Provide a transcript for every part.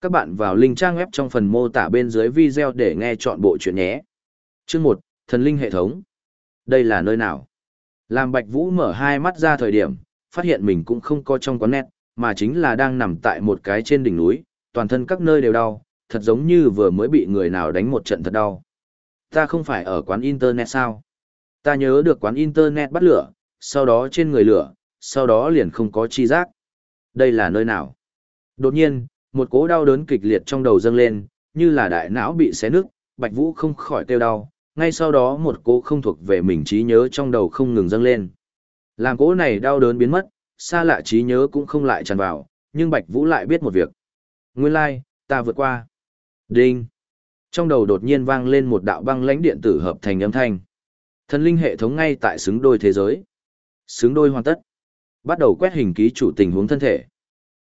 Các bạn vào link trang web trong phần mô tả bên dưới video để nghe chọn bộ chuyện nhé. Chương 1, Thần linh hệ thống. Đây là nơi nào? Làm Bạch Vũ mở hai mắt ra thời điểm, phát hiện mình cũng không có trong quán nét, mà chính là đang nằm tại một cái trên đỉnh núi, toàn thân các nơi đều đau, thật giống như vừa mới bị người nào đánh một trận thật đau. Ta không phải ở quán internet sao? Ta nhớ được quán internet bắt lửa, sau đó trên người lửa, sau đó liền không có chi giác. Đây là nơi nào? Đột nhiên, một cố đau đớn kịch liệt trong đầu dâng lên, như là đại não bị xé nứt, Bạch Vũ không khỏi kêu đau, ngay sau đó một cố không thuộc về mình trí nhớ trong đầu không ngừng dâng lên. Làm cố này đau đớn biến mất, xa lạ trí nhớ cũng không lại tràn vào, nhưng Bạch Vũ lại biết một việc. Nguyên lai, like, ta vượt qua. Đinh. Trong đầu đột nhiên vang lên một đạo băng lãnh điện tử hợp thành âm thanh. Thần linh hệ thống ngay tại xứng đôi thế giới. Xứng đôi hoàn tất. Bắt đầu quét hình ký chủ tình huống thân thể.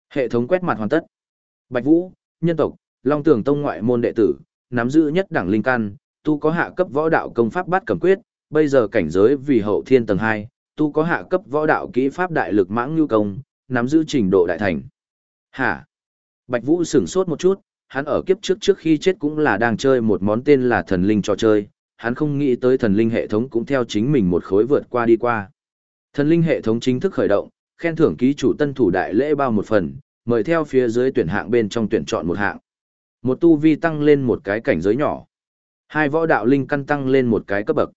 Hệ thống quét mặt hoàn tất. Bạch Vũ, nhân tộc, Long Tường Tông ngoại môn đệ tử, nắm giữ nhất đẳng linh căn, tu có hạ cấp võ đạo công pháp bát cẩm quyết, bây giờ cảnh giới vì hậu thiên tầng 2, tu có hạ cấp võ đạo kỹ pháp đại lực mãng nhu công, nắm giữ trình độ đại thành. Hả? Bạch Vũ sửng sốt một chút, hắn ở kiếp trước trước khi chết cũng là đang chơi một món tên là thần linh trò chơi, hắn không nghĩ tới thần linh hệ thống cũng theo chính mình một khối vượt qua đi qua. Thần linh hệ thống chính thức khởi động, khen thưởng ký chủ tân thủ đại lễ bao một phần, mời theo phía dưới tuyển hạng bên trong tuyển chọn một hạng. Một tu vi tăng lên một cái cảnh giới nhỏ. Hai võ đạo linh căn tăng lên một cái cấp bậc.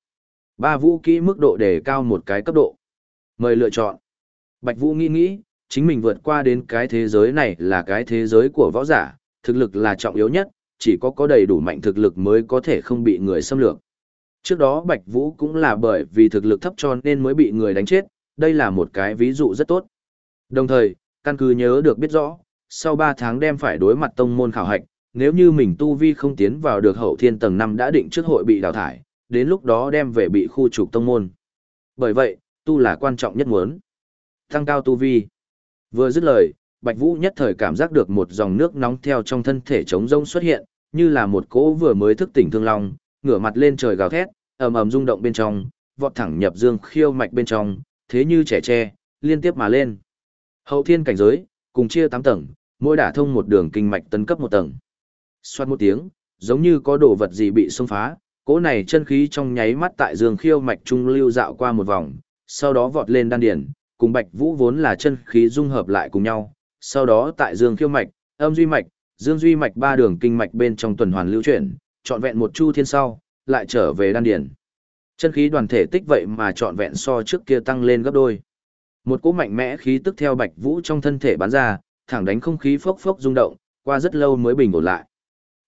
Ba vũ kỹ mức độ đề cao một cái cấp độ. Mời lựa chọn. Bạch Vũ nghĩ nghĩ, chính mình vượt qua đến cái thế giới này là cái thế giới của võ giả, thực lực là trọng yếu nhất, chỉ có có đầy đủ mạnh thực lực mới có thể không bị người xâm lược. Trước đó Bạch Vũ cũng là bởi vì thực lực thấp cho nên mới bị người đánh chết, đây là một cái ví dụ rất tốt. Đồng thời, căn cứ nhớ được biết rõ, sau 3 tháng đem phải đối mặt tông môn khảo hạch, nếu như mình tu vi không tiến vào được hậu thiên tầng 5 đã định trước hội bị đào thải, đến lúc đó đem về bị khu trục tông môn. Bởi vậy, tu là quan trọng nhất muốn. Tăng cao tu vi. Vừa dứt lời, Bạch Vũ nhất thời cảm giác được một dòng nước nóng theo trong thân thể trống rông xuất hiện, như là một cỗ vừa mới thức tỉnh thương long, ngửa mặt lên trời gào thét, ầm ầm rung động bên trong, vọt thẳng nhập dương khiêu mạch bên trong, thế như trẻ tre, liên tiếp mà lên. Hậu thiên cảnh giới, cùng chia 8 tầng, mỗi đả thông một đường kinh mạch tấn cấp một tầng. Xoát một tiếng, giống như có đồ vật gì bị xông phá, cỗ này chân khí trong nháy mắt tại dương khiêu mạch trung lưu dạo qua một vòng, sau đó vọt lên đan điển, cùng bạch vũ vốn là chân khí dung hợp lại cùng nhau, sau đó tại dương khiêu mạch, âm duy mạch, dương duy mạch ba đường kinh mạch bên trong tuần hoàn lưu chuyển, trọn vẹn một chu thiên sau, lại trở về đan điển. Chân khí đoàn thể tích vậy mà trọn vẹn so trước kia tăng lên gấp đôi. Một cỗ mạnh mẽ khí tức theo Bạch Vũ trong thân thể bắn ra, thẳng đánh không khí phốc phốc rung động, qua rất lâu mới bình ổn lại.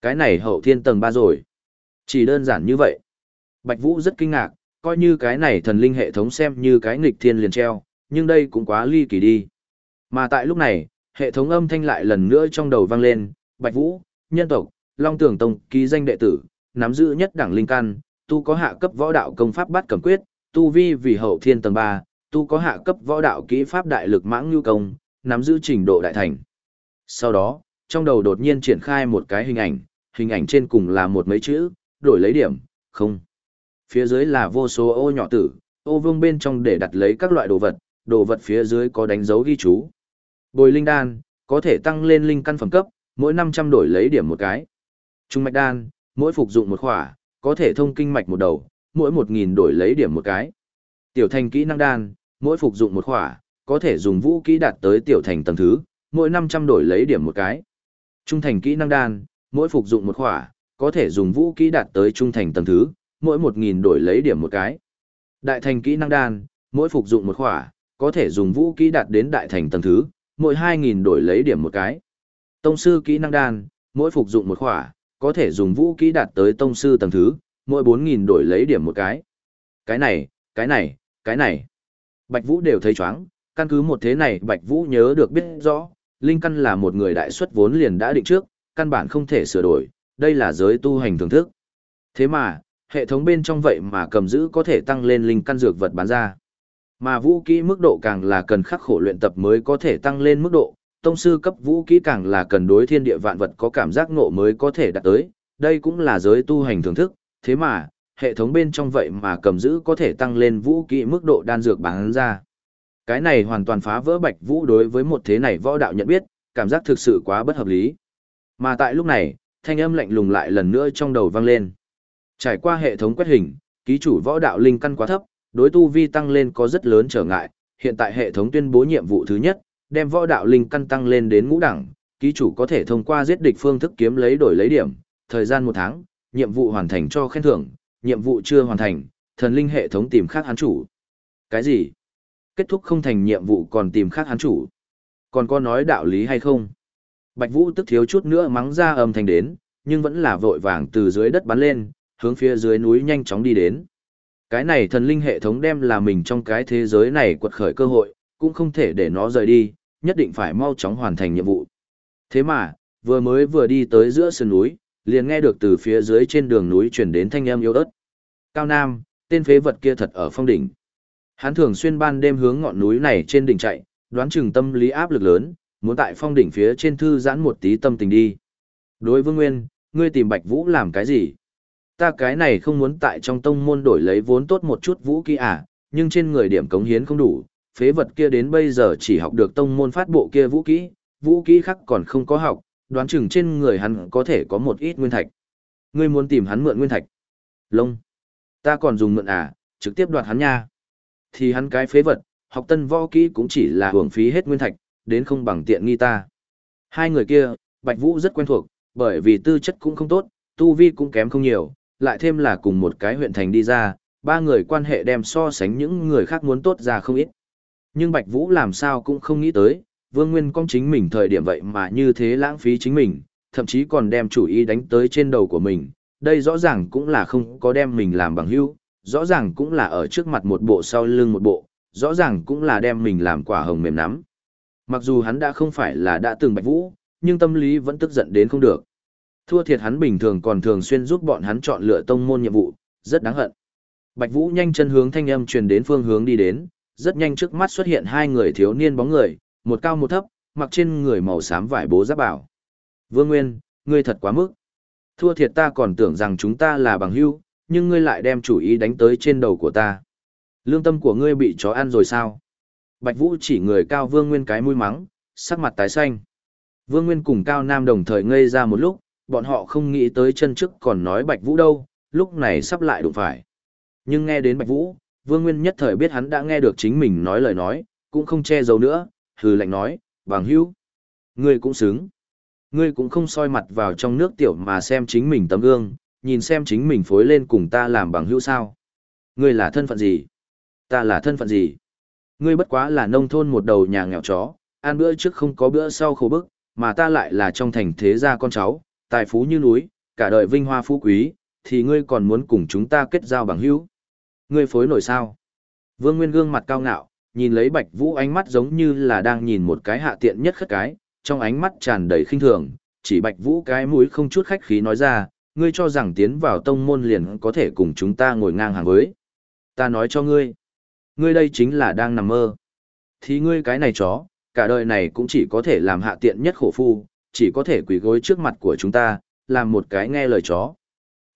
Cái này hậu thiên tầng 3 rồi. Chỉ đơn giản như vậy. Bạch Vũ rất kinh ngạc, coi như cái này thần linh hệ thống xem như cái nghịch thiên liền treo, nhưng đây cũng quá ly kỳ đi. Mà tại lúc này, hệ thống âm thanh lại lần nữa trong đầu vang lên, Bạch Vũ, nhân tộc, Long Tưởng Tông, ký danh đệ tử, nắm giữ nhất đẳng linh căn, tu có hạ cấp võ đạo công pháp bát cầm quyết, tu vi vì hậu thiên tầng 3, tu có hạ cấp võ đạo kỹ pháp đại lực mãng nhu công, nắm giữ trình độ đại thành. Sau đó, trong đầu đột nhiên triển khai một cái hình ảnh, hình ảnh trên cùng là một mấy chữ, đổi lấy điểm, không. Phía dưới là vô số ô nhỏ tử, ô vương bên trong để đặt lấy các loại đồ vật, đồ vật phía dưới có đánh dấu ghi chú. Bồi linh đan, có thể tăng lên linh căn phẩm cấp, mỗi 500 đổi lấy điểm một cái. Trung mạch đan, mỗi phục dụng một khỏa, có thể thông kinh mạch một đầu, mỗi 1000 đổi lấy điểm một cái. Tiểu thành kỹ năng đan, mỗi phục dụng một khỏa, có thể dùng vũ kỹ đạt tới tiểu thành tầng thứ, mỗi 500 đổi lấy điểm một cái. Trung thành kỹ năng đan, mỗi phục dụng một khỏa, có thể dùng vũ kỹ đạt tới trung thành tầng thứ, mỗi 1000 đổi lấy điểm một cái. Đại thành kỹ năng đan, mỗi phục dụng một khỏa, có thể dùng vũ kỹ đạt đến đại thành tầng thứ, mỗi 2000 đổi lấy điểm một cái. Tông sư kỹ năng đan, mỗi phục dụng một khỏa, có thể dùng vũ kỹ đạt tới tông sư tầng thứ, mỗi 4000 đổi lấy điểm một cái. Cái này, cái này, cái này. Bạch Vũ đều thấy chóng, căn cứ một thế này Bạch Vũ nhớ được biết rõ, Linh Căn là một người đại xuất vốn liền đã định trước, căn bản không thể sửa đổi, đây là giới tu hành thưởng thức. Thế mà, hệ thống bên trong vậy mà cầm giữ có thể tăng lên Linh Căn dược vật bán ra. Mà vũ kỹ mức độ càng là cần khắc khổ luyện tập mới có thể tăng lên mức độ, tông sư cấp vũ kỹ càng là cần đối thiên địa vạn vật có cảm giác ngộ mới có thể đạt tới, đây cũng là giới tu hành thưởng thức, thế mà, hệ thống bên trong vậy mà cầm giữ có thể tăng lên vũ kỹ mức độ đan dược bán ra. Cái này hoàn toàn phá vỡ Bạch Vũ đối với một thế này võ đạo nhận biết, cảm giác thực sự quá bất hợp lý. Mà tại lúc này, thanh âm lạnh lùng lại lần nữa trong đầu vang lên. Trải qua hệ thống quét hình, ký chủ võ đạo linh căn quá thấp, đối tu vi tăng lên có rất lớn trở ngại, hiện tại hệ thống tuyên bố nhiệm vụ thứ nhất, đem võ đạo linh căn tăng lên đến ngũ đẳng, ký chủ có thể thông qua giết địch phương thức kiếm lấy đổi lấy điểm, thời gian một tháng, nhiệm vụ hoàn thành cho khen thưởng, nhiệm vụ chưa hoàn thành, thần linh hệ thống tìm khác hắn chủ. Cái gì? Kết thúc không thành nhiệm vụ còn tìm khác hắn chủ. Còn có nói đạo lý hay không? Bạch Vũ tức thiếu chút nữa mắng ra âm thanh đến, nhưng vẫn là vội vàng từ dưới đất bắn lên, hướng phía dưới núi nhanh chóng đi đến. Cái này thần linh hệ thống đem là mình trong cái thế giới này quật khởi cơ hội, cũng không thể để nó rời đi, nhất định phải mau chóng hoàn thành nhiệm vụ. Thế mà, vừa mới vừa đi tới giữa sườn núi, liền nghe được từ phía dưới trên đường núi truyền đến thanh âm yếu ớt. Cao Nam, tên phế vật kia thật ở phong đỉnh. Hắn thường xuyên ban đêm hướng ngọn núi này trên đỉnh chạy, đoán chừng tâm lý áp lực lớn, muốn tại phong đỉnh phía trên thư giãn một tí tâm tình đi. Đối Vương Nguyên, ngươi tìm Bạch Vũ làm cái gì? Ta cái này không muốn tại trong tông môn đổi lấy vốn tốt một chút vũ khí à, nhưng trên người điểm cống hiến không đủ, phế vật kia đến bây giờ chỉ học được tông môn phát bộ kia vũ kỹ, vũ kỹ khác còn không có học, đoán chừng trên người hắn có thể có một ít nguyên thạch. Ngươi muốn tìm hắn mượn nguyên thạch. Lông. Ta còn dùng mượn à, trực tiếp đoạt hắn nha. Thì hắn cái phế vật, học tân võ kỹ cũng chỉ là hưởng phí hết nguyên thạch, đến không bằng tiện nghi ta. Hai người kia, Bạch Vũ rất quen thuộc, bởi vì tư chất cũng không tốt, tu vi cũng kém không nhiều, lại thêm là cùng một cái huyện thành đi ra, ba người quan hệ đem so sánh những người khác muốn tốt ra không ít. Nhưng Bạch Vũ làm sao cũng không nghĩ tới, Vương Nguyên công chính mình thời điểm vậy mà như thế lãng phí chính mình, thậm chí còn đem chủ ý đánh tới trên đầu của mình, đây rõ ràng cũng là không có đem mình làm bằng hữu, rõ ràng cũng là ở trước mặt một bộ sau lưng một bộ, rõ ràng cũng là đem mình làm quả hồng mềm nắm. Mặc dù hắn đã không phải là đã từng Bạch Vũ, nhưng tâm lý vẫn tức giận đến không được. Thua thiệt hắn bình thường còn thường xuyên giúp bọn hắn chọn lựa tông môn nhiệm vụ, rất đáng hận. Bạch Vũ nhanh chân hướng thanh âm truyền đến phương hướng đi đến, rất nhanh trước mắt xuất hiện hai người thiếu niên bóng người, một cao một thấp, mặc trên người màu xám vải bố giáp bảo. Vương Nguyên, ngươi thật quá mức. Thua thiệt ta còn tưởng rằng chúng ta là bằng hữu, nhưng ngươi lại đem chủ ý đánh tới trên đầu của ta. Lương tâm của ngươi bị chó ăn rồi sao? Bạch Vũ chỉ người cao Vương Nguyên cái mũi mắng, sắc mặt tái xanh. Vương Nguyên cùng Cao Nam đồng thời ngây ra một lúc, bọn họ không nghĩ tới chân trước còn nói Bạch Vũ đâu, lúc này sắp lại đụng phải. Nhưng nghe đến Bạch Vũ, Vương Nguyên nhất thời biết hắn đã nghe được chính mình nói lời nói, cũng không che giấu nữa, hừ lạnh nói, bằng hữu, ngươi cũng xứng. Ngươi cũng không soi mặt vào trong nước tiểu mà xem chính mình tấm gương, nhìn xem chính mình phối lên cùng ta làm bằng hữu sao. Ngươi là thân phận gì? Ta là thân phận gì? Ngươi bất quá là nông thôn một đầu nhà nghèo chó, ăn bữa trước không có bữa sau khổ bức, mà ta lại là trong thành thế gia con cháu, tài phú như núi, cả đời vinh hoa phú quý, thì ngươi còn muốn cùng chúng ta kết giao bằng hữu. Ngươi phối nổi sao? Vương Nguyên gương mặt cao ngạo, nhìn lấy Bạch Vũ ánh mắt giống như là đang nhìn một cái hạ tiện nhất khất cái, trong ánh mắt tràn đầy khinh thường, chỉ Bạch Vũ cái mũi không chút khách khí nói ra, ngươi cho rằng tiến vào tông môn liền có thể cùng chúng ta ngồi ngang hàng với. Ta nói cho ngươi, ngươi đây chính là đang nằm mơ. Thì ngươi cái này chó, cả đời này cũng chỉ có thể làm hạ tiện nhất khổ phu, chỉ có thể quỳ gối trước mặt của chúng ta, làm một cái nghe lời chó.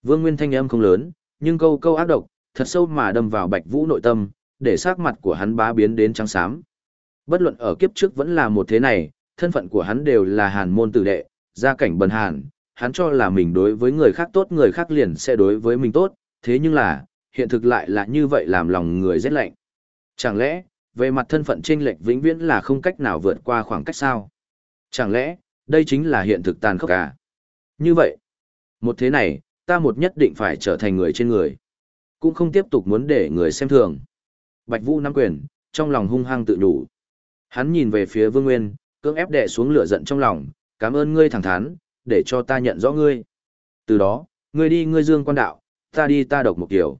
Vương Nguyên thanh âm không lớn, nhưng câu câu ác độc, thật sâu mà đâm vào Bạch Vũ nội tâm, để sắc mặt của hắn bá biến đến trắng xám. Bất luận ở kiếp trước vẫn là một thế này, thân phận của hắn đều là hàn môn tử đệ, gia cảnh bần hàn, hắn cho là mình đối với người khác tốt người khác liền sẽ đối với mình tốt, thế nhưng là, hiện thực lại là như vậy làm lòng người rét lạnh. Chẳng lẽ, về mặt thân phận chênh lệch vĩnh viễn là không cách nào vượt qua khoảng cách sao? Chẳng lẽ, đây chính là hiện thực tàn khốc cả? Như vậy, một thế này, ta một nhất định phải trở thành người trên người. Cũng không tiếp tục muốn để người xem thường. Bạch Vũ nắm quyền, trong lòng hung hăng tự nhủ. Hắn nhìn về phía Vương Nguyên, cưỡng ép đè xuống lửa giận trong lòng, cảm ơn ngươi thẳng thắn, để cho ta nhận rõ ngươi. Từ đó, ngươi đi ngươi dương quan đạo, ta đi ta độc một kiểu.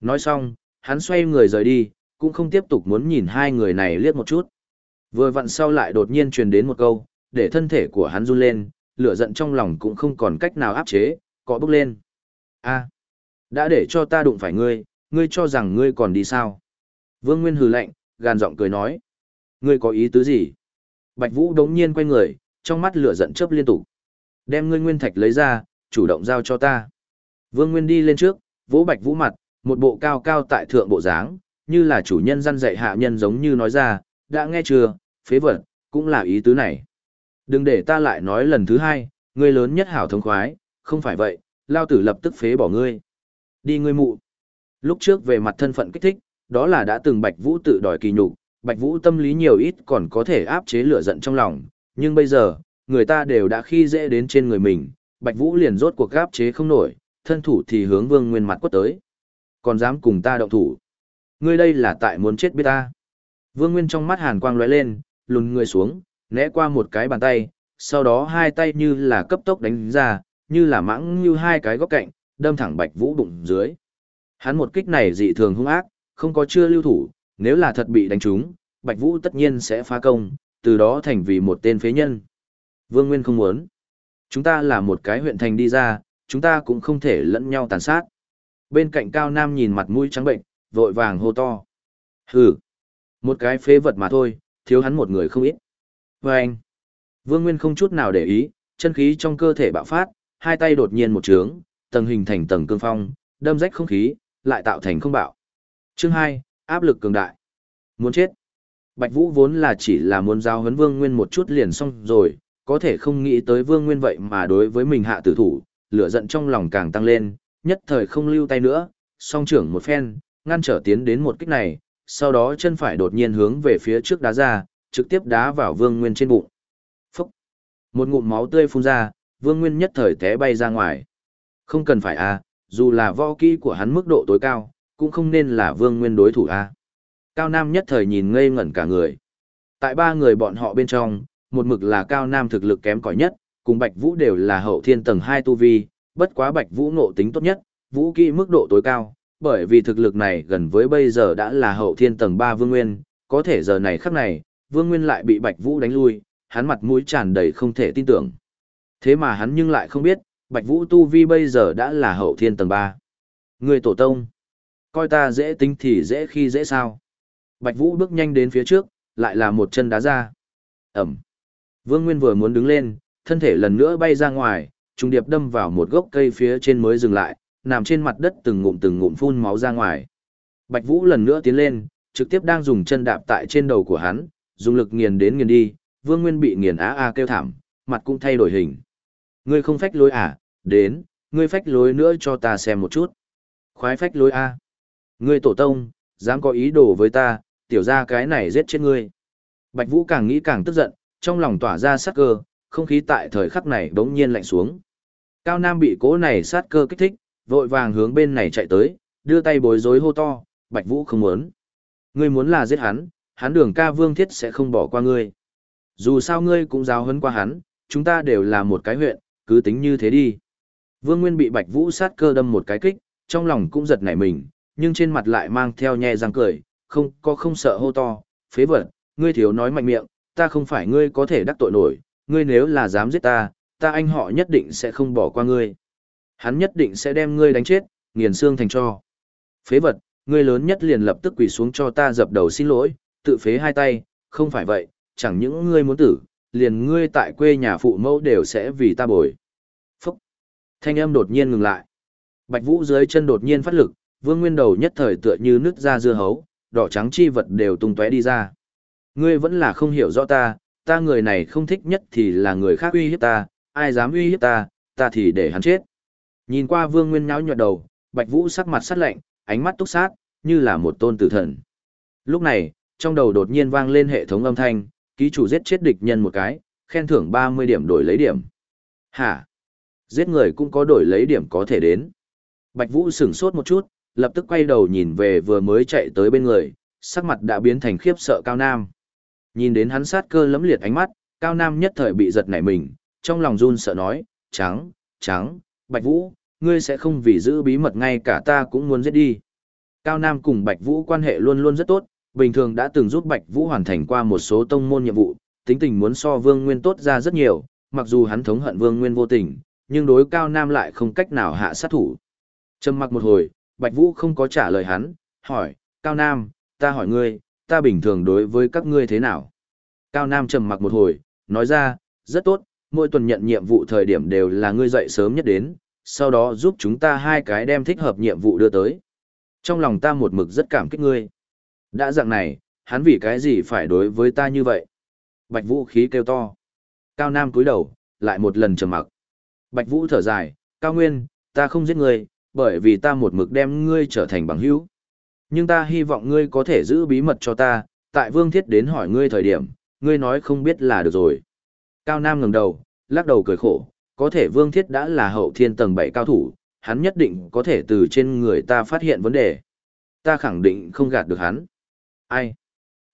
Nói xong, hắn xoay người rời đi, cũng không tiếp tục muốn nhìn hai người này liếc một chút. Vừa vặn sau lại đột nhiên truyền đến một câu, để thân thể của hắn run lên, lửa giận trong lòng cũng không còn cách nào áp chế, có bốc lên. A, đã để cho ta đụng phải ngươi, ngươi cho rằng ngươi còn đi sao? Vương Nguyên hừ lạnh, gàn giọng cười nói. Ngươi có ý tứ gì? Bạch Vũ đống nhiên quay người, trong mắt lửa giận chớp liên tục. Đem ngươi nguyên thạch lấy ra, chủ động giao cho ta. Vương Nguyên đi lên trước, vỗ Bạch Vũ mặt, một bộ cao cao tại thượng bộ dáng, như là chủ nhân dân dạy hạ nhân giống như nói ra, đã nghe chưa, phế vật, cũng là ý tứ này. Đừng để ta lại nói lần thứ hai, Ngươi lớn nhất hảo thống khoái, không phải vậy, lao tử lập tức phế bỏ ngươi. Đi ngươi mụ. Lúc trước về mặt thân phận kích thích, đó là đã từng Bạch Vũ tự đòi kỳ nhục, Bạch Vũ tâm lý nhiều ít còn có thể áp chế lửa giận trong lòng, nhưng bây giờ, người ta đều đã khi dễ đến trên người mình, Bạch Vũ liền rốt cuộc áp chế không nổi, thân thủ thì hướng Vương Nguyên mặt quất tới. Còn dám cùng ta động thủ. Ngươi đây là tại muốn chết biết ta. Vương Nguyên trong mắt hàn quang lóe lên, lùn người xuống, né qua một cái bàn tay, sau đó hai tay như là cấp tốc đánh ra, như là mãng như hai cái góc cạnh, đâm thẳng Bạch Vũ bụng dưới. Hắn một kích này dị thường hung ác, không có chưa lưu thủ, nếu là thật bị đánh trúng, Bạch Vũ tất nhiên sẽ phá công, từ đó thành vì một tên phế nhân. Vương Nguyên không muốn. Chúng ta là một cái huyện thành đi ra, chúng ta cũng không thể lẫn nhau tàn sát. Bên cạnh Cao Nam nhìn mặt mũi trắng bệnh, vội vàng hô to. Hừ, một cái phế vật mà thôi, thiếu hắn một người không ít. Và anh, Vương Nguyên không chút nào để ý, chân khí trong cơ thể bạo phát, hai tay đột nhiên một trướng, tầng hình thành tầng cương phong, đâm rách không khí, lại tạo thành không bạo. Chương 2, áp lực cường đại. Muốn chết. Bạch Vũ vốn là chỉ là muốn giao huấn Vương Nguyên một chút liền xong rồi, có thể không nghĩ tới Vương Nguyên vậy mà đối với mình hạ tử thủ, lửa giận trong lòng càng tăng lên, nhất thời không lưu tay nữa, song trưởng một phen, ngăn trở tiến đến một kích này, sau đó chân phải đột nhiên hướng về phía trước đá ra, trực tiếp đá vào Vương Nguyên trên bụng. Phốc. Một ngụm máu tươi phun ra, Vương Nguyên nhất thời té bay ra ngoài. Không cần phải à, dù là võ kỹ của hắn mức độ tối cao, cũng không nên là Vương Nguyên đối thủ à. Cao Nam nhất thời nhìn ngây ngẩn cả người. Tại ba người bọn họ bên trong, một mực là Cao Nam thực lực kém cỏi nhất, cùng Bạch Vũ đều là hậu thiên tầng hai tu vi, bất quá Bạch Vũ ngộ tính tốt nhất, vũ kỹ mức độ tối cao, bởi vì thực lực này gần với bây giờ đã là hậu thiên tầng ba Vương Nguyên, có thể giờ này khắc này, Vương Nguyên lại bị Bạch Vũ đánh lui, hắn mặt mũi tràn đầy không thể tin tưởng. Thế mà hắn nhưng lại không biết, Bạch Vũ tu vi bây giờ đã là hậu thiên tầng ba Người tổ tông, coi ta dễ tính thì dễ khi dễ sao. Bạch Vũ bước nhanh đến phía trước, lại là một chân đá ra. Ẩm. Vương Nguyên vừa muốn đứng lên, thân thể lần nữa bay ra ngoài, trùng điệp đâm vào một gốc cây phía trên mới dừng lại, nằm trên mặt đất từng ngụm từng ngụm phun máu ra ngoài. Bạch Vũ lần nữa tiến lên, trực tiếp đang dùng chân đạp tại trên đầu của hắn, dùng lực nghiền đến nghiền đi, Vương Nguyên bị nghiền á a kêu thảm, mặt cũng thay đổi hình. Ngươi không phách lối à, đến, ngươi phách lối nữa cho ta xem một chút. Khoái phách lối a. Ngươi tổ tông, dám có ý đồ với ta, tiểu ra cái này giết chết ngươi. Bạch Vũ càng nghĩ càng tức giận, trong lòng tỏa ra sát cơ, không khí tại thời khắc này bỗng nhiên lạnh xuống. Cao Nam bị cố này sát cơ kích thích, vội vàng hướng bên này chạy tới, đưa tay bối rối hô to, Bạch Vũ không muốn. Ngươi muốn là giết hắn, hắn đường ca vương thiết sẽ không bỏ qua ngươi. Dù sao ngươi cũng giáo hấn qua hắn, chúng ta đều là một cái huyện, cứ tính như thế đi. Vương Nguyên bị Bạch Vũ sát cơ đâm một cái kích, trong lòng cũng giật nảy mình, nhưng trên mặt lại mang theo nhe răng cười, không có không sợ hô to, phế vật, ngươi thiếu nói mạnh miệng, ta không phải ngươi có thể đắc tội nổi, ngươi nếu là dám giết ta, ta anh họ nhất định sẽ không bỏ qua ngươi. Hắn nhất định sẽ đem ngươi đánh chết, nghiền xương thành cho. Phế vật, ngươi lớn nhất liền lập tức quỳ xuống cho ta dập đầu xin lỗi, tự phế hai tay, không phải vậy, chẳng những ngươi muốn tử, liền ngươi tại quê nhà phụ mẫu đều sẽ vì ta bồi. Phúc! Thanh âm đột nhiên ngừng lại. Bạch Vũ dưới chân đột nhiên phát lực, vương nguyên đầu nhất thời tựa như nứt ra dưa hấu, đỏ trắng chi vật đều tung tóe đi ra. Ngươi vẫn là không hiểu rõ ta, ta người này không thích nhất thì là người khác uy hiếp ta, ai dám uy hiếp ta, ta thì để hắn chết. Nhìn qua vương nguyên nháo nhọt đầu, Bạch Vũ sắc mặt sắc lạnh, ánh mắt túc sát, như là một tôn tử thần. Lúc này, trong đầu đột nhiên vang lên hệ thống âm thanh, ký chủ giết chết địch nhân một cái, khen thưởng 30 điểm đổi lấy điểm. Hả? Giết người cũng có đổi lấy điểm có thể đến. Bạch Vũ sửng sốt một chút, lập tức quay đầu nhìn về vừa mới chạy tới bên người, sắc mặt đã biến thành khiếp sợ Cao Nam. Nhìn đến hắn sát cơ lấm liệt ánh mắt, Cao Nam nhất thời bị giật nảy mình, trong lòng run sợ nói, trắng, trắng, Bạch Vũ, ngươi sẽ không vì giữ bí mật ngay cả ta cũng muốn giết đi. Cao Nam cùng Bạch Vũ quan hệ luôn luôn rất tốt, bình thường đã từng giúp Bạch Vũ hoàn thành qua một số tông môn nhiệm vụ, tính tình muốn so Vương Nguyên tốt ra rất nhiều, mặc dù hắn thống hận Vương Nguyên vô tình, nhưng đối Cao Nam lại không cách nào hạ sát thủ. Trầm mặc một hồi, Bạch Vũ không có trả lời hắn, hỏi, Cao Nam, ta hỏi ngươi, ta bình thường đối với các ngươi thế nào? Cao Nam trầm mặc một hồi, nói ra, rất tốt, mỗi tuần nhận nhiệm vụ thời điểm đều là ngươi dậy sớm nhất đến, sau đó giúp chúng ta hai cái đem thích hợp nhiệm vụ đưa tới. Trong lòng ta một mực rất cảm kích ngươi. Đã dạng này, hắn vì cái gì phải đối với ta như vậy? Bạch vũ khí kêu to. Cao Nam cúi đầu, lại một lần trầm mặc. Bạch Vũ thở dài, cao nguyên, ta không giết ngươi, bởi vì ta một mực đem ngươi trở thành bằng hữu. Nhưng ta hy vọng ngươi có thể giữ bí mật cho ta, tại Vương Thiết đến hỏi ngươi thời điểm, ngươi nói không biết là được rồi. Cao Nam ngẩng đầu, lắc đầu cười khổ, có thể Vương Thiết đã là hậu thiên tầng 7 cao thủ, hắn nhất định có thể từ trên người ta phát hiện vấn đề. Ta khẳng định không gạt được hắn. Ai?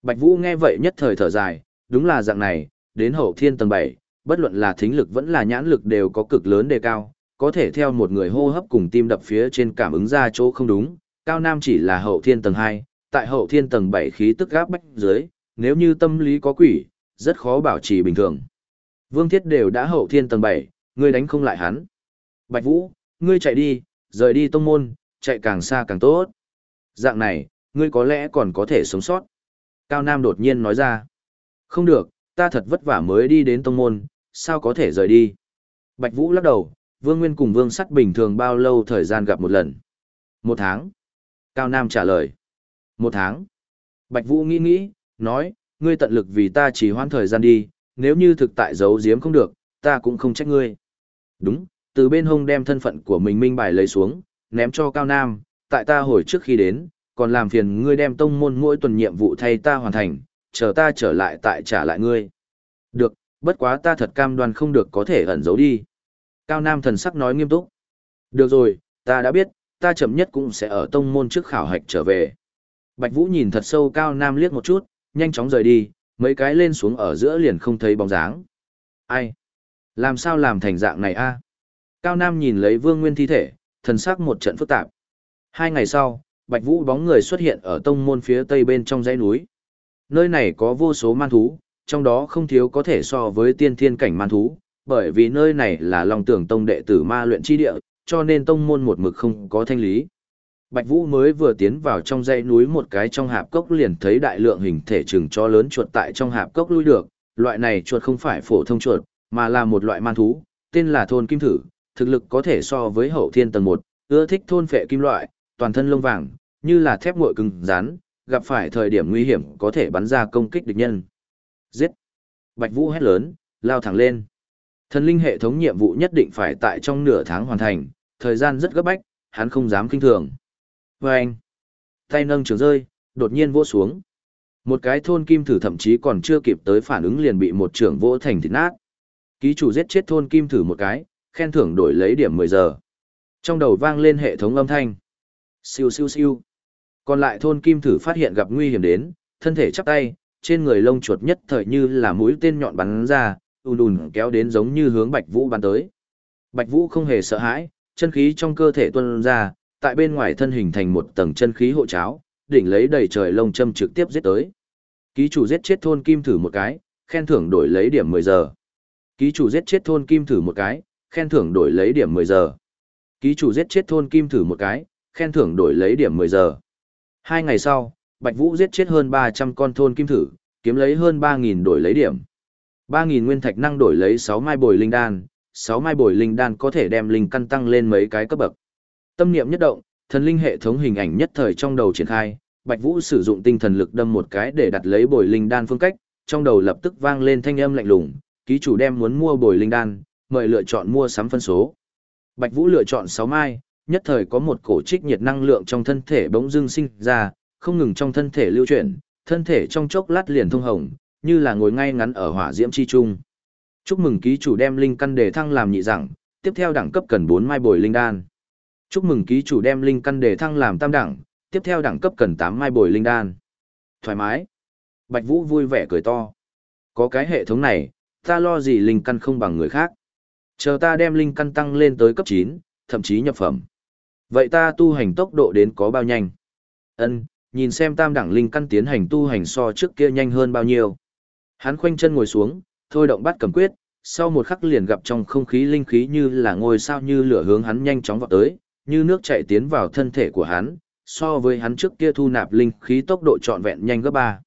Bạch Vũ nghe vậy nhất thời thở dài, đúng là dạng này, đến hậu thiên tầng 7, bất luận là thính lực vẫn là nhãn lực đều có cực lớn đề cao, có thể theo một người hô hấp cùng tim đập phía trên cảm ứng ra chỗ không đúng, cao nam chỉ là hậu thiên tầng 2, tại hậu thiên tầng 7 khí tức gáp bách dưới, nếu như tâm lý có quỷ, rất khó bảo trì bình thường. Vương Thiết đều đã hậu thiên tầng 7, ngươi đánh không lại hắn. Bạch Vũ, ngươi chạy đi, rời đi tông môn, chạy càng xa càng tốt. Dạng này, ngươi có lẽ còn có thể sống sót. Cao Nam đột nhiên nói ra. Không được, ta thật vất vả mới đi đến tông môn, sao có thể rời đi. Bạch Vũ lắc đầu, Vương Nguyên cùng Vương Sắt bình thường bao lâu thời gian gặp một lần. Một tháng. Cao Nam trả lời. Một tháng. Bạch Vũ nghĩ nghĩ, nói, ngươi tận lực vì ta chỉ hoãn thời gian đi, nếu như thực tại giấu giếm không được, ta cũng không trách ngươi. Đúng, từ bên hông đem thân phận của mình minh bài lấy xuống, ném cho Cao Nam, tại ta hồi trước khi đến, còn làm phiền ngươi đem tông môn mỗi tuần nhiệm vụ thay ta hoàn thành, chờ ta trở lại tại trả lại ngươi. Được, bất quá ta thật cam đoan không được có thể ẩn giấu đi. Cao Nam thần sắc nói nghiêm túc. Được rồi, ta đã biết, ta chậm nhất cũng sẽ ở tông môn trước khảo hạch trở về. Bạch Vũ nhìn thật sâu Cao Nam liếc một chút, nhanh chóng rời đi, mấy cái lên xuống ở giữa liền không thấy bóng dáng. Ai? Làm sao làm thành dạng này a? Cao Nam nhìn lấy Vương Nguyên thi thể, thần sắc một trận phức tạp. Hai ngày sau, Bạch Vũ bóng người xuất hiện ở tông môn phía tây bên trong dãy núi. Nơi này có vô số man thú, trong đó không thiếu có thể so với tiên thiên cảnh man thú, bởi vì nơi này là lòng tưởng tông đệ tử ma luyện chi địa, cho nên tông môn một mực không có thanh lý. Bạch Vũ mới vừa tiến vào trong dãy núi một cái trong hạp cốc liền thấy đại lượng hình thể trừng cho lớn chuột tại trong hạp cốc lui được, loại này chuột không phải phổ thông chuột, mà là một loại man thú, tên là thôn kim thử, thực lực có thể so với hậu thiên tầng 1, ưa thích thôn phệ kim loại, toàn thân lông vàng, như là thép nguội cứng rắn, gặp phải thời điểm nguy hiểm có thể bắn ra công kích địch nhân. Giết! Bạch Vũ hét lớn, lao thẳng lên. Thần linh hệ thống nhiệm vụ nhất định phải tại trong nửa tháng hoàn thành, thời gian rất gấp bách, hắn không dám kinh thường. Và anh, tay nâng trường rơi, đột nhiên vỗ xuống. Một cái thôn kim thử thậm chí còn chưa kịp tới phản ứng liền bị một trưởng vỗ thành thịt nát. Ký chủ giết chết thôn kim thử một cái, khen thưởng đổi lấy điểm 10 giờ. Trong đầu vang lên hệ thống âm thanh. Siêu siêu siêu. Còn lại thôn kim thử phát hiện gặp nguy hiểm đến, thân thể chắp tay, trên người lông chuột nhất thời như là mũi tên nhọn bắn ra, ùn ùn kéo đến giống như hướng Bạch Vũ bắn tới. Bạch Vũ không hề sợ hãi, chân khí trong cơ thể tuôn ra, tại bên ngoài thân hình thành một tầng chân khí hộ cháo, đỉnh lấy đầy trời lông châm trực tiếp giết tới. Ký chủ giết chết thôn kim thử một cái, khen thưởng đổi lấy điểm 10 giờ. Ký chủ giết chết thôn kim thử một cái, khen thưởng đổi lấy điểm 10 giờ. Ký chủ giết chết thôn kim thử một cái, khen thưởng đổi lấy điểm 10 giờ. Hai ngày sau, Bạch Vũ giết chết hơn 300 con thôn kim thử, kiếm lấy hơn 3.000 đổi lấy điểm. 3.000 nguyên thạch năng đổi lấy 6 mai bồi linh đan, 6 mai bồi linh đan có thể đem linh căn tăng lên mấy cái cấp bậc. Tâm niệm nhất động, thần linh hệ thống hình ảnh nhất thời trong đầu triển khai, Bạch Vũ sử dụng tinh thần lực đâm một cái để đặt lấy bồi linh đan phương cách, trong đầu lập tức vang lên thanh âm lạnh lùng, ký chủ đem muốn mua bồi linh đan, mời lựa chọn mua sắm phân số. Bạch Vũ lựa chọn 6 mai, nhất thời có một cổ trích nhiệt năng lượng trong thân thể bỗng dưng sinh ra, không ngừng trong thân thể lưu chuyển, thân thể trong chốc lát liền thông hồng, như là ngồi ngay ngắn ở hỏa diễm chi trung. Chúc mừng ký chủ đem linh căn đề thăng làm nhị đẳng, tiếp theo đẳng cấp cần 4 mai bồi linh đan. Chúc mừng ký chủ đem linh căn đề thăng làm tam đẳng, tiếp theo đẳng cấp cần 8 mai bồi linh đan. Thoải mái. Bạch Vũ vui vẻ cười to. Có cái hệ thống này, ta lo gì linh căn không bằng người khác. Chờ ta đem linh căn tăng lên tới cấp 9, thậm chí nhập phẩm. Vậy ta tu hành tốc độ đến có bao nhanh? Ân, nhìn xem tam đẳng linh căn tiến hành tu hành so trước kia nhanh hơn bao nhiêu. Hắn khoanh chân ngồi xuống, thôi động bắt cầm quyết, sau một khắc liền gặp trong không khí linh khí như là ngôi sao như lửa hướng hắn nhanh chóng vọt tới, như nước chảy tiến vào thân thể của hắn, so với hắn trước kia thu nạp linh khí tốc độ trọn vẹn nhanh gấp ba.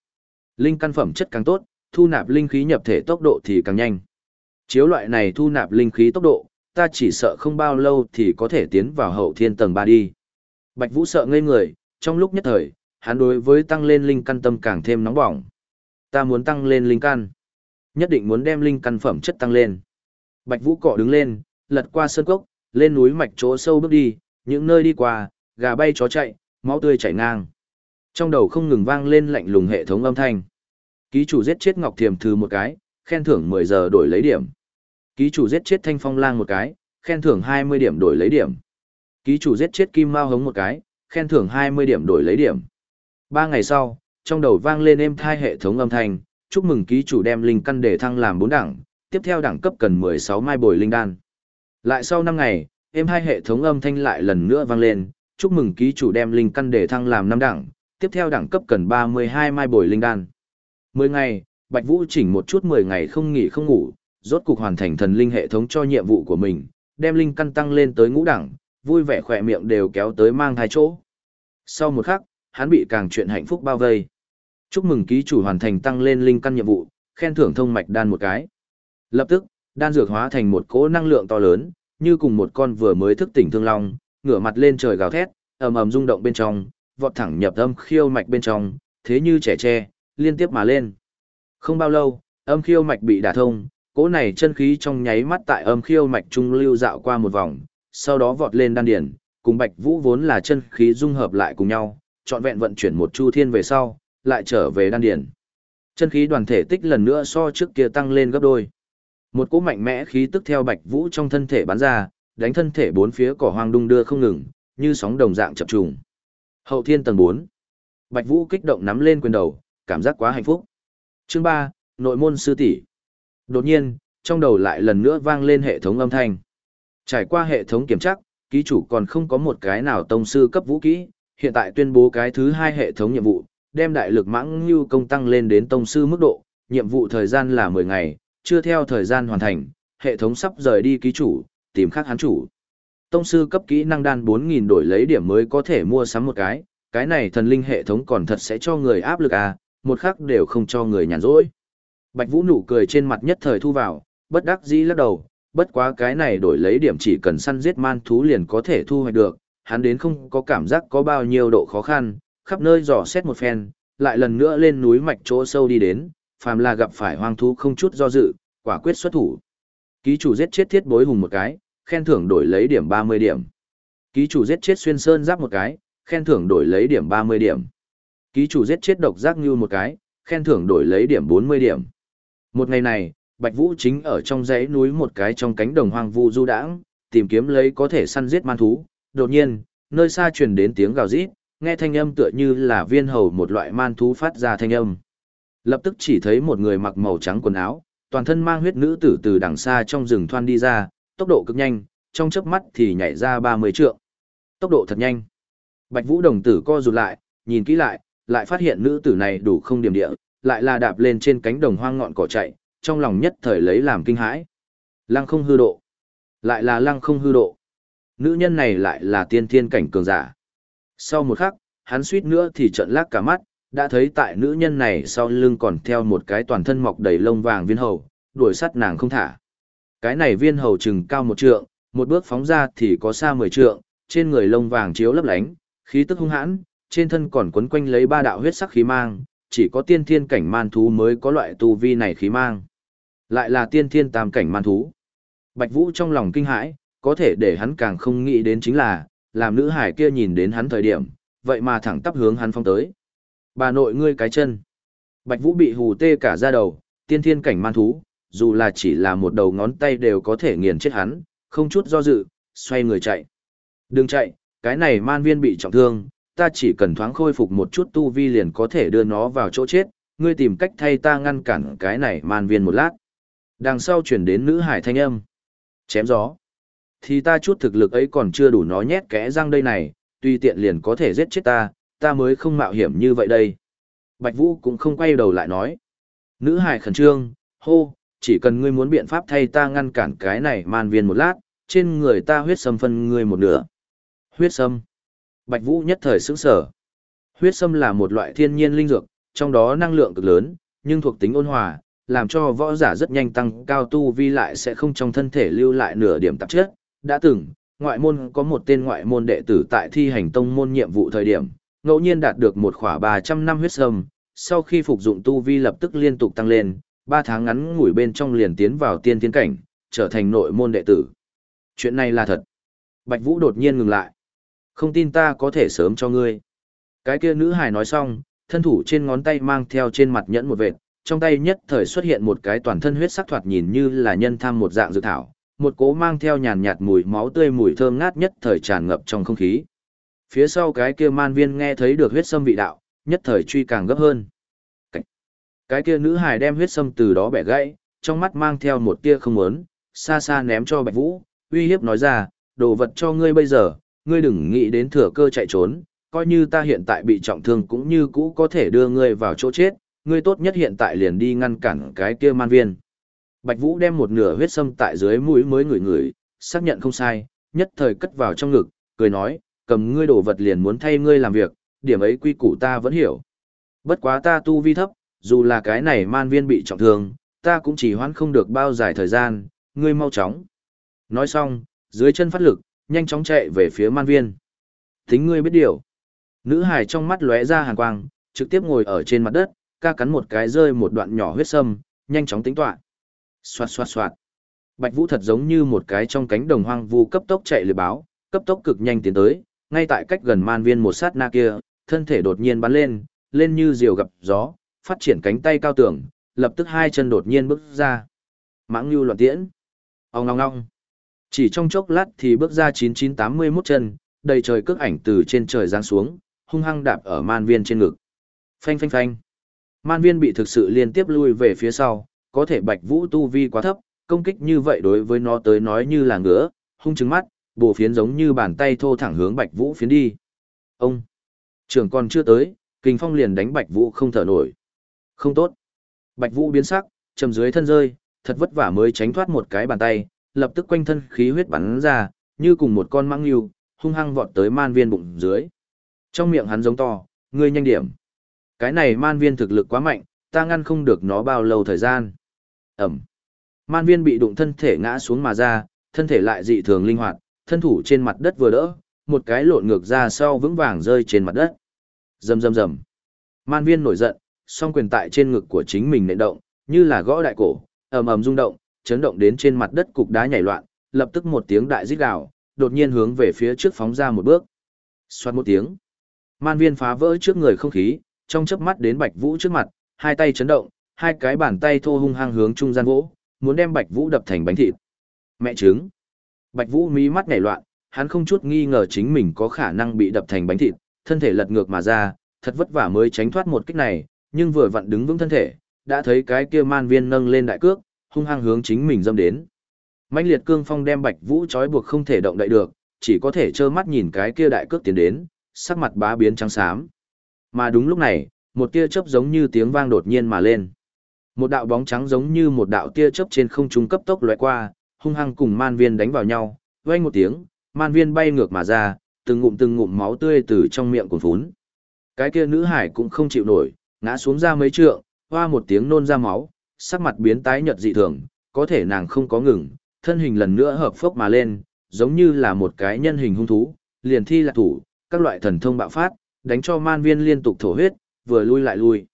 Linh căn phẩm chất càng tốt, thu nạp linh khí nhập thể tốc độ thì càng nhanh. Chiếu loại này thu nạp linh khí tốc độ, ta chỉ sợ không bao lâu thì có thể tiến vào hậu thiên tầng ba đi. Bạch Vũ sợ ngây người, trong lúc nhất thời, hắn đối với tăng lên linh căn tâm càng thêm nóng bỏng. Ta muốn tăng lên linh căn. Nhất định muốn đem linh căn phẩm chất tăng lên. Bạch Vũ cọ đứng lên, lật qua sơn cốc, lên núi mạch chỗ sâu bước đi, những nơi đi qua, gà bay chó chạy, máu tươi chảy ngang. Trong đầu không ngừng vang lên lạnh lùng hệ thống âm thanh. Ký chủ giết chết Ngọc Thiềm Thư một cái, khen thưởng 10 giờ đổi lấy điểm. Ký chủ giết chết Thanh Phong Lang một cái, khen thưởng 20 điểm đổi lấy điểm. Ký chủ giết chết Kim Mao Hống một cái, khen thưởng 20 điểm đổi lấy điểm. Ba ngày sau, trong đầu vang lên êm thai hệ thống âm thanh, chúc mừng ký chủ đem linh căn để thăng làm 4 đẳng, tiếp theo đẳng cấp cần 16 mai bồi linh đan. Lại sau 5 ngày, êm hai hệ thống âm thanh lại lần nữa vang lên, chúc mừng ký chủ đem linh căn để thăng làm 5 đẳng, tiếp theo đẳng cấp cần 32 mai bồi linh đan. 10 ngày, Bạch Vũ chỉnh một chút 10 ngày không nghỉ không ngủ, rốt cục hoàn thành thần linh hệ thống cho nhiệm vụ của mình, đem linh căn tăng lên tới ngũ đẳng, vui vẻ khỏe miệng đều kéo tới mang thai chỗ. Sau một khắc, hắn bị càng chuyện hạnh phúc bao vây. Chúc mừng ký chủ hoàn thành tăng lên linh căn nhiệm vụ, khen thưởng thông mạch đan một cái. Lập tức, đan dược hóa thành một cỗ năng lượng to lớn, như cùng một con vừa mới thức tỉnh thương long, ngửa mặt lên trời gào thét, ầm ầm rung động bên trong, vọt thẳng nhập âm khiêu mạch bên trong, thế như trẻ tre, liên tiếp mà lên. Không bao lâu, âm khiêu mạch bị đả thông, cỗ này chân khí trong nháy mắt tại âm khiêu mạch trung lưu dạo qua một vòng, sau đó vọt lên đan điển, cùng Bạch Vũ vốn là chân khí dung hợp lại cùng nhau, trọn vẹn vận chuyển một chu thiên về sau, lại trở về đan điển. Chân khí đoàn thể tích lần nữa so trước kia tăng lên gấp đôi. Một cỗ mạnh mẽ khí tức theo Bạch Vũ trong thân thể bắn ra, đánh thân thể bốn phía cỏ hoang đung đưa không ngừng, như sóng đồng dạng chập trùng. Hậu thiên tầng 4. Bạch Vũ kích động nắm lên quyền đầu, cảm giác quá hạnh phúc. Chương 3, nội môn sư tỷ. Đột nhiên, trong đầu lại lần nữa vang lên hệ thống âm thanh. Trải qua hệ thống kiểm tra, ký chủ còn không có một cái nào tông sư cấp vũ kỹ, hiện tại tuyên bố cái thứ hai hệ thống nhiệm vụ, đem đại lực mãng như công tăng lên đến tông sư mức độ, nhiệm vụ thời gian là 10 ngày, chưa theo thời gian hoàn thành, hệ thống sắp rời đi ký chủ, tìm khác hắn chủ. Tông sư cấp kỹ năng đan 4.000 đổi lấy điểm mới có thể mua sắm một cái, cái này thần linh hệ thống còn thật sẽ cho người áp lực à, một khắc đều không cho người nhàn rỗi. Bạch Vũ nụ cười trên mặt nhất thời thu vào, bất đắc dĩ lắc đầu, bất quá cái này đổi lấy điểm chỉ cần săn giết man thú liền có thể thu hoạch được, hắn đến không có cảm giác có bao nhiêu độ khó khăn, khắp nơi dò xét một phen, lại lần nữa lên núi mạch chỗ sâu đi đến, phàm là gặp phải hoang thú không chút do dự, quả quyết xuất thủ. Ký chủ giết chết thiết bối hùng một cái, khen thưởng đổi lấy điểm 30 điểm. Ký chủ giết chết xuyên sơn giáp một cái, khen thưởng đổi lấy điểm 30 điểm. Ký chủ giết chết độc giác như một cái, khen thưởng đổi lấy điểm 40 điểm. Một ngày này, Bạch Vũ chính ở trong dãy núi một cái trong cánh đồng hoang vu du đãng, tìm kiếm lấy có thể săn giết man thú. Đột nhiên, nơi xa truyền đến tiếng gào rít, nghe thanh âm tựa như là viên hầu một loại man thú phát ra thanh âm. Lập tức chỉ thấy một người mặc màu trắng quần áo, toàn thân mang huyết nữ tử từ đằng xa trong rừng thoan đi ra, tốc độ cực nhanh, trong chớp mắt thì nhảy ra 30 trượng. Tốc độ thật nhanh. Bạch Vũ đồng tử co rụt lại, nhìn kỹ lại, lại phát hiện nữ tử này đủ không điểm địa, lại là đạp lên trên cánh đồng hoang ngọn cỏ chạy, trong lòng nhất thời lấy làm kinh hãi. Lăng không hư độ. Lại là lăng không hư độ. Nữ nhân này lại là tiên thiên cảnh cường giả. Sau một khắc, hắn suýt nữa thì trợn lác cả mắt, đã thấy tại nữ nhân này sau lưng còn theo một cái toàn thân mọc đầy lông vàng viên hầu, đuổi sắt nàng không thả. Cái này viên hầu chừng cao một trượng, một bước phóng ra thì có xa mười trượng, trên người lông vàng chiếu lấp lánh, khí tức hung hãn, trên thân còn quấn quanh lấy ba đạo huyết sắc khí mang, chỉ có tiên thiên cảnh man thú mới có loại tu vi này khí mang. Lại là tiên thiên tam cảnh man thú. Bạch Vũ trong lòng kinh hãi, có thể để hắn càng không nghĩ đến chính là, làm nữ hải kia nhìn đến hắn thời điểm, vậy mà thẳng tắp hướng hắn phong tới. Bà nội ngươi cái chân. Bạch Vũ bị hù tê cả da đầu, tiên thiên cảnh man thú, dù là chỉ là một đầu ngón tay đều có thể nghiền chết hắn, không chút do dự, xoay người chạy. Đừng chạy, cái này man viên bị trọng thương, ta chỉ cần thoáng khôi phục một chút tu vi liền có thể đưa nó vào chỗ chết, ngươi tìm cách thay ta ngăn cản cái này man viên một lát. Đằng sau chuyển đến nữ hải thanh âm. Chém gió. Thì ta chút thực lực ấy còn chưa đủ nó nhét kẽ răng đây này, tuy tiện liền có thể giết chết ta, ta mới không mạo hiểm như vậy đây. Bạch Vũ cũng không quay đầu lại nói. Nữ hải khẩn trương, hô, chỉ cần ngươi muốn biện pháp thay ta ngăn cản cái này man viên một lát, trên người ta huyết sâm phân ngươi một nửa. Huyết sâm. Bạch Vũ nhất thời sững sờ, Huyết sâm là một loại thiên nhiên linh dược, trong đó năng lượng cực lớn, nhưng thuộc tính ôn hòa, làm cho võ giả rất nhanh tăng cao tu vi lại sẽ không trong thân thể lưu lại nửa điểm tạp chất. Đã từng, ngoại môn có một tên ngoại môn đệ tử tại thi hành tông môn nhiệm vụ thời điểm, ngẫu nhiên đạt được một khỏa 300 năm huyết sâm, sau khi phục dụng tu vi lập tức liên tục tăng lên, 3 tháng ngắn ngủi bên trong liền tiến vào tiên tiến cảnh, trở thành nội môn đệ tử. Chuyện này là thật. Bạch Vũ đột nhiên ngừng lại. Không tin ta có thể sớm cho ngươi. Cái kia nữ hài nói xong, thân thủ trên ngón tay mang theo trên mặt nhẫn một vệt, trong tay nhất thời xuất hiện một cái toàn thân huyết sắc thoạt nhìn như là nhân tham một dạng dược thảo, một cố mang theo nhàn nhạt mùi máu tươi mùi thơm ngát nhất thời tràn ngập trong không khí. Phía sau cái kia man viên nghe thấy được huyết sâm vị đạo, nhất thời truy càng gấp hơn. Cái, cái kia nữ hài đem huyết sâm từ đó bẻ gãy, trong mắt mang theo một tia không muốn, xa xa ném cho Bạch Vũ, uy hiếp nói ra, đồ vật cho ngươi bây giờ, ngươi đừng nghĩ đến thừa cơ chạy trốn, coi như ta hiện tại bị trọng thương cũng như cũ có thể đưa ngươi vào chỗ chết, ngươi tốt nhất hiện tại liền đi ngăn cản cái kia man viên. Bạch Vũ đem một nửa huyết sâm tại dưới mũi mới ngửi ngửi, xác nhận không sai, nhất thời cất vào trong ngực, cười nói, cầm ngươi đồ vật liền muốn thay ngươi làm việc, điểm ấy quy củ ta vẫn hiểu. Bất quá ta tu vi thấp, dù là cái này man viên bị trọng thương, ta cũng chỉ hoãn không được bao dài thời gian, ngươi mau chóng. Nói xong, dưới chân phát lực, nhanh chóng chạy về phía man viên. Tính ngươi biết điều. Nữ hải trong mắt lóe ra hàn quang, trực tiếp ngồi ở trên mặt đất, ca cắn một cái rơi một đoạn nhỏ huyết sâm, nhanh chóng tính toán. Xoạt xoạt xoạt. Bạch Vũ thật giống như một cái trong cánh đồng hoang vu cấp tốc chạy lừa báo, cấp tốc cực nhanh tiến tới, ngay tại cách gần man viên một sát na kia, thân thể đột nhiên bắn lên, lên như diều gặp gió, phát triển cánh tay cao tưởng, lập tức hai chân đột nhiên bước ra. Mãng như loạn tiễn. Ông ngong ngong. Chỉ trong chốc lát thì bước ra 9981 chân, đầy trời cước ảnh từ trên trời giáng xuống, hung hăng đạp ở man viên trên ngực. Phanh phanh phanh. Man viên bị thực sự liên tiếp lui về phía sau, có thể bạch vũ tu vi quá thấp, công kích như vậy đối với nó tới nói như là ngứa, hung trứng mắt, bổ phiến giống như bàn tay thô thẳng hướng bạch vũ phiến đi. Ông! Trưởng còn chưa tới, kình phong liền đánh bạch vũ không thở nổi. Không tốt. Bạch vũ biến sắc, chầm dưới thân rơi, thật vất vả mới tránh thoát một cái bàn tay, lập tức quanh thân khí huyết bắn ra, như cùng một con mãng yêu, hung hăng vọt tới man viên bụng dưới. Trong miệng hắn giống to, ngươi nhanh điểm. Cái này man viên thực lực quá mạnh, ta ngăn không được nó bao lâu thời gian. Ẩm. Man viên bị đụng thân thể ngã xuống mà ra, thân thể lại dị thường linh hoạt, thân thủ trên mặt đất vừa đỡ, một cái lộn ngược ra sau vững vàng rơi trên mặt đất. Rầm rầm rầm. Man viên nổi giận, song quyền tại trên ngực của chính mình nện động, như là gõ đại cổ, ầm ầm rung động, chấn động đến trên mặt đất cục đá nhảy loạn, lập tức một tiếng đại rít gào, đột nhiên hướng về phía trước phóng ra một bước. Xoát một tiếng. Man viên phá vỡ trước người không khí, trong chớp mắt đến Bạch Vũ trước mặt, hai tay chấn động, hai cái bàn tay thô hung hăng hướng trung gian vỗ, muốn đem Bạch Vũ đập thành bánh thịt. Mẹ trứng. Bạch Vũ mí mắt nhảy loạn, hắn không chút nghi ngờ chính mình có khả năng bị đập thành bánh thịt, thân thể lật ngược mà ra, thật vất vả mới tránh thoát một kích này, nhưng vừa vặn đứng vững thân thể, đã thấy cái kia man viên nâng lên đại cước, hung hăng hướng chính mình dâm đến. Mãnh liệt cương phong đem Bạch Vũ trói buộc không thể động đậy được, chỉ có thể trơ mắt nhìn cái kia đại cước tiến đến, sắc mặt bá biến trắng xám. Mà đúng lúc này, một tia chớp giống như tiếng vang đột nhiên mà lên. Một đạo bóng trắng giống như một đạo tia chớp trên không trung cấp tốc lóe qua, hung hăng cùng man viên đánh vào nhau, vang một tiếng, man viên bay ngược mà ra, từng ngụm từng ngụm máu tươi từ trong miệng cuồn phún. Cái kia nữ hải cũng không chịu nổi, ngã xuống ra mấy trượng, hoa một tiếng nôn ra máu, sắc mặt biến tái nhợt dị thường, có thể nàng không có ngừng, thân hình lần nữa hợp phốc mà lên, giống như là một cái nhân hình hung thú, liền thi là thủ, các loại thần thông bạo phát, đánh cho man viên liên tục thổ huyết, vừa lui lại lui.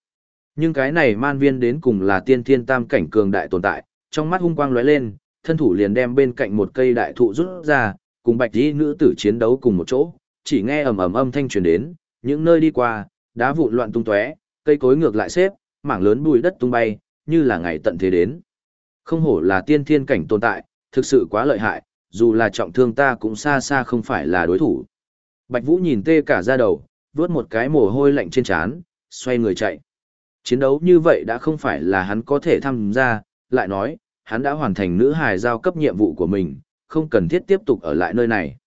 Nhưng cái này man viên đến cùng là tiên thiên tam cảnh cường đại tồn tại, trong mắt hung quang lóe lên, thân thủ liền đem bên cạnh một cây đại thụ rút ra, cùng bạch y nữ tử chiến đấu cùng một chỗ, chỉ nghe ầm ầm âm thanh truyền đến, những nơi đi qua, đá vụn loạn tung tóe, cây cối ngược lại xếp, mảng lớn bụi đất tung bay, như là ngày tận thế đến. Không hổ là tiên thiên cảnh tồn tại, thực sự quá lợi hại, dù là trọng thương ta cũng xa xa không phải là đối thủ. Bạch Vũ nhìn tê cả da đầu, vớt một cái mồ hôi lạnh trên trán, xoay người chạy. Chiến đấu như vậy đã không phải là hắn có thể tham gia, lại nói, hắn đã hoàn thành nữ hài giao cấp nhiệm vụ của mình, không cần thiết tiếp tục ở lại nơi này.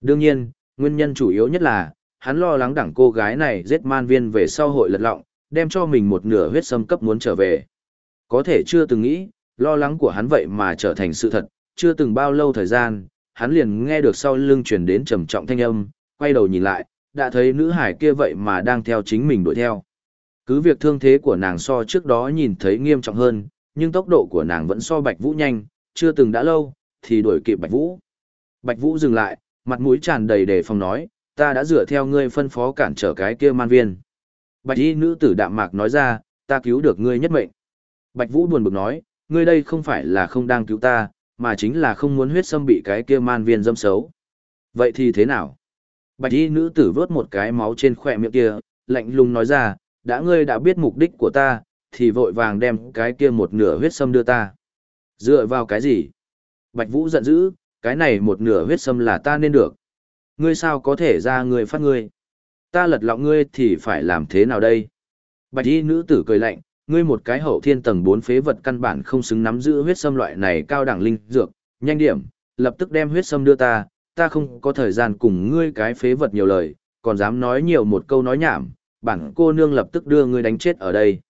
Đương nhiên, nguyên nhân chủ yếu nhất là, hắn lo lắng đẳng cô gái này giết man viên về sau hội lật lọng, đem cho mình một nửa huyết sâm cấp muốn trở về. Có thể chưa từng nghĩ, lo lắng của hắn vậy mà trở thành sự thật, chưa từng bao lâu thời gian, hắn liền nghe được sau lưng truyền đến trầm trọng thanh âm, quay đầu nhìn lại, đã thấy nữ hải kia vậy mà đang theo chính mình đuổi theo. Cứ việc thương thế của nàng so trước đó nhìn thấy nghiêm trọng hơn, nhưng tốc độ của nàng vẫn so Bạch Vũ nhanh, chưa từng đã lâu, thì đuổi kịp Bạch Vũ. Bạch Vũ dừng lại, mặt mũi tràn đầy đề phòng nói, ta đã dựa theo ngươi phân phó cản trở cái kia man viên. Bạch y nữ tử đạm mạc nói ra, ta cứu được ngươi nhất mệnh. Bạch Vũ buồn bực nói, ngươi đây không phải là không đang cứu ta, mà chính là không muốn huyết sâm bị cái kia man viên dâm xấu. Vậy thì thế nào? Bạch y nữ tử vớt một cái máu trên khỏe miệng kia, lạnh lùng nói ra, đã ngươi đã biết mục đích của ta, thì vội vàng đem cái kia một nửa huyết sâm đưa ta. Dựa vào cái gì? Bạch Vũ giận dữ, cái này một nửa huyết sâm là ta nên được. Ngươi sao có thể ra người phát ngươi? Ta lật lọng ngươi thì phải làm thế nào đây? Bạch y nữ tử cười lạnh, ngươi một cái hậu thiên tầng 4 phế vật căn bản không xứng nắm giữ huyết sâm loại này cao đẳng linh dược, nhanh điểm, lập tức đem huyết sâm đưa ta, ta không có thời gian cùng ngươi cái phế vật nhiều lời, còn dám nói nhiều một câu nói nhảm, bản cô nương lập tức đưa ngươi đánh chết ở đây.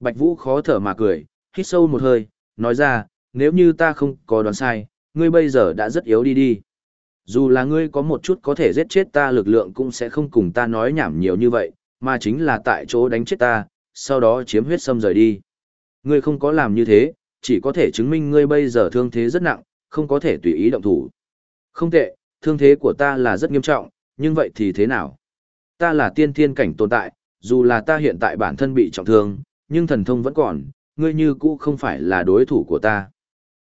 Bạch Vũ khó thở mà cười, hít sâu một hơi, nói ra, nếu như ta không có đoán sai, ngươi bây giờ đã rất yếu đi đi. Dù là ngươi có một chút có thể giết chết ta lực lượng cũng sẽ không cùng ta nói nhảm nhiều như vậy, mà chính là tại chỗ đánh chết ta, sau đó chiếm huyết sâm rời đi. Ngươi không có làm như thế, chỉ có thể chứng minh ngươi bây giờ thương thế rất nặng, không có thể tùy ý động thủ. Không tệ, thương thế của ta là rất nghiêm trọng, nhưng vậy thì thế nào? Ta là tiên thiên cảnh tồn tại, dù là ta hiện tại bản thân bị trọng thương, nhưng thần thông vẫn còn, ngươi như cũ không phải là đối thủ của ta.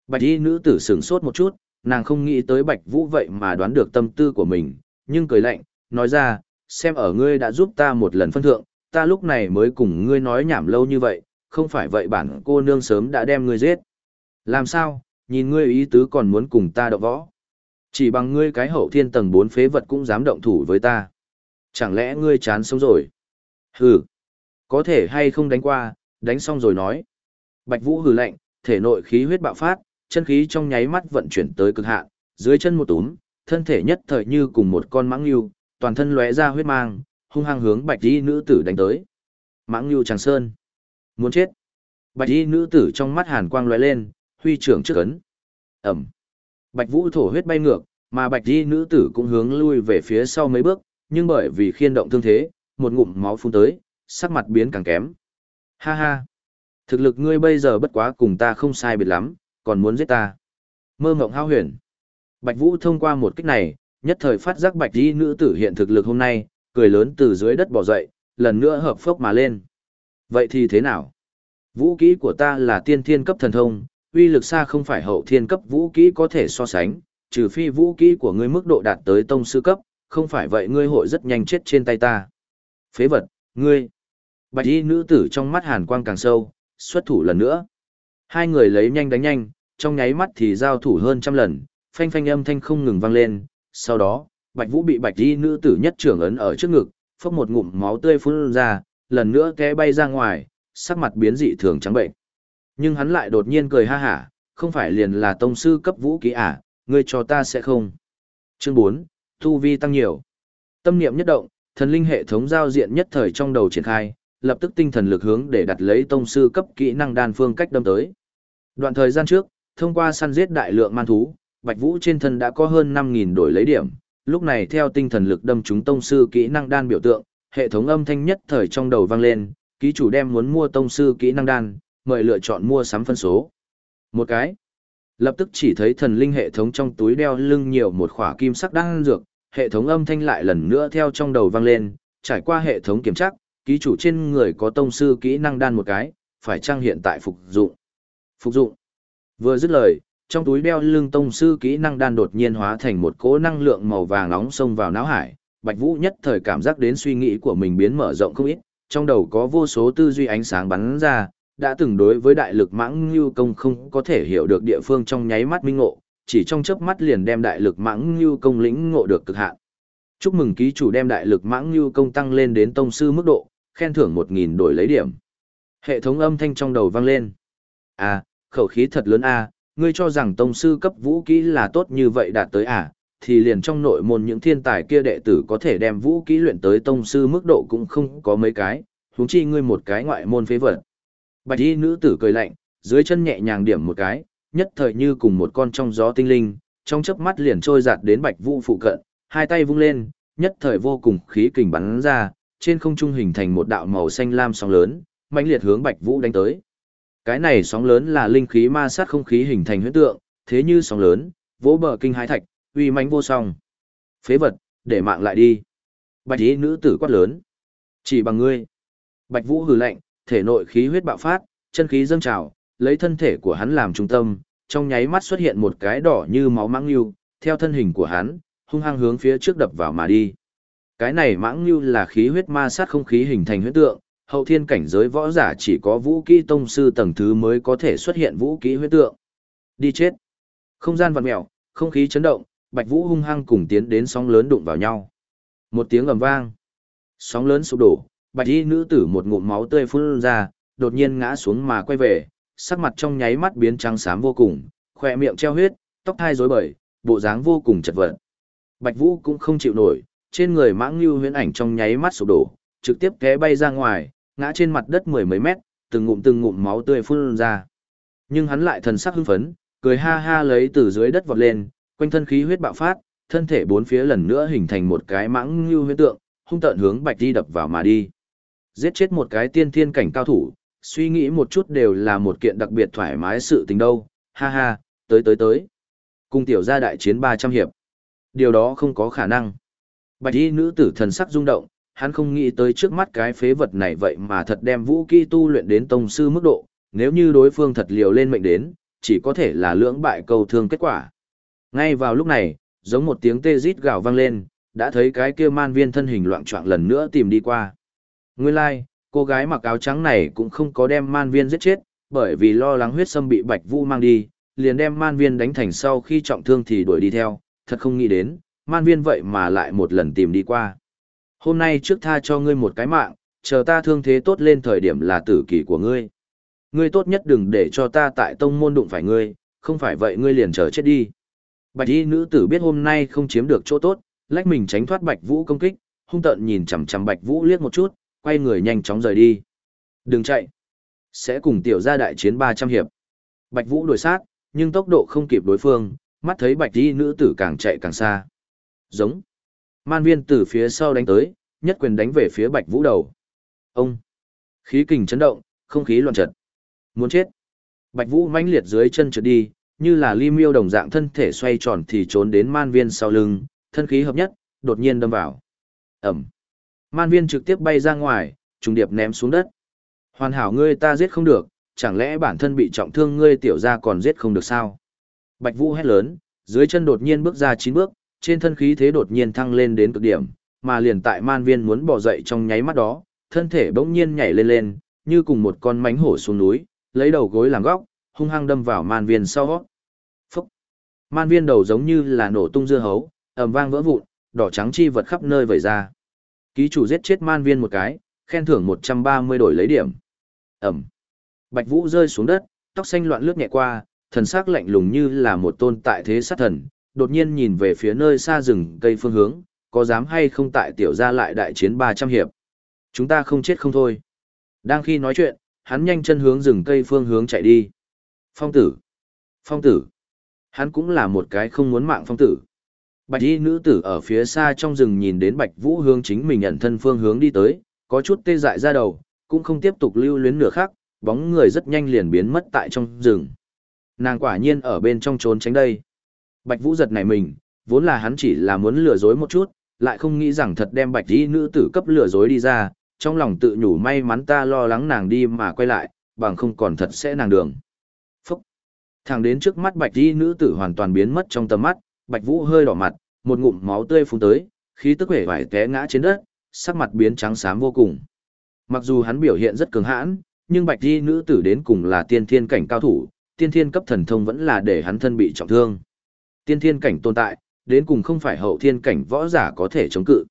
Bạch y nữ tử sửng sốt một chút, nàng không nghĩ tới Bạch Vũ vậy mà đoán được tâm tư của mình, nhưng cười lạnh, nói ra, xem ở ngươi đã giúp ta một lần phân thượng, ta lúc này mới cùng ngươi nói nhảm lâu như vậy, không phải vậy bản cô nương sớm đã đem ngươi giết. Làm sao, nhìn ngươi ý tứ còn muốn cùng ta động võ. Chỉ bằng ngươi cái hậu thiên tầng 4 phế vật cũng dám động thủ với ta. Chẳng lẽ ngươi chán sống rồi? Hừ, có thể hay không đánh qua, đánh xong rồi nói. Bạch Vũ hừ lạnh, thể nội khí huyết bạo phát, chân khí trong nháy mắt vận chuyển tới cực hạn, dưới chân một túm, thân thể nhất thời như cùng một con mãng lưu, toàn thân lóe ra huyết mang, hung hăng hướng Bạch Y nữ tử đánh tới. Mãng lưu Tràng Sơn, muốn chết. Bạch Y nữ tử trong mắt hàn quang lóe lên, huy trưởng trước ấn. Ầm. Bạch Vũ thổ huyết bay ngược, mà Bạch Y nữ tử cũng hướng lui về phía sau mấy bước, nhưng bởi vì khiên động thương thế, một ngụm máu phun tới, sắc mặt biến càng kém. Ha ha. Thực lực ngươi bây giờ bất quá cùng ta không sai biệt lắm, còn muốn giết ta. Mơ mộng hao huyền. Bạch Vũ thông qua một kích này, nhất thời phát giác Bạch Y nữ tử hiện thực lực hôm nay, cười lớn từ dưới đất bò dậy, lần nữa hợp phốc mà lên. Vậy thì thế nào? Vũ kỹ của ta là tiên thiên cấp thần thông, uy lực xa không phải hậu thiên cấp vũ kỹ có thể so sánh, trừ phi vũ kỹ của ngươi mức độ đạt tới tông sư cấp, không phải vậy ngươi hội rất nhanh chết trên tay ta. Phế vật, ngươi. Bạch y nữ tử trong mắt hàn quang càng sâu, xuất thủ lần nữa. Hai người lấy nhanh đánh nhanh, trong nháy mắt thì giao thủ hơn trăm lần, phanh phanh âm thanh không ngừng vang lên. Sau đó, Bạch Vũ bị Bạch y nữ tử nhất trưởng ấn ở trước ngực, phốc một ngụm máu tươi phun ra, lần nữa té bay ra ngoài, sắc mặt biến dị thường trắng bệnh. Nhưng hắn lại đột nhiên cười ha hả, không phải liền là tông sư cấp vũ kỹ à, ngươi cho ta sẽ không. Chương 4, Tu Vi tăng nhiều. Tâm niệm nhất động, thần linh hệ thống giao diện nhất thời trong đầu triển khai, lập tức tinh thần lực hướng để đặt lấy tông sư cấp kỹ năng đan phương cách đâm tới. Đoạn thời gian trước, thông qua săn giết đại lượng man thú, Bạch Vũ trên thân đã có hơn 5000 đổi lấy điểm, lúc này theo tinh thần lực đâm trúng tông sư kỹ năng đan biểu tượng, hệ thống âm thanh nhất thời trong đầu vang lên, ký chủ đem muốn mua tông sư kỹ năng đan, mời lựa chọn mua sắm phân số. Một cái. Lập tức chỉ thấy thần linh hệ thống trong túi đeo lưng nhiều một khỏa kim sắc đan dược, hệ thống âm thanh lại lần nữa theo trong đầu vang lên, trải qua hệ thống kiểm tra, ký chủ trên người có tông sư kỹ năng đan một cái, phải trang hiện tại phục dụng. Phục dụng. Vừa dứt lời, trong túi đeo lưng tông sư kỹ năng đan đột nhiên hóa thành một cỗ năng lượng màu vàng nóng xông vào não hải, Bạch Vũ nhất thời cảm giác đến suy nghĩ của mình biến mở rộng không ít, trong đầu có vô số tư duy ánh sáng bắn ra, đã từng đối với đại lực mãng lưu công không có thể hiểu được địa phương trong nháy mắt minh ngộ, chỉ trong chớp mắt liền đem đại lực mãng lưu công lĩnh ngộ được cực hạn. Chúc mừng ký chủ đem đại lực mãng lưu công tăng lên đến tông sư mức độ, khen thưởng 1000 đổi lấy điểm. Hệ thống âm thanh trong đầu vang lên. À, khẩu khí thật lớn a, ngươi cho rằng tông sư cấp vũ kỹ là tốt như vậy đạt tới à, thì liền trong nội môn những thiên tài kia đệ tử có thể đem vũ kỹ luyện tới tông sư mức độ cũng không có mấy cái, huống chi ngươi một cái ngoại môn phế vật. Bạch y nữ tử cười lạnh, dưới chân nhẹ nhàng điểm một cái, nhất thời như cùng một con trong gió tinh linh, trong chớp mắt liền trôi giạt đến Bạch Vũ phụ cận, hai tay vung lên, nhất thời vô cùng khí kình bắn ra, trên không trung hình thành một đạo màu xanh lam sóng lớn, mãnh liệt hướng Bạch Vũ đánh tới. Cái này sóng lớn là linh khí ma sát không khí hình thành huyễn tượng, thế như sóng lớn, vỗ bờ kinh hãi thạch, uy mãnh vô song. Phế vật, để mạng lại đi. Bạch ý nữ tử quát lớn. Chỉ bằng ngươi. Bạch Vũ hừ lạnh, thể nội khí huyết bạo phát, chân khí dâng trào, lấy thân thể của hắn làm trung tâm, trong nháy mắt xuất hiện một cái đỏ như máu mãng lưu, theo thân hình của hắn, hung hăng hướng phía trước đập vào mà đi. Cái này mãng lưu là khí huyết ma sát không khí hình thành huyết tượng, hậu thiên cảnh giới võ giả chỉ có vũ kỹ tông sư tầng thứ mới có thể xuất hiện vũ kỹ huyết tượng. Đi chết. Không gian vặn mèo, không khí chấn động, Bạch Vũ hung hăng cùng tiến đến sóng lớn đụng vào nhau. Một tiếng ầm vang. Sóng lớn sụp đổ, Bạch Y nữ tử một ngụm máu tươi phun ra, đột nhiên ngã xuống mà quay về, sắc mặt trong nháy mắt biến trắng xám vô cùng, khỏe miệng treo huyết, tóc hai rối bời, bộ dáng vô cùng chật vật. Bạch Vũ cũng không chịu nổi, trên người mãng lưu huyễn ảnh trong nháy mắt sụp đổ, trực tiếp té bay ra ngoài, ngã trên mặt đất mười mấy mét, từng ngụm từng ngụm máu tươi phun ra. Nhưng hắn lại thần sắc hưng phấn, cười ha ha lấy từ dưới đất vọt lên, quanh thân khí huyết bạo phát, thân thể bốn phía lần nữa hình thành một cái mãng lưu huyễn tượng, hung tợn hướng Bạch Di đập vào mà đi. Giết chết một cái tiên thiên cảnh cao thủ, suy nghĩ một chút đều là một kiện đặc biệt thoải mái sự tình đâu, ha ha, tới tới tới. cung tiểu gia đại chiến 300 hiệp. Điều đó không có khả năng. Bạch y nữ tử thần sắc rung động, hắn không nghĩ tới trước mắt cái phế vật này vậy mà thật đem vũ kỹ tu luyện đến tông sư mức độ, nếu như đối phương thật liều lên mệnh đến, chỉ có thể là lưỡng bại cầu thương kết quả. Ngay vào lúc này, giống một tiếng tê rít gào vang lên, đã thấy cái kia man viên thân hình loạn trọng lần nữa tìm đi qua. Nguyên lai, like, cô gái mặc áo trắng này cũng không có đem man viên giết chết, bởi vì lo lắng huyết sâm bị Bạch Vũ mang đi, liền đem man viên đánh thành sau khi trọng thương thì đuổi đi theo, thật không nghĩ đến, man viên vậy mà lại một lần tìm đi qua. Hôm nay trước tha cho ngươi một cái mạng, chờ ta thương thế tốt lên thời điểm là tử kỳ của ngươi. Ngươi tốt nhất đừng để cho ta tại tông môn đụng phải ngươi, không phải vậy ngươi liền chờ chết đi. Bạch y nữ tử biết hôm nay không chiếm được chỗ tốt, lách mình tránh thoát Bạch Vũ công kích, hung tợn nhìn chằm chằm Bạch Vũ liếc một chút, quay người nhanh chóng rời đi. Đừng chạy. Sẽ cùng tiểu gia đại chiến 300 hiệp. Bạch Vũ đuổi sát, nhưng tốc độ không kịp đối phương, mắt thấy Bạch y nữ tử càng chạy càng xa. Giống. Man viên từ phía sau đánh tới, nhất quyền đánh về phía Bạch Vũ đầu. Ông. Khí kình chấn động, không khí loạn trật. Muốn chết. Bạch Vũ mãnh liệt dưới chân trượt đi, như là ly miêu đồng dạng thân thể xoay tròn thì trốn đến man viên sau lưng, thân khí hợp nhất, đột nhiên đâm vào. Ẩm. Man viên trực tiếp bay ra ngoài, trùng điệp ném xuống đất. Hoàn hảo ngươi ta giết không được, chẳng lẽ bản thân bị trọng thương ngươi tiểu ra còn giết không được sao? Bạch Vũ hét lớn, dưới chân đột nhiên bước ra chín bước, trên thân khí thế đột nhiên thăng lên đến cực điểm, mà liền tại man viên muốn bỏ dậy trong nháy mắt đó, thân thể bỗng nhiên nhảy lên lên, như cùng một con mánh hổ xuống núi, lấy đầu gối làm góc, hung hăng đâm vào man viên sau. Phúc! Man viên đầu giống như là nổ tung dưa hấu, ầm vang vỡ vụn, đỏ trắng chi vật khắp nơi vẩy ra. Ký chủ giết chết man viên một cái, khen thưởng 130 đổi lấy điểm. Ẩm! Bạch Vũ rơi xuống đất, tóc xanh loạn lướt nhẹ qua, thần sắc lạnh lùng như là một tôn tại thế sát thần, đột nhiên nhìn về phía nơi xa rừng cây phương hướng, có dám hay không tại tiểu gia lại đại chiến 300 hiệp. Chúng ta không chết không thôi. Đang khi nói chuyện, hắn nhanh chân hướng rừng cây phương hướng chạy đi. Phong tử. Phong tử. Hắn cũng là một cái không muốn mạng phong tử. Bạch y nữ tử ở phía xa trong rừng nhìn đến bạch vũ hướng chính mình nhận thân phương hướng đi tới, có chút tê dại ra đầu, cũng không tiếp tục lưu luyến nửa khắc, bóng người rất nhanh liền biến mất tại trong rừng. Nàng quả nhiên ở bên trong trốn tránh đây. Bạch Vũ giật này mình, vốn là hắn chỉ là muốn lừa dối một chút, lại không nghĩ rằng thật đem bạch y nữ tử cấp lừa dối đi ra, trong lòng tự nhủ may mắn ta lo lắng nàng đi mà quay lại, bằng không còn thật sẽ nàng đường. Phúc! Thẳng đến trước mắt bạch y nữ tử hoàn toàn biến mất trong tầm mắt, bạch vũ hơi đỏ mặt, một ngụm máu tươi phun tới, khí tức vẻ vải té ngã trên đất, sắc mặt biến trắng xám vô cùng. Mặc dù hắn biểu hiện rất cường hãn, nhưng bạch y nữ tử đến cùng là tiên thiên cảnh cao thủ, tiên thiên cấp thần thông vẫn là để hắn thân bị trọng thương. Tiên thiên cảnh tồn tại, đến cùng không phải hậu thiên cảnh võ giả có thể chống cự.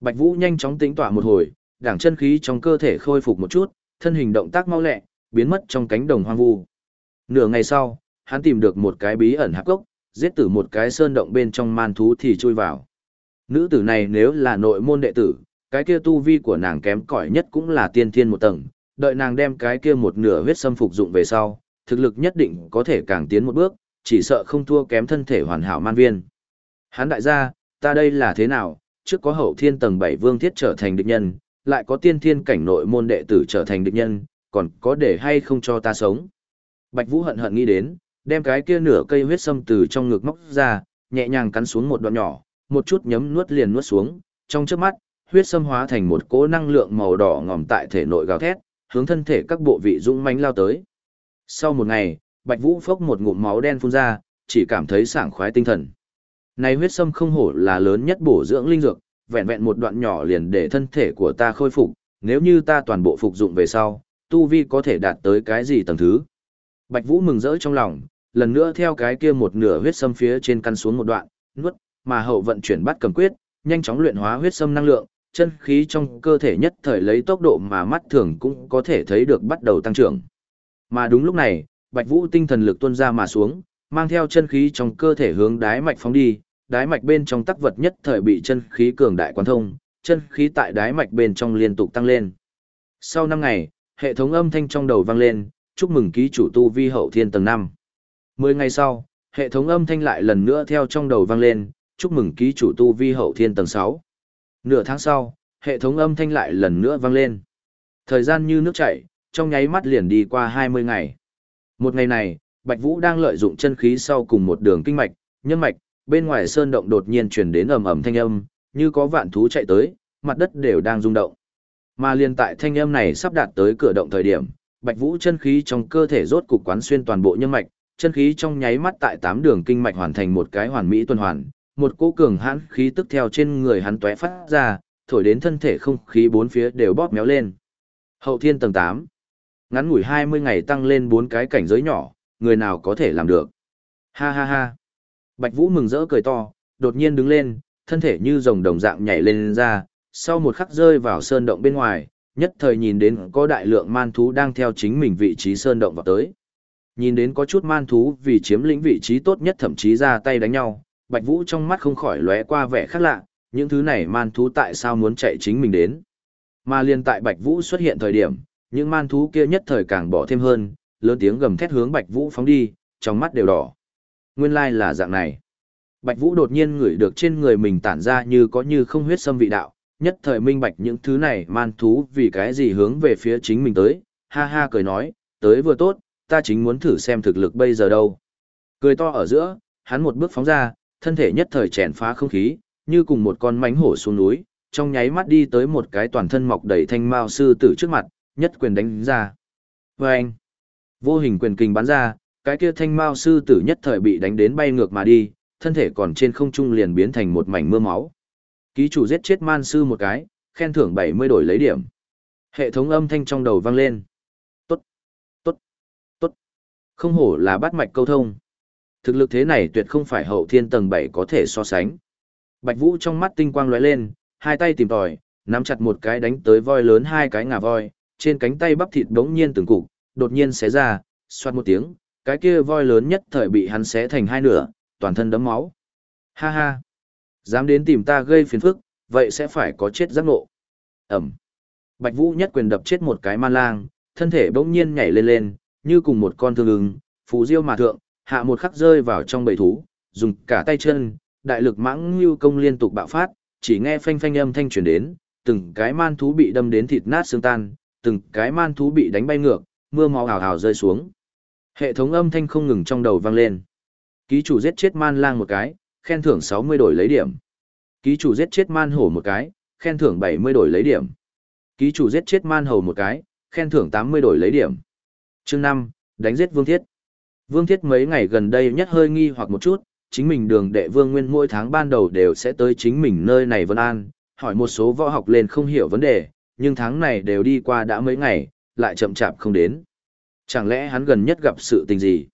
Bạch Vũ nhanh chóng tính tỏa một hồi, đảng chân khí trong cơ thể khôi phục một chút, thân hình động tác mau lẹ, biến mất trong cánh đồng hoang vu. Nửa ngày sau, hắn tìm được một cái bí ẩn hạp gốc, giết tử một cái sơn động bên trong man thú thì chui vào. Nữ tử này nếu là nội môn đệ tử, cái kia tu vi của nàng kém cỏi nhất cũng là tiên thiên một tầng, đợi nàng đem cái kia một nửa huyết xâm phục dụng về sau, thực lực nhất định có thể càng tiến một bước, chỉ sợ không thua kém thân thể hoàn hảo man viên. Hán đại gia, ta đây là thế nào, trước có hậu thiên tầng 7 vương thiết trở thành địch nhân, lại có tiên thiên cảnh nội môn đệ tử trở thành địch nhân, còn có để hay không cho ta sống. Bạch Vũ hận hận nghĩ đến, đem cái kia nửa cây huyết sâm từ trong ngực móc ra, nhẹ nhàng cắn xuống một đoạn nhỏ, một chút nhấm nuốt liền nuốt xuống, trong chớp mắt, huyết sâm hóa thành một cỗ năng lượng màu đỏ ngòm tại thể nội gào thét, hướng thân thể các bộ vị dũng mãnh lao tới. Sau một ngày, Bạch Vũ phốc một ngụm máu đen phun ra, chỉ cảm thấy sảng khoái tinh thần. Này huyết sâm không hổ là lớn nhất bổ dưỡng linh dược, vẹn vẹn một đoạn nhỏ liền để thân thể của ta khôi phục, nếu như ta toàn bộ phục dụng về sau, tu vi có thể đạt tới cái gì tầng thứ. Bạch Vũ mừng rỡ trong lòng, lần nữa theo cái kia một nửa huyết sâm phía trên căn xuống một đoạn, nuốt, mà hậu vận chuyển bắt cầm quyết, nhanh chóng luyện hóa huyết sâm năng lượng, chân khí trong cơ thể nhất thời lấy tốc độ mà mắt thường cũng có thể thấy được bắt đầu tăng trưởng. Mà đúng lúc này, Bạch Vũ tinh thần lực tuôn ra mà xuống, mang theo chân khí trong cơ thể hướng đái mạch phóng đi, đái mạch bên trong tắc vật nhất thời bị chân khí cường đại quán thông, chân khí tại đái mạch bên trong liên tục tăng lên. Sau 5 ngày, hệ thống âm thanh trong đầu vang lên, chúc mừng ký chủ tu vi hậu thiên tầng 5. 10 ngày sau, hệ thống âm thanh lại lần nữa theo trong đầu vang lên, chúc mừng ký chủ tu vi hậu thiên tầng 6. Nửa tháng sau, hệ thống âm thanh lại lần nữa vang lên. Thời gian như nước chảy, trong nháy mắt liền đi qua 20 ngày. Một ngày này, Bạch Vũ đang lợi dụng chân khí sau cùng một đường kinh mạch, nhân mạch, bên ngoài sơn động đột nhiên truyền đến ầm ầm thanh âm, như có vạn thú chạy tới, mặt đất đều đang rung động. Mà liên tại thanh âm này sắp đạt tới cửa động thời điểm, Bạch Vũ chân khí trong cơ thể rốt cục quán xuyên toàn bộ nhân mạch, chân khí trong nháy mắt tại tám đường kinh mạch hoàn thành một cái hoàn mỹ tuần hoàn, một cỗ cường hãn khí tức theo trên người hắn tóe phát ra, thổi đến thân thể không khí bốn phía đều bóp méo lên. Hậu thiên tầng 8. Ngắn ngủi 20 ngày tăng lên bốn cái cảnh giới nhỏ, người nào có thể làm được. Ha ha ha. Bạch Vũ mừng rỡ cười to, đột nhiên đứng lên, thân thể như rồng đồng dạng nhảy lên ra, sau một khắc rơi vào sơn động bên ngoài, nhất thời nhìn đến có đại lượng man thú đang theo chính mình vị trí sơn động vào tới. Nhìn đến có chút man thú vì chiếm lĩnh vị trí tốt nhất thậm chí ra tay đánh nhau, Bạch Vũ trong mắt không khỏi lóe qua vẻ khác lạ, những thứ này man thú tại sao muốn chạy chính mình đến. Mà liên tại Bạch Vũ xuất hiện thời điểm, những man thú kia nhất thời càng bỏ thêm hơn, lớn tiếng gầm thét hướng Bạch Vũ phóng đi, trong mắt đều đỏ. Nguyên lai like là dạng này. Bạch Vũ đột nhiên ngửi được trên người mình tản ra như có như không huyết xâm vị đạo, nhất thời minh bạch những thứ này man thú vì cái gì hướng về phía chính mình tới, ha ha cười nói, tới vừa tốt, ta chính muốn thử xem thực lực bây giờ đâu. Cười to ở giữa, hắn một bước phóng ra, thân thể nhất thời chèn phá không khí, như cùng một con mánh hổ xuống núi, trong nháy mắt đi tới một cái toàn thân mọc đầy thanh mao sư tử trước mặt, nhất quyền đánh ra. Và anh, vô hình quyền kinh bắn ra, cái kia thanh mao sư tử nhất thời bị đánh đến bay ngược mà đi, thân thể còn trên không trung liền biến thành một mảnh mưa máu. Ký chủ giết chết man sư một cái, khen thưởng 70 đổi lấy điểm. Hệ thống âm thanh trong đầu vang lên. Không hổ là bắt mạch câu thông. Thực lực thế này tuyệt không phải hậu thiên tầng 7 có thể so sánh. Bạch Vũ trong mắt tinh quang lóe lên, hai tay tìm tòi, nắm chặt một cái đánh tới voi lớn hai cái ngà voi, trên cánh tay bắp thịt đống nhiên từng cục, đột nhiên xé ra, xoát một tiếng, cái kia voi lớn nhất thời bị hắn xé thành hai nửa, toàn thân đấm máu. Ha ha! Dám đến tìm ta gây phiền phức, vậy sẽ phải có chết giác ngộ. Ẩm! Bạch Vũ nhất quyền đập chết một cái man lang, thân thể bỗng nhiên nhảy lên lên, như cùng một con thương ứng, phù diêu mà thượng, hạ một khắc rơi vào trong bầy thú, dùng cả tay chân, đại lực mãng lưu công liên tục bạo phát, chỉ nghe phanh phanh âm thanh truyền đến, từng cái man thú bị đâm đến thịt nát xương tan, từng cái man thú bị đánh bay ngược, mưa máu hào hào rơi xuống. Hệ thống âm thanh không ngừng trong đầu vang lên. Ký chủ giết chết man lang một cái, khen thưởng 60 đổi lấy điểm. Ký chủ giết chết man hổ một cái, khen thưởng 70 đổi lấy điểm. Ký chủ giết chết man hầu một cái, khen thưởng 80 đổi lấy điểm. Chương 5, đánh giết Vương Thiết. Vương Thiết mấy ngày gần đây nhất hơi nghi hoặc một chút, chính mình đường đệ Vương Nguyên mỗi tháng ban đầu đều sẽ tới chính mình nơi này Vân An, hỏi một số võ học lên không hiểu vấn đề, nhưng tháng này đều đi qua đã mấy ngày, lại chậm chạp không đến. Chẳng lẽ hắn gần nhất gặp sự tình gì?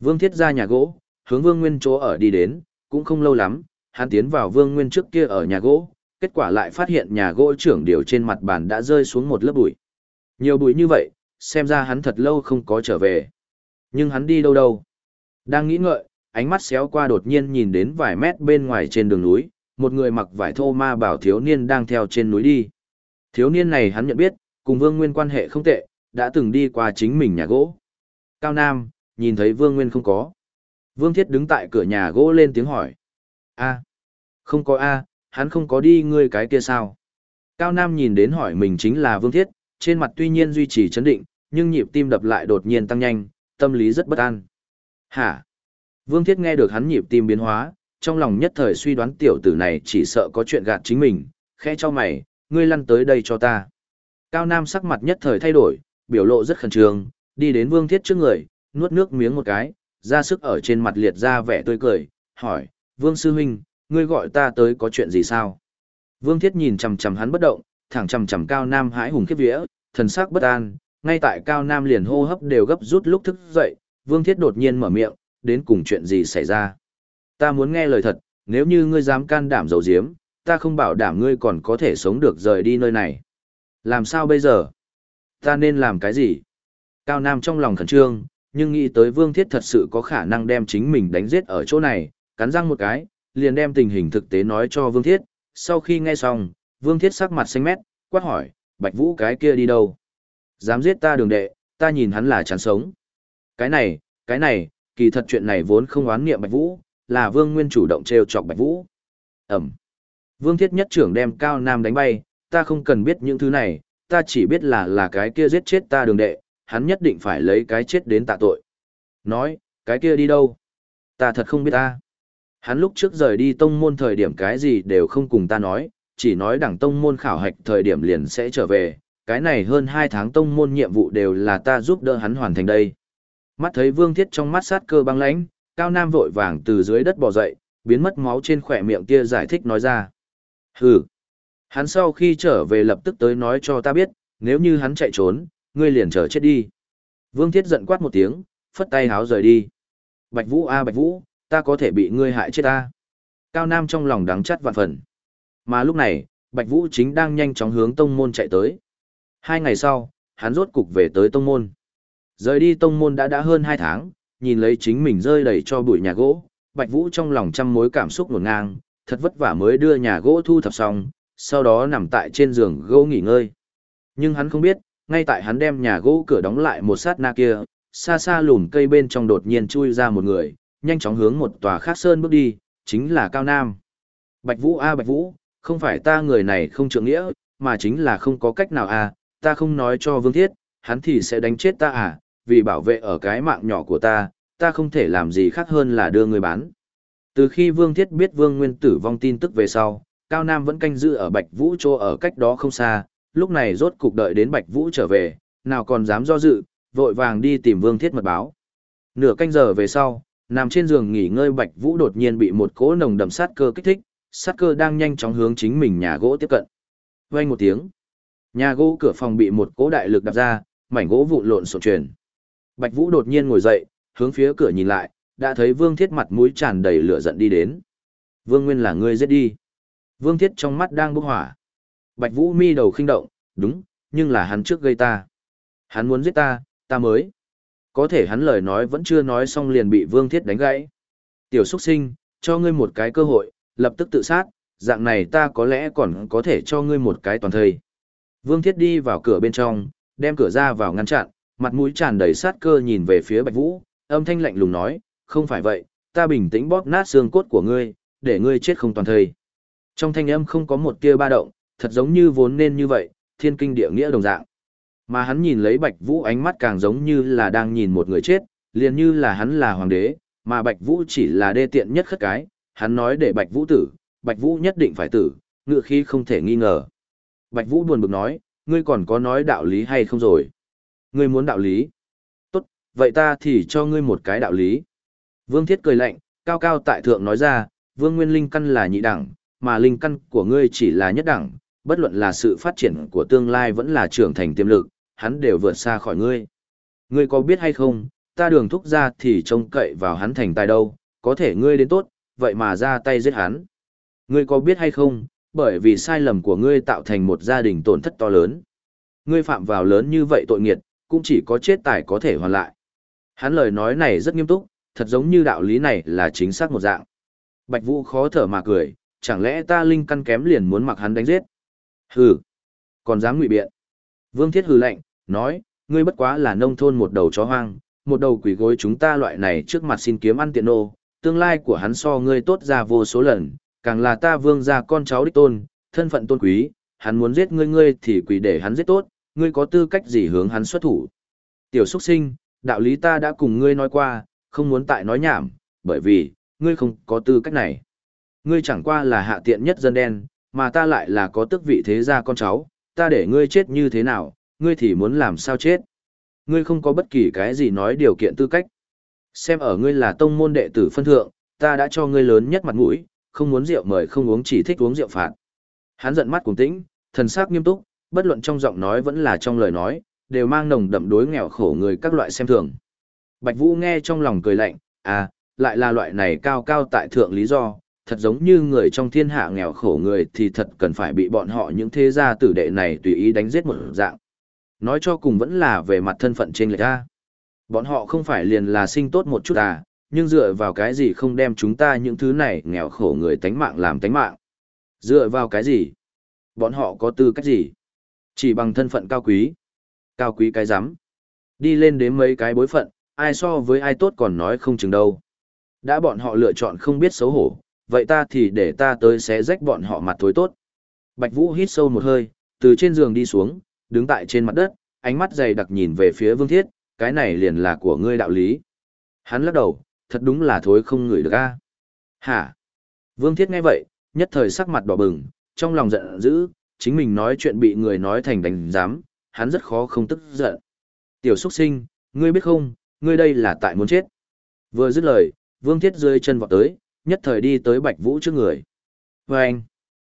Vương Thiết ra nhà gỗ, hướng Vương Nguyên chỗ ở đi đến, cũng không lâu lắm, hắn tiến vào Vương Nguyên trước kia ở nhà gỗ, kết quả lại phát hiện nhà gỗ trưởng điều trên mặt bàn đã rơi xuống một lớp bụi. Nhiều bụi như vậy, xem ra hắn thật lâu không có trở về. Nhưng hắn đi đâu đâu? Đang nghĩ ngợi, ánh mắt xéo qua đột nhiên nhìn đến vài mét bên ngoài trên đường núi, một người mặc vải thô ma bảo thiếu niên đang theo trên núi đi. Thiếu niên này hắn nhận biết, cùng Vương Nguyên quan hệ không tệ, đã từng đi qua chính mình nhà gỗ. Cao Nam, nhìn thấy Vương Nguyên không có. Vương Thiết đứng tại cửa nhà gỗ lên tiếng hỏi. a không có a hắn không có đi ngươi cái kia sao. Cao Nam nhìn đến hỏi mình chính là Vương Thiết, trên mặt tuy nhiên duy trì chấn định, nhưng nhịp tim đập lại đột nhiên tăng nhanh, tâm lý rất bất an. Hả? Vương Thiết nghe được hắn nhịp tim biến hóa, trong lòng nhất thời suy đoán tiểu tử này chỉ sợ có chuyện gạt chính mình, khẽ cho mày, ngươi lăn tới đây cho ta. Cao Nam sắc mặt nhất thời thay đổi, biểu lộ rất khẩn trương, đi đến Vương Thiết trước người, nuốt nước miếng một cái, ra sức ở trên mặt liệt ra vẻ tươi cười, hỏi, Vương Sư Huynh, ngươi gọi ta tới có chuyện gì sao? Vương Thiết nhìn chằm chằm hắn bất động, thẳng chằm chằm Cao Nam hãi hùng khiếp vía, thần sắc bất an, ngay tại Cao Nam liền hô hấp đều gấp rút lúc thức dậy, Vương Thiết đột nhiên mở miệng, đến cùng chuyện gì xảy ra? Ta muốn nghe lời thật, nếu như ngươi dám can đảm giấu giếm, ta không bảo đảm ngươi còn có thể sống được rời đi nơi này. Làm sao bây giờ? Ta nên làm cái gì? Cao Nam trong lòng khẩn trương, nhưng nghĩ tới Vương Thiết thật sự có khả năng đem chính mình đánh giết ở chỗ này, cắn răng một cái, liền đem tình hình thực tế nói cho Vương Thiết. Sau khi nghe xong, Vương Thiết sắc mặt xanh mét, quát hỏi, Bạch Vũ cái kia đi đâu? Dám giết ta đường đệ, ta nhìn hắn là chán sống. Cái này, cái này, kỳ thật chuyện này vốn không oán niệm Bạch Vũ, là Vương Nguyên chủ động trêu chọc Bạch Vũ. Ẩm. Vương Thiết nhất trưởng đem Cao Nam đánh bay, ta không cần biết những thứ này, ta chỉ biết là là cái kia giết chết ta đường đệ, hắn nhất định phải lấy cái chết đến tạ tội. Nói, cái kia đi đâu? Ta thật không biết ta. Hắn lúc trước rời đi tông môn thời điểm cái gì đều không cùng ta nói, chỉ nói đảng tông môn khảo hạch thời điểm liền sẽ trở về, cái này hơn hai tháng tông môn nhiệm vụ đều là ta giúp đỡ hắn hoàn thành đây. Mắt thấy vương thiết trong mắt sát cơ băng lãnh, cao nam vội vàng từ dưới đất bò dậy, biến mất máu trên khỏe miệng kia giải thích nói ra. Hừ. Hắn sau khi trở về lập tức tới nói cho ta biết, nếu như hắn chạy trốn, ngươi liền chờ chết đi. Vương Thiết giận quát một tiếng, phất tay háo rời đi. Bạch Vũ a Bạch Vũ, ta có thể bị ngươi hại chết ta. Cao Nam trong lòng đắng chắt vạn phần. Mà lúc này, Bạch Vũ chính đang nhanh chóng hướng tông môn chạy tới. Hai ngày sau, hắn rốt cục về tới tông môn. Rời đi tông môn đã đã hơn hai tháng, nhìn lấy chính mình rơi đầy cho bụi nhà gỗ, Bạch Vũ trong lòng trăm mối cảm xúc ngổn ngang, thật vất vả mới đưa nhà gỗ thu thập xong, sau đó nằm tại trên giường gỗ nghỉ ngơi. Nhưng hắn không biết, ngay tại hắn đem nhà gỗ cửa đóng lại một sát na kia, xa xa lùn cây bên trong đột nhiên chui ra một người, nhanh chóng hướng một tòa khác sơn bước đi, chính là Cao Nam. Bạch Vũ a Bạch Vũ, không phải ta người này không trượng nghĩa, mà chính là không có cách nào a, ta không nói cho Vương Thiết, hắn thì sẽ đánh chết ta à, vì bảo vệ ở cái mạng nhỏ của ta, ta không thể làm gì khác hơn là đưa người bán. Từ khi Vương Thiết biết Vương Nguyên tử vong tin tức về sau, Cao Nam vẫn canh giữ ở Bạch Vũ chỗ ở cách đó không xa, lúc này rốt cục đợi đến Bạch Vũ trở về, nào còn dám do dự, vội vàng đi tìm Vương Thiết mật báo. Nửa canh giờ về sau, nằm trên giường nghỉ ngơi Bạch Vũ đột nhiên bị một cỗ nồng đậm sát cơ kích thích, sát cơ đang nhanh chóng hướng chính mình nhà gỗ tiếp cận. Vang một tiếng, nhà gỗ cửa phòng bị một cỗ đại lực đập ra, mảnh gỗ vụn lộn xộn truyền. Bạch Vũ đột nhiên ngồi dậy, hướng phía cửa nhìn lại, đã thấy Vương Thiết mặt mũi tràn đầy lửa giận đi đến. Vương Nguyên là ngươi giết đi. Vương Thiết trong mắt đang bốc hỏa. Bạch Vũ mi đầu khinh động, đúng, nhưng là hắn trước gây ta. Hắn muốn giết ta, ta mới. Có thể hắn lời nói vẫn chưa nói xong liền bị Vương Thiết đánh gãy. Tiểu xuất sinh, cho ngươi một cái cơ hội, lập tức tự sát, dạng này ta có lẽ còn có thể cho ngươi một cái toàn thời. Vương Thiết đi vào cửa bên trong, đem cửa ra vào ngăn chặn, mặt mũi tràn đầy sát cơ nhìn về phía Bạch Vũ, âm thanh lạnh lùng nói, không phải vậy, ta bình tĩnh bóp nát xương cốt của ngươi, để ngươi chết không toàn thời. Trong thanh âm không có một tia ba động, thật giống như vốn nên như vậy, thiên kinh địa nghĩa đồng dạng. Mà hắn nhìn lấy Bạch Vũ ánh mắt càng giống như là đang nhìn một người chết, liền như là hắn là hoàng đế, mà Bạch Vũ chỉ là đê tiện nhất khất cái, hắn nói để Bạch Vũ tử, Bạch Vũ nhất định phải tử, ngựa khí không thể nghi ngờ. Bạch Vũ buồn bực nói, ngươi còn có nói đạo lý hay không rồi? Ngươi muốn đạo lý? Tốt, vậy ta thì cho ngươi một cái đạo lý. Vương Thiết cười lạnh, cao cao tại thượng nói ra, Vương Nguyên Linh căn là nhị đẳng, mà linh căn của ngươi chỉ là nhất đẳng, bất luận là sự phát triển của tương lai vẫn là trưởng thành tiềm lực, hắn đều vượt xa khỏi ngươi. Ngươi có biết hay không, ta đường thúc ra thì trông cậy vào hắn thành tài đâu, có thể ngươi đến tốt, vậy mà ra tay giết hắn. Ngươi có biết hay không, bởi vì sai lầm của ngươi tạo thành một gia đình tổn thất to lớn. Ngươi phạm vào lớn như vậy tội nghiệt, cũng chỉ có chết tài có thể hoàn lại. Hắn lời nói này rất nghiêm túc, thật giống như đạo lý này là chính xác một dạng. Bạch Vũ khó thở mà cười, chẳng lẽ ta linh căn kém liền muốn mặc hắn đánh giết? Hừ, còn dám ngụy biện. Vương Thiết hừ lạnh, nói, ngươi bất quá là nông thôn một đầu chó hoang, một đầu quỷ gối chúng ta loại này trước mặt xin kiếm ăn tiện nô, tương lai của hắn so ngươi tốt ra vô số lần, càng là ta vương gia con cháu đích tôn, thân phận tôn quý, hắn muốn giết ngươi ngươi thì quỷ để hắn giết tốt, ngươi có tư cách gì hướng hắn xuất thủ. Tiểu xuất sinh, đạo lý ta đã cùng ngươi nói qua, không muốn tại nói nhảm, bởi vì, ngươi không có tư cách này. Ngươi chẳng qua là hạ tiện nhất dân đen, mà ta lại là có tước vị thế gia con cháu, ta để ngươi chết như thế nào, ngươi thì muốn làm sao chết. Ngươi không có bất kỳ cái gì nói điều kiện tư cách. Xem ở ngươi là tông môn đệ tử phân thượng, ta đã cho ngươi lớn nhất mặt mũi, không muốn rượu mời không uống chỉ thích uống rượu phạt. Hắn giận mắt cùng tĩnh, thần sắc nghiêm túc, bất luận trong giọng nói vẫn là trong lời nói, đều mang nồng đậm đối nghèo khổ người các loại xem thường. Bạch Vũ nghe trong lòng cười lạnh, à, lại là loại này cao cao tại thượng lý do, thật giống như người trong thiên hạ nghèo khổ người thì thật cần phải bị bọn họ những thế gia tử đệ này tùy ý đánh giết một dạng. Nói cho cùng vẫn là về mặt thân phận trên lệch ra. Bọn họ không phải liền là sinh tốt một chút à, nhưng dựa vào cái gì không đem chúng ta những thứ này nghèo khổ người tánh mạng làm tánh mạng. Dựa vào cái gì? Bọn họ có tư cách gì? Chỉ bằng thân phận cao quý. Cao quý cái rắm Đi lên đến mấy cái bối phận, ai so với ai tốt còn nói không chừng đâu. Đã bọn họ lựa chọn không biết xấu hổ, vậy ta thì để ta tới xé rách bọn họ mặt thối tốt. Bạch Vũ hít sâu một hơi, từ trên giường đi xuống, đứng tại trên mặt đất, ánh mắt dày đặc nhìn về phía Vương Thiết, cái này liền là của ngươi đạo lý. Hắn lắc đầu, thật đúng là thối không ngửi được a. Hả? Vương Thiết nghe vậy, nhất thời sắc mặt đỏ bừng, trong lòng giận dữ, chính mình nói chuyện bị người nói thành đánh giám, hắn rất khó không tức giận. Tiểu xuất sinh, ngươi biết không, ngươi đây là tại muốn chết. Vừa dứt lời, Vương Thiết rơi chân vọt tới, nhất thời đi tới Bạch Vũ trước người. Và anh,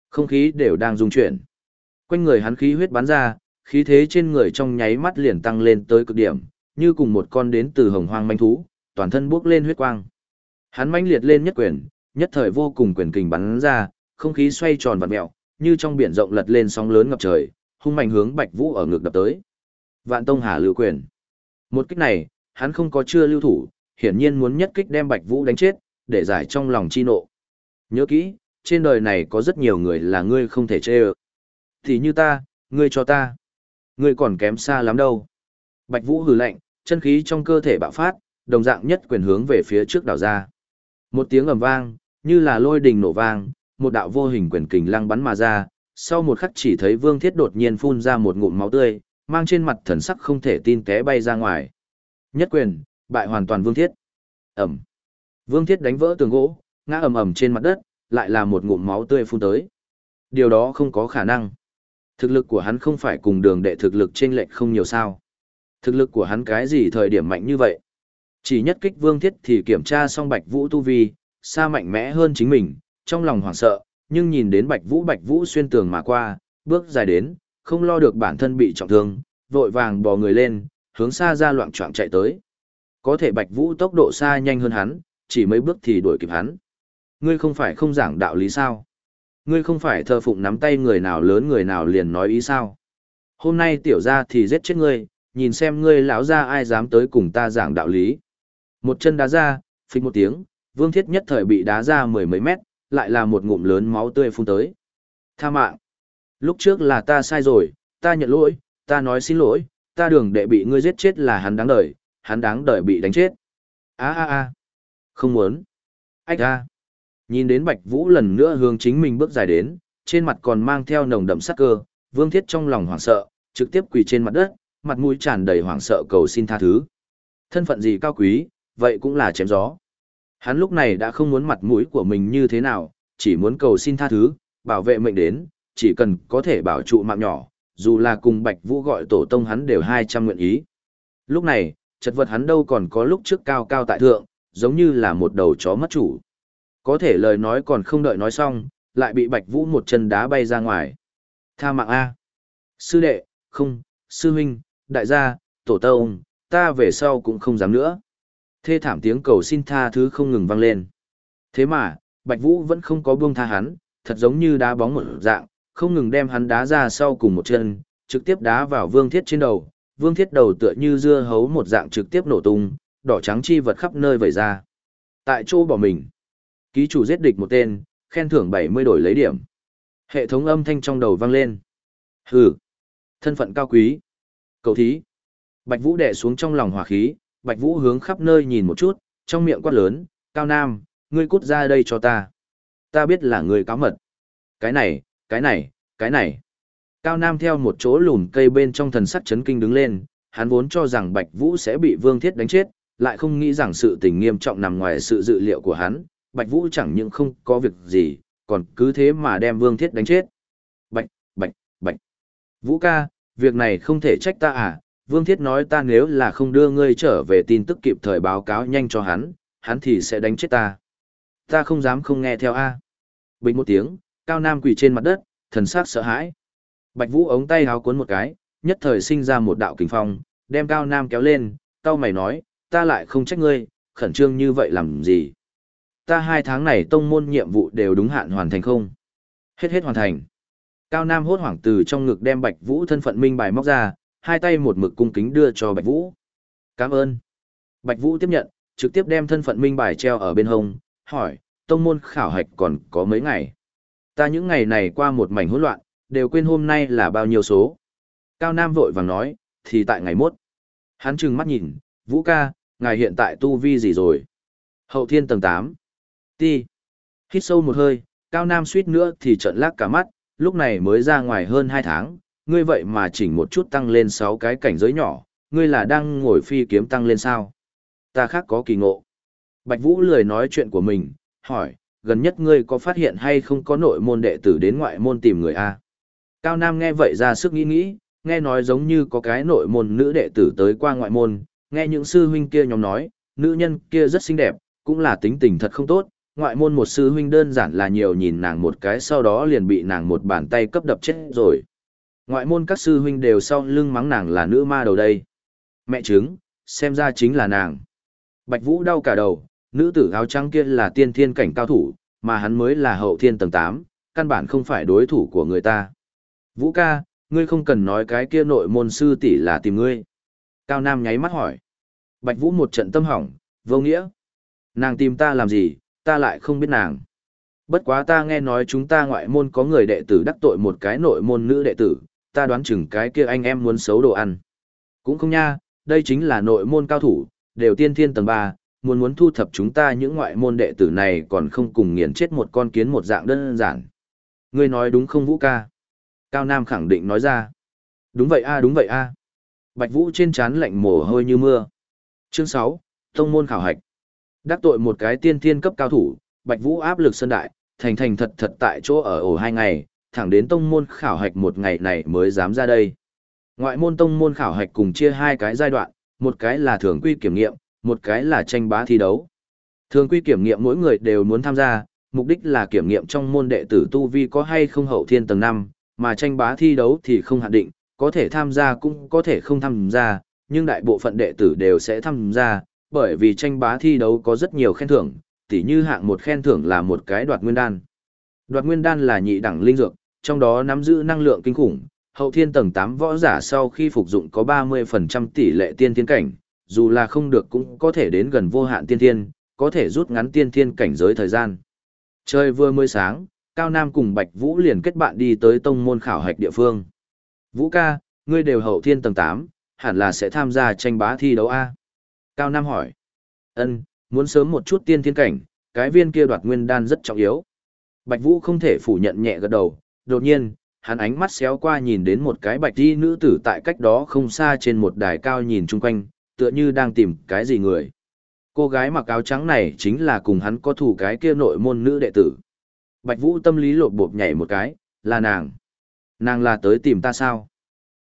không khí đều đang rung chuyển. Quanh người hắn khí huyết bắn ra, khí thế trên người trong nháy mắt liền tăng lên tới cực điểm, như cùng một con đến từ hồng hoang manh thú, toàn thân bốc lên huyết quang. Hắn mãnh liệt lên nhất quyền, nhất thời vô cùng quyền kình bắn ra, không khí xoay tròn vặn mèo, như trong biển rộng lật lên sóng lớn ngập trời, hung mạnh hướng Bạch Vũ ở ngực đập tới. Vạn Tông Hà lưu quyền. Một kích này, hắn không có chưa lưu thủ, hiển nhiên muốn nhất kích đem Bạch Vũ đánh chết, để giải trong lòng chi nộ. Nhớ kỹ, trên đời này có rất nhiều người là ngươi không thể chê ơ. Thì như ta, ngươi cho ta. Ngươi còn kém xa lắm đâu. Bạch Vũ hừ lạnh, chân khí trong cơ thể bạo phát, đồng dạng nhất quyền hướng về phía trước đảo ra. Một tiếng ầm vang, như là lôi đình nổ vang, một đạo vô hình quyền kình lăng bắn mà ra, sau một khắc chỉ thấy Vương Thiết đột nhiên phun ra một ngụm máu tươi, mang trên mặt thần sắc không thể tin té bay ra ngoài. Nhất quyền, bại hoàn toàn Vương Thiết. Ẩm. Vương Thiết đánh vỡ tường gỗ, ngã ầm ầm trên mặt đất, lại là một ngụm máu tươi phun tới. Điều đó không có khả năng. Thực lực của hắn không phải cùng đường đệ thực lực trên lệch không nhiều sao. Thực lực của hắn cái gì thời điểm mạnh như vậy? Chỉ nhất kích Vương Thiết thì kiểm tra xong Bạch Vũ tu vi, xa mạnh mẽ hơn chính mình, trong lòng hoảng sợ, nhưng nhìn đến Bạch Vũ Bạch Vũ xuyên tường mà qua, bước dài đến, không lo được bản thân bị trọng thương, vội vàng bò người lên, hướng xa ra loạn trọng chạy tới. Có thể Bạch Vũ tốc độ xa nhanh hơn hắn, chỉ mấy bước thì đuổi kịp hắn. Ngươi không phải không giảng đạo lý sao? Ngươi không phải thờ phụng nắm tay người nào lớn người nào liền nói ý sao? Hôm nay tiểu gia thì giết chết ngươi, nhìn xem ngươi lão gia ai dám tới cùng ta giảng đạo lý. Một chân đá ra, phịch một tiếng, Vương Thiết nhất thời bị đá ra mười mấy mét, lại là một ngụm lớn máu tươi phun tới. Tha mạng. Lúc trước là ta sai rồi, ta nhận lỗi, ta nói xin lỗi, ta đường đệ bị ngươi giết chết là hắn đáng đời, hắn đáng đời bị đánh chết. a a a Không muốn. Ách a. Nhìn đến Bạch Vũ lần nữa hướng chính mình bước dài đến, trên mặt còn mang theo nồng đậm sắc cơ, Vương Thiết trong lòng hoảng sợ, trực tiếp quỳ trên mặt đất, mặt mũi tràn đầy hoảng sợ cầu xin tha thứ. Thân phận gì cao quý, vậy cũng là chém gió. Hắn lúc này đã không muốn mặt mũi của mình như thế nào, chỉ muốn cầu xin tha thứ, bảo vệ mệnh đến, chỉ cần có thể bảo trụ mạng nhỏ, dù là cùng Bạch Vũ gọi tổ tông hắn đều hai trăm nguyện ý. Lúc này, chật vật hắn đâu còn có lúc trước cao cao tại thượng, giống như là một đầu chó mất chủ. Có thể lời nói còn không đợi nói xong, lại bị Bạch Vũ một chân đá bay ra ngoài. Tha mạng A. Sư đệ, không, sư huynh, đại gia, tổ tông, ta về sau cũng không dám nữa. Thê thảm tiếng cầu xin tha thứ không ngừng vang lên. Thế mà, Bạch Vũ vẫn không có buông tha hắn, thật giống như đá bóng một dạng, không ngừng đem hắn đá ra sau cùng một chân, trực tiếp đá vào Vương Thiết trên đầu. Vương Thiết đầu tựa như dưa hấu một dạng trực tiếp nổ tung, đỏ trắng chi vật khắp nơi vẩy ra. Tại chỗ bỏ mình. Ký chủ giết địch một tên, khen thưởng 70 đổi lấy điểm. Hệ thống âm thanh trong đầu vang lên. Hừ. Thân phận cao quý. Cầu thí. Bạch Vũ đè xuống trong lòng hỏa khí, Bạch Vũ hướng khắp nơi nhìn một chút, trong miệng quát lớn, Cao Nam, ngươi cút ra đây cho ta. Ta biết là ngươi cáo mật. Cái này, cái này, cái này. Cao Nam theo một chỗ lùn cây bên trong thần sắc chấn kinh đứng lên, hắn vốn cho rằng Bạch Vũ sẽ bị Vương Thiết đánh chết, lại không nghĩ rằng sự tình nghiêm trọng nằm ngoài sự dự liệu của hắn, Bạch Vũ chẳng những không có việc gì, còn cứ thế mà đem Vương Thiết đánh chết. Bạch, Bạch, Bạch. Vũ ca, việc này không thể trách ta à, Vương Thiết nói ta nếu là không đưa ngươi trở về tin tức kịp thời báo cáo nhanh cho hắn, hắn thì sẽ đánh chết ta. Ta không dám không nghe theo A. Bình một tiếng, Cao Nam quỳ trên mặt đất, thần sắc sợ hãi. Bạch Vũ ống tay háo cuốn một cái, nhất thời sinh ra một đạo kình phong, đem Cao Nam kéo lên, tao mày nói, ta lại không trách ngươi, khẩn trương như vậy làm gì. Ta hai tháng này tông môn nhiệm vụ đều đúng hạn hoàn thành không? Hết hết hoàn thành. Cao Nam hốt hoảng từ trong ngực đem Bạch Vũ thân phận minh bài móc ra, hai tay một mực cung kính đưa cho Bạch Vũ. Cảm ơn. Bạch Vũ tiếp nhận, trực tiếp đem thân phận minh bài treo ở bên hông, hỏi, tông môn khảo hạch còn có mấy ngày. Ta những ngày này qua một mảnh hỗn loạn, đều quên hôm nay là bao nhiêu số. Cao Nam vội vàng nói, thì tại ngày mốt. Hắn trừng mắt nhìn, Vũ ca, ngài hiện tại tu vi gì rồi? Hậu thiên tầng 8. Ti. Hít sâu một hơi, Cao Nam suýt nữa thì trợn lác cả mắt, lúc này mới ra ngoài hơn 2 tháng, ngươi vậy mà chỉnh một chút tăng lên 6 cái cảnh giới nhỏ, ngươi là đang ngồi phi kiếm tăng lên sao? Ta khác có kỳ ngộ. Bạch Vũ lười nói chuyện của mình, hỏi, gần nhất ngươi có phát hiện hay không có nội môn đệ tử đến ngoại môn tìm người A? Cao Nam nghe vậy ra sức nghĩ nghĩ, nghe nói giống như có cái nội môn nữ đệ tử tới qua ngoại môn, nghe những sư huynh kia nhóm nói, nữ nhân kia rất xinh đẹp, cũng là tính tình thật không tốt, ngoại môn một sư huynh đơn giản là nhiều nhìn nàng một cái sau đó liền bị nàng một bàn tay cấp đập chết rồi. Ngoại môn các sư huynh đều sau lưng mắng nàng là nữ ma đầu đây. Mẹ chứng, xem ra chính là nàng. Bạch Vũ đau cả đầu, nữ tử áo trắng kia là tiên thiên cảnh cao thủ, mà hắn mới là hậu thiên tầng 8, căn bản không phải đối thủ của người ta. Vũ ca, ngươi không cần nói cái kia nội môn sư tỷ là tìm ngươi. Cao Nam nháy mắt hỏi. Bạch Vũ một trận tâm hỏng, vô nghĩa. Nàng tìm ta làm gì, ta lại không biết nàng. Bất quá ta nghe nói chúng ta ngoại môn có người đệ tử đắc tội một cái nội môn nữ đệ tử, ta đoán chừng cái kia anh em muốn xấu đồ ăn. Cũng không nha, đây chính là nội môn cao thủ, đều tiên thiên tầng 3, muốn muốn thu thập chúng ta những ngoại môn đệ tử này còn không cùng nghiền chết một con kiến một dạng đơn giản. Ngươi nói đúng không Vũ ca? Cao Nam khẳng định nói ra. Đúng vậy a đúng vậy a. Bạch Vũ trên trán lạnh mồ hôi như mưa. Chương 6, Tông môn khảo hạch. Đắc tội một cái tiên thiên cấp cao thủ, Bạch Vũ áp lực sân đại, thành thành thật thật tại chỗ ở ổ hai ngày, thẳng đến tông môn khảo hạch một ngày này mới dám ra đây. Ngoại môn tông môn khảo hạch cùng chia hai cái giai đoạn, một cái là thường quy kiểm nghiệm, một cái là tranh bá thi đấu. Thường quy kiểm nghiệm mỗi người đều muốn tham gia, mục đích là kiểm nghiệm trong môn đệ tử tu vi có hay không hậu thiên tầng 5, mà tranh bá thi đấu thì không hạn định, có thể tham gia cũng có thể không tham gia, nhưng đại bộ phận đệ tử đều sẽ tham gia, bởi vì tranh bá thi đấu có rất nhiều khen thưởng, tỉ như hạng một khen thưởng là một cái đoạt nguyên đan. Đoạt nguyên đan là nhị đẳng linh dược, trong đó nắm giữ năng lượng kinh khủng, hậu thiên tầng 8 võ giả sau khi phục dụng có 30% tỷ lệ tiên thiên cảnh, dù là không được cũng có thể đến gần vô hạn tiên thiên, có thể rút ngắn tiên thiên cảnh giới thời gian. Trời vừa mới sáng, Cao Nam cùng Bạch Vũ liền kết bạn đi tới tông môn khảo hạch địa phương. Vũ ca, ngươi đều hậu thiên tầng 8, hẳn là sẽ tham gia tranh bá thi đấu A. Cao Nam hỏi. Ân, muốn sớm một chút tiên thiên cảnh, cái viên kia đoạt nguyên đan rất trọng yếu. Bạch Vũ không thể phủ nhận nhẹ gật đầu, đột nhiên, hắn ánh mắt xéo qua nhìn đến một cái bạch y nữ tử tại cách đó không xa trên một đài cao nhìn chung quanh, tựa như đang tìm cái gì người. Cô gái mặc áo trắng này chính là cùng hắn có thủ cái kia nội môn nữ đệ tử. Bạch Vũ tâm lý lột bộp nhảy một cái, là nàng. Nàng là tới tìm ta sao?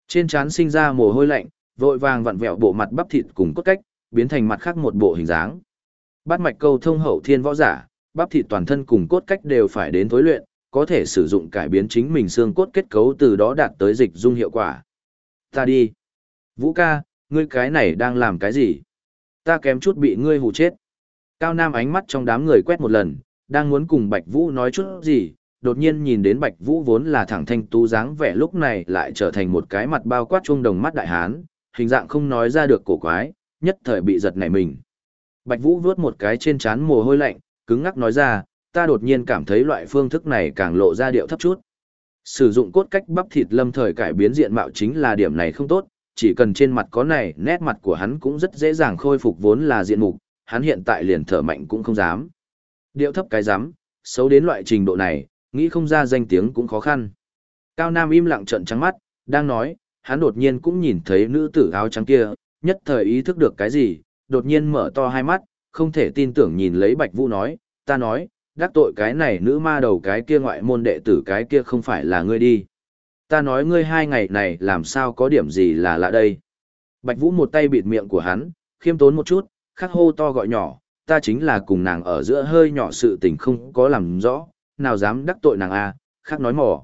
Trên trán sinh ra mồ hôi lạnh, vội vàng vặn vẹo bộ mặt bắp thịt cùng cốt cách, biến thành mặt khác một bộ hình dáng. Bát mạch câu thông hậu thiên võ giả, bắp thịt toàn thân cùng cốt cách đều phải đến tối luyện, có thể sử dụng cải biến chính mình xương cốt kết cấu từ đó đạt tới dịch dung hiệu quả. Ta đi. Vũ ca, ngươi cái này đang làm cái gì? Ta kém chút bị ngươi hù chết. Cao Nam ánh mắt trong đám người quét một lần, đang muốn cùng Bạch Vũ nói chút gì, đột nhiên nhìn đến Bạch Vũ vốn là thẳng thanh tú dáng vẻ lúc này lại trở thành một cái mặt bao quát trung đồng mắt đại hán, hình dạng không nói ra được cổ quái, nhất thời bị giật nảy mình. Bạch Vũ vướt một cái trên trán mồ hôi lạnh, cứng ngắc nói ra, ta đột nhiên cảm thấy loại phương thức này càng lộ ra điệu thấp chút. Sử dụng cốt cách bắp thịt lâm thời cải biến diện mạo chính là điểm này không tốt, chỉ cần trên mặt có này, nét mặt của hắn cũng rất dễ dàng khôi phục vốn là diện mục, hắn hiện tại liền thở mạnh cũng không dám. Điệu thấp cái dám, xấu đến loại trình độ này, nghĩ không ra danh tiếng cũng khó khăn. Cao Nam im lặng trợn trắng mắt, đang nói, hắn đột nhiên cũng nhìn thấy nữ tử áo trắng kia, nhất thời ý thức được cái gì, đột nhiên mở to hai mắt, không thể tin tưởng nhìn lấy Bạch Vũ nói, ta nói, đắc tội cái này nữ ma đầu cái kia ngoại môn đệ tử cái kia không phải là ngươi đi. Ta nói ngươi hai ngày này làm sao có điểm gì là lạ đây. Bạch Vũ một tay bịt miệng của hắn, khiêm tốn một chút, khắc hô to gọi nhỏ, ta chính là cùng nàng ở giữa hơi nhỏ sự tình không có làm rõ, nào dám đắc tội nàng a, à, khắc nói mỏ.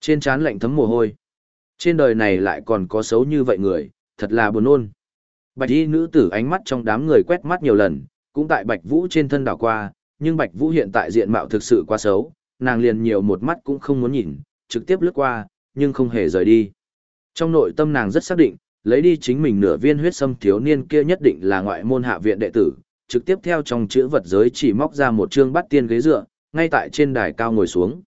Trên trán lạnh thấm mồ hôi. Trên đời này lại còn có xấu như vậy người, thật là buồn nôn. Bạch y nữ tử ánh mắt trong đám người quét mắt nhiều lần, cũng tại Bạch Vũ trên thân đảo qua, nhưng Bạch Vũ hiện tại diện mạo thực sự quá xấu, nàng liền nhiều một mắt cũng không muốn nhìn, trực tiếp lướt qua, nhưng không hề rời đi. Trong nội tâm nàng rất xác định, lấy đi chính mình nửa viên huyết sâm thiếu niên kia nhất định là ngoại môn hạ viện đệ tử, trực tiếp theo trong chữ vật giới chỉ móc ra một chương bắt tiên ghế dựa, ngay tại trên đài cao ngồi xuống.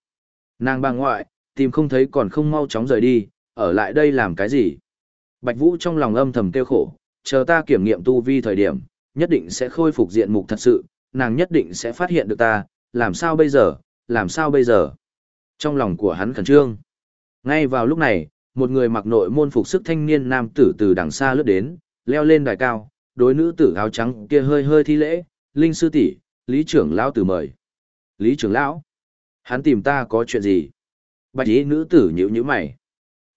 Nàng bà ngoại, tìm không thấy còn không mau chóng rời đi, ở lại đây làm cái gì? Bạch Vũ trong lòng âm thầm kêu khổ, chờ ta kiểm nghiệm tu vi thời điểm, nhất định sẽ khôi phục diện mục thật sự, nàng nhất định sẽ phát hiện được ta, làm sao bây giờ, làm sao bây giờ? Trong lòng của hắn khẩn trương. Ngay vào lúc này, một người mặc nội môn phục sức thanh niên nam tử từ đằng xa lướt đến, leo lên đài cao, đối nữ tử áo trắng kia hơi hơi thi lễ, "Linh sư tỷ, Lý trưởng lão tử mời." "Lý trưởng lão?" Hắn tìm ta có chuyện gì? Bạch ý nữ tử nhíu nhíu mày.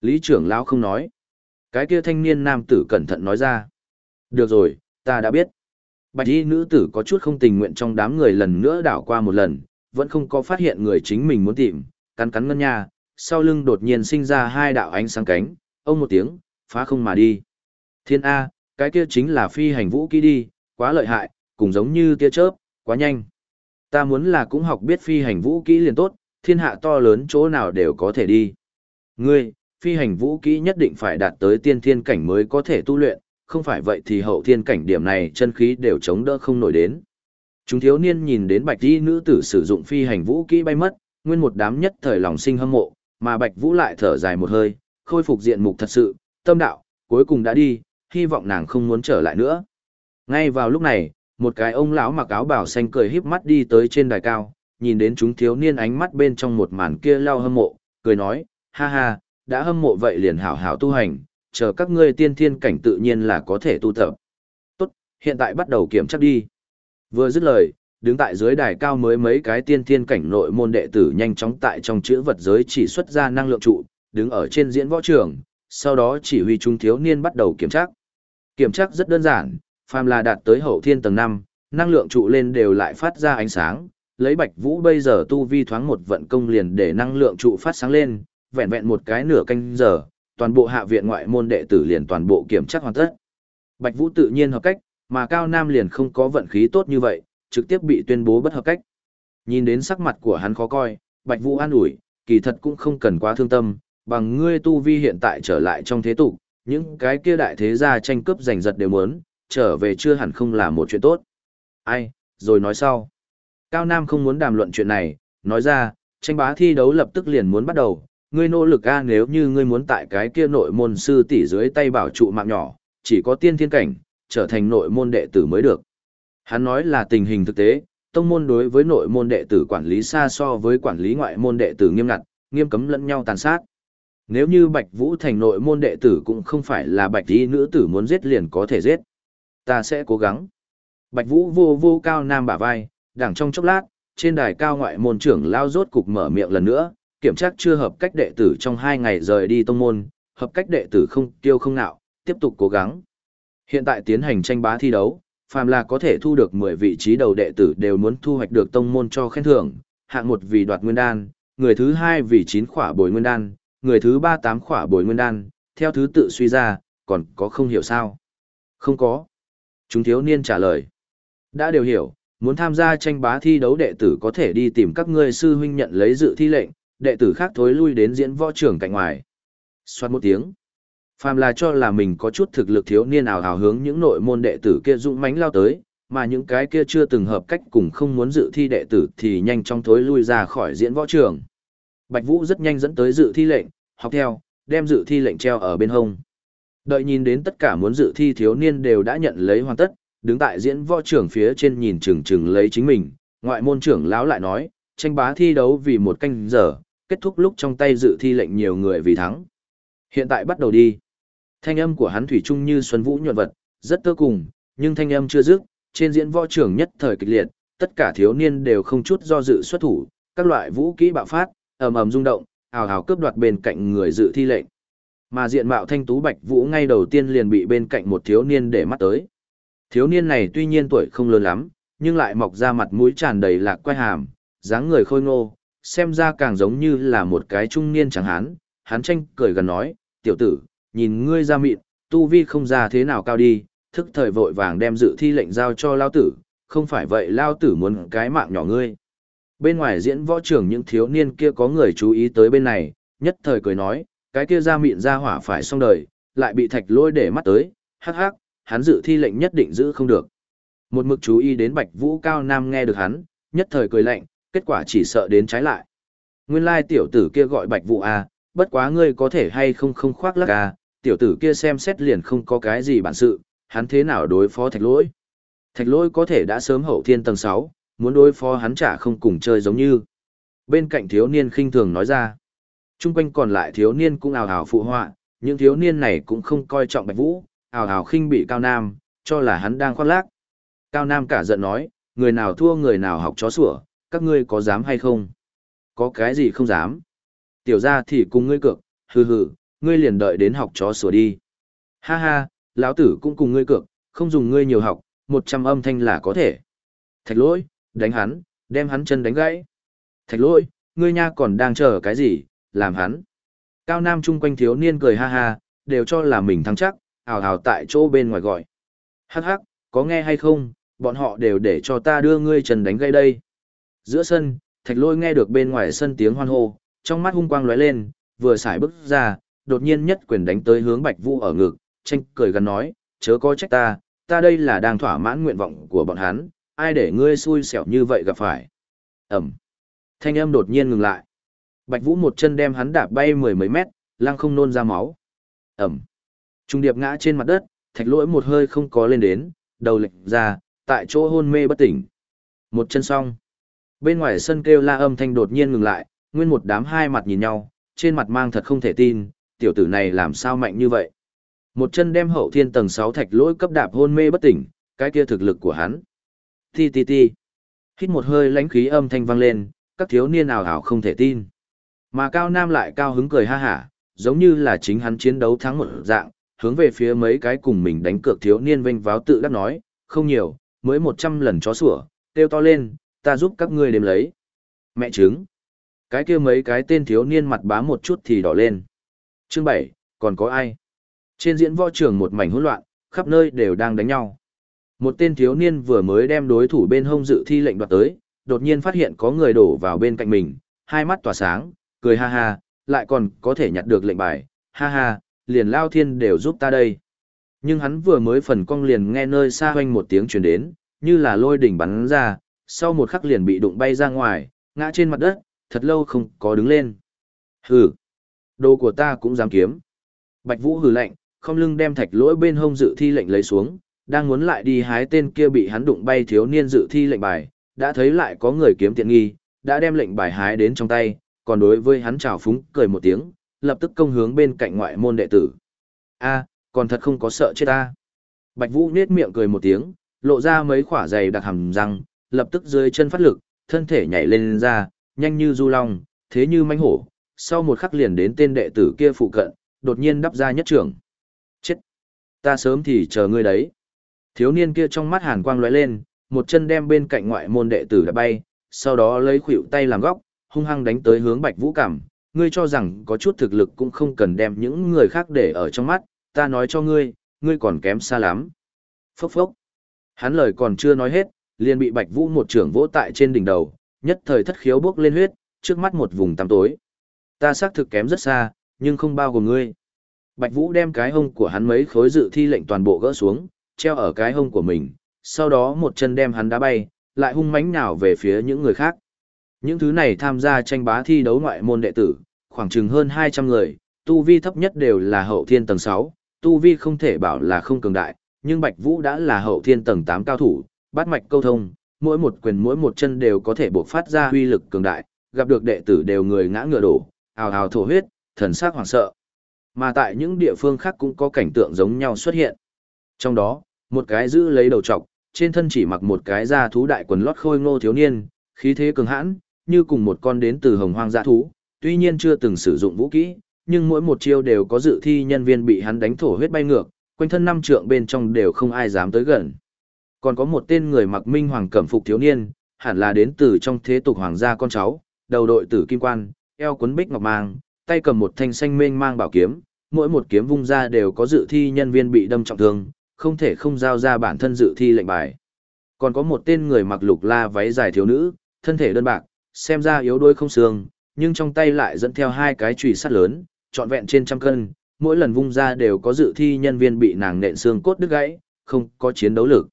Lý trưởng lão không nói. Cái kia thanh niên nam tử cẩn thận nói ra. Được rồi, ta đã biết. Bạch y nữ tử có chút không tình nguyện trong đám người lần nữa đảo qua một lần, vẫn không có phát hiện người chính mình muốn tìm, cắn cắn ngân nha, sau lưng đột nhiên sinh ra hai đạo ánh sáng cánh, ông một tiếng, phá không mà đi. Thiên A, cái kia chính là phi hành vũ kỹ đi, quá lợi hại, cùng giống như tia chớp, quá nhanh. Ta muốn là cũng học biết phi hành vũ kỹ liền tốt, thiên hạ to lớn chỗ nào đều có thể đi. Ngươi, phi hành vũ kỹ nhất định phải đạt tới tiên thiên cảnh mới có thể tu luyện, không phải vậy thì hậu thiên cảnh điểm này chân khí đều chống đỡ không nổi đến. Chúng thiếu niên nhìn đến bạch y nữ tử sử dụng phi hành vũ kỹ bay mất, nguyên một đám nhất thời lòng sinh hâm mộ, mà bạch vũ lại thở dài một hơi, khôi phục diện mục thật sự, tâm đạo, cuối cùng đã đi, hy vọng nàng không muốn trở lại nữa. Ngay vào lúc này, một cái ông lão mặc áo bảo xanh cười híp mắt đi tới trên đài cao, nhìn đến chúng thiếu niên ánh mắt bên trong một màn kia lao hâm mộ, cười nói, ha ha, đã hâm mộ vậy liền hảo hảo tu hành, chờ các ngươi tiên thiên cảnh tự nhiên là có thể tu tập. Tốt, hiện tại bắt đầu kiểm tra đi. Vừa dứt lời, đứng tại dưới đài cao mới mấy cái tiên thiên cảnh nội môn đệ tử nhanh chóng tại trong chữ vật giới chỉ xuất ra năng lượng trụ, đứng ở trên diễn võ trường, sau đó chỉ huy chúng thiếu niên bắt đầu kiểm tra. Kiểm tra rất đơn giản, phàm là đạt tới hậu thiên tầng 5, năng lượng trụ lên đều lại phát ra ánh sáng, lấy Bạch Vũ bây giờ tu vi thoáng một vận công liền để năng lượng trụ phát sáng lên, vẹn vẹn một cái nửa canh giờ, toàn bộ hạ viện ngoại môn đệ tử liền toàn bộ kiểm tra hoàn tất. Bạch Vũ tự nhiên hợp cách, mà Cao Nam liền không có vận khí tốt như vậy, trực tiếp bị tuyên bố bất hợp cách. Nhìn đến sắc mặt của hắn khó coi, Bạch Vũ an ủi, kỳ thật cũng không cần quá thương tâm, bằng ngươi tu vi hiện tại trở lại trong thế tục, những cái kia đại thế gia tranh cướp giành giật đều muốn, trở về chưa hẳn không là một chuyện tốt. Ai, rồi nói sau. Cao Nam không muốn đàm luận chuyện này, nói ra, tranh bá thi đấu lập tức liền muốn bắt đầu, ngươi nỗ lực a nếu như ngươi muốn tại cái kia nội môn sư tỷ dưới tay bảo trụ mạng nhỏ, chỉ có tiên thiên cảnh, trở thành nội môn đệ tử mới được. Hắn nói là tình hình thực tế, tông môn đối với nội môn đệ tử quản lý xa so với quản lý ngoại môn đệ tử nghiêm ngặt, nghiêm cấm lẫn nhau tàn sát. Nếu như Bạch Vũ thành nội môn đệ tử cũng không phải là Bạch y nữ tử muốn giết liền có thể giết. Ta sẽ cố gắng. Bạch Vũ vô vô cao nam bả vai, đằng trong chốc lát, trên đài cao ngoại môn trưởng lao rốt cục mở miệng lần nữa, kiểm tra chưa hợp cách đệ tử trong hai ngày rời đi tông môn, hợp cách đệ tử không tiêu không nạo, tiếp tục cố gắng. Hiện tại tiến hành tranh bá thi đấu, phàm là có thể thu được 10 vị trí đầu đệ tử đều muốn thu hoạch được tông môn cho khen thưởng, hạng một vì đoạt nguyên đan, người thứ hai vì 9 khỏa bồi nguyên đan, người thứ ba 8 khỏa bồi nguyên đan, theo thứ tự suy ra, còn có không hiểu sao? Không có. Chúng thiếu niên trả lời. Đã đều hiểu, muốn tham gia tranh bá thi đấu đệ tử có thể đi tìm các ngươi sư huynh nhận lấy dự thi lệnh, đệ tử khác thối lui đến diễn võ trường cạnh ngoài. Xoát một tiếng. Phàm là cho là mình có chút thực lực thiếu niên ảo hào hướng những nội môn đệ tử kia dũng mãnh lao tới, mà những cái kia chưa từng hợp cách cùng không muốn dự thi đệ tử thì nhanh chóng thối lui ra khỏi diễn võ trường. Bạch Vũ rất nhanh dẫn tới dự thi lệnh, học theo, đem dự thi lệnh treo ở bên hông. Đợi nhìn đến tất cả muốn dự thi thiếu niên đều đã nhận lấy hoàn tất, đứng tại diễn võ trưởng phía trên nhìn chừng chừng lấy chính mình, ngoại môn trưởng lão lại nói, tranh bá thi đấu vì một canh giờ, kết thúc lúc trong tay dự thi lệnh nhiều người vì thắng. Hiện tại bắt đầu đi. Thanh âm của hắn thủy chung như xuân vũ nhuận vật, rất tơ cùng, nhưng thanh âm chưa dứt, trên diễn võ trường nhất thời kịch liệt, tất cả thiếu niên đều không chút do dự xuất thủ, các loại vũ kỹ bạo phát, ầm ầm rung động, ào ào cướp đoạt bên cạnh người dự thi lệnh. Mà diện mạo thanh tú Bạch Vũ ngay đầu tiên liền bị bên cạnh một thiếu niên để mắt tới. Thiếu niên này tuy nhiên tuổi không lớn lắm, nhưng lại mọc ra mặt mũi tràn đầy lạc quay hàm, dáng người khôi ngô, xem ra càng giống như là một cái trung niên chẳng hán. Hắn tranh cười gần nói, tiểu tử, nhìn ngươi ra mịn, tu vi không ra thế nào cao đi, thức thời vội vàng đem dự thi lệnh giao cho lao tử, không phải vậy lao tử muốn cái mạng nhỏ ngươi. Bên ngoài diễn võ trưởng những thiếu niên kia có người chú ý tới bên này, nhất thời cười nói, cái kia ra mịn ra hỏa phải xong đời, lại bị thạch lôi để mắt tới, hắc hắc, hắn dự thi lệnh nhất định giữ không được. Một mực chú ý đến Bạch Vũ Cao Nam nghe được hắn, nhất thời cười lạnh, kết quả chỉ sợ đến trái lại. Nguyên lai tiểu tử kia gọi Bạch Vũ à, bất quá ngươi có thể hay không không khoác lác à, tiểu tử kia xem xét liền không có cái gì bản sự, hắn thế nào đối phó thạch lỗi. Thạch lỗi có thể đã sớm hậu thiên tầng 6, muốn đối phó hắn chả không cùng chơi giống như. Bên cạnh thiếu niên khinh thường nói ra. Trung quanh còn lại thiếu niên cũng ào ào phụ họa, những thiếu niên này cũng không coi trọng Bạch Vũ, ào ào khinh bị Cao Nam, cho là hắn đang khoác lác. Cao Nam cả giận nói, người nào thua người nào học chó sủa, các ngươi có dám hay không? Có cái gì không dám? Tiểu ra thì cùng ngươi cược, hừ hừ, ngươi liền đợi đến học chó sủa đi. Ha ha, lão tử cũng cùng ngươi cược, không dùng ngươi nhiều học, một trăm âm thanh là có thể. Thạch lỗi, đánh hắn, đem hắn chân đánh gãy. Thạch lỗi, ngươi nha còn đang chờ cái gì, làm hắn. Cao Nam chung quanh thiếu niên cười ha ha, đều cho là mình thắng chắc, hào hào tại chỗ bên ngoài gọi. Hắc hắc, có nghe hay không, bọn họ đều để cho ta đưa ngươi chân đánh gãy đây. Giữa sân, thạch lôi nghe được bên ngoài sân tiếng hoan hô, trong mắt hung quang lóe lên, vừa xài bước ra, đột nhiên nhất quyền đánh tới hướng Bạch Vũ ở ngực, tranh cười gần nói, chớ có trách ta, ta đây là đang thỏa mãn nguyện vọng của bọn hắn, ai để ngươi xui xẻo như vậy gặp phải. Ẩm. Thanh âm đột nhiên ngừng lại. Bạch Vũ một chân đem hắn đạp bay mười mấy mét, lăng không nôn ra máu. Ẩm. Trung điệp ngã trên mặt đất, thạch lỗi một hơi không có lên đến, đầu lệch ra, tại chỗ hôn mê bất tỉnh. Một chân xong. Bên ngoài sân kêu la âm thanh đột nhiên ngừng lại, nguyên một đám hai mặt nhìn nhau, trên mặt mang thật không thể tin, tiểu tử này làm sao mạnh như vậy. Một chân đem hậu thiên tầng 6 thạch lỗi cấp đạp hôn mê bất tỉnh, cái kia thực lực của hắn. Ti ti ti. Hít một hơi lãnh khí âm thanh vang lên, các thiếu niên ảo ảo không thể tin. Mà Cao Nam lại cao hứng cười ha hả, giống như là chính hắn chiến đấu thắng một dạng, hướng về phía mấy cái cùng mình đánh cược thiếu niên vinh váo tự đắc nói, không nhiều, mới 100 lần chó sủa, kêu to lên, ta giúp các ngươi đếm lấy. Mẹ trứng. Cái kia mấy cái tên thiếu niên mặt bá một chút thì đỏ lên. Chương 7, còn có ai? Trên diễn võ trường một mảnh hỗn loạn, khắp nơi đều đang đánh nhau. Một tên thiếu niên vừa mới đem đối thủ bên hông dự thi lệnh đoạt tới, đột nhiên phát hiện có người đổ vào bên cạnh mình, hai mắt tỏa sáng, cười ha ha, lại còn có thể nhặt được lệnh bài, ha ha, liền lao thiên đều giúp ta đây. Nhưng hắn vừa mới phần cong liền nghe nơi xa hoanh một tiếng truyền đến, như là lôi đỉnh bắn ra, sau một khắc liền bị đụng bay ra ngoài, ngã trên mặt đất, thật lâu không có đứng lên. Hừ, đồ của ta cũng dám kiếm. Bạch Vũ hừ lạnh, không lưng đem thạch lỗi bên hông dự thi lệnh lấy xuống, đang muốn lại đi hái tên kia bị hắn đụng bay thiếu niên dự thi lệnh bài, đã thấy lại có người kiếm tiện nghi, đã đem lệnh bài hái đến trong tay, còn đối với hắn chào phúng cười một tiếng, lập tức công hướng bên cạnh ngoại môn đệ tử. A, còn thật không có sợ chết ta. Bạch Vũ nết miệng cười một tiếng, lộ ra mấy khỏa dày đặc hầm răng, lập tức dưới chân phát lực, thân thể nhảy lên, lên ra, nhanh như du long, thế như manh hổ, sau một khắc liền đến tên đệ tử kia phụ cận, đột nhiên đắp ra nhất trưởng. Chết! Ta sớm thì chờ ngươi đấy. Thiếu niên kia trong mắt hàn quang lóe lên, một chân đem bên cạnh ngoại môn đệ tử đã bay, sau đó lấy khuỷu tay làm góc, hung hăng đánh tới hướng Bạch Vũ Cảm, ngươi cho rằng có chút thực lực cũng không cần đem những người khác để ở trong mắt, ta nói cho ngươi, ngươi còn kém xa lắm. Phốc phốc. Hắn lời còn chưa nói hết, liền bị Bạch Vũ một trưởng vỗ tại trên đỉnh đầu, nhất thời thất khiếu bước lên huyết, trước mắt một vùng tăm tối. Ta xác thực kém rất xa, nhưng không bao gồm ngươi. Bạch Vũ đem cái hông của hắn mấy khối dự thi lệnh toàn bộ gỡ xuống, treo ở cái hông của mình, sau đó một chân đem hắn đá bay, lại hung mãnh nào về phía những người khác. Những thứ này tham gia tranh bá thi đấu ngoại môn đệ tử, khoảng chừng hơn 200 người, tu vi thấp nhất đều là hậu thiên tầng 6, tu vi không thể bảo là không cường đại, nhưng Bạch Vũ đã là hậu thiên tầng 8 cao thủ, bát mạch câu thông, mỗi một quyền mỗi một chân đều có thể bộc phát ra huy lực cường đại, gặp được đệ tử đều người ngã ngựa đổ, ào ào thổ huyết, thần sắc hoảng sợ. Mà tại những địa phương khác cũng có cảnh tượng giống nhau xuất hiện. Trong đó, một cái giữ lấy đầu trọc, trên thân chỉ mặc một cái da thú đại quần lót khôi ngô thiếu niên, khí thế cường hãn, như cùng một con đến từ hồng hoang dã thú, tuy nhiên chưa từng sử dụng vũ kỹ, nhưng mỗi một chiêu đều có dự thi nhân viên bị hắn đánh thổ huyết bay ngược, quanh thân năm trượng bên trong đều không ai dám tới gần. Còn có một tên người mặc minh hoàng cẩm phục thiếu niên, hẳn là đến từ trong thế tục hoàng gia con cháu, đầu đội tử kim quan, eo cuốn bích ngọc mang, tay cầm một thanh xanh mênh mang bảo kiếm, mỗi một kiếm vung ra đều có dự thi nhân viên bị đâm trọng thương, không thể không giao ra bản thân dự thi lệnh bài. Còn có một tên người mặc lục la váy dài thiếu nữ, thân thể đơn bạc, xem ra yếu đuối không xương, nhưng trong tay lại dẫn theo hai cái chùy sắt lớn, trọn vẹn trên trăm cân, mỗi lần vung ra đều có dự thi nhân viên bị nàng nện xương cốt đứt gãy, không có chiến đấu lực.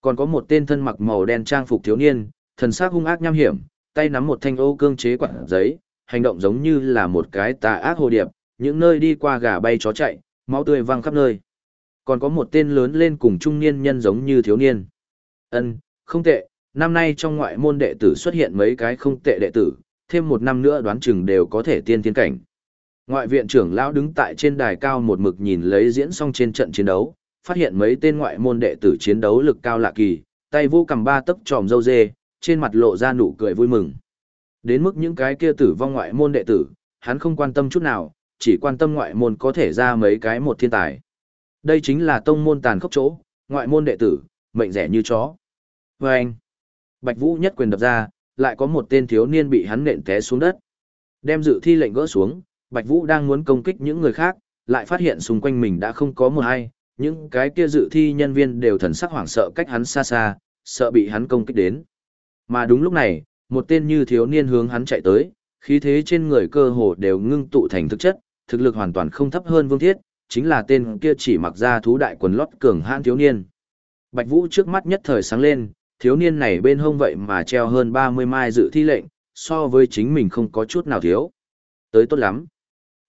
Còn có một tên thân mặc màu đen trang phục thiếu niên, thần sắc hung ác nham hiểm, tay nắm một thanh ô cương chế quạt giấy, hành động giống như là một cái tà ác hồ điệp, những nơi đi qua gà bay chó chạy, máu tươi văng khắp nơi. Còn có một tên lớn lên cùng trung niên nhân giống như thiếu niên. Ân, không tệ, năm nay trong ngoại môn đệ tử xuất hiện mấy cái không tệ đệ tử, thêm một năm nữa đoán chừng đều có thể tiên tiên cảnh. Ngoại viện trưởng lão đứng tại trên đài cao một mực nhìn lấy diễn xong trên trận chiến đấu, phát hiện mấy tên ngoại môn đệ tử chiến đấu lực cao lạ kỳ, tay vô cầm ba tấc tròm dâu dê, trên mặt lộ ra nụ cười vui mừng. Đến mức những cái kia tử vong ngoại môn đệ tử, hắn không quan tâm chút nào, chỉ quan tâm ngoại môn có thể ra mấy cái một thiên tài. Đây chính là tông môn tàn khốc chỗ, ngoại môn đệ tử, mệnh rẻ như chó. Và anh, Bạch Vũ nhất quyền đập ra, lại có một tên thiếu niên bị hắn nện té xuống đất. Đem dự thi lệnh gỡ xuống, Bạch Vũ đang muốn công kích những người khác, lại phát hiện xung quanh mình đã không có một ai, những cái kia dự thi nhân viên đều thần sắc hoảng sợ cách hắn xa xa, sợ bị hắn công kích đến. Mà đúng lúc này, một tên như thiếu niên hướng hắn chạy tới, khí thế trên người cơ hồ đều ngưng tụ thành thực chất, thực lực hoàn toàn không thấp hơn Vương Thiết, chính là tên kia chỉ mặc ra thú đại quần lót cường hãn thiếu niên. Bạch Vũ trước mắt nhất thời sáng lên, thiếu niên này bên hông vậy mà treo hơn 30 mai dự thi lệnh, so với chính mình không có chút nào thiếu. Tới tốt lắm.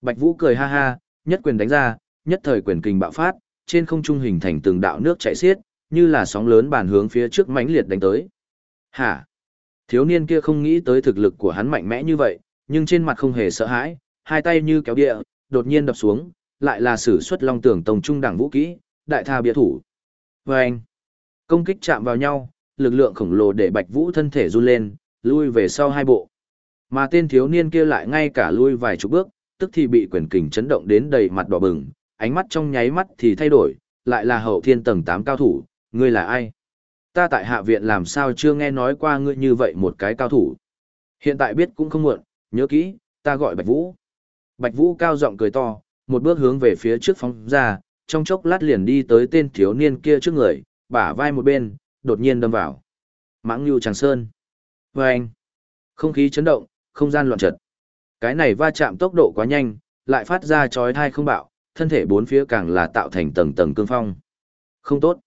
Bạch Vũ cười ha ha, nhất quyền đánh ra, nhất thời quyền kình bạo phát, trên không trung hình thành từng đạo nước chảy xiết, như là sóng lớn bàn hướng phía trước mãnh liệt đánh tới. Hả? Thiếu niên kia không nghĩ tới thực lực của hắn mạnh mẽ như vậy, nhưng trên mặt không hề sợ hãi, hai tay như kéo địa, đột nhiên đập xuống, lại là sử xuất long tưởng tông trung đẳng vũ kỹ, đại tha bia thủ. Và anh, công kích chạm vào nhau, lực lượng khổng lồ để bạch vũ thân thể run lên, lui về sau hai bộ. Mà tên thiếu niên kia lại ngay cả lui vài chục bước, tức thì bị quyền kình chấn động đến đầy mặt đỏ bừng, ánh mắt trong nháy mắt thì thay đổi, lại là hậu thiên tầng 8 cao thủ, ngươi là ai? Ta tại hạ viện làm sao chưa nghe nói qua ngươi như vậy một cái cao thủ. Hiện tại biết cũng không muộn, nhớ kỹ, ta gọi Bạch Vũ. Bạch Vũ cao giọng cười to, một bước hướng về phía trước phóng ra, trong chốc lát liền đi tới tên thiếu niên kia trước người, bả vai một bên, đột nhiên đâm vào. Mãng Nhu Tràng Sơn. Và anh. Không khí chấn động, không gian loạn trật. Cái này va chạm tốc độ quá nhanh, lại phát ra chói thai không bạo, thân thể bốn phía càng là tạo thành tầng tầng cương phong. Không tốt.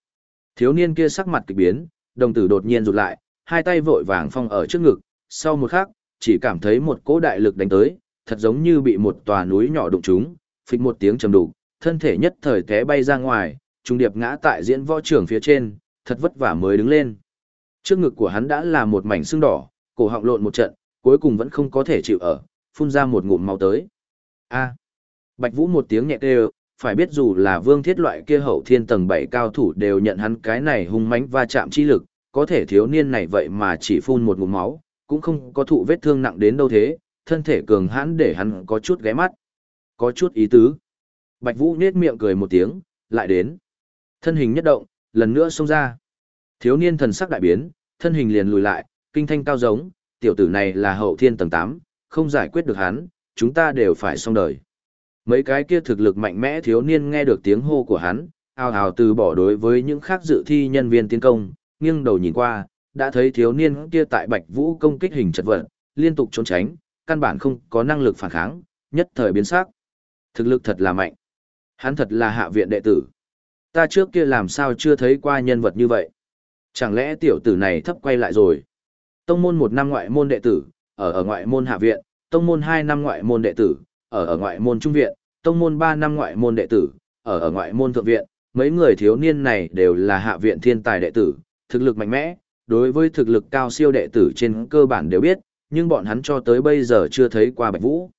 Thiếu niên kia sắc mặt kỳ biến, đồng tử đột nhiên rụt lại, hai tay vội vàng phong ở trước ngực, sau một khắc, chỉ cảm thấy một cỗ đại lực đánh tới, thật giống như bị một tòa núi nhỏ đụng trúng, phịch một tiếng trầm đục, thân thể nhất thời té bay ra ngoài, trung điệp ngã tại diễn võ trưởng phía trên, thật vất vả mới đứng lên. Trước ngực của hắn đã là một mảnh xương đỏ, cổ họng lộn một trận, cuối cùng vẫn không có thể chịu ở, phun ra một ngụm máu tới. A. Bạch Vũ một tiếng nhẹ kêu, phải biết dù là vương thiết loại kia hậu thiên tầng 7 cao thủ đều nhận hắn cái này hung mãnh va chạm chi lực, có thể thiếu niên này vậy mà chỉ phun một ngụm máu, cũng không có thụ vết thương nặng đến đâu thế, thân thể cường hãn để hắn có chút ghé mắt. Có chút ý tứ. Bạch Vũ nết miệng cười một tiếng, lại đến. Thân hình nhất động, lần nữa xông ra. Thiếu niên thần sắc đại biến, thân hình liền lùi lại, kinh thanh cao giống, tiểu tử này là hậu thiên tầng 8, không giải quyết được hắn, chúng ta đều phải xong đời. Mấy cái kia thực lực mạnh mẽ thiếu niên nghe được tiếng hô của hắn, ào ào từ bỏ đối với những khác dự thi nhân viên tiến công, nghiêng đầu nhìn qua, đã thấy thiếu niên kia tại Bạch Vũ công kích hình chật vật, liên tục trốn tránh, căn bản không có năng lực phản kháng, nhất thời biến sắc. Thực lực thật là mạnh. Hắn thật là hạ viện đệ tử. Ta trước kia làm sao chưa thấy qua nhân vật như vậy? Chẳng lẽ tiểu tử này thấp quay lại rồi? Tông môn một năm ngoại môn đệ tử, ở ở ngoại môn hạ viện, tông môn hai năm ngoại môn đệ tử, ở ở ngoại môn trung viện, tông môn 3 năm ngoại môn đệ tử, ở ở ngoại môn thượng viện, mấy người thiếu niên này đều là hạ viện thiên tài đệ tử, thực lực mạnh mẽ, đối với thực lực cao siêu đệ tử trên cơ bản đều biết, nhưng bọn hắn cho tới bây giờ chưa thấy qua Bạch Vũ.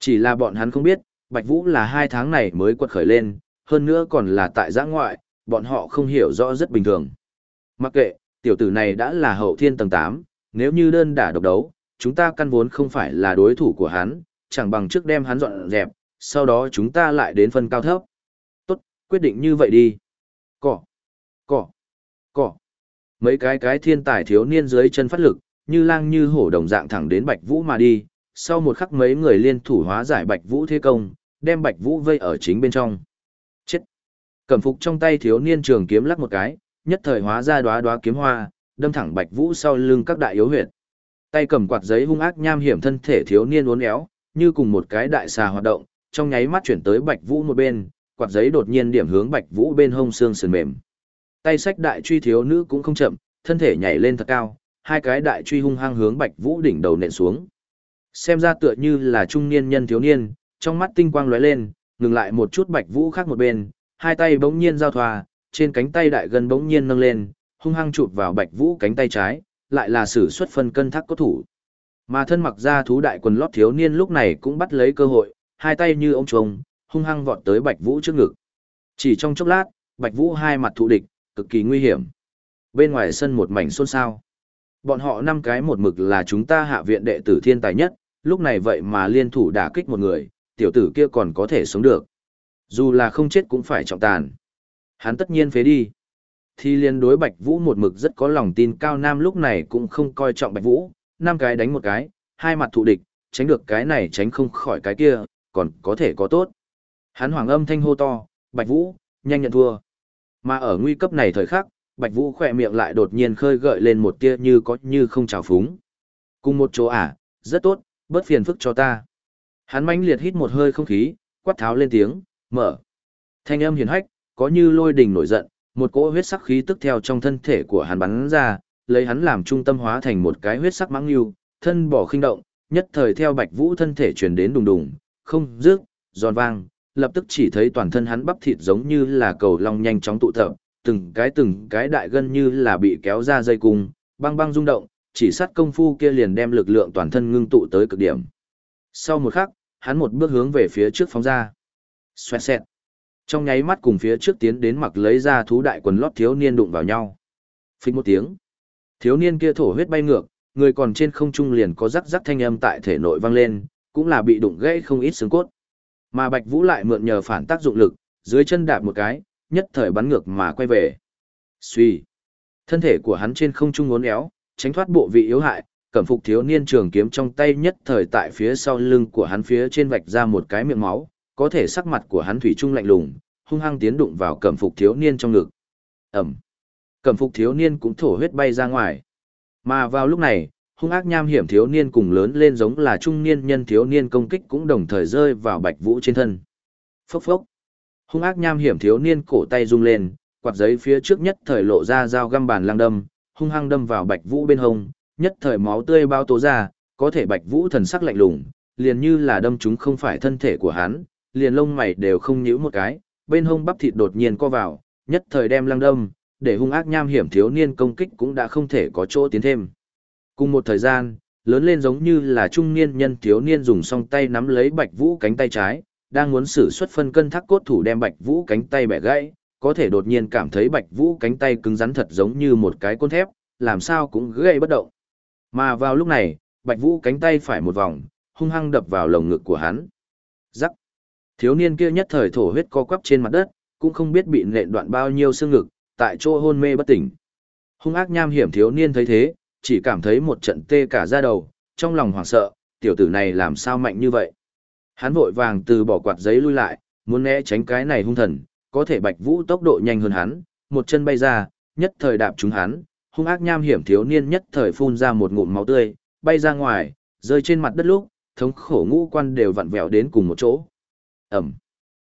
Chỉ là bọn hắn không biết, Bạch Vũ là hai tháng này mới quật khởi lên, hơn nữa còn là tại giã ngoại, bọn họ không hiểu rõ rất bình thường. Mặc kệ, tiểu tử này đã là hậu thiên tầng 8, nếu như đơn đả độc đấu, chúng ta căn vốn không phải là đối thủ của hắn, chẳng bằng trước đem hắn dọn dẹp, sau đó chúng ta lại đến phân cao thấp. Tốt, quyết định như vậy đi. Cỏ, cỏ, cỏ. Mấy cái cái thiên tài thiếu niên dưới chân phát lực, như lang như hổ đồng dạng thẳng đến Bạch Vũ mà đi. Sau một khắc mấy người liên thủ hóa giải Bạch Vũ thế công, đem Bạch Vũ vây ở chính bên trong. Chết! cầm phục trong tay thiếu niên trường kiếm lắc một cái, nhất thời hóa ra đóa đóa kiếm hoa, đâm thẳng Bạch Vũ sau lưng các đại yếu huyệt. Tay cầm quạt giấy hung ác nham hiểm thân thể thiếu niên uốn éo, như cùng một cái đại xà hoạt động, trong nháy mắt chuyển tới Bạch Vũ một bên, quạt giấy đột nhiên điểm hướng Bạch Vũ bên hông xương sườn mềm. Tay sách đại truy thiếu nữ cũng không chậm, thân thể nhảy lên thật cao, hai cái đại truy hung hăng hướng Bạch Vũ đỉnh đầu nện xuống. Xem ra tựa như là trung niên nhân thiếu niên, trong mắt tinh quang lóe lên, ngừng lại một chút Bạch Vũ khác một bên, hai tay bỗng nhiên giao thoa, trên cánh tay đại gần bỗng nhiên nâng lên, hung hăng chụp vào Bạch Vũ cánh tay trái, lại là sử xuất phân cân thác cốt thủ. Mà thân mặc ra thú đại quần lót thiếu niên lúc này cũng bắt lấy cơ hội, hai tay như ông trống, hung hăng vọt tới Bạch Vũ trước ngực. Chỉ trong chốc lát, Bạch Vũ hai mặt thụ địch, cực kỳ nguy hiểm. Bên ngoài sân một mảnh xôn xao. Bọn họ năm cái một mực là chúng ta hạ viện đệ tử thiên tài nhất, lúc này vậy mà liên thủ đả kích một người, tiểu tử kia còn có thể sống được. Dù là không chết cũng phải trọng tàn. Hắn tất nhiên phế đi. Thì liên đối Bạch Vũ một mực rất có lòng tin cao nam lúc này cũng không coi trọng Bạch Vũ, năm cái đánh một cái, hai mặt thụ địch, tránh được cái này tránh không khỏi cái kia, còn có thể có tốt. Hắn hoàng âm thanh hô to, Bạch Vũ, nhanh nhận thua. Mà ở nguy cấp này thời khắc, Bạch Vũ khỏe miệng lại đột nhiên khơi gợi lên một tia như có như không trào phúng. Cùng một chỗ à, rất tốt, bớt phiền phức cho ta. Hắn mãnh liệt hít một hơi không khí, quát tháo lên tiếng, mở. Thanh âm hiền hách, có như lôi đình nổi giận, một cỗ huyết sắc khí tức theo trong thân thể của hắn bắn ra, lấy hắn làm trung tâm hóa thành một cái huyết sắc mãng lưu, thân bỏ khinh động, nhất thời theo Bạch Vũ thân thể truyền đến đùng đùng, không rước, giòn vang, lập tức chỉ thấy toàn thân hắn bắp thịt giống như là cầu long nhanh chóng tụ tập, từng cái từng cái đại gân như là bị kéo ra dây cung, băng băng rung động, chỉ sát công phu kia liền đem lực lượng toàn thân ngưng tụ tới cực điểm. Sau một khắc, hắn một bước hướng về phía trước phóng ra. Xoẹt xẹt. Trong nháy mắt cùng phía trước tiến đến mặc lấy ra thú đại quần lót thiếu niên đụng vào nhau. Phích một tiếng. Thiếu niên kia thổ huyết bay ngược, người còn trên không trung liền có rắc rắc thanh âm tại thể nội vang lên, cũng là bị đụng gãy không ít xương cốt. Mà Bạch Vũ lại mượn nhờ phản tác dụng lực, dưới chân đạp một cái, nhất thời bắn ngược mà quay về. Suy. Thân thể của hắn trên không trung uốn éo, tránh thoát bộ vị yếu hại, cẩm phục thiếu niên trường kiếm trong tay nhất thời tại phía sau lưng của hắn phía trên vạch ra một cái miệng máu, có thể sắc mặt của hắn thủy chung lạnh lùng, hung hăng tiến đụng vào cẩm phục thiếu niên trong ngực. ầm. Cẩm phục thiếu niên cũng thổ huyết bay ra ngoài. Mà vào lúc này, hung ác nham hiểm thiếu niên cùng lớn lên giống là trung niên nhân thiếu niên công kích cũng đồng thời rơi vào bạch vũ trên thân. Phốc phốc. Hung ác nham hiểm thiếu niên cổ tay rung lên, quạt giấy phía trước nhất thời lộ ra dao găm bàn lăng đâm, hung hăng đâm vào bạch vũ bên hông, nhất thời máu tươi bao tố ra, có thể bạch vũ thần sắc lạnh lùng, liền như là đâm chúng không phải thân thể của hắn, liền lông mày đều không nhíu một cái, bên hông bắp thịt đột nhiên co vào, nhất thời đem lăng đâm, để hung ác nham hiểm thiếu niên công kích cũng đã không thể có chỗ tiến thêm. Cùng một thời gian, lớn lên giống như là trung niên nhân thiếu niên dùng song tay nắm lấy Bạch Vũ cánh tay trái, đang muốn sử xuất phân cân thác cốt thủ đem Bạch Vũ cánh tay bẻ gãy, có thể đột nhiên cảm thấy Bạch Vũ cánh tay cứng rắn thật giống như một cái côn thép, làm sao cũng gãy bất động. Mà vào lúc này, Bạch Vũ cánh tay phải một vòng, hung hăng đập vào lồng ngực của hắn. Rắc. Thiếu niên kia nhất thời thổ huyết co quắp trên mặt đất, cũng không biết bị nện đoạn bao nhiêu xương ngực, tại chỗ hôn mê bất tỉnh. Hung ác nham hiểm thiếu niên thấy thế, chỉ cảm thấy một trận tê cả da đầu, trong lòng hoảng sợ, tiểu tử này làm sao mạnh như vậy. Hắn vội vàng từ bỏ quạt giấy lui lại, muốn né tránh cái này hung thần, có thể Bạch Vũ tốc độ nhanh hơn hắn, một chân bay ra, nhất thời đạp trúng hắn, hung ác nham hiểm thiếu niên nhất thời phun ra một ngụm máu tươi, bay ra ngoài, rơi trên mặt đất lúc, thống khổ ngũ quan đều vặn vẹo đến cùng một chỗ. Ẩm.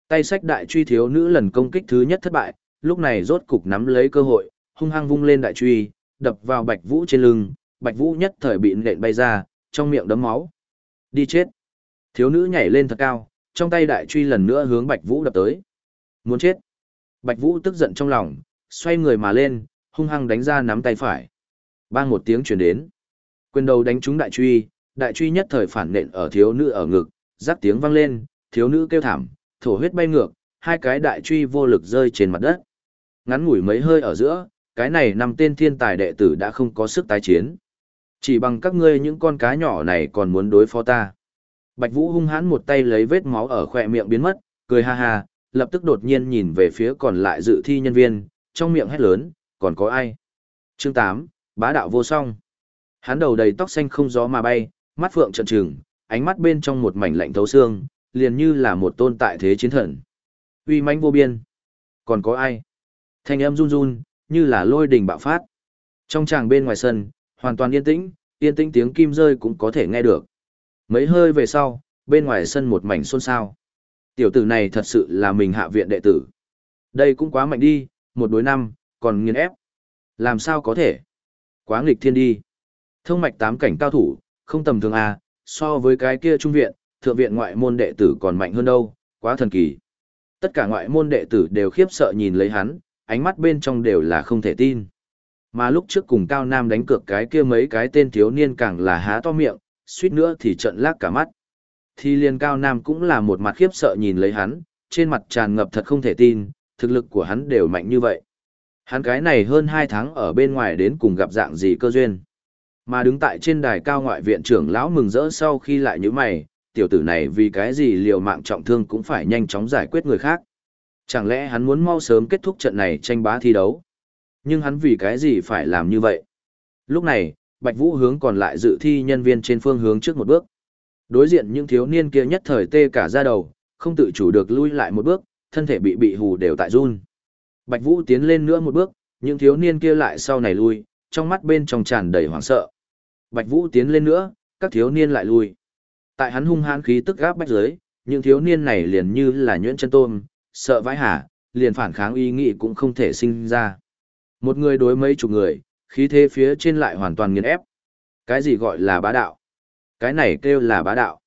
Tay sách đại truy thiếu nữ lần công kích thứ nhất thất bại, lúc này rốt cục nắm lấy cơ hội, hung hăng vung lên đại truy, đập vào Bạch Vũ trên lưng, Bạch Vũ nhất thời bị nện bay ra, trong miệng đấm máu. Đi chết. Thiếu nữ nhảy lên thật cao, trong tay đại truy lần nữa hướng Bạch Vũ đập tới. Muốn chết. Bạch Vũ tức giận trong lòng, xoay người mà lên, hung hăng đánh ra nắm tay phải. Bang một tiếng truyền đến. Quyền đầu đánh trúng đại truy, đại truy nhất thời phản nện ở thiếu nữ ở ngực, rắc tiếng vang lên, thiếu nữ kêu thảm, thổ huyết bay ngược, hai cái đại truy vô lực rơi trên mặt đất. Ngắn ngủi mấy hơi ở giữa, cái này năm tên thiên tài đệ tử đã không có sức tái chiến. Chỉ bằng các ngươi những con cá nhỏ này còn muốn đối phó ta. Bạch Vũ hung hãn một tay lấy vết máu ở khỏe miệng biến mất, cười ha ha, lập tức đột nhiên nhìn về phía còn lại dự thi nhân viên, trong miệng hét lớn, còn có ai? Chương 8, bá đạo vô song. Hắn đầu đầy tóc xanh không gió mà bay, mắt phượng trận trừng, ánh mắt bên trong một mảnh lạnh thấu xương, liền như là một tôn tại thế chiến thần. Uy mãnh vô biên. Còn có ai? Thanh âm run run, như là lôi đình bạo phát. Trong tràng bên ngoài sân, hoàn toàn yên tĩnh, yên tĩnh tiếng kim rơi cũng có thể nghe được. Mấy hơi về sau, bên ngoài sân một mảnh xôn xao. Tiểu tử này thật sự là mình hạ viện đệ tử. Đây cũng quá mạnh đi, một đối năm, còn nghiền ép. Làm sao có thể? Quá nghịch thiên đi. Thông mạch tám cảnh cao thủ, không tầm thường à, so với cái kia trung viện, thượng viện ngoại môn đệ tử còn mạnh hơn đâu, quá thần kỳ. Tất cả ngoại môn đệ tử đều khiếp sợ nhìn lấy hắn, ánh mắt bên trong đều là không thể tin. Mà lúc trước cùng Cao Nam đánh cược cái kia mấy cái tên thiếu niên càng là há to miệng, suýt nữa thì trận lác cả mắt. Thì liền Cao Nam cũng là một mặt khiếp sợ nhìn lấy hắn, trên mặt tràn ngập thật không thể tin, thực lực của hắn đều mạnh như vậy. Hắn cái này hơn 2 tháng ở bên ngoài đến cùng gặp dạng gì cơ duyên. Mà đứng tại trên đài cao ngoại viện trưởng lão mừng rỡ sau khi lại như mày, tiểu tử này vì cái gì liều mạng trọng thương cũng phải nhanh chóng giải quyết người khác. Chẳng lẽ hắn muốn mau sớm kết thúc trận này tranh bá thi đấu? Nhưng hắn vì cái gì phải làm như vậy? Lúc này, Bạch Vũ hướng còn lại dự thi nhân viên trên phương hướng trước một bước. Đối diện những thiếu niên kia nhất thời tê cả da đầu, không tự chủ được lui lại một bước, thân thể bị bị hù đều tại run. Bạch Vũ tiến lên nữa một bước, những thiếu niên kia lại sau này lui, trong mắt bên trong tràn đầy hoảng sợ. Bạch Vũ tiến lên nữa, các thiếu niên lại lui. Tại hắn hung hãn khí tức gáp bách dưới, những thiếu niên này liền như là nhuyễn chân tôm, sợ vãi hả, liền phản kháng ý nghĩ cũng không thể sinh ra. Một người đối mấy chục người, khí thế phía trên lại hoàn toàn nghiền ép. Cái gì gọi là bá đạo? Cái này kêu là bá đạo.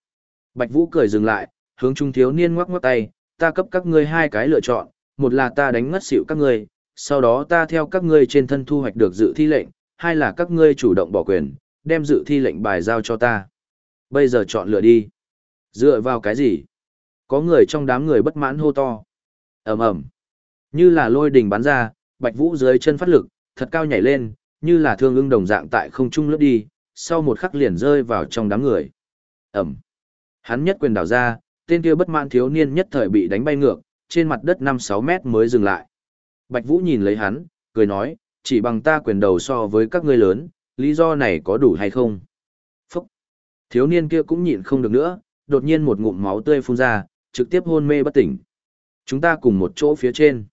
Bạch Vũ cười dừng lại, hướng trung thiếu niên ngoắc ngoắc tay, ta cấp các ngươi hai cái lựa chọn, một là ta đánh ngất xỉu các ngươi, sau đó ta theo các ngươi trên thân thu hoạch được dự thi lệnh, hai là các ngươi chủ động bỏ quyền, đem dự thi lệnh bài giao cho ta. Bây giờ chọn lựa đi. Dựa vào cái gì? Có người trong đám người bất mãn hô to ầm ầm, Như là lôi đình bắn ra, Bạch Vũ dưới chân phát lực, thật cao nhảy lên, như là thương ưng đồng dạng tại không trung lướt đi, sau một khắc liền rơi vào trong đám người. ầm Hắn nhất quyền đảo ra, tên kia bất mãn thiếu niên nhất thời bị đánh bay ngược, trên mặt đất 5-6 mét mới dừng lại. Bạch Vũ nhìn lấy hắn, cười nói, chỉ bằng ta quyền đầu so với các ngươi lớn, lý do này có đủ hay không? Phúc! Thiếu niên kia cũng nhịn không được nữa, đột nhiên một ngụm máu tươi phun ra, trực tiếp hôn mê bất tỉnh. Chúng ta cùng một chỗ phía trên.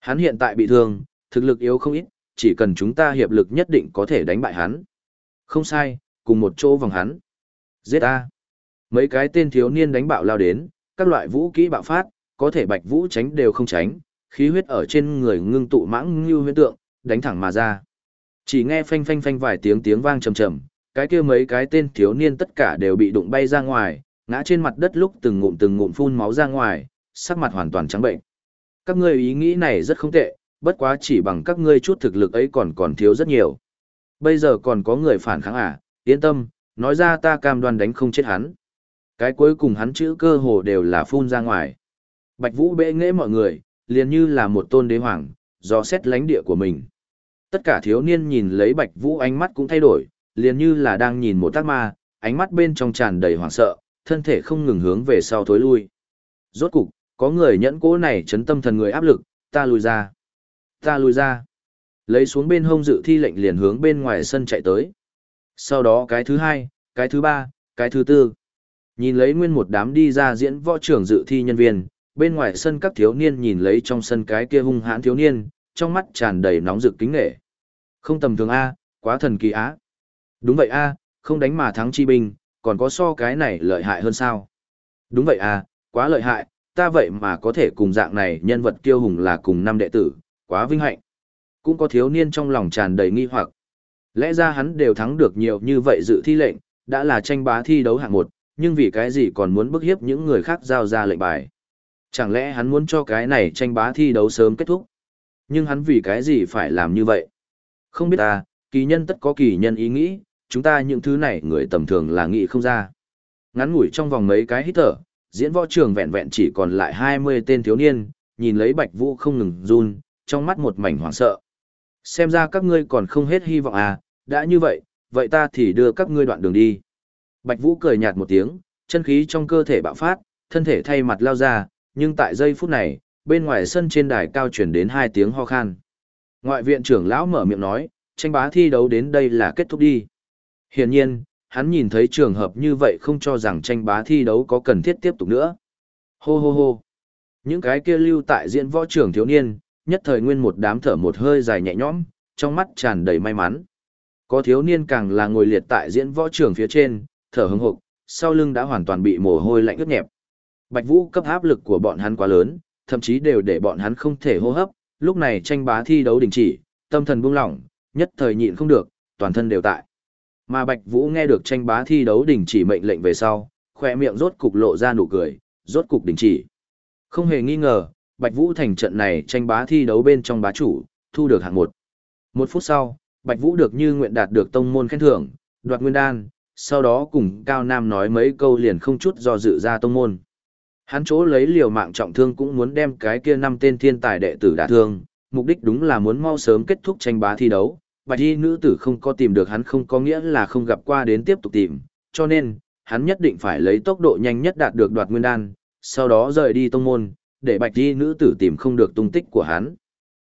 Hắn hiện tại bị thương, thực lực yếu không ít, chỉ cần chúng ta hiệp lực nhất định có thể đánh bại hắn. Không sai, cùng một chỗ vòng hắn. Giết ta. Mấy cái tên thiếu niên đánh bạo lao đến, các loại vũ kỹ bạo phát, có thể bạch vũ tránh đều không tránh, khí huyết ở trên người ngưng tụ mãng như huyết tượng, đánh thẳng mà ra. Chỉ nghe phanh phanh phanh vài tiếng tiếng vang trầm trầm, cái kia mấy cái tên thiếu niên tất cả đều bị đụng bay ra ngoài, ngã trên mặt đất lúc từng ngụm từng ngụm phun máu ra ngoài, sắc mặt hoàn toàn trắng bệnh. Các ngươi ý nghĩ này rất không tệ, bất quá chỉ bằng các ngươi chút thực lực ấy còn còn thiếu rất nhiều. Bây giờ còn có người phản kháng à, yên tâm, nói ra ta cam đoan đánh không chết hắn. Cái cuối cùng hắn chữ cơ hồ đều là phun ra ngoài. Bạch Vũ bệ nghệ mọi người, liền như là một tôn đế hoàng, do xét lãnh địa của mình. Tất cả thiếu niên nhìn lấy Bạch Vũ ánh mắt cũng thay đổi, liền như là đang nhìn một tác ma, ánh mắt bên trong tràn đầy hoảng sợ, thân thể không ngừng hướng về sau thối lui. Rốt cục, có người nhẫn cố này chấn tâm thần người áp lực, ta lùi ra. Ta lùi ra. Lấy xuống bên hông dự thi lệnh liền hướng bên ngoài sân chạy tới. Sau đó cái thứ hai, cái thứ ba, cái thứ tư. Nhìn lấy nguyên một đám đi ra diễn võ trưởng dự thi nhân viên, bên ngoài sân các thiếu niên nhìn lấy trong sân cái kia hung hãn thiếu niên, trong mắt tràn đầy nóng rực kính nghệ. Không tầm thường A, quá thần kỳ á. Đúng vậy A, không đánh mà thắng chi binh, còn có so cái này lợi hại hơn sao. Đúng vậy A, quá lợi hại, ta vậy mà có thể cùng dạng này nhân vật kiêu hùng là cùng năm đệ tử, quá vinh hạnh. Cũng có thiếu niên trong lòng tràn đầy nghi hoặc. Lẽ ra hắn đều thắng được nhiều như vậy dự thi lệnh, đã là tranh bá thi đấu hạng một, nhưng vì cái gì còn muốn bức hiếp những người khác giao ra lệnh bài. Chẳng lẽ hắn muốn cho cái này tranh bá thi đấu sớm kết thúc? Nhưng hắn vì cái gì phải làm như vậy? Không biết ta, kỳ nhân tất có kỳ nhân ý nghĩ, chúng ta những thứ này người tầm thường là nghĩ không ra. Ngắn ngủi trong vòng mấy cái hít thở, diễn võ trường vẹn vẹn chỉ còn lại 20 tên thiếu niên, nhìn lấy Bạch Vũ không ngừng run, trong mắt một mảnh hoảng sợ. Xem ra các ngươi còn không hết hy vọng à, đã như vậy, vậy ta thì đưa các ngươi đoạn đường đi. Bạch Vũ cười nhạt một tiếng, Chân khí trong cơ thể bạo phát, thân thể thay mặt lao ra, nhưng tại giây phút này, bên ngoài sân trên đài cao truyền đến hai tiếng ho khan. Ngoại viện trưởng lão mở miệng nói, tranh bá thi đấu đến đây là kết thúc đi. Hiển nhiên, hắn nhìn thấy trường hợp như vậy không cho rằng tranh bá thi đấu có cần thiết tiếp tục nữa. Hô hô hô. Những cái kia lưu tại diễn võ trường thiếu niên, nhất thời nguyên một đám thở một hơi dài nhẹ nhõm, trong mắt tràn đầy may mắn. Có thiếu niên càng là ngồi liệt tại diễn võ trường phía trên, thở hững hộc, sau lưng đã hoàn toàn bị mồ hôi lạnh ướt nhẹp. Bạch Vũ cấp áp lực của bọn hắn quá lớn, thậm chí đều để bọn hắn không thể hô hấp, lúc này tranh bá thi đấu đình chỉ, tâm thần buông lỏng, nhất thời nhịn không được, toàn thân đều tại. Mà Bạch Vũ nghe được tranh bá thi đấu đình chỉ mệnh lệnh về sau, khỏe miệng rốt cục lộ ra nụ cười, rốt cục đình chỉ. Không hề nghi ngờ, Bạch Vũ thành trận này tranh bá thi đấu bên trong bá chủ, thu được hạng một. Một phút sau, Bạch Vũ được như nguyện đạt được tông môn khen thưởng, đoạt nguyên đan, sau đó cùng Cao Nam nói mấy câu liền không chút do dự ra tông môn. Hắn chỗ lấy liều mạng trọng thương cũng muốn đem cái kia năm tên thiên tài đệ tử đả thương, mục đích đúng là muốn mau sớm kết thúc tranh bá thi đấu. Bạch y nữ tử không có tìm được hắn không có nghĩa là không gặp qua đến tiếp tục tìm, cho nên, hắn nhất định phải lấy tốc độ nhanh nhất đạt được đoạt nguyên đan, sau đó rời đi tông môn, để bạch y nữ tử tìm không được tung tích của hắn.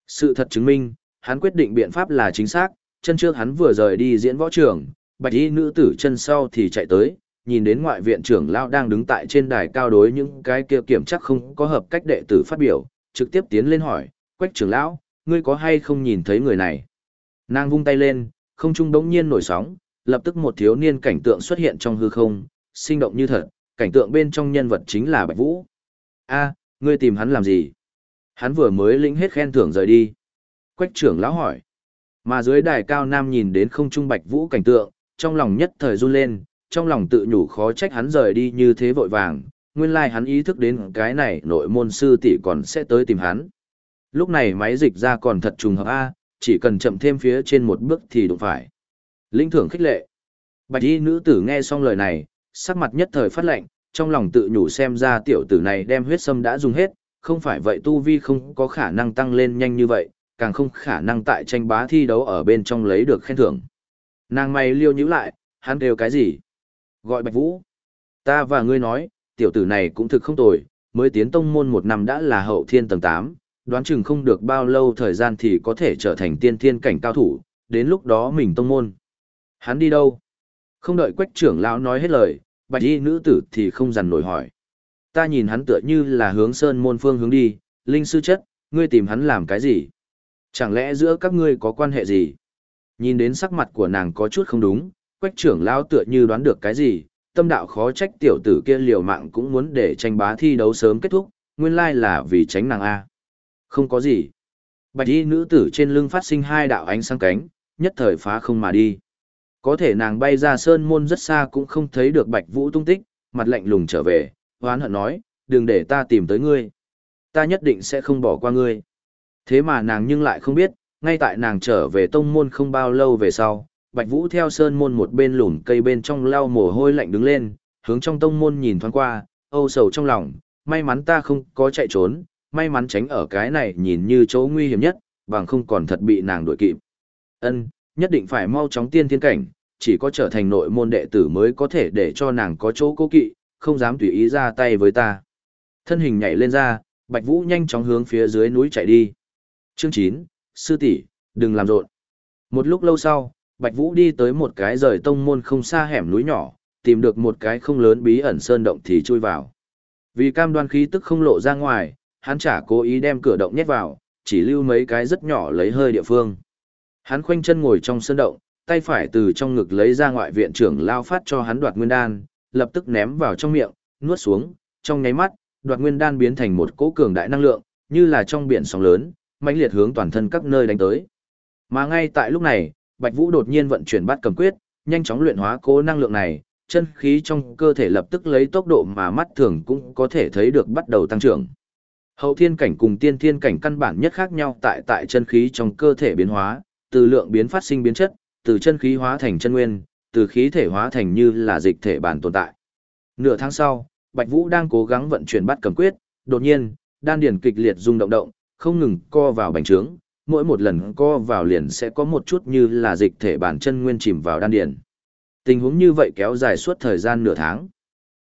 Sự thật chứng minh, hắn quyết định biện pháp là chính xác, chân trước hắn vừa rời đi diễn võ trường, bạch y nữ tử chân sau thì chạy tới, nhìn đến ngoại viện trưởng lão đang đứng tại trên đài cao đối những cái kia kiểm chắc không có hợp cách đệ tử phát biểu, trực tiếp tiến lên hỏi, quách trưởng lão, ngươi có hay không nhìn thấy người này? Nàng vung tay lên, không trung đống nhiên nổi sóng, lập tức một thiếu niên cảnh tượng xuất hiện trong hư không, sinh động như thật, cảnh tượng bên trong nhân vật chính là Bạch Vũ. A, ngươi tìm hắn làm gì? Hắn vừa mới lĩnh hết khen thưởng rời đi. Quách trưởng lão hỏi. Mà dưới đài cao nam nhìn đến không trung Bạch Vũ cảnh tượng, trong lòng nhất thời run lên, trong lòng tự nhủ khó trách hắn rời đi như thế vội vàng, nguyên lai hắn ý thức đến cái này nội môn sư tỷ còn sẽ tới tìm hắn. Lúc này máy dịch ra còn thật trùng hợp A, chỉ cần chậm thêm phía trên một bước thì đụng phải. Linh thưởng khích lệ. Bạch y nữ tử nghe xong lời này, sắc mặt nhất thời phát lệnh, trong lòng tự nhủ xem ra tiểu tử này đem huyết sâm đã dùng hết, không phải vậy tu vi không có khả năng tăng lên nhanh như vậy, càng không khả năng tại tranh bá thi đấu ở bên trong lấy được khen thưởng. Nàng mày liêu nhíu lại, hắn đều cái gì? Gọi Bạch Vũ. Ta và ngươi nói, tiểu tử này cũng thực không tồi, mới tiến tông môn một năm đã là hậu thiên tầng 8, đoán chừng không được bao lâu thời gian thì có thể trở thành tiên thiên cảnh cao thủ, đến lúc đó mình tông môn. Hắn đi đâu? Không đợi quách trưởng lão nói hết lời, bạch y nữ tử thì không dằn nổi hỏi. Ta nhìn hắn tựa như là hướng sơn môn phương hướng đi, linh sư chất, ngươi tìm hắn làm cái gì? Chẳng lẽ giữa các ngươi có quan hệ gì? Nhìn đến sắc mặt của nàng có chút không đúng, quách trưởng lão tựa như đoán được cái gì, tâm đạo khó trách tiểu tử kia liều mạng cũng muốn để tranh bá thi đấu sớm kết thúc, nguyên lai là vì tránh nàng A. Không có gì. Bạch y nữ tử trên lưng phát sinh hai đạo ánh sáng cánh, nhất thời phá không mà đi. Có thể nàng bay ra sơn môn rất xa cũng không thấy được bạch vũ tung tích, mặt lạnh lùng trở về, hoán hận nói, đừng để ta tìm tới ngươi. Ta nhất định sẽ không bỏ qua ngươi. Thế mà nàng nhưng lại không biết, ngay tại nàng trở về tông môn không bao lâu về sau, bạch vũ theo sơn môn một bên lùm cây bên trong lau mồ hôi lạnh đứng lên, hướng trong tông môn nhìn thoáng qua, âu sầu trong lòng, may mắn ta không có chạy trốn, may mắn tránh ở cái này nhìn như chỗ nguy hiểm nhất, bằng không còn thật bị nàng đuổi kịp. Ân, nhất định phải mau chóng tiên thiên cảnh, chỉ có trở thành nội môn đệ tử mới có thể để cho nàng có chỗ cố kỵ, không dám tùy ý ra tay với ta. Thân hình nhảy lên ra, Bạch Vũ nhanh chóng hướng phía dưới núi chạy đi. Chương 9, sư tỷ, đừng làm rộn. Một lúc lâu sau, Bạch Vũ đi tới một cái rời tông môn không xa hẻm núi nhỏ, tìm được một cái không lớn bí ẩn sơn động thì chui vào. Vì cam đoan khí tức không lộ ra ngoài, hắn chả cố ý đem cửa động nhét vào, chỉ lưu mấy cái rất nhỏ lấy hơi địa phương. Hắn khoanh chân ngồi trong sơn động, tay phải từ trong ngực lấy ra ngoại viện trưởng lao phát cho hắn đoạt nguyên đan, lập tức ném vào trong miệng, nuốt xuống, trong nháy mắt, đoạt nguyên đan biến thành một cỗ cường đại năng lượng, như là trong biển sóng lớn, mãnh liệt hướng toàn thân các nơi đánh tới. Mà ngay tại lúc này, Bạch Vũ đột nhiên vận chuyển bát cầm quyết, nhanh chóng luyện hóa cỗ năng lượng này, chân khí trong cơ thể lập tức lấy tốc độ mà mắt thường cũng có thể thấy được bắt đầu tăng trưởng. Hậu thiên cảnh cùng tiên thiên cảnh căn bản nhất khác nhau tại tại chân khí trong cơ thể biến hóa, từ lượng biến phát sinh biến chất, từ chân khí hóa thành chân nguyên, từ khí thể hóa thành như là dịch thể bản tồn tại. Nửa tháng sau, Bạch Vũ đang cố gắng vận chuyển bắt cầm quyết, đột nhiên, đan điền kịch liệt rung động động, không ngừng co vào bành trướng, mỗi một lần co vào liền sẽ có một chút như là dịch thể bản chân nguyên chìm vào đan điền. Tình huống như vậy kéo dài suốt thời gian nửa tháng.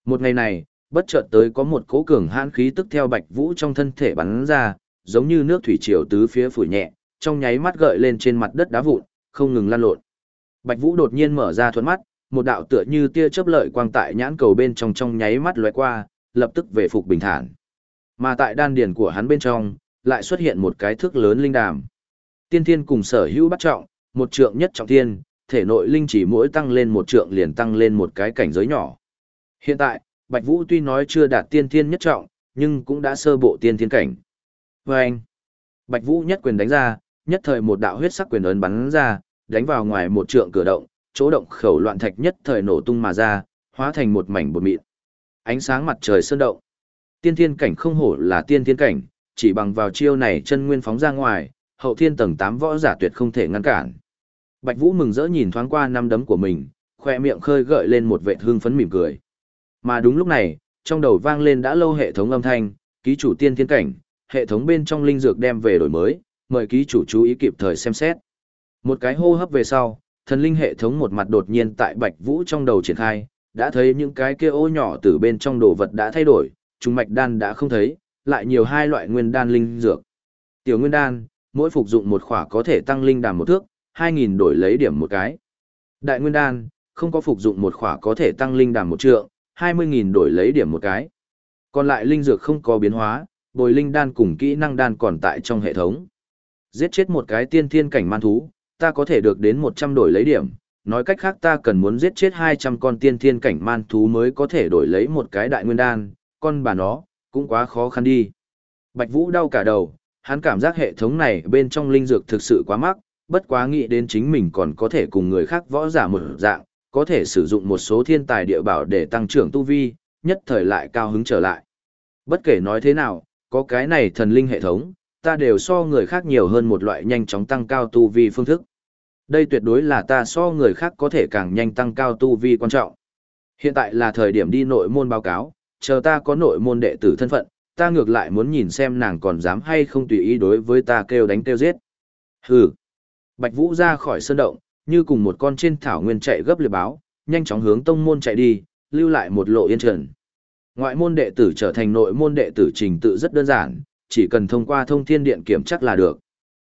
Một ngày này, bất chợt tới có một cỗ cường hãn khí tức theo Bạch Vũ trong thân thể bắn ra, giống như nước thủy triều tứ phía phủ nhẹ, trong nháy mắt gợi lên trên mặt đất đá vụn, không ngừng lan lộn. Bạch Vũ đột nhiên mở ra thuẫn mắt, một đạo tựa như tia chớp lợi quang tại nhãn cầu bên trong trong nháy mắt lóe qua, lập tức về phục bình thản. Mà tại đan điền của hắn bên trong, lại xuất hiện một cái thước lớn linh đàm. Tiên thiên cùng sở hữu bắt trọng, một trượng nhất trọng thiên, thể nội linh chỉ mỗi tăng lên một trượng liền tăng lên một cái cảnh giới nhỏ. Hiện tại, Bạch Vũ tuy nói chưa đạt tiên thiên nhất trọng, nhưng cũng đã sơ bộ tiên thiên cảnh. Và anh, Bạch Vũ nhất quyền đánh ra, nhất thời một đạo huyết sắc quyền ấn bắn ra, đánh vào ngoài một trượng cửa động, chỗ động khẩu loạn thạch nhất thời nổ tung mà ra, hóa thành một mảnh bột mịn. Ánh sáng mặt trời sơn động. Tiên thiên cảnh không hổ là tiên thiên cảnh, chỉ bằng vào chiêu này chân nguyên phóng ra ngoài, hậu thiên tầng 8 võ giả tuyệt không thể ngăn cản. Bạch Vũ mừng rỡ nhìn thoáng qua năm đấm của mình, khoe miệng khơi gợi lên một vệt hương phấn mỉm cười. Mà đúng lúc này, trong đầu vang lên đã lâu hệ thống âm thanh, ký chủ tiên thiên cảnh, hệ thống bên trong linh dược đem về đổi mới, mời ký chủ chú ý kịp thời xem xét. Một cái hô hấp về sau, thần linh hệ thống một mặt đột nhiên tại Bạch Vũ trong đầu triển khai, đã thấy những cái kia ô nhỏ từ bên trong đồ vật đã thay đổi, trùng mạch đan đã không thấy, lại nhiều hai loại nguyên đan linh dược. Tiểu nguyên đan, mỗi phục dụng một khỏa có thể tăng linh đàm một thước, 2000 đổi lấy điểm một cái. Đại nguyên đan, không có phục dụng một khỏa có thể tăng linh đàm một trượng, 20.000 đổi lấy điểm một cái. Còn lại linh dược không có biến hóa, bồi linh đan cùng kỹ năng đan còn tại trong hệ thống. Giết chết một cái tiên thiên cảnh man thú, ta có thể được đến 100 đổi lấy điểm. Nói cách khác ta cần muốn giết chết 200 con tiên thiên cảnh man thú mới có thể đổi lấy một cái đại nguyên đan, con bà nó, cũng quá khó khăn đi. Bạch Vũ đau cả đầu, hắn cảm giác hệ thống này bên trong linh dược thực sự quá mắc, bất quá nghĩ đến chính mình còn có thể cùng người khác võ giả một dạng, có thể sử dụng một số thiên tài địa bảo để tăng trưởng tu vi, nhất thời lại cao hứng trở lại. Bất kể nói thế nào, có cái này thần linh hệ thống, ta đều so người khác nhiều hơn một loại nhanh chóng tăng cao tu vi phương thức. Đây tuyệt đối là ta so người khác có thể càng nhanh tăng cao tu vi quan trọng. Hiện tại là thời điểm đi nội môn báo cáo, chờ ta có nội môn đệ tử thân phận, ta ngược lại muốn nhìn xem nàng còn dám hay không tùy ý đối với ta kêu đánh kêu giết. Hừ. Bạch Vũ ra khỏi sơn động, như cùng một con trên thảo nguyên chạy gấp liệp báo, nhanh chóng hướng tông môn chạy đi, lưu lại một lộ yên trần. Ngoại môn đệ tử trở thành nội môn đệ tử trình tự rất đơn giản, chỉ cần thông qua thông thiên điện kiểm chắc là được.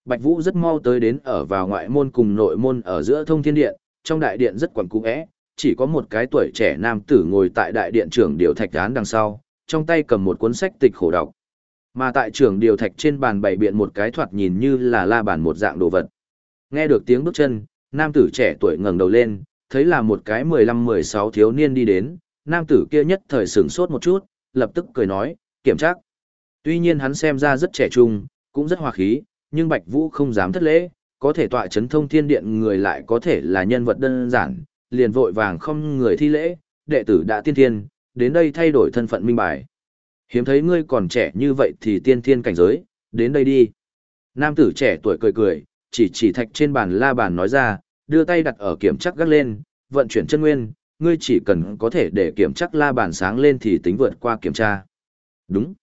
Bạch Vũ rất mau tới đến ở vào ngoại môn cùng nội môn ở giữa thông thiên điện, trong đại điện rất quẩn cung ẽ, chỉ có một cái tuổi trẻ nam tử ngồi tại đại điện trưởng điều thạch án đằng sau, trong tay cầm một cuốn sách tịch khổ đọc. Mà tại trưởng điều thạch trên bàn bày biện một cái thoạt nhìn như là la bàn một dạng đồ vật. Nghe được tiếng bước chân, nam tử trẻ tuổi ngẩng đầu lên, thấy là một cái 15-16 thiếu niên đi đến, nam tử kia nhất thời sửng sốt một chút, lập tức cười nói, kiểm tra. Tuy nhiên hắn xem ra rất trẻ trung, cũng rất hòa khí, nhưng Bạch Vũ không dám thất lễ, có thể tọa chấn thông thiên điện người lại có thể là nhân vật đơn giản, liền vội vàng không người thi lễ, đệ tử đã tiên thiên, đến đây thay đổi thân phận minh bài. Hiếm thấy ngươi còn trẻ như vậy thì tiên thiên cảnh giới, đến đây đi. Nam tử trẻ tuổi cười cười, chỉ chỉ thạch trên bàn la bàn nói ra, đưa tay đặt ở kiểm chắc gác lên, vận chuyển chân nguyên, ngươi chỉ cần có thể để kiểm chắc la bàn sáng lên thì tính vượt qua kiểm tra. Đúng.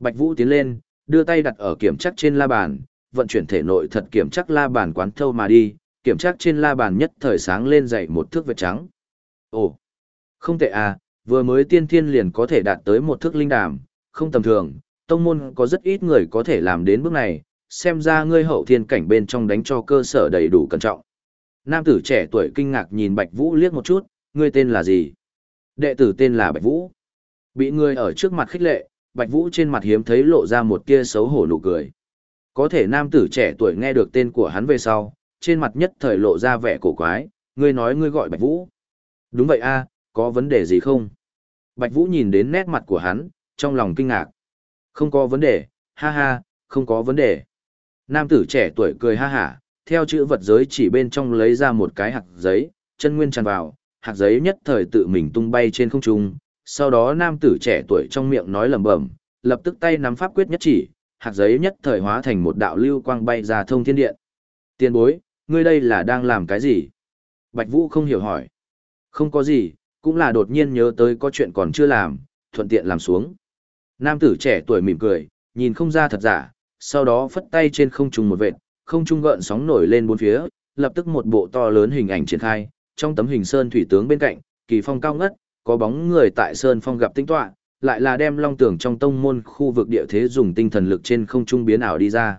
Bạch Vũ tiến lên, đưa tay đặt ở kiểm chắc trên la bàn, vận chuyển thể nội thật kiểm chắc la bàn quán thâu mà đi, kiểm chắc trên la bàn nhất thời sáng lên dậy một thước vệt trắng. Ồ, không tệ à, vừa mới tiên thiên liền có thể đạt tới một thước linh đàm, không tầm thường, tông môn có rất ít người có thể làm đến bước này, xem ra ngươi hậu thiên cảnh bên trong đánh cho cơ sở đầy đủ cẩn trọng. Nam tử trẻ tuổi kinh ngạc nhìn Bạch Vũ liếc một chút, ngươi tên là gì? Đệ tử tên là Bạch Vũ. Bị người ở trước mặt khích lệ, Bạch Vũ trên mặt hiếm thấy lộ ra một tia xấu hổ nụ cười. Có thể nam tử trẻ tuổi nghe được tên của hắn về sau, trên mặt nhất thời lộ ra vẻ cổ quái, ngươi nói ngươi gọi Bạch Vũ. Đúng vậy a, có vấn đề gì không? Bạch Vũ nhìn đến nét mặt của hắn, trong lòng kinh ngạc. Không có vấn đề, ha ha, không có vấn đề. Nam tử trẻ tuổi cười ha hả, theo chữ vật giới chỉ bên trong lấy ra một cái hạt giấy, chân nguyên tràn vào, hạt giấy nhất thời tự mình tung bay trên không trung. Sau đó nam tử trẻ tuổi trong miệng nói lẩm bẩm, lập tức tay nắm pháp quyết nhất chỉ, hạt giấy nhất thời hóa thành một đạo lưu quang bay ra thông thiên điện. Tiên bối, ngươi đây là đang làm cái gì? Bạch Vũ không hiểu hỏi. Không có gì, cũng là đột nhiên nhớ tới có chuyện còn chưa làm, thuận tiện làm xuống. Nam tử trẻ tuổi mỉm cười, nhìn không ra thật giả, sau đó phất tay trên không trung một vệt, không trung gợn sóng nổi lên bốn phía, lập tức một bộ to lớn hình ảnh triển khai, trong tấm hình sơn thủy tướng bên cạnh, kỳ phong cao ngất, có bóng người tại Sơn Phong gặp tinh tọa, lại là đem long tưởng trong tông môn khu vực địa thế dùng tinh thần lực trên không trung biến ảo đi ra.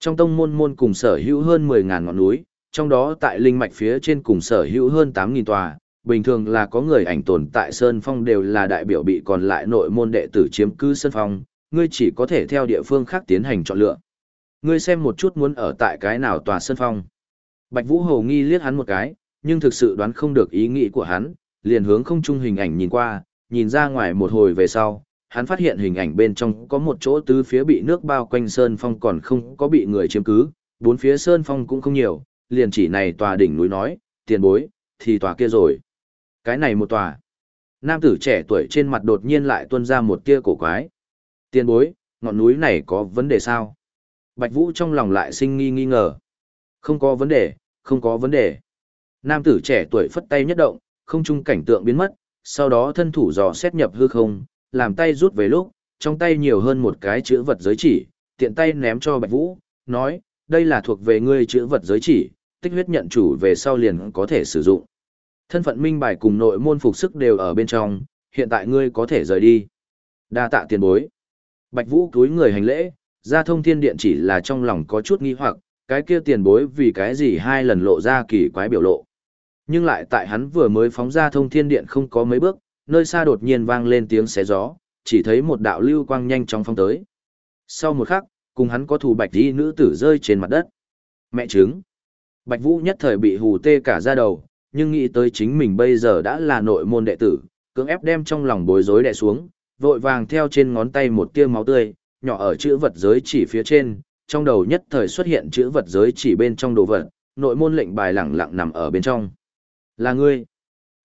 Trong tông môn môn cùng sở hữu hơn 10.000 ngọn núi, trong đó tại linh mạch phía trên cùng sở hữu hơn 8.000 tòa, bình thường là có người ảnh tồn tại Sơn Phong đều là đại biểu bị còn lại nội môn đệ tử chiếm cứ Sơn Phong, ngươi chỉ có thể theo địa phương khác tiến hành chọn lựa. Ngươi xem một chút muốn ở tại cái nào tòa Sơn Phong. Bạch Vũ Hầu nghi liếc hắn một cái, nhưng thực sự đoán không được ý nghĩ của hắn, liền hướng không trung hình ảnh nhìn qua, nhìn ra ngoài một hồi về sau, hắn phát hiện hình ảnh bên trong có một chỗ tứ phía bị nước bao quanh sơn phong còn không có bị người chiếm cứ, bốn phía sơn phong cũng không nhiều, liền chỉ này tòa đỉnh núi nói, tiền bối, thì tòa kia rồi. Cái này một tòa. Nam tử trẻ tuổi trên mặt đột nhiên lại tuôn ra một tia cổ quái. Tiền bối, ngọn núi này có vấn đề sao? Bạch Vũ trong lòng lại sinh nghi nghi ngờ. Không có vấn đề, không có vấn đề. Nam tử trẻ tuổi phất tay nhất động, không trung cảnh tượng biến mất, sau đó thân thủ dò xét nhập hư không, làm tay rút về lúc, trong tay nhiều hơn một cái chữ vật giới chỉ, tiện tay ném cho Bạch Vũ, nói, đây là thuộc về ngươi chữ vật giới chỉ, tích huyết nhận chủ về sau liền có thể sử dụng. Thân phận minh bài cùng nội môn phục sức đều ở bên trong, hiện tại ngươi có thể rời đi. Đa tạ tiền bối. Bạch Vũ cúi người hành lễ, ra thông thiên điện chỉ là trong lòng có chút nghi hoặc, cái kia tiền bối vì cái gì hai lần lộ ra kỳ quái biểu lộ. Nhưng lại tại hắn vừa mới phóng ra thông thiên điện không có mấy bước, nơi xa đột nhiên vang lên tiếng xé gió, chỉ thấy một đạo lưu quang nhanh chóng phong tới. Sau một khắc, cùng hắn có thủ bạch đi nữ tử rơi trên mặt đất. Mẹ trứng. Bạch Vũ nhất thời bị hù tê cả da đầu, nhưng nghĩ tới chính mình bây giờ đã là nội môn đệ tử, cưỡng ép đem trong lòng bối rối đè xuống, vội vàng theo trên ngón tay một tia máu tươi, nhỏ ở chữ vật giới chỉ phía trên, trong đầu nhất thời xuất hiện chữ vật giới chỉ bên trong đồ vật, nội môn lệnh bài lẳng lặng nằm ở bên trong. Là ngươi.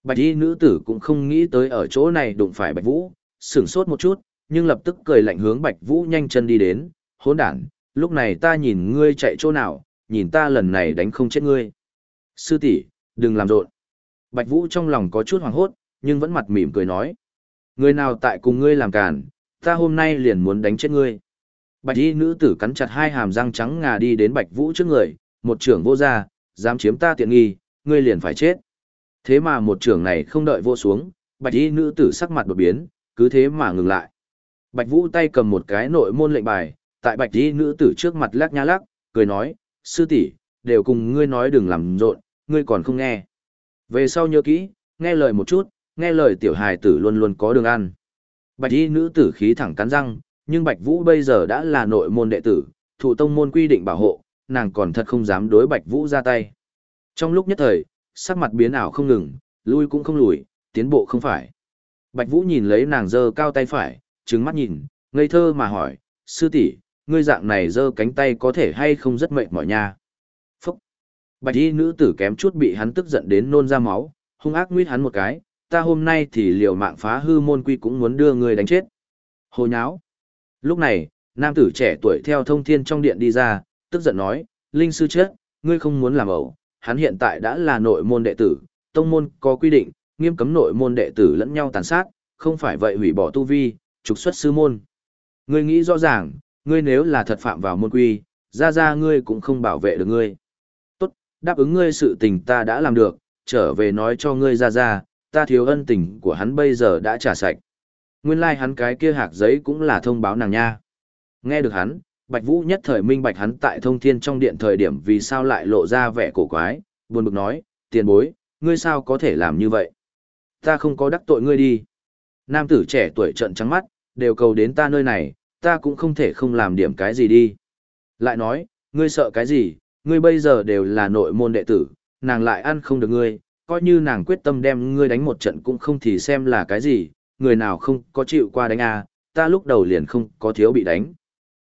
Bạch y nữ tử cũng không nghĩ tới ở chỗ này đụng phải Bạch Vũ, sửng sốt một chút, nhưng lập tức cười lạnh hướng Bạch Vũ nhanh chân đi đến, hỗn đản, lúc này ta nhìn ngươi chạy chỗ nào, nhìn ta lần này đánh không chết ngươi. Sư tỷ, đừng làm rộn. Bạch Vũ trong lòng có chút hoảng hốt, nhưng vẫn mặt mỉm cười nói. Người nào tại cùng ngươi làm cản, ta hôm nay liền muốn đánh chết ngươi. Bạch y nữ tử cắn chặt hai hàm răng trắng ngà đi đến Bạch Vũ trước người, một trưởng vô gia, dám chiếm ta tiện nghi, ngươi liền phải chết. Thế mà một trưởng này không đợi vô xuống, bạch y nữ tử sắc mặt đột biến, cứ thế mà ngừng lại. Bạch Vũ tay cầm một cái nội môn lệnh bài, tại bạch y nữ tử trước mặt lắc nhá lắc, cười nói, sư tỷ, đều cùng ngươi nói đừng làm rộn, ngươi còn không nghe. Về sau nhớ kỹ, nghe lời một chút, nghe lời tiểu hài tử luôn luôn có đường ăn. Bạch y nữ tử khí thẳng cắn răng, nhưng Bạch Vũ bây giờ đã là nội môn đệ tử, thủ tông môn quy định bảo hộ, nàng còn thật không dám đối Bạch Vũ ra tay. Trong lúc nhất thời, sắc mặt biến ảo không ngừng, lui cũng không lùi, tiến bộ không phải. Bạch Vũ nhìn lấy nàng giơ cao tay phải, trừng mắt nhìn, ngây thơ mà hỏi, sư tỷ, ngươi dạng này giơ cánh tay có thể hay không rất mệt mỏi nha. Phúc! Bạch y nữ tử kém chút bị hắn tức giận đến nôn ra máu, hung ác nguyết hắn một cái, ta hôm nay thì liều mạng phá hư môn quy cũng muốn đưa ngươi đánh chết. Hồ nháo! Lúc này, nam tử trẻ tuổi theo thông thiên trong điện đi ra, tức giận nói, Linh sư chết, ngươi không muốn làm ẩu, hắn hiện tại đã là nội môn đệ tử, tông môn có quy định, nghiêm cấm nội môn đệ tử lẫn nhau tàn sát, không phải vậy hủy bỏ tu vi, trục xuất sư môn. Ngươi nghĩ rõ ràng, ngươi nếu là thật phạm vào môn quy, ra ra ngươi cũng không bảo vệ được ngươi. Tốt, đáp ứng ngươi sự tình ta đã làm được, trở về nói cho ngươi ra ra, ta thiếu ân tình của hắn bây giờ đã trả sạch. Nguyên lai like hắn cái kia hạc giấy cũng là thông báo nàng nha. Nghe được hắn, Bạch Vũ nhất thời minh bạch hắn tại thông thiên trong điện thời điểm vì sao lại lộ ra vẻ cổ quái, buồn bực nói, tiền bối, ngươi sao có thể làm như vậy? Ta không có đắc tội ngươi đi. Nam tử trẻ tuổi trợn trắng mắt, đều cầu đến ta nơi này, ta cũng không thể không làm điểm cái gì đi. Lại nói, ngươi sợ cái gì, ngươi bây giờ đều là nội môn đệ tử, nàng lại ăn không được ngươi, coi như nàng quyết tâm đem ngươi đánh một trận cũng không thì xem là cái gì, người nào không có chịu qua đánh à, ta lúc đầu liền không có thiếu bị đánh.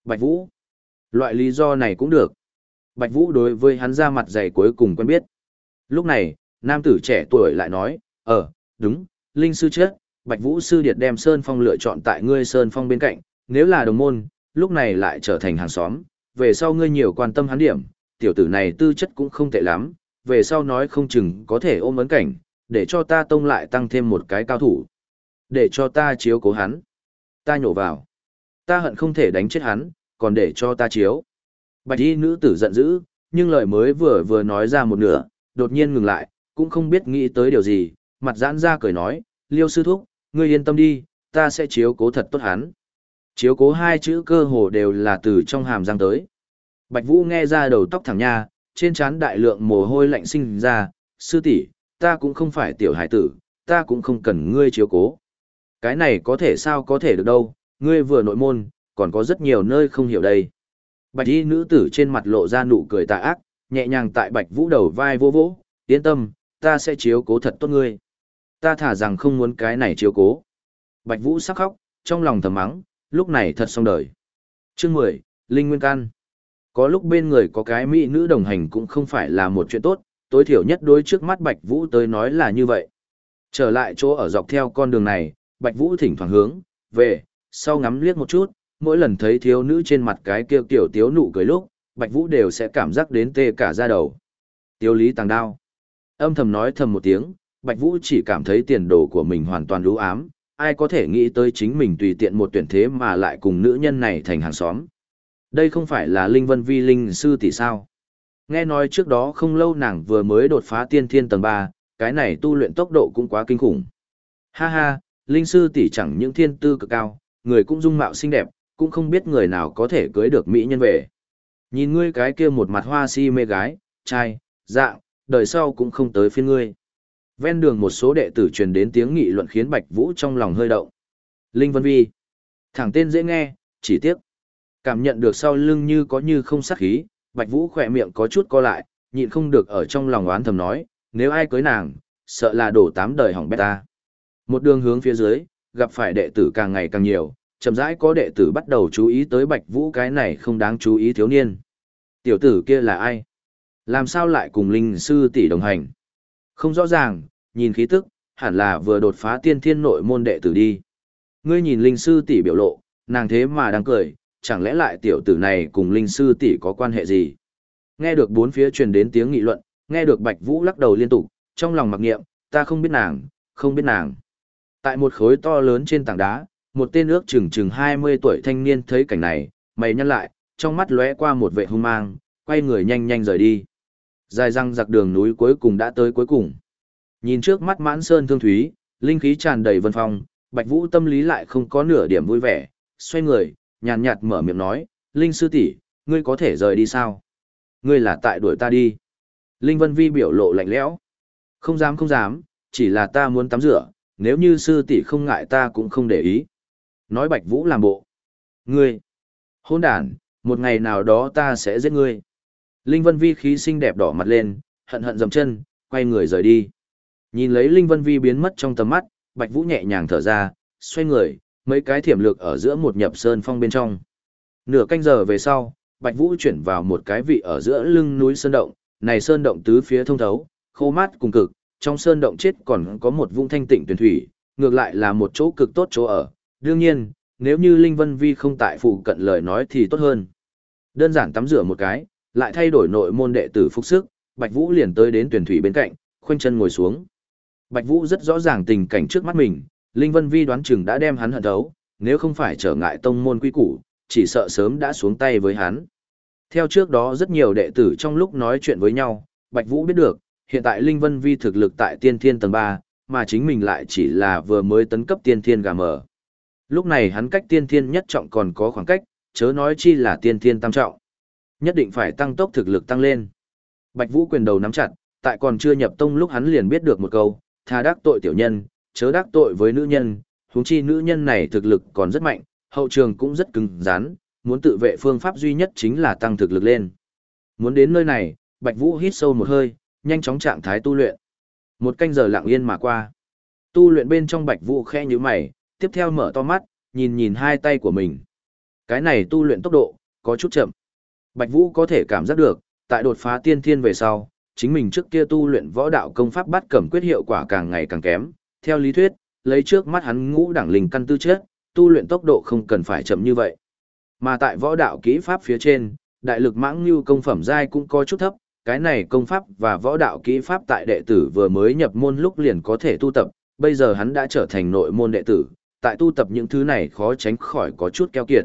Bạch Vũ. Loại lý do này cũng được. Bạch Vũ đối với hắn ra mặt dày cuối cùng quen biết. Lúc này, nam tử trẻ tuổi lại nói, ờ, đúng, Linh sư chết, Bạch Vũ sư điệt đem Sơn Phong lựa chọn tại ngươi Sơn Phong bên cạnh, nếu là đồng môn, lúc này lại trở thành hàng xóm, về sau ngươi nhiều quan tâm hắn điểm, tiểu tử này tư chất cũng không tệ lắm, về sau nói không chừng có thể ôm ấn cảnh, để cho ta tông lại tăng thêm một cái cao thủ. Để cho ta chiếu cố hắn. Ta nhổ vào. Ta hận không thể đánh chết hắn, còn để cho ta chiếu. Bạch y nữ tử giận dữ, nhưng lời mới vừa vừa nói ra một nửa, đột nhiên ngừng lại, cũng không biết nghĩ tới điều gì, mặt giãn ra cười nói, Liêu sư thúc, ngươi yên tâm đi, ta sẽ chiếu cố thật tốt hắn. Chiếu cố hai chữ cơ hồ đều là từ trong hàm răng tới. Bạch Vũ nghe ra đầu tóc thẳng nha, trên trán đại lượng mồ hôi lạnh sinh ra, sư tỷ, ta cũng không phải tiểu hải tử, ta cũng không cần ngươi chiếu cố. Cái này có thể sao có thể được đâu, ngươi vừa nội môn, còn có rất nhiều nơi không hiểu đây. Bạch y nữ tử trên mặt lộ ra nụ cười tà ác, nhẹ nhàng tại bạch vũ đầu vai vô vỗ, yên tâm, ta sẽ chiếu cố thật tốt ngươi. Ta thả rằng không muốn cái này chiếu cố. Bạch vũ sắc khóc, trong lòng thầm mắng, lúc này thật xong đời. Chương 10, Linh Nguyên can. Có lúc bên người có cái mỹ nữ đồng hành cũng không phải là một chuyện tốt, tối thiểu nhất đối trước mắt Bạch Vũ tới nói là như vậy. Trở lại chỗ ở dọc theo con đường này, Bạch Vũ thỉnh thoảng hướng, về, sau ngắm liếc một chút, mỗi lần thấy thiếu nữ trên mặt cái kia tiểu tiếu nụ cười lúc, Bạch Vũ đều sẽ cảm giác đến tê cả da đầu. Tiêu lý tàng đao. Âm thầm nói thầm một tiếng, Bạch Vũ chỉ cảm thấy tiền đồ của mình hoàn toàn lũ ám, ai có thể nghĩ tới chính mình tùy tiện một tuyển thế mà lại cùng nữ nhân này thành hàng xóm. Đây không phải là Linh Vân Vi Linh sư tỷ sao? Nghe nói trước đó không lâu nàng vừa mới đột phá tiên thiên tầng 3, cái này tu luyện tốc độ cũng quá kinh khủng. Ha ha, Linh sư tỷ chẳng những thiên tư cực cao, người cũng dung mạo xinh đẹp, cũng không biết người nào có thể cưới được mỹ nhân về. Nhìn ngươi cái kia một mặt hoa si mê gái, trai, dạng, đời sau cũng không tới phiên ngươi. Ven đường một số đệ tử truyền đến tiếng nghị luận khiến Bạch Vũ trong lòng hơi động. Linh Vân Vi. Thẳng tên dễ nghe, chỉ tiếc. Cảm nhận được sau lưng như có như không sát khí, Bạch Vũ khỏe miệng có chút co lại, nhịn không được ở trong lòng oán thầm nói, nếu ai cưới nàng, sợ là đổ tám đời hỏng bét ta. Một đường hướng phía dưới, gặp phải đệ tử càng ngày càng nhiều, chậm rãi có đệ tử bắt đầu chú ý tới Bạch Vũ cái này không đáng chú ý thiếu niên. Tiểu tử kia là ai? Làm sao lại cùng linh sư tỷ đồng hành? Không rõ ràng, nhìn khí tức, hẳn là vừa đột phá tiên thiên nội môn đệ tử đi. Ngươi nhìn linh sư tỷ biểu lộ, nàng thế mà đang cười, chẳng lẽ lại tiểu tử này cùng linh sư tỷ có quan hệ gì? Nghe được bốn phía truyền đến tiếng nghị luận, nghe được Bạch Vũ lắc đầu liên tục, trong lòng mặc niệm, ta không biết nàng, không biết nàng. Tại một khối to lớn trên tảng đá, một tên ước chừng chừng 20 tuổi thanh niên thấy cảnh này, mày nhăn lại, trong mắt lóe qua một vẻ hung mang, quay người nhanh nhanh rời đi. Dài răng giặc đường núi cuối cùng đã tới cuối cùng. Nhìn trước mắt mãn sơn thương thúy, linh khí tràn đầy vân phong, Bạch Vũ tâm lý lại không có nửa điểm vui vẻ, xoay người, nhàn nhạt mở miệng nói, Linh sư tỷ, ngươi có thể rời đi sao? Ngươi là tại đuổi ta đi. Linh Vân Vi biểu lộ lạnh lẽo. Không dám không dám, chỉ là ta muốn tắm rửa, nếu như sư tỷ không ngại ta cũng không để ý. Nói Bạch Vũ làm bộ. Ngươi, hôn đàn, một ngày nào đó ta sẽ giết ngươi. Linh Vân Vi khí xinh đẹp đỏ mặt lên, hận hận dầm chân, quay người rời đi. Nhìn lấy Linh Vân Vi biến mất trong tầm mắt, Bạch Vũ nhẹ nhàng thở ra, xoay người, mấy cái thiểm lược ở giữa một nhập sơn phong bên trong. Nửa canh giờ về sau, Bạch Vũ chuyển vào một cái vị ở giữa lưng núi sơn động, này sơn động tứ phía thông thấu, khô mát cùng cực, trong sơn động chết còn có một vũng thanh tịnh tuyển thủy, ngược lại là một chỗ cực tốt chỗ ở. Đương nhiên, nếu như Linh Vân Vi không tại phụ cận lời nói thì tốt hơn. Đơn giản tắm rửa một cái, lại thay đổi nội môn đệ tử phục sức, Bạch Vũ liền tới đến tuyển thủy bên cạnh, khoanh chân ngồi xuống. Bạch Vũ rất rõ ràng tình cảnh trước mắt mình, Linh Vân Vi đoán chừng đã đem hắn hận thấu, nếu không phải trở ngại tông môn quy củ, chỉ sợ sớm đã xuống tay với hắn. Theo trước đó rất nhiều đệ tử trong lúc nói chuyện với nhau, Bạch Vũ biết được, hiện tại Linh Vân Vi thực lực tại tiên thiên tầng 3, mà chính mình lại chỉ là vừa mới tấn cấp tiên thiên gà mở. Lúc này hắn cách tiên thiên nhất trọng còn có khoảng cách, chớ nói chi là tiên thiên tam trọng. Nhất định phải tăng tốc thực lực tăng lên. Bạch Vũ quyền đầu nắm chặt, tại còn chưa nhập tông lúc hắn liền biết được một câu, tha đắc tội tiểu nhân, chớ đắc tội với nữ nhân, huống chi nữ nhân này thực lực còn rất mạnh, hậu trường cũng rất cứng rắn, muốn tự vệ phương pháp duy nhất chính là tăng thực lực lên. Muốn đến nơi này, Bạch Vũ hít sâu một hơi, nhanh chóng trạng thái tu luyện. Một canh giờ lặng yên mà qua. Tu luyện bên trong Bạch Vũ khẽ nhíu mày, tiếp theo mở to mắt, nhìn nhìn hai tay của mình. Cái này tu luyện tốc độ, có chút chậm. Bạch Vũ có thể cảm giác được, tại đột phá tiên thiên về sau, chính mình trước kia tu luyện võ đạo công pháp bắt cẩm quyết hiệu quả càng ngày càng kém, theo lý thuyết, lấy trước mắt hắn ngũ đẳng linh căn tư chất, tu luyện tốc độ không cần phải chậm như vậy. Mà tại võ đạo kỹ pháp phía trên, đại lực mãng như công phẩm giai cũng có chút thấp, cái này công pháp và võ đạo kỹ pháp tại đệ tử vừa mới nhập môn lúc liền có thể tu tập, bây giờ hắn đã trở thành nội môn đệ tử, tại tu tập những thứ này khó tránh khỏi có chút keo kiệt.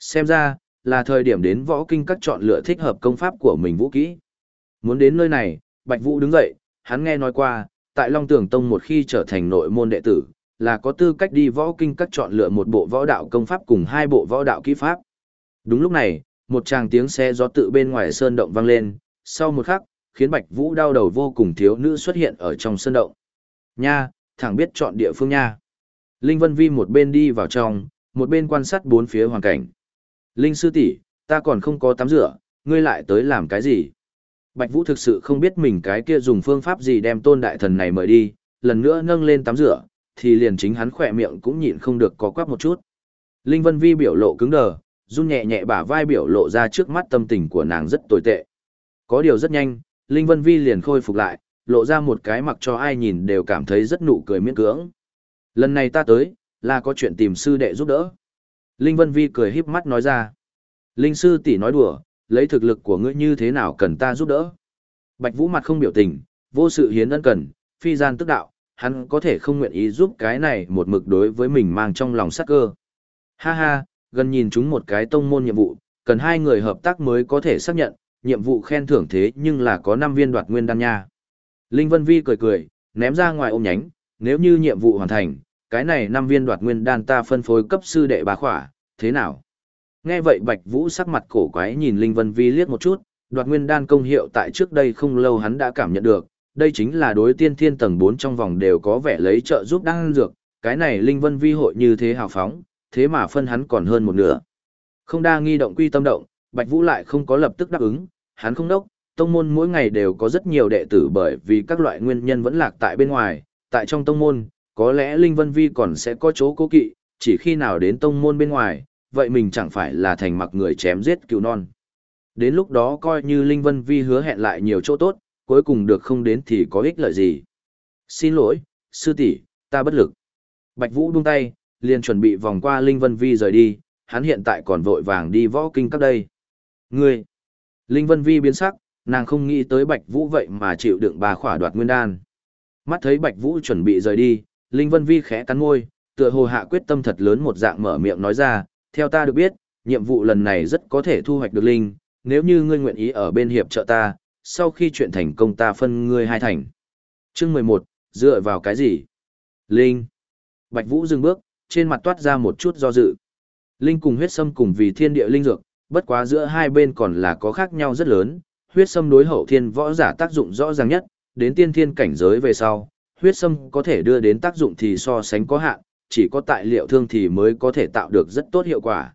Xem ra, là thời điểm đến võ kinh các chọn lựa thích hợp công pháp của mình vũ kỹ. Muốn đến nơi này, Bạch Vũ đứng dậy, hắn nghe nói qua, tại Long Tường Tông một khi trở thành nội môn đệ tử, là có tư cách đi võ kinh các chọn lựa một bộ võ đạo công pháp cùng hai bộ võ đạo kỹ pháp. Đúng lúc này, một tràng tiếng xe gió tự bên ngoài sơn động vang lên, sau một khắc, khiến Bạch Vũ đau đầu vô cùng thiếu nữ xuất hiện ở trong sơn động. Nha, thẳng biết chọn địa phương nha. Linh Vân Vi một bên đi vào trong, một bên quan sát bốn phía hoàn cảnh. Linh sư tỷ, ta còn không có tắm rửa, ngươi lại tới làm cái gì? Bạch Vũ thực sự không biết mình cái kia dùng phương pháp gì đem tôn đại thần này mời đi, lần nữa nâng lên tắm rửa, thì liền chính hắn khỏe miệng cũng nhịn không được có quắc một chút. Linh Vân Vi biểu lộ cứng đờ, run nhẹ nhẹ bả vai biểu lộ ra trước mắt tâm tình của nàng rất tồi tệ. Có điều rất nhanh, Linh Vân Vi liền khôi phục lại, lộ ra một cái mặc cho ai nhìn đều cảm thấy rất nụ cười miễn cưỡng. Lần này ta tới, là có chuyện tìm sư đệ giúp đỡ. Linh Vân Vi cười híp mắt nói ra. Linh sư tỷ nói đùa, lấy thực lực của ngươi như thế nào cần ta giúp đỡ. Bạch Vũ mặt không biểu tình, vô sự hiến ân cần, phi gian tức đạo, hắn có thể không nguyện ý giúp cái này một mực đối với mình mang trong lòng sắc cơ. Ha ha, gần nhìn chúng một cái tông môn nhiệm vụ, cần hai người hợp tác mới có thể xác nhận, nhiệm vụ khen thưởng thế nhưng là có 5 viên đoạt nguyên đan nha. Linh Vân Vi cười cười, ném ra ngoài ôm nhánh, nếu như nhiệm vụ hoàn thành, cái này 5 viên đoạt nguyên đan ta phân phối cấp sư đệ bá khỏa, thế nào? Nghe vậy Bạch Vũ sắc mặt cổ quái nhìn Linh Vân Vi liếc một chút, đoạt nguyên đan công hiệu tại trước đây không lâu hắn đã cảm nhận được, đây chính là đối tiên thiên tầng 4 trong vòng đều có vẻ lấy trợ giúp đan dược, cái này Linh Vân Vi hội như thế hào phóng, thế mà phân hắn còn hơn một nửa. Không đa nghi động quy tâm động, Bạch Vũ lại không có lập tức đáp ứng, hắn không đốc, tông môn mỗi ngày đều có rất nhiều đệ tử bởi vì các loại nguyên nhân vẫn lạc tại bên ngoài, tại trong tông môn, có lẽ Linh Vân Vi còn sẽ có chỗ cố kỵ, chỉ khi nào đến tông môn bên ngoài, vậy mình chẳng phải là thành mặc người chém giết cứu non. Đến lúc đó coi như Linh Vân Vi hứa hẹn lại nhiều chỗ tốt, cuối cùng được không đến thì có ích lợi gì. Xin lỗi, sư tỷ, ta bất lực. Bạch Vũ buông tay, liền chuẩn bị vòng qua Linh Vân Vi rời đi, hắn hiện tại còn vội vàng đi võ kinh các đây. Ngươi! Linh Vân Vi biến sắc, nàng không nghĩ tới Bạch Vũ vậy mà chịu đựng bà khỏa đoạt nguyên đan. Mắt thấy Bạch Vũ chuẩn bị rời đi, Linh Vân Vi khẽ cắn môi, tựa hồ hạ quyết tâm thật lớn một dạng mở miệng nói ra, theo ta được biết, nhiệm vụ lần này rất có thể thu hoạch được Linh, nếu như ngươi nguyện ý ở bên hiệp trợ ta, sau khi chuyện thành công ta phân ngươi hai thành. Chương 11, dựa vào cái gì? Linh. Bạch Vũ dừng bước, trên mặt toát ra một chút do dự. Linh cùng huyết sâm cùng vì thiên địa linh dược, bất quá giữa hai bên còn là có khác nhau rất lớn, huyết sâm đối hậu thiên võ giả tác dụng rõ ràng nhất, đến tiên thiên cảnh giới về sau, huyết sâm có thể đưa đến tác dụng thì so sánh có hạn, chỉ có tại liệu thương thì mới có thể tạo được rất tốt hiệu quả.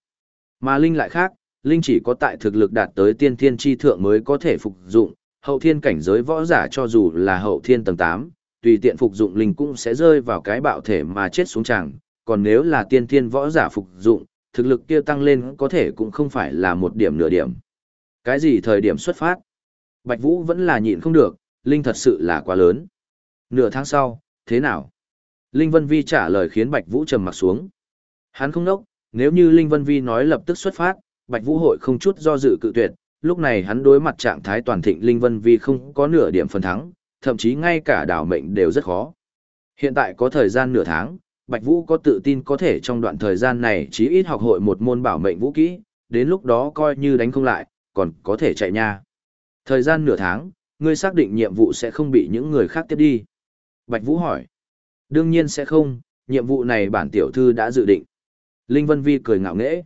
Mà linh lại khác, linh chỉ có tại thực lực đạt tới tiên thiên chi thượng mới có thể phục dụng, hậu thiên cảnh giới võ giả cho dù là hậu thiên tầng 8, tùy tiện phục dụng linh cũng sẽ rơi vào cái bạo thể mà chết xuống chẳng, còn nếu là tiên thiên võ giả phục dụng, thực lực kia tăng lên có thể cũng không phải là một điểm nửa điểm. Cái gì thời điểm xuất phát? Bạch Vũ vẫn là nhịn không được, linh thật sự là quá lớn. Nửa tháng sau, thế nào? Linh Vân Vi trả lời khiến Bạch Vũ trầm mặt xuống. Hắn không nốc, nếu như Linh Vân Vi nói lập tức xuất phát, Bạch Vũ hội không chút do dự cự tuyệt, lúc này hắn đối mặt trạng thái toàn thịnh Linh Vân Vi không có nửa điểm phần thắng, thậm chí ngay cả đảo mệnh đều rất khó. Hiện tại có thời gian nửa tháng, Bạch Vũ có tự tin có thể trong đoạn thời gian này chí ít học hội một môn bảo mệnh vũ kỹ, đến lúc đó coi như đánh không lại, còn có thể chạy nha. Thời gian nửa tháng, ngươi xác định nhiệm vụ sẽ không bị những người khác tiếp đi. Bạch Vũ hỏi. Đương nhiên sẽ không, nhiệm vụ này bản tiểu thư đã dự định. Linh Vân Vi cười ngạo nghễ.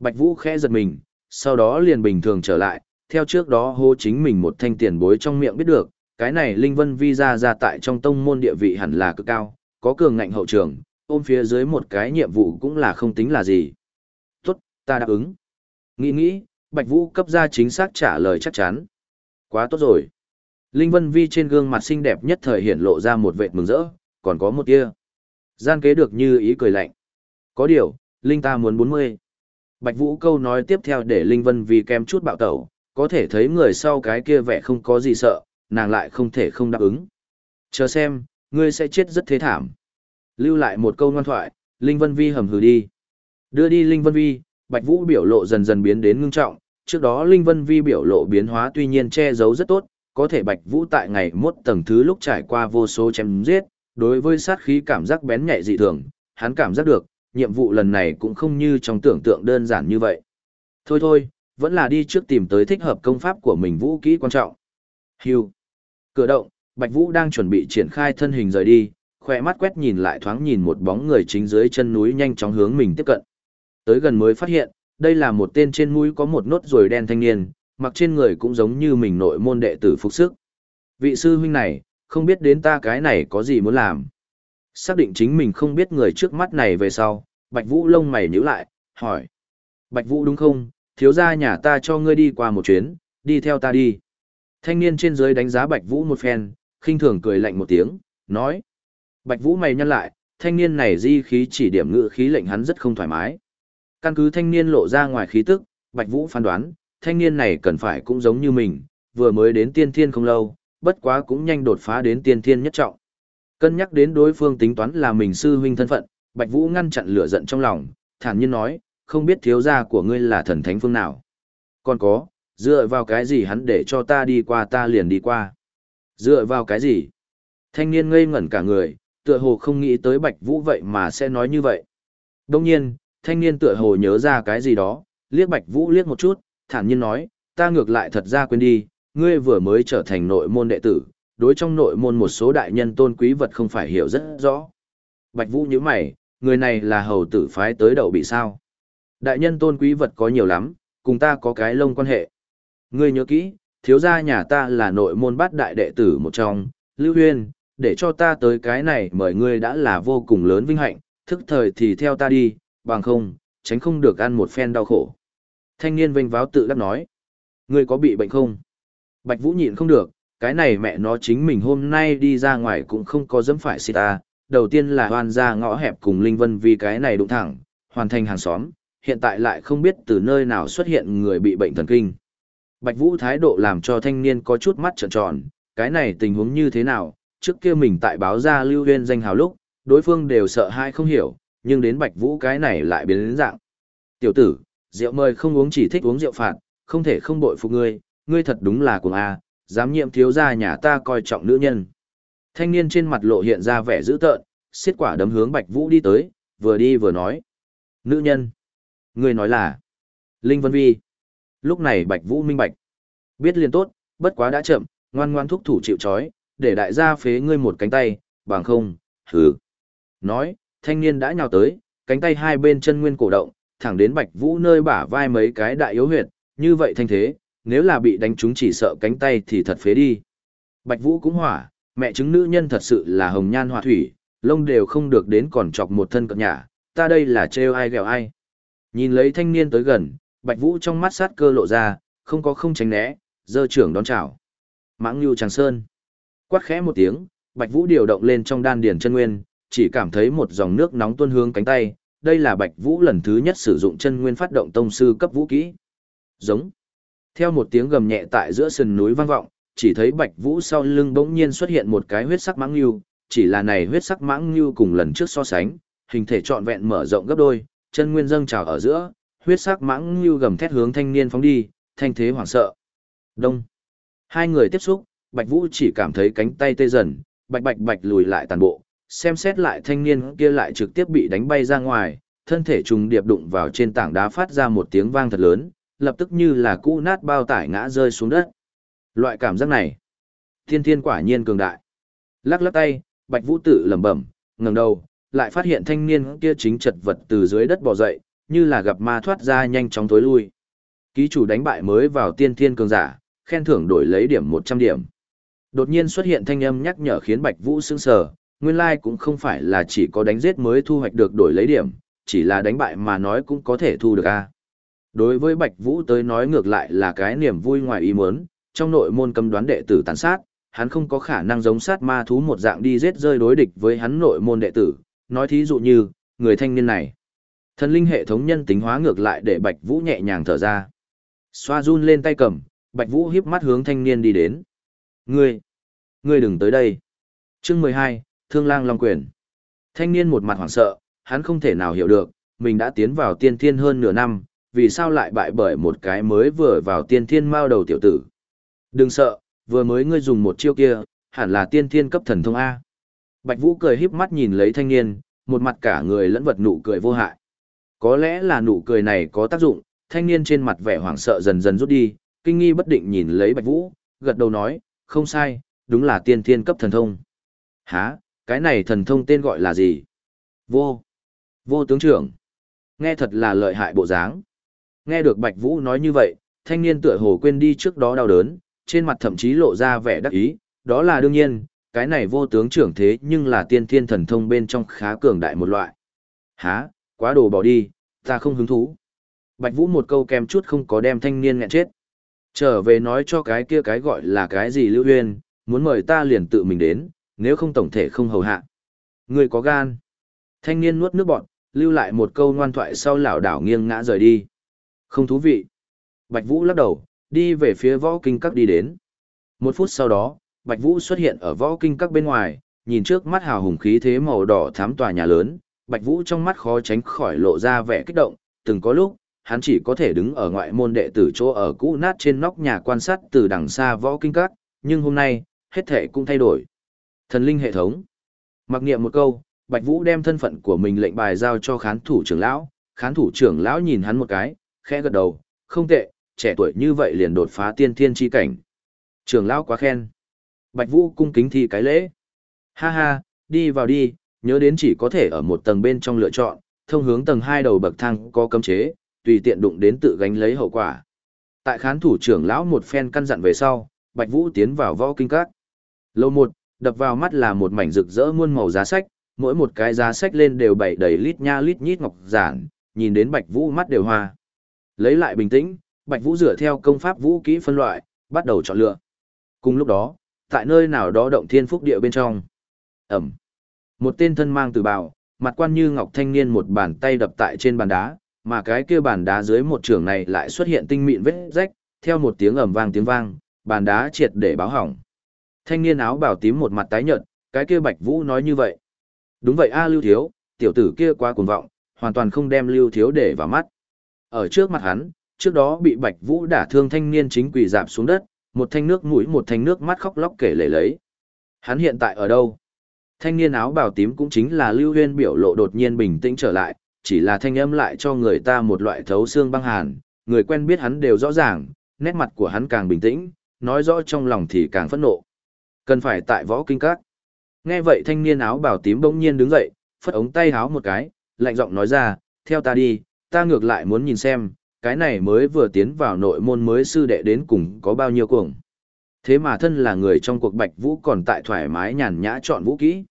Bạch Vũ khẽ giật mình, sau đó liền bình thường trở lại, theo trước đó hô chính mình một thanh tiền bối trong miệng biết được, cái này Linh Vân Vi ra ra tại trong tông môn địa vị hẳn là cực cao, có cường ngạnh hậu trường, ôm phía dưới một cái nhiệm vụ cũng là không tính là gì. Tốt, ta đáp ứng. Nghĩ nghĩ, Bạch Vũ cấp ra chính xác trả lời chắc chắn. Quá tốt rồi. Linh Vân Vi trên gương mặt xinh đẹp nhất thời hiện lộ ra một vệt mừng rỡ, còn có một tia. Gian kế được như ý cười lạnh. Có điều, Linh ta muốn 40. Bạch Vũ câu nói tiếp theo để Linh Vân Vi kem chút bạo tẩu, có thể thấy người sau cái kia vẻ không có gì sợ, nàng lại không thể không đáp ứng. Chờ xem, ngươi sẽ chết rất thế thảm. Lưu lại một câu ngoan thoại, Linh Vân Vi hầm hừ đi. Đưa đi Linh Vân Vi, Bạch Vũ biểu lộ dần dần biến đến ngưng trọng, trước đó Linh Vân Vi biểu lộ biến hóa tuy nhiên che giấu rất tốt, có thể Bạch Vũ tại ngày mốt tầng thứ lúc trải qua vô số chém giết, đối với sát khí cảm giác bén nhạy dị thường, hắn cảm giác được, nhiệm vụ lần này cũng không như trong tưởng tượng đơn giản như vậy. Thôi thôi, vẫn là đi trước tìm tới thích hợp công pháp của mình vũ kỹ quan trọng. Hưu. Cửa động, Bạch Vũ đang chuẩn bị triển khai thân hình rời đi, khỏe mắt quét nhìn lại thoáng nhìn một bóng người chính dưới chân núi nhanh chóng hướng mình tiếp cận. Tới gần mới phát hiện, đây là một tên trên mũi có một nốt ruồi đen thanh niên, mặc trên người cũng giống như mình nội môn đệ tử phục sức. Vị sư huynh này, không biết đến ta cái này có gì muốn làm. Xác định chính mình không biết người trước mắt này về sau, Bạch Vũ lông mày nhíu lại, hỏi. Bạch Vũ đúng không, thiếu gia nhà ta cho ngươi đi qua một chuyến, đi theo ta đi. Thanh niên trên dưới đánh giá Bạch Vũ một phen, khinh thường cười lạnh một tiếng, nói. Bạch Vũ mày nhăn lại, thanh niên này di khí chỉ điểm ngự khí lệnh hắn rất không thoải mái. Căn cứ thanh niên lộ ra ngoài khí tức, Bạch Vũ phán đoán, thanh niên này cần phải cũng giống như mình, vừa mới đến tiên thiên không lâu, bất quá cũng nhanh đột phá đến tiên thiên nhất trọng. Cân nhắc đến đối phương tính toán là mình sư huynh thân phận, Bạch Vũ ngăn chặn lửa giận trong lòng, thản nhiên nói, không biết thiếu gia của ngươi là thần thánh phương nào. Còn có, dựa vào cái gì hắn để cho ta đi qua ta liền đi qua. Dựa vào cái gì? Thanh niên ngây ngẩn cả người, tựa hồ không nghĩ tới Bạch Vũ vậy mà sẽ nói như vậy. Đông nhiên, thanh niên tựa hồ nhớ ra cái gì đó, liếc Bạch Vũ liếc một chút, thản nhiên nói, ta ngược lại thật ra quên đi, ngươi vừa mới trở thành nội môn đệ tử, đối trong nội môn một số đại nhân tôn quý vật không phải hiểu rất rõ. Bạch Vũ nhíu mày, người này là hầu tử phái tới đầu bị sao? Đại nhân tôn quý vật có nhiều lắm, cùng ta có cái lông quan hệ. Ngươi nhớ kỹ, thiếu gia nhà ta là nội môn bát đại đệ tử một trong, Lưu Huyên, để cho ta tới cái này mời ngươi đã là vô cùng lớn vinh hạnh, thức thời thì theo ta đi, bằng không, tránh không được ăn một phen đau khổ. Thanh niên vênh váo tự đắc nói, ngươi có bị bệnh không? Bạch Vũ nhịn không được, cái này mẹ nó chính mình hôm nay đi ra ngoài cũng không có dẫm phải xì ta, à. đầu tiên là hoan ra ngõ hẹp cùng Linh Vân vì cái này đụng thẳng, hoàn thành hàng xóm, hiện tại lại không biết từ nơi nào xuất hiện người bị bệnh thần kinh. Bạch Vũ thái độ làm cho thanh niên có chút mắt trợn tròn, cái này tình huống như thế nào, trước kia mình tại báo ra lưu huyên danh hào lúc, đối phương đều sợ hai không hiểu, nhưng đến Bạch Vũ cái này lại biến đến dạng. Tiểu tử, rượu mời không uống chỉ thích uống rượu phạt, không thể không bội phục ngươi, ngươi thật đúng là cuồng A, dám nhiệm thiếu gia nhà ta coi trọng nữ nhân. Thanh niên trên mặt lộ hiện ra vẻ dữ tợn, xiết quả đấm hướng Bạch Vũ đi tới, vừa đi vừa nói. Nữ nhân. Ngươi nói là. Linh Vân Vi. Lúc này Bạch Vũ minh bạch. Biết liền tốt, bất quá đã chậm, ngoan ngoan thúc thủ chịu chói, để đại gia phế ngươi một cánh tay, bằng không, hừ. Nói, thanh niên đã nhào tới, cánh tay hai bên chân nguyên cổ động, thẳng đến Bạch Vũ nơi bả vai mấy cái đại yếu huyệt, như vậy thanh thế, nếu là bị đánh trúng chỉ sợ cánh tay thì thật phế đi. Bạch Vũ cũng hỏa, mẹ chứng nữ nhân thật sự là hồng nhan họa thủy, lông đều không được đến còn chọc một thân cận nhà, ta đây là trêu ai ghẹo ai. Nhìn lấy thanh niên tới gần, Bạch Vũ trong mắt sát cơ lộ ra, không có không tránh né, dơ trưởng đón chào. Mãng Nhu Tràng Sơn. Quát khẽ một tiếng, Bạch Vũ điều động lên trong đan điền chân nguyên, chỉ cảm thấy một dòng nước nóng tuôn hướng cánh tay, đây là Bạch Vũ lần thứ nhất sử dụng chân nguyên phát động tông sư cấp vũ kỹ. Giống. Theo một tiếng gầm nhẹ tại giữa sườn núi vang vọng, chỉ thấy Bạch Vũ sau lưng bỗng nhiên xuất hiện một cái huyết sắc mãng lưu, chỉ là này huyết sắc mãng lưu cùng lần trước so sánh, hình thể trọn vẹn mở rộng gấp đôi, chân nguyên dâng trào ở giữa, huyết sắc mãng lưu gầm thét hướng thanh niên phóng đi, thanh thế hoảng sợ. Đông. Hai người tiếp xúc, Bạch Vũ chỉ cảm thấy cánh tay tê dần, bạch bạch bạch lùi lại toàn bộ, xem xét lại thanh niên kia lại trực tiếp bị đánh bay ra ngoài, thân thể trùng điệp đụng vào trên tảng đá phát ra một tiếng vang thật lớn, lập tức như là cũ nát bao tải ngã rơi xuống đất. Loại cảm giác này, thiên thiên quả nhiên cường đại. Lắc lắc tay, Bạch Vũ tự lẩm bẩm, ngẩng đầu, lại phát hiện thanh niên kia chính chật vật từ dưới đất bò dậy, như là gặp ma thoát ra nhanh chóng tối lui. Ký chủ đánh bại mới vào tiên thiên cường giả, khen thưởng đổi lấy điểm 100 điểm. Đột nhiên xuất hiện thanh âm nhắc nhở khiến Bạch Vũ sững sờ, nguyên lai like cũng không phải là chỉ có đánh giết mới thu hoạch được đổi lấy điểm, chỉ là đánh bại mà nói cũng có thể thu được a. Đối với Bạch Vũ tới nói ngược lại là cái niềm vui ngoài ý muốn, trong nội môn cấm đoán đệ tử tàn sát, hắn không có khả năng giống sát ma thú một dạng đi giết rơi đối địch với hắn nội môn đệ tử, nói thí dụ như, người thanh niên này. Thần linh hệ thống nhân tính hóa ngược lại để Bạch Vũ nhẹ nhàng thở ra. Xoa run lên tay cầm, Bạch Vũ híp mắt hướng thanh niên đi đến. Ngươi, ngươi đừng tới đây. Chương mười hai, Thương lang Long Quyền. Thanh niên một mặt hoảng sợ, hắn không thể nào hiểu được, mình đã tiến vào tiên thiên hơn nửa năm, vì sao lại bại bởi một cái mới vừa vào tiên thiên mao đầu tiểu tử. Đừng sợ, vừa mới ngươi dùng một chiêu kia, hẳn là tiên thiên cấp thần thông A. Bạch Vũ cười híp mắt nhìn lấy thanh niên, một mặt cả người lẫn vật nụ cười vô hại. Có lẽ là nụ cười này có tác dụng, thanh niên trên mặt vẻ hoảng sợ dần dần rút đi, kinh nghi bất định nhìn lấy Bạch Vũ, gật đầu nói, không sai, đúng là tiên thiên cấp thần thông. Hả, cái này thần thông tên gọi là gì? Vô. Vô tướng trưởng. Nghe thật là lợi hại bộ dáng. Nghe được Bạch Vũ nói như vậy, thanh niên tựa hồ quên đi trước đó đau đớn, trên mặt thậm chí lộ ra vẻ đắc ý, đó là đương nhiên, cái này vô tướng trưởng thế nhưng là tiên thiên thần thông bên trong khá cường đại một loại. Hả, quá đồ bỏ đi, ta không hứng thú. Bạch Vũ một câu kèm chút không có đem thanh niên nghẹn chết. Trở về nói cho cái kia cái gọi là cái gì Lưu Huyên, muốn mời ta liền tự mình đến, nếu không tổng thể không hầu hạ. Người có gan. Thanh niên nuốt nước bọt, lưu lại một câu ngoan thoại sau lảo đảo nghiêng ngã rời đi. Không thú vị. Bạch Vũ lắc đầu, đi về phía võ kinh các đi đến. Một phút sau đó, Bạch Vũ xuất hiện ở võ kinh các bên ngoài, nhìn trước mắt hào hùng khí thế màu đỏ thám tòa nhà lớn, Bạch Vũ trong mắt khó tránh khỏi lộ ra vẻ kích động, từng có lúc, hắn chỉ có thể đứng ở ngoại môn đệ tử chỗ ở cũ nát trên nóc nhà quan sát từ đằng xa võ kinh các, nhưng hôm nay, hết thể cũng thay đổi. Thần linh hệ thống. Mặc niệm một câu, Bạch Vũ đem thân phận của mình lệnh bài giao cho khán thủ trưởng lão, khán thủ trưởng lão nhìn hắn một cái, khẽ gật đầu, không tệ, trẻ tuổi như vậy liền đột phá tiên thiên chi cảnh. trường lão quá khen. Bạch Vũ cung kính thi cái lễ. Ha ha, đi vào đi, nhớ đến chỉ có thể ở một tầng bên trong lựa chọn, thông hướng tầng hai đầu bậc thang có cấm chế, tùy tiện đụng đến tự gánh lấy hậu quả. Tại khán thủ trưởng lão một phen căn dặn về sau, Bạch Vũ tiến vào võ kinh các. Lầu một, đập vào mắt là một mảnh rực rỡ muôn màu giá sách, mỗi một cái giá sách lên đều bày đầy lít nha lít nhít ngọc giản, nhìn đến Bạch Vũ mắt đều hoa. Lấy lại bình tĩnh, Bạch Vũ dựa theo công pháp vũ kỹ phân loại, bắt đầu chọn lựa. Cùng lúc đó, tại nơi nào đó động thiên phúc địa bên trong. Ẩm. Một tên thân mang từ bào, mặt quan như ngọc thanh niên một bàn tay đập tại trên bàn đá, mà cái kia bàn đá dưới một trường này lại xuất hiện tinh mịn vết rách, theo một tiếng ầm vang tiếng vang, bàn đá triệt để báo hỏng. Thanh niên áo bào tím một mặt tái nhợt, cái kia Bạch Vũ nói như vậy. Đúng vậy a Lưu Thiếu, tiểu tử kia quá cuồng vọng, hoàn toàn không đem Lưu Thiếu để vào mắt. Ở trước mặt hắn, trước đó bị Bạch Vũ đả thương thanh niên chính quỳ dạp xuống đất, một thanh nước mũi một thanh nước mắt khóc lóc kể lể lấy. Hắn hiện tại ở đâu? Thanh niên áo bào tím cũng chính là Lưu Huyên biểu lộ đột nhiên bình tĩnh trở lại, chỉ là thanh âm lại cho người ta một loại thấu xương băng hàn, người quen biết hắn đều rõ ràng, nét mặt của hắn càng bình tĩnh, nói rõ trong lòng thì càng phẫn nộ. Cần phải tại võ kinh các. Nghe vậy thanh niên áo bào tím bỗng nhiên đứng dậy, phất ống tay áo một cái, lạnh giọng nói ra, theo ta đi, ta ngược lại muốn nhìn xem, cái này mới vừa tiến vào nội môn mới sư đệ đến cùng có bao nhiêu cuồng. Thế mà thân là người trong cuộc bạch vũ còn tại thoải mái nhàn nhã chọn vũ kỹ.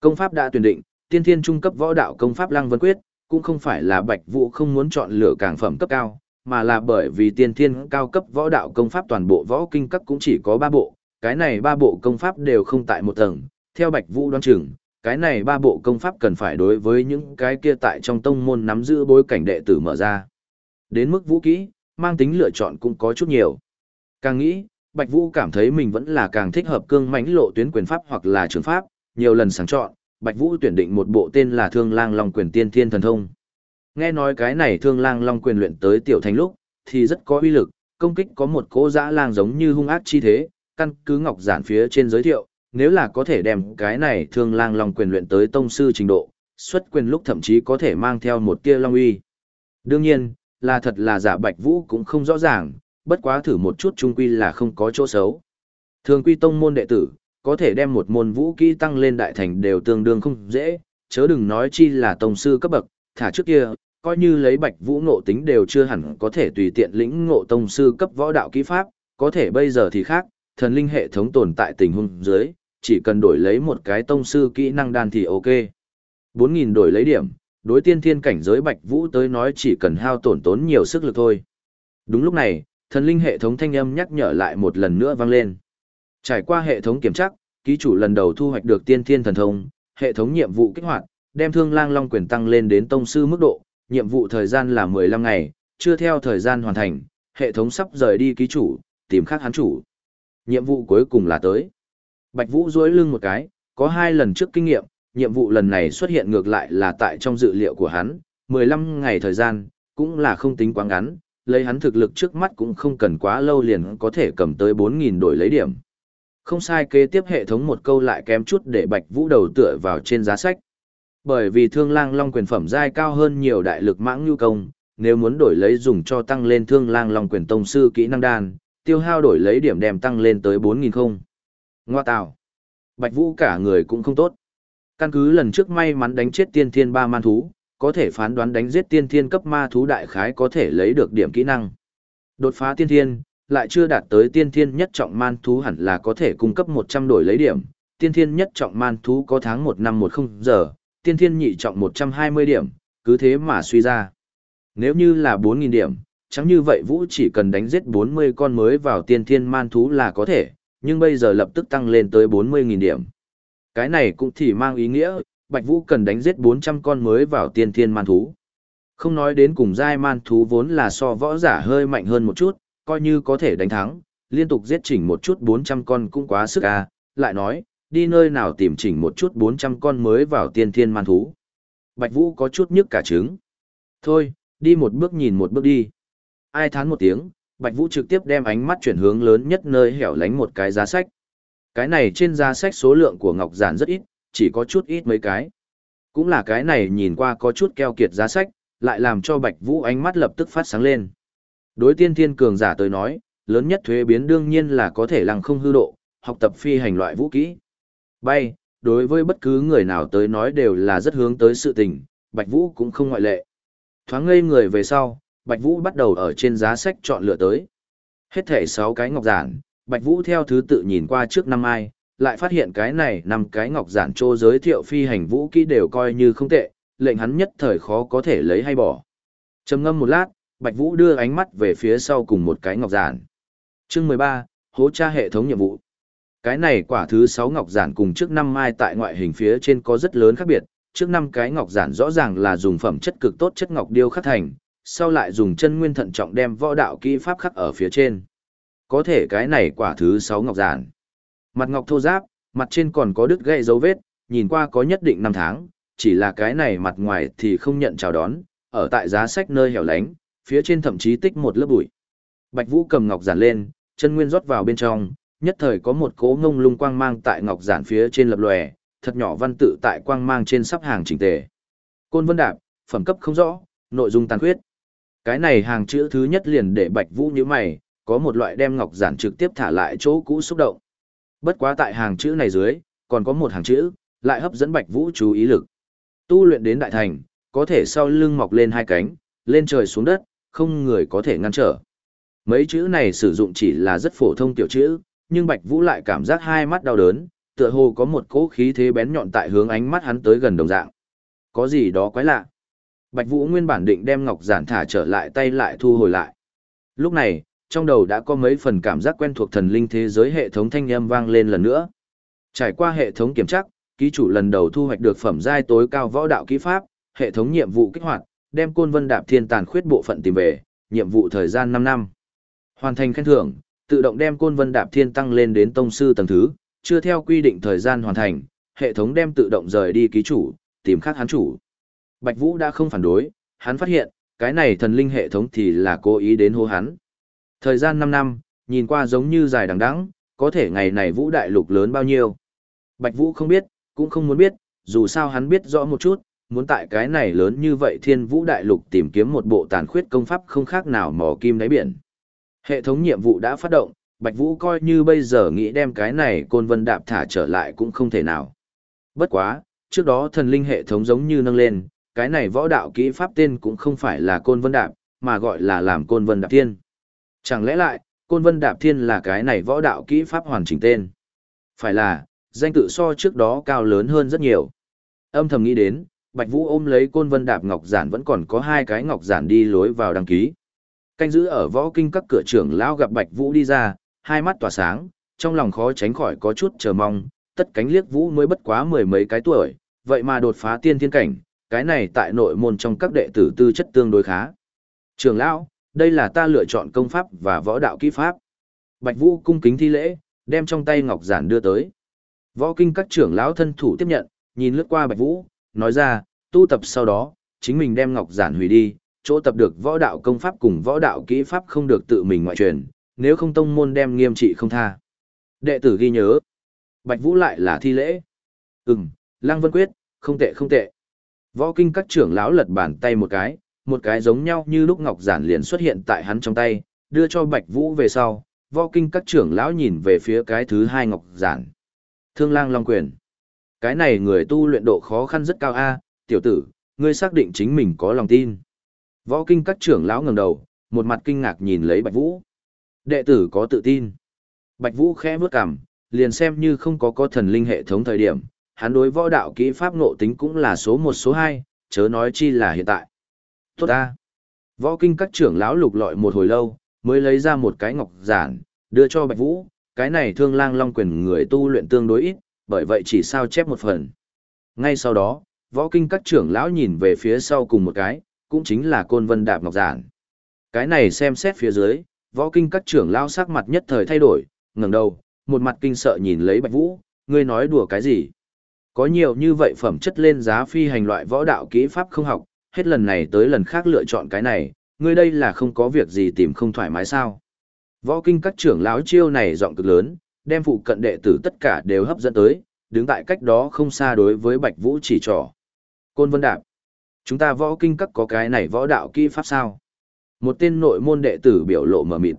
Công pháp đã tuyển định, tiên thiên trung cấp võ đạo công pháp lăng vân quyết, cũng không phải là bạch vũ không muốn chọn lựa càng phẩm cấp cao, mà là bởi vì tiên thiên cao cấp võ đạo công pháp toàn bộ võ kinh cấp cũng chỉ có ba bộ, cái này ba bộ công pháp đều không tại một tầng, theo bạch vũ đoán chừng, cái này ba bộ công pháp cần phải đối với những cái kia tại trong tông môn nắm giữ bối cảnh đệ tử mở ra. Đến mức vũ kỹ, mang tính lựa chọn cũng có chút nhiều. Càng nghĩ, Bạch Vũ cảm thấy mình vẫn là càng thích hợp cương mãnh lộ tuyến quyền pháp hoặc là trường pháp, nhiều lần sáng chọn, Bạch Vũ tuyển định một bộ tên là Thương Lang Long Quyền Tiên Thiên Thần Thông. Nghe nói cái này Thương Lang Long Quyền luyện tới tiểu thành lúc, thì rất có uy lực, công kích có một cỗ dã lang giống như hung ác chi thế, căn cứ ngọc giản phía trên giới thiệu, nếu là có thể đem cái này Thương Lang Long Quyền luyện tới tông sư trình độ, xuất quyền lúc thậm chí có thể mang theo một tia long uy. Đương nhiên, là thật là giả Bạch Vũ cũng không rõ ràng, bất quá thử một chút trung quy là không có chỗ xấu. Thường quy tông môn đệ tử, có thể đem một môn vũ kỹ tăng lên đại thành đều tương đương không dễ, chớ đừng nói chi là tông sư cấp bậc, thả trước kia, coi như lấy Bạch Vũ ngộ tính đều chưa hẳn có thể tùy tiện lĩnh ngộ tông sư cấp võ đạo kỹ pháp, có thể bây giờ thì khác, thần linh hệ thống tồn tại tình huống dưới, chỉ cần đổi lấy một cái tông sư kỹ năng đan thì ok. 4.000 đổi lấy điểm, đối tiên thiên cảnh giới Bạch Vũ tới nói chỉ cần hao tổn tốn nhiều sức lực thôi. Đúng lúc này, thần linh hệ thống thanh âm nhắc nhở lại một lần nữa vang lên. Trải qua hệ thống kiểm tra, ký chủ lần đầu thu hoạch được tiên thiên thần thông, hệ thống nhiệm vụ kích hoạt, đem thương lang long quyền tăng lên đến tông sư mức độ, nhiệm vụ thời gian là 15 ngày, chưa theo thời gian hoàn thành, hệ thống sắp rời đi ký chủ, tìm khác hắn chủ. Nhiệm vụ cuối cùng là tới. Bạch Vũ duỗi lưng một cái, có hai lần trước kinh nghiệm, nhiệm vụ lần này xuất hiện ngược lại là tại trong dự liệu của hắn, 15 ngày thời gian, cũng là không tính quá ngắn, lấy hắn thực lực trước mắt cũng không cần quá lâu liền có thể cầm tới 4.000 đổi lấy điểm. Không sai kế tiếp hệ thống một câu lại kém chút để Bạch Vũ đầu tựa vào trên giá sách. Bởi vì thương lang long quyền phẩm giai cao hơn nhiều đại lực mãng nhu công, nếu muốn đổi lấy dùng cho tăng lên thương lang long quyền tông sư kỹ năng đan, tiêu hao đổi lấy điểm đem tăng lên tới 4.000 không. Ngoa tào. Bạch Vũ cả người cũng không tốt. Căn cứ lần trước may mắn đánh chết tiên thiên ba man thú, có thể phán đoán đánh giết tiên thiên cấp ma thú đại khái có thể lấy được điểm kỹ năng. Đột phá tiên thiên, lại chưa đạt tới tiên thiên nhất trọng man thú hẳn là có thể cung cấp 100 đổi lấy điểm. Tiên thiên nhất trọng man thú có tháng 1 năm 10 giờ, tiên thiên nhị trọng 120 điểm, cứ thế mà suy ra. Nếu như là 4.000 điểm, chẳng như vậy Vũ chỉ cần đánh giết 40 con mới vào tiên thiên man thú là có thể, nhưng bây giờ lập tức tăng lên tới 40.000 điểm. Cái này cũng thì mang ý nghĩa, Bạch Vũ cần đánh giết 400 con mới vào tiên thiên man thú. Không nói đến cùng giai man thú vốn là so võ giả hơi mạnh hơn một chút, coi như có thể đánh thắng, liên tục giết chỉnh một chút 400 con cũng quá sức à, lại nói, đi nơi nào tìm chỉnh một chút 400 con mới vào tiên thiên man thú. Bạch Vũ có chút nhức cả trứng. Thôi, đi một bước nhìn một bước đi. Ai thán một tiếng, Bạch Vũ trực tiếp đem ánh mắt chuyển hướng lớn nhất nơi hẻo lánh một cái giá sách. Cái này trên giá sách số lượng của ngọc giản rất ít, chỉ có chút ít mấy cái. Cũng là cái này nhìn qua có chút keo kiệt giá sách, lại làm cho Bạch Vũ ánh mắt lập tức phát sáng lên. Đối tiên thiên cường giả tới nói, lớn nhất thuế biến đương nhiên là có thể lăng không hư độ, học tập phi hành loại vũ kỹ. Bay, đối với bất cứ người nào tới nói đều là rất hướng tới sự tình, Bạch Vũ cũng không ngoại lệ. Thoáng ngây người về sau, Bạch Vũ bắt đầu ở trên giá sách chọn lựa tới. Hết thể 6 cái ngọc giản, Bạch Vũ theo thứ tự nhìn qua trước năm ai, lại phát hiện cái này năm cái ngọc giản trô giới thiệu phi hành vũ kỹ đều coi như không tệ, lệnh hắn nhất thời khó có thể lấy hay bỏ. Trầm ngâm một lát, Bạch Vũ đưa ánh mắt về phía sau cùng một cái ngọc giản. Chương 13, hố tra hệ thống nhiệm vụ. Cái này quả thứ 6 ngọc giản cùng trước năm mai tại ngoại hình phía trên có rất lớn khác biệt, trước năm cái ngọc giản rõ ràng là dùng phẩm chất cực tốt chất ngọc điêu khắc thành, sau lại dùng chân nguyên thận trọng đem võ đạo kỹ pháp khắc ở phía trên. Có thể cái này quả thứ 6 ngọc giản. Mặt ngọc thô giáp, mặt trên còn có đứt gãy dấu vết, nhìn qua có nhất định năm tháng, chỉ là cái này mặt ngoài thì không nhận chào đón, ở tại giá sách nơi hẻo lánh, phía trên thậm chí tích một lớp bụi. Bạch Vũ cầm ngọc giản lên, chân nguyên rót vào bên trong, nhất thời có một cỗ ngông lung quang mang tại ngọc giản phía trên lập lòe, thật nhỏ văn tự tại quang mang trên sắp hàng chỉnh tề. Côn Vân Đạp, phẩm cấp không rõ, nội dung tàn khuyết. Cái này hàng chữ thứ nhất liền để Bạch Vũ như mày, có một loại đem ngọc giản trực tiếp thả lại chỗ cũ xúc động. Bất quá tại hàng chữ này dưới, còn có một hàng chữ, lại hấp dẫn Bạch Vũ chú ý lực. Tu luyện đến đại thành, có thể sau lưng mọc lên hai cánh, lên trời xuống đất, không người có thể ngăn trở. Mấy chữ này sử dụng chỉ là rất phổ thông tiểu chữ, nhưng Bạch Vũ lại cảm giác hai mắt đau đớn, tựa hồ có một cỗ khí thế bén nhọn tại hướng ánh mắt hắn tới gần đồng dạng. Có gì đó quái lạ. Bạch Vũ nguyên bản định đem ngọc giản thả trở lại tay lại thu hồi lại. Lúc này, trong đầu đã có mấy phần cảm giác quen thuộc thần linh thế giới hệ thống thanh âm vang lên lần nữa. Trải qua hệ thống kiểm tra, ký chủ lần đầu thu hoạch được phẩm giai tối cao võ đạo kỹ pháp, hệ thống nhiệm vụ kích hoạt, đem côn vân đạp thiên tàn khuyết bộ phận tìm về, nhiệm vụ thời gian 5 năm. Hoàn thành khen thưởng, tự động đem côn vân đạp thiên tăng lên đến tông sư tầng thứ, chưa theo quy định thời gian hoàn thành, hệ thống đem tự động rời đi ký chủ, tìm khác hắn chủ. Bạch Vũ đã không phản đối, hắn phát hiện, cái này thần linh hệ thống thì là cố ý đến hô hắn. Thời gian 5 năm, nhìn qua giống như dài đằng đẵng, có thể ngày này Vũ đại lục lớn bao nhiêu. Bạch Vũ không biết, cũng không muốn biết, dù sao hắn biết rõ một chút, muốn tại cái này lớn như vậy thiên vũ đại lục tìm kiếm một bộ tàn khuyết công pháp không khác nào mò kim đáy biển. Hệ thống nhiệm vụ đã phát động, Bạch Vũ coi như bây giờ nghĩ đem cái này côn vân đạp thả trở lại cũng không thể nào. Bất quá, trước đó thần linh hệ thống giống như nâng lên, cái này võ đạo kỹ pháp tên cũng không phải là côn vân đạp, mà gọi là làm côn vân đạp thiên. Chẳng lẽ lại, côn vân đạp thiên là cái này võ đạo kỹ pháp hoàn chỉnh tên? Phải là, danh tự so trước đó cao lớn hơn rất nhiều. Âm thầm nghĩ đến, Bạch Vũ ôm lấy côn vân đạp ngọc giản vẫn còn có hai cái ngọc giản đi lối vào đăng ký. Canh giữ ở võ kinh các cửa trưởng lão gặp Bạch Vũ đi ra, hai mắt tỏa sáng, trong lòng khó tránh khỏi có chút chờ mong, tất cánh liếc Vũ mới bất quá mười mấy cái tuổi, vậy mà đột phá tiên thiên cảnh, cái này tại nội môn trong các đệ tử tư chất tương đối khá. Trưởng lão, đây là ta lựa chọn công pháp và võ đạo kỹ pháp. Bạch Vũ cung kính thi lễ, đem trong tay ngọc giản đưa tới. Võ kinh các trưởng lão thân thủ tiếp nhận, nhìn lướt qua Bạch Vũ, nói ra, tu tập sau đó, chính mình đem ngọc giản hủy đi, chỗ tập được võ đạo công pháp cùng võ đạo kỹ pháp không được tự mình ngoại truyền, nếu không tông môn đem nghiêm trị không tha. Đệ tử ghi nhớ. Bạch Vũ lại là thi lễ. Ừm, Lăng Vân Quyết, không tệ không tệ. Võ kinh các trưởng lão lật bàn tay một cái, một cái giống nhau như lúc ngọc giản liền xuất hiện tại hắn trong tay, đưa cho Bạch Vũ về sau. Võ kinh các trưởng lão nhìn về phía cái thứ hai ngọc giản, Thương lang long quyền. Cái này người tu luyện độ khó khăn rất cao a, tiểu tử, ngươi xác định chính mình có lòng tin. Võ kinh các trưởng lão ngẩng đầu, một mặt kinh ngạc nhìn lấy Bạch Vũ. Đệ tử có tự tin. Bạch Vũ khẽ bước cằm, liền xem như không có có thần linh hệ thống thời điểm, hắn đối võ đạo kỹ pháp ngộ tính cũng là số một số hai, chớ nói chi là hiện tại. Tốt ta. Võ kinh các trưởng lão lục lọi một hồi lâu, mới lấy ra một cái ngọc giản, đưa cho Bạch Vũ, cái này thương lang long quyền người tu luyện tương đối ít, bởi vậy chỉ sao chép một phần. Ngay sau đó, võ kinh các trưởng lão nhìn về phía sau cùng một cái, cũng chính là côn vân đạp ngọc giản. Cái này xem xét phía dưới, võ kinh các trưởng lão sắc mặt nhất thời thay đổi, ngẩng đầu, một mặt kinh sợ nhìn lấy Bạch Vũ, ngươi nói đùa cái gì? Có nhiều như vậy phẩm chất lên giá phi hành loại võ đạo kỹ pháp không học, hết lần này tới lần khác lựa chọn cái này, ngươi đây là không có việc gì tìm không thoải mái sao? Võ kinh các trưởng lão chiêu này giọng cực lớn, đem phụ cận đệ tử tất cả đều hấp dẫn tới, đứng tại cách đó không xa đối với Bạch Vũ chỉ trỏ. Côn Vân Đạp, chúng ta võ kinh các có cái này võ đạo kỹ pháp sao? Một tên nội môn đệ tử biểu lộ mở mịt.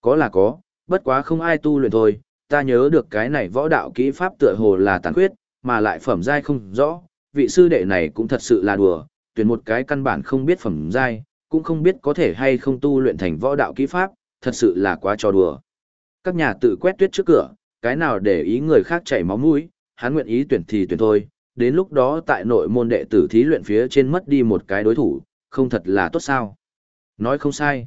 Có là có, bất quá không ai tu luyện thôi, ta nhớ được cái này võ đạo kỹ pháp tựa hồ là tàn khuyết, mà lại phẩm giai không rõ, vị sư đệ này cũng thật sự là đùa, tuyển một cái căn bản không biết phẩm giai, cũng không biết có thể hay không tu luyện thành võ đạo kỹ pháp, thật sự là quá trò đùa. Các nhà tự quét tuyết trước cửa, cái nào để ý người khác chảy máu mũi, hắn nguyện ý tuyển thì tuyển thôi, đến lúc đó tại nội môn đệ tử thí luyện phía trên mất đi một cái đối thủ, không thật là tốt sao. Nói không sai.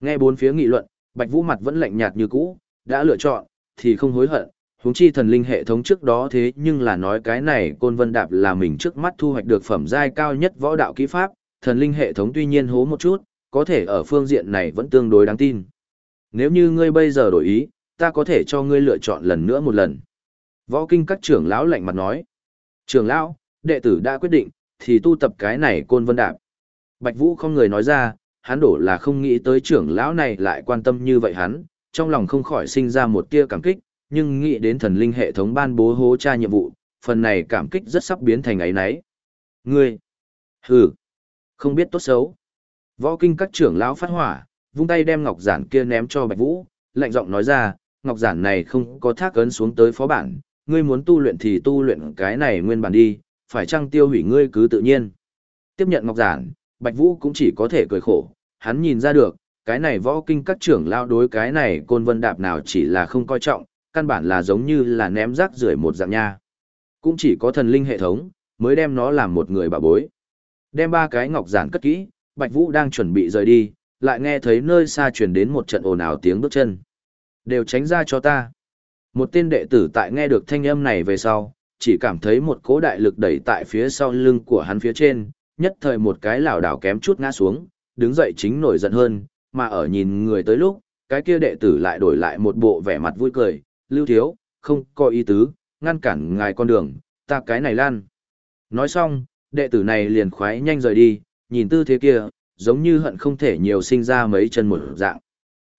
Nghe bốn phía nghị luận, Bạch Vũ mặt vẫn lạnh nhạt như cũ, đã lựa chọn, thì không hối hận. Huống chi thần linh hệ thống trước đó thế nhưng là nói cái này côn vân đạp là mình trước mắt thu hoạch được phẩm giai cao nhất võ đạo kỹ pháp, thần linh hệ thống tuy nhiên hố một chút, có thể ở phương diện này vẫn tương đối đáng tin. Nếu như ngươi bây giờ đổi ý, ta có thể cho ngươi lựa chọn lần nữa một lần. Võ kinh các trưởng lão lạnh mặt nói. Trưởng lão, đệ tử đã quyết định, thì tu tập cái này côn vân đạp. Bạch Vũ không người nói ra, hắn đổ là không nghĩ tới trưởng lão này lại quan tâm như vậy hắn, trong lòng không khỏi sinh ra một tia cảm kích, nhưng nghĩ đến thần linh hệ thống ban bố hố tra nhiệm vụ, phần này cảm kích rất sắp biến thành ấy nấy. Ngươi, hừ, không biết tốt xấu. Võ kinh các trưởng lão phát hỏa, vung tay đem ngọc giản kia ném cho Bạch Vũ, lạnh giọng nói ra, ngọc giản này không có thác ấn xuống tới phó bản, ngươi muốn tu luyện thì tu luyện cái này nguyên bản đi, phải chăng tiêu hủy ngươi cứ tự nhiên. Tiếp nhận ngọc giản, Bạch Vũ cũng chỉ có thể cười khổ, hắn nhìn ra được, cái này võ kinh các trưởng lao đối cái này côn vân đạp nào chỉ là không coi trọng, căn bản là giống như là ném rác rưởi một dạng nha. Cũng chỉ có thần linh hệ thống, mới đem nó làm một người bà bối. Đem ba cái ngọc giản cất kỹ, Bạch Vũ đang chuẩn bị rời đi, lại nghe thấy nơi xa truyền đến một trận ồn ào tiếng bước chân. Đều tránh ra cho ta. Một tên đệ tử tại nghe được thanh âm này về sau, chỉ cảm thấy một cỗ đại lực đẩy tại phía sau lưng của hắn phía trên, nhất thời một cái lảo đảo kém chút ngã xuống, đứng dậy chính nổi giận hơn, mà ở nhìn người tới lúc, cái kia đệ tử lại đổi lại một bộ vẻ mặt vui cười, lưu thiếu, không có ý tứ, ngăn cản ngài con đường, ta cái này lan. Nói xong, đệ tử này liền khoái nhanh rời đi, nhìn tư thế kia, giống như hận không thể nhiều sinh ra mấy chân một dạng.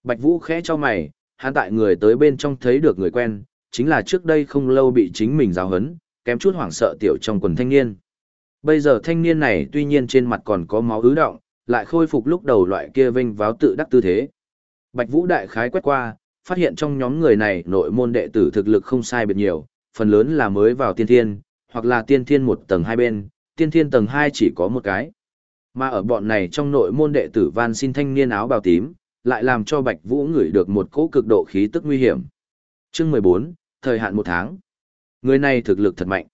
Bạch Vũ khẽ cho mày, hắn tại người tới bên trong thấy được người quen, chính là trước đây không lâu bị chính mình giáo hấn, kém chút hoảng sợ tiểu trong quần thanh niên. Bây giờ thanh niên này tuy nhiên trên mặt còn có máu ứ động, lại khôi phục lúc đầu loại kia vinh váo tự đắc tư thế. Bạch Vũ đại khái quét qua, phát hiện trong nhóm người này nội môn đệ tử thực lực không sai biệt nhiều, phần lớn là mới vào tiên thiên, hoặc là tiên thiên một tầng hai bên, tiên thiên tầng hai chỉ có một cái. Mà ở bọn này trong nội môn đệ tử van xin thanh niên áo bào tím, lại làm cho Bạch Vũ ngửi được một cỗ cực độ khí tức nguy hiểm. Chương 14, thời hạn một tháng. Người này thực lực thật mạnh.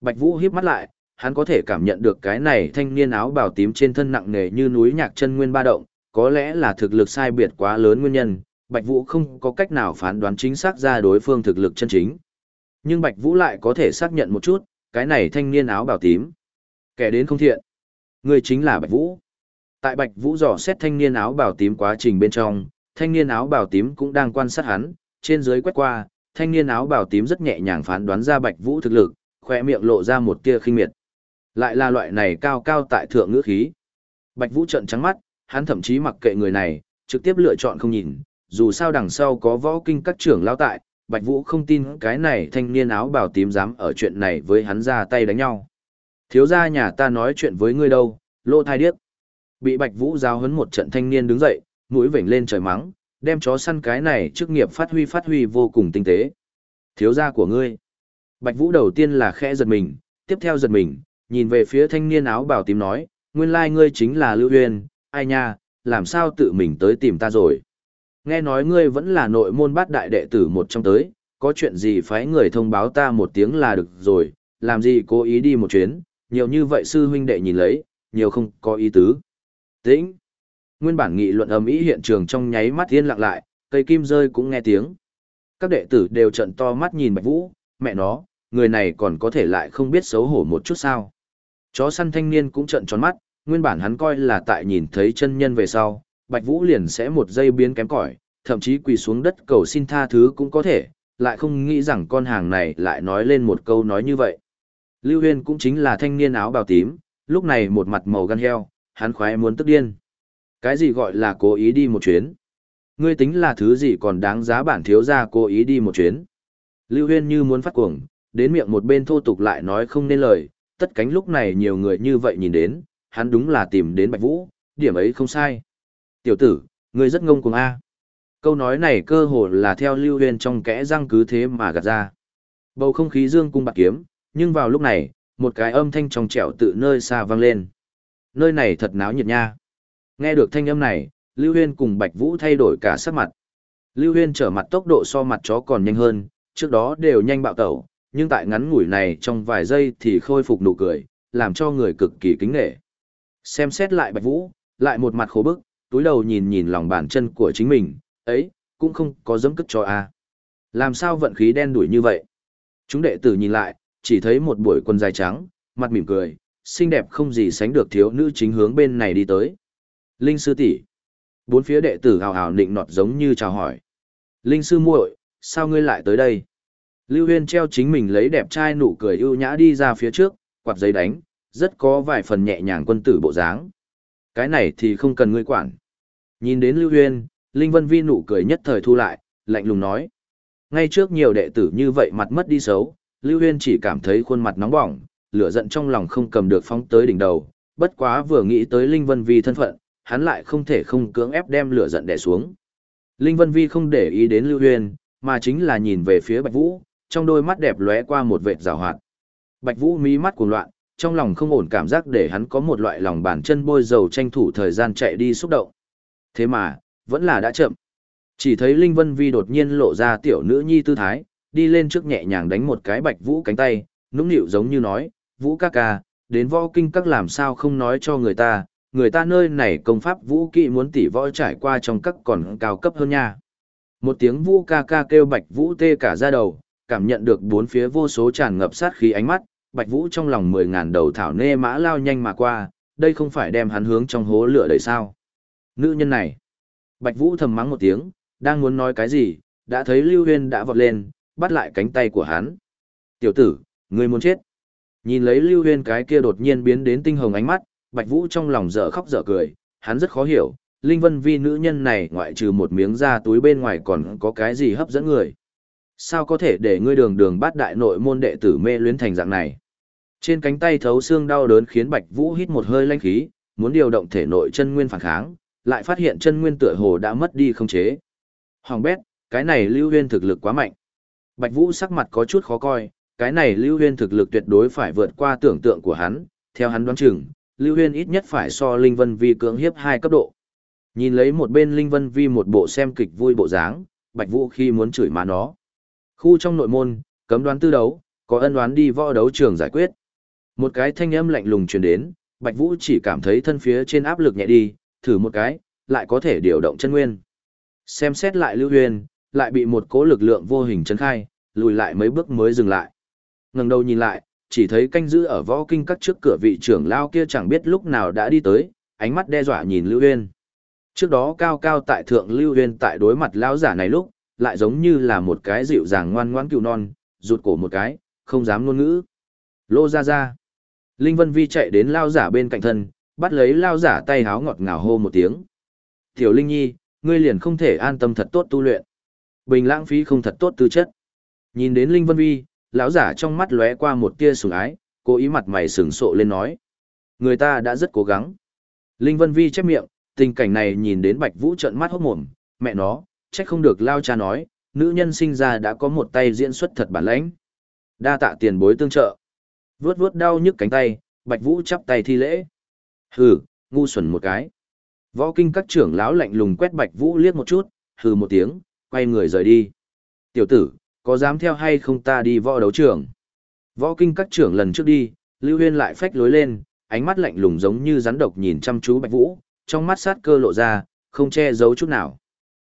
Bạch Vũ híp mắt lại, hắn có thể cảm nhận được cái này thanh niên áo bào tím trên thân nặng nề như núi nhạc chân nguyên ba động, có lẽ là thực lực sai biệt quá lớn nguyên nhân, Bạch Vũ không có cách nào phán đoán chính xác ra đối phương thực lực chân chính. Nhưng Bạch Vũ lại có thể xác nhận một chút, cái này thanh niên áo bào tím. Kẻ đến không thiện. Người chính là Bạch Vũ. Tại Bạch Vũ dò xét thanh niên áo bào tím quá trình bên trong, thanh niên áo bào tím cũng đang quan sát hắn, trên dưới quét qua, thanh niên áo bào tím rất nhẹ nhàng phán đoán ra Bạch Vũ thực lực, khỏe miệng lộ ra một tia khinh miệt. Lại là loại này cao cao tại thượng ngữ khí. Bạch Vũ trợn trắng mắt, hắn thậm chí mặc kệ người này, trực tiếp lựa chọn không nhìn, dù sao đằng sau có võ kinh các trưởng lao tại, Bạch Vũ không tin cái này thanh niên áo bào tím dám ở chuyện này với hắn ra tay đánh nhau. Thiếu gia nhà ta nói chuyện với ngươi đâu, lô thai điếc. Bị Bạch Vũ giao hấn một trận thanh niên đứng dậy, mũi vểnh lên trời mắng, đem chó săn cái này chức nghiệp phát huy phát huy vô cùng tinh tế. Thiếu gia của ngươi. Bạch Vũ đầu tiên là khẽ giật mình, tiếp theo giật mình, nhìn về phía thanh niên áo bào tím nói, nguyên lai ngươi chính là Lưu Huyền, ai nha, làm sao tự mình tới tìm ta rồi. Nghe nói ngươi vẫn là nội môn bát đại đệ tử một trong tới, có chuyện gì phái người thông báo ta một tiếng là được rồi, làm gì cố ý đi một chuyến, nhiều như vậy sư huynh đệ nhìn lấy, nhiều không có ý tứ. Tĩnh. Nguyên bản nghị luận ầm ĩ hiện trường trong nháy mắt yên lặng lại, cây kim rơi cũng nghe tiếng. Các đệ tử đều trận to mắt nhìn Bạch Vũ, mẹ nó, người này còn có thể lại không biết xấu hổ một chút sao. Chó săn thanh niên cũng trận tròn mắt, nguyên bản hắn coi là tại nhìn thấy chân nhân về sau, Bạch Vũ liền sẽ một giây biến kém cỏi, thậm chí quỳ xuống đất cầu xin tha thứ cũng có thể, lại không nghĩ rằng con hàng này lại nói lên một câu nói như vậy. Lưu Huyên cũng chính là thanh niên áo bào tím, lúc này một mặt màu gan heo, hắn khoái muốn tức điên. Cái gì gọi là cố ý đi một chuyến? Ngươi tính là thứ gì còn đáng giá bản thiếu gia cố ý đi một chuyến? Lưu Huyên như muốn phát cuồng, đến miệng một bên thô tục lại nói không nên lời, tất cánh lúc này nhiều người như vậy nhìn đến, hắn đúng là tìm đến Bạch Vũ, điểm ấy không sai. Tiểu tử, ngươi rất ngông cuồng A. Câu nói này cơ hồ là theo Lưu Huyên trong kẽ răng cứ thế mà gạt ra. Bầu không khí dương cung bạc kiếm, nhưng vào lúc này, một cái âm thanh trong trẻo tự nơi xa vang lên. Nơi này thật náo nhiệt nha. Nghe được thanh âm này, Lưu Huyên cùng Bạch Vũ thay đổi cả sắc mặt. Lưu Huyên trở mặt tốc độ so mặt chó còn nhanh hơn, trước đó đều nhanh bạo tẩu, nhưng tại ngắn ngủi này trong vài giây thì khôi phục nụ cười, làm cho người cực kỳ kính nghệ. Xem xét lại Bạch Vũ, lại một mặt khổ bức, túi đầu nhìn nhìn lòng bàn chân của chính mình, ấy, cũng không có dấm cất cho a. Làm sao vận khí đen đuổi như vậy? Chúng đệ tử nhìn lại, chỉ thấy một buổi quần dài trắng, mặt mỉm cười, xinh đẹp không gì sánh được thiếu nữ chính hướng bên này đi tới. Linh sư tỷ. Bốn phía đệ tử hào hào nịnh nọt giống như chào hỏi. Linh sư muội, sao ngươi lại tới đây? Lưu Huyên treo chính mình lấy đẹp trai nụ cười ưu nhã đi ra phía trước, quạt giấy đánh, rất có vài phần nhẹ nhàng quân tử bộ dáng. Cái này thì không cần ngươi quản. Nhìn đến Lưu Huyên, Linh Vân Vi nụ cười nhất thời thu lại, lạnh lùng nói. Ngay trước nhiều đệ tử như vậy mặt mất đi xấu, Lưu Huyên chỉ cảm thấy khuôn mặt nóng bỏng, lửa giận trong lòng không cầm được phóng tới đỉnh đầu, bất quá vừa nghĩ tới Linh Vân Vi thân phận, hắn lại không thể không cưỡng ép đem lửa giận đè xuống. Linh Vân Vi không để ý đến Lưu Huyên, mà chính là nhìn về phía Bạch Vũ, trong đôi mắt đẹp lóe qua một vệt rào hoạt. Bạch Vũ mí mắt cuồng loạn, trong lòng không ổn cảm giác để hắn có một loại lòng bàn chân bôi dầu tranh thủ thời gian chạy đi xúc động. Thế mà, vẫn là đã chậm. Chỉ thấy Linh Vân Vi đột nhiên lộ ra tiểu nữ nhi tư thái, đi lên trước nhẹ nhàng đánh một cái Bạch Vũ cánh tay, nũng nịu giống như nói, Vũ ca ca, đến võ kinh các làm sao không nói cho người ta, người ta nơi này công pháp vũ kỵ muốn tỉ võ trải qua trong các còn cao cấp hơn nha. Một tiếng Vũ ca ca kêu Bạch Vũ tê cả ra đầu, cảm nhận được bốn phía vô số tràn ngập sát khí ánh mắt, Bạch Vũ trong lòng mười ngàn đầu thảo nê mã lao nhanh mà qua, đây không phải đem hắn hướng trong hố lửa đầy sao. Nữ nhân này. Bạch Vũ thầm mắng một tiếng, đang muốn nói cái gì, đã thấy Lưu Huyên đã vọt lên, bắt lại cánh tay của hắn. Tiểu tử, ngươi muốn chết. Nhìn lấy Lưu Huyên cái kia đột nhiên biến đến tinh hồng ánh mắt, Bạch Vũ trong lòng dở khóc dở cười, hắn rất khó hiểu, Linh Vân Vi nữ nhân này ngoại trừ một miếng da túi bên ngoài còn có cái gì hấp dẫn người. Sao có thể để ngươi đường đường bát đại nội môn đệ tử mê luyến thành dạng này? Trên cánh tay thấu xương đau đớn khiến Bạch Vũ hít một hơi lanh khí, muốn điều động thể nội chân nguyên phản kháng, lại phát hiện chân nguyên tựa hồ đã mất đi không chế. Hoàng bét, cái này Lưu Huyên thực lực quá mạnh. Bạch Vũ sắc mặt có chút khó coi, cái này Lưu Huyên thực lực tuyệt đối phải vượt qua tưởng tượng của hắn, theo hắn đoán chừng, Lưu Huyên ít nhất phải so Linh Vân Vi cưỡng hiếp hai cấp độ. Nhìn lấy một bên Linh Vân Vi một bộ xem kịch vui bộ dáng, Bạch Vũ khi muốn chửi má nó. Khu trong nội môn, cấm đoán tư đấu, có ân đoán đi võ đấu trường giải quyết. Một cái thanh âm lạnh lùng truyền đến, Bạch Vũ chỉ cảm thấy thân phía trên áp lực nhẹ đi, thử một cái, lại có thể điều động chân nguyên. Xem xét lại Lưu Huyền, lại bị một cỗ lực lượng vô hình chấn khai, lùi lại mấy bước mới dừng lại. Ngẩng đầu nhìn lại, chỉ thấy canh giữ ở võ kinh các trước cửa vị trưởng lao kia chẳng biết lúc nào đã đi tới, ánh mắt đe dọa nhìn Lưu Huyền. Trước đó cao cao tại thượng Lưu Huyền tại đối mặt lão giả này lúc, lại giống như là một cái dịu dàng ngoan ngoãn cừu non, rụt cổ một cái, không dám ngôn ngữ. Lô ra ra. Linh Vân Vi chạy đến lao giả bên cạnh thân, bắt lấy lao giả tay háo ngọt ngào hô một tiếng. Tiểu Linh Nhi, ngươi liền không thể an tâm thật tốt tu luyện. Bình lãng phí không thật tốt tư chất. Nhìn đến Linh Vân Vi, lão giả trong mắt lóe qua một tia sủng ái, cố ý mặt mày sừng sộ lên nói. Người ta đã rất cố gắng. Linh Vân Vi chép miệng, tình cảnh này nhìn đến Bạch Vũ trợn mắt hốt mồm, mẹ nó, trách không được lao cha nói, nữ nhân sinh ra đã có một tay diễn xuất thật bản lãnh. Đa tạ tiền bối tương trợ. Vướt vướt đau nhức cánh tay, Bạch Vũ chắp tay thi lễ. Hừ, ngu xuẩn một cái. Võ kinh các trưởng lão lạnh lùng quét Bạch Vũ liếc một chút, hừ một tiếng, quay người rời đi. Tiểu tử, có dám theo hay không ta đi võ đấu trường? Võ kinh các trưởng lần trước đi, Lưu Huyên lại phách lối lên, ánh mắt lạnh lùng giống như rắn độc nhìn chăm chú Bạch Vũ, trong mắt sát cơ lộ ra, không che giấu chút nào.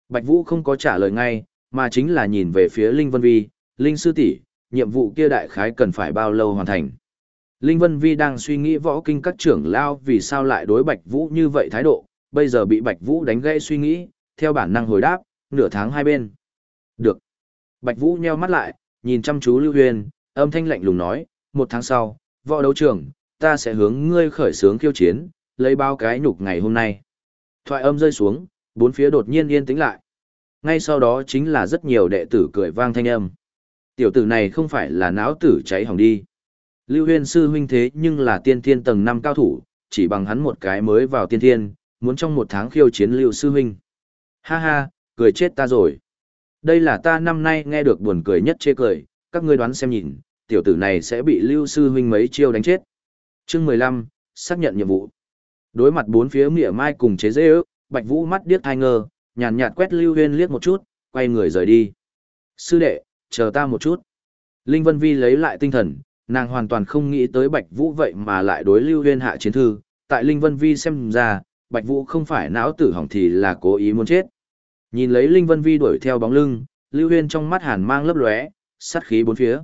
Bạch Vũ không có trả lời ngay, mà chính là nhìn về phía Linh Vân Vi, Linh Sư tỷ, nhiệm vụ kia đại khái cần phải bao lâu hoàn thành. Linh Vân Vi đang suy nghĩ võ kinh các trưởng lao vì sao lại đối Bạch Vũ như vậy thái độ, bây giờ bị Bạch Vũ đánh gãy suy nghĩ, theo bản năng hồi đáp, nửa tháng hai bên. Được. Bạch Vũ nheo mắt lại, nhìn chăm chú Lưu Huyền, âm thanh lạnh lùng nói, một tháng sau, võ đấu trường, ta sẽ hướng ngươi khởi sướng khiêu chiến, lấy bao cái nhục ngày hôm nay. Thoại âm rơi xuống, bốn phía đột nhiên yên tĩnh lại. Ngay sau đó chính là rất nhiều đệ tử cười vang thanh âm. Tiểu tử này không phải là não tử cháy hỏng đi. Lưu Huyên sư huynh thế nhưng là tiên thiên tầng 5 cao thủ, chỉ bằng hắn một cái mới vào tiên thiên, muốn trong một tháng khiêu chiến Lưu sư huynh. Ha ha, cười chết ta rồi. Đây là ta năm nay nghe được buồn cười nhất chê cười, các ngươi đoán xem nhìn, tiểu tử này sẽ bị Lưu sư huynh mấy chiêu đánh chết. Chương 15, xác nhận nhiệm vụ. Đối mặt bốn phía mỉa mai cùng chế dễ ước, Bạch Vũ mắt điếc thai ngơ, nhàn nhạt quét Lưu Huyên liếc một chút, quay người rời đi. Sư đệ, chờ ta một chút. Linh Vân Vi lấy lại tinh thần, nàng hoàn toàn không nghĩ tới Bạch Vũ vậy mà lại đối Lưu Huyên hạ chiến thư. Tại Linh Vân Vi xem ra, Bạch Vũ không phải não tử hỏng thì là cố ý muốn chết. Nhìn lấy Linh Vân Vi đuổi theo bóng lưng, Lưu Huyên trong mắt hàn mang lấp lóe, sát khí bốn phía.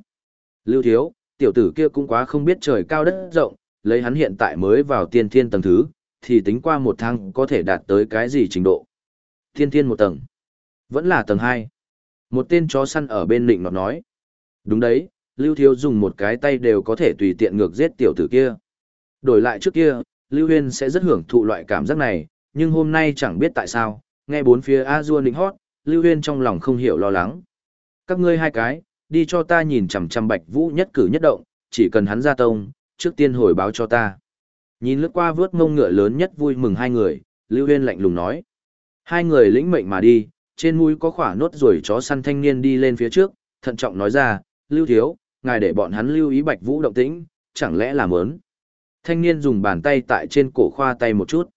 Lưu Thiếu, tiểu tử kia cũng quá không biết trời cao đất rộng, lấy hắn hiện tại mới vào tiên thiên tầng thứ, thì tính qua một tháng có thể đạt tới cái gì trình độ. Tiên thiên một tầng, vẫn là tầng hai. Một tên chó săn ở bên lịnh nọt nói. Đúng đấy, Lưu Thiếu dùng một cái tay đều có thể tùy tiện ngược giết tiểu tử kia. Đổi lại trước kia, Lưu Huyên sẽ rất hưởng thụ loại cảm giác này, nhưng hôm nay chẳng biết tại sao, nghe bốn phía A-dua nịnh hót, Lưu Huyên trong lòng không hiểu lo lắng. Các ngươi hai cái, đi cho ta nhìn chằm chằm Bạch Vũ nhất cử nhất động, chỉ cần hắn ra tông, trước tiên hồi báo cho ta. Nhìn lướt qua vớt ngông ngựa lớn nhất vui mừng hai người, Lưu Huyên lạnh lùng nói. Hai người lĩnh mệnh mà đi, trên mũi có khỏa nốt rồi chó săn thanh niên đi lên phía trước, thận trọng nói ra, Lưu Thiếu, ngài để bọn hắn lưu ý Bạch Vũ động tĩnh, chẳng lẽ là mớn. Thanh niên dùng bàn tay tại trên cổ khoa tay một chút.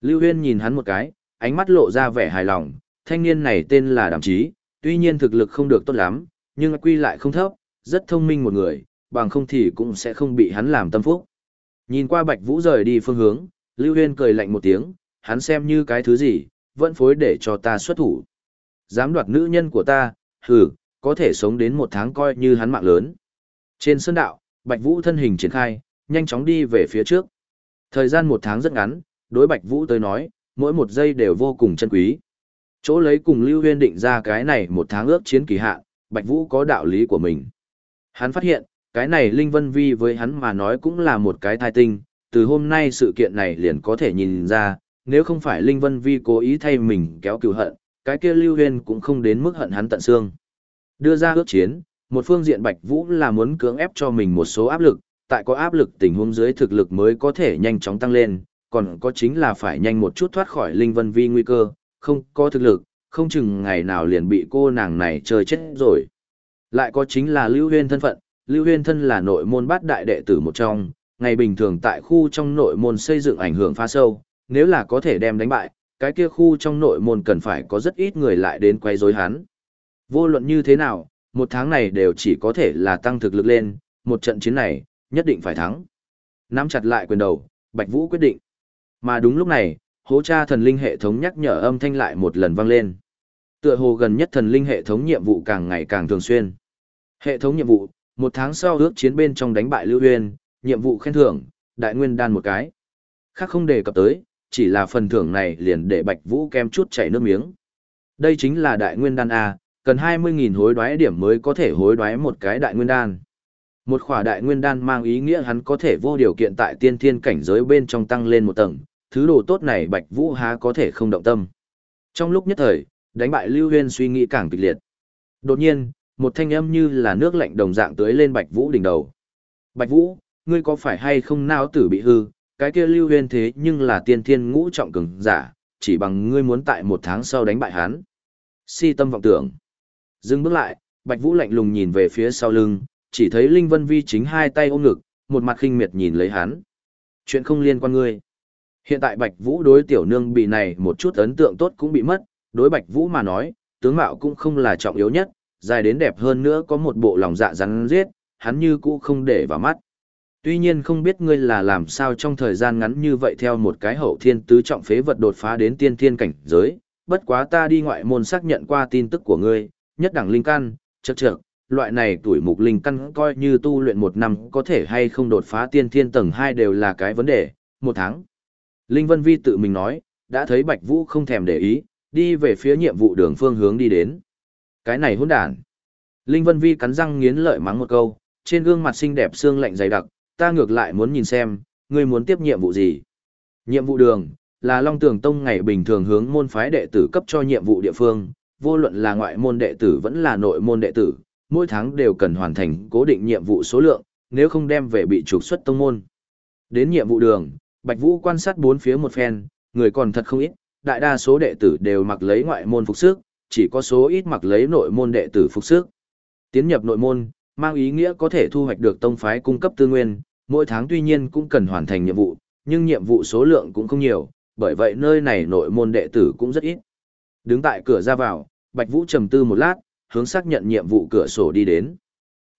Lưu Huyên nhìn hắn một cái, ánh mắt lộ ra vẻ hài lòng, thanh niên này tên là Đàm Chí, tuy nhiên thực lực không được tốt lắm, nhưng quy lại không thấp, rất thông minh một người, bằng không thì cũng sẽ không bị hắn làm tâm phúc. Nhìn qua Bạch Vũ rời đi phương hướng, Lưu Huyên cười lạnh một tiếng, hắn xem như cái thứ gì, vẫn phối để cho ta xuất thủ. Dám đoạt nữ nhân của ta, hừ, có thể sống đến một tháng coi như hắn mạng lớn. Trên sơn đạo, Bạch Vũ thân hình triển khai, nhanh chóng đi về phía trước. Thời gian một tháng rất ngắn, đối Bạch Vũ tới nói, mỗi một giây đều vô cùng chân quý. Chỗ lấy cùng Lưu Huyên định ra cái này một tháng ước chiến kỳ hạn, Bạch Vũ có đạo lý của mình. Hắn phát hiện, cái này Linh Vân Vi với hắn mà nói cũng là một cái thai tinh, từ hôm nay sự kiện này liền có thể nhìn ra, nếu không phải Linh Vân Vi cố ý thay mình kéo cừu hận, cái kia Lưu Huyên cũng không đến mức hận hắn tận xương. Đưa ra ước chiến, một phương diện Bạch Vũ là muốn cưỡng ép cho mình một số áp lực, tại có áp lực tình huống dưới thực lực mới có thể nhanh chóng tăng lên, còn có chính là phải nhanh một chút thoát khỏi Linh Vân Vi nguy cơ, không có thực lực, không chừng ngày nào liền bị cô nàng này chơi chết rồi. Lại có chính là Lưu Huyên thân phận, Lưu Huyên thân là nội môn bát đại đệ tử một trong, ngày bình thường tại khu trong nội môn xây dựng ảnh hưởng pha sâu, nếu là có thể đem đánh bại, cái kia khu trong nội môn cần phải có rất ít người lại đến quay rối hắn. Vô luận như thế nào, một tháng này đều chỉ có thể là tăng thực lực lên, một trận chiến này, nhất định phải thắng. Nắm chặt lại quyền đầu, Bạch Vũ quyết định. Mà đúng lúc này, hố tra thần linh hệ thống nhắc nhở âm thanh lại một lần vang lên. Tựa hồ gần nhất thần linh hệ thống nhiệm vụ càng ngày càng thường xuyên. Hệ thống nhiệm vụ, một tháng sau ước chiến bên trong đánh bại Lưu Huyên, nhiệm vụ khen thưởng, đại nguyên đan một cái. Khác không đề cập tới, chỉ là phần thưởng này liền để Bạch Vũ kem chút chảy nước miếng. Đây chính là đại nguyên đan A, cần 20.000 hối đoái điểm mới có thể hối đoái một cái đại nguyên đan. Một khỏa đại nguyên đan mang ý nghĩa hắn có thể vô điều kiện tại tiên thiên cảnh giới bên trong tăng lên một tầng, thứ đồ tốt này Bạch Vũ há có thể không động tâm. Trong lúc nhất thời, đánh bại Lưu Huyên suy nghĩ càng kịch liệt. Đột nhiên, một thanh âm như là nước lạnh đồng dạng tưới lên Bạch Vũ đỉnh đầu. Bạch Vũ, ngươi có phải hay không não tử bị hư, cái kia Lưu Huyên thế nhưng là tiên thiên ngũ trọng cường giả, chỉ bằng ngươi muốn tại một tháng sau đánh bại hắn. Si tâm vọng tưởng. Dừng bước lại, Bạch Vũ lạnh lùng nhìn về phía sau lưng, chỉ thấy Linh Vân Vi chính hai tay ôm ngực, một mặt khinh miệt nhìn lấy hắn. Chuyện không liên quan ngươi. Hiện tại Bạch Vũ đối tiểu nương bị này một chút ấn tượng tốt cũng bị mất, đối Bạch Vũ mà nói, tướng mạo cũng không là trọng yếu nhất, dài đến đẹp hơn nữa có một bộ lòng dạ rắn giết, hắn như cũ không để vào mắt. Tuy nhiên không biết ngươi là làm sao trong thời gian ngắn như vậy theo một cái hậu thiên tứ trọng phế vật đột phá đến tiên thiên cảnh giới, bất quá ta đi ngoại môn xác nhận qua tin tức của ngươi, nhất đẳng linh căn, chậc chậc, loại này tuổi mục linh căn coi như tu luyện một năm có thể hay không đột phá tiên thiên tầng 2 đều là cái vấn đề, một tháng. Linh Vân Vi tự mình nói, đã thấy Bạch Vũ không thèm để ý, đi về phía nhiệm vụ đường phương hướng đi đến. Cái này hỗn đản. Linh Vân Vi cắn răng nghiến lợi mắng một câu, trên gương mặt xinh đẹp xương lạnh dày đặc, ta ngược lại muốn nhìn xem, ngươi muốn tiếp nhiệm vụ gì. Nhiệm vụ đường, là Long Tường Tông ngày bình thường hướng môn phái đệ tử cấp cho nhiệm vụ địa phương, vô luận là ngoại môn đệ tử vẫn là nội môn đệ tử, mỗi tháng đều cần hoàn thành cố định nhiệm vụ số lượng, nếu không đem về bị trục xuất tông môn. Đến nhiệm vụ đường, Bạch Vũ quan sát bốn phía một phen, người còn thật không ít, đại đa số đệ tử đều mặc lấy ngoại môn phục sức, chỉ có số ít mặc lấy nội môn đệ tử phục sức. Tiến nhập nội môn, mang ý nghĩa có thể thu hoạch được tông phái cung cấp tư nguyên, mỗi tháng tuy nhiên cũng cần hoàn thành nhiệm vụ, nhưng nhiệm vụ số lượng cũng không nhiều, bởi vậy nơi này nội môn đệ tử cũng rất ít. Đứng tại cửa ra vào, Bạch Vũ trầm tư một lát, hướng xác nhận nhiệm vụ cửa sổ đi đến.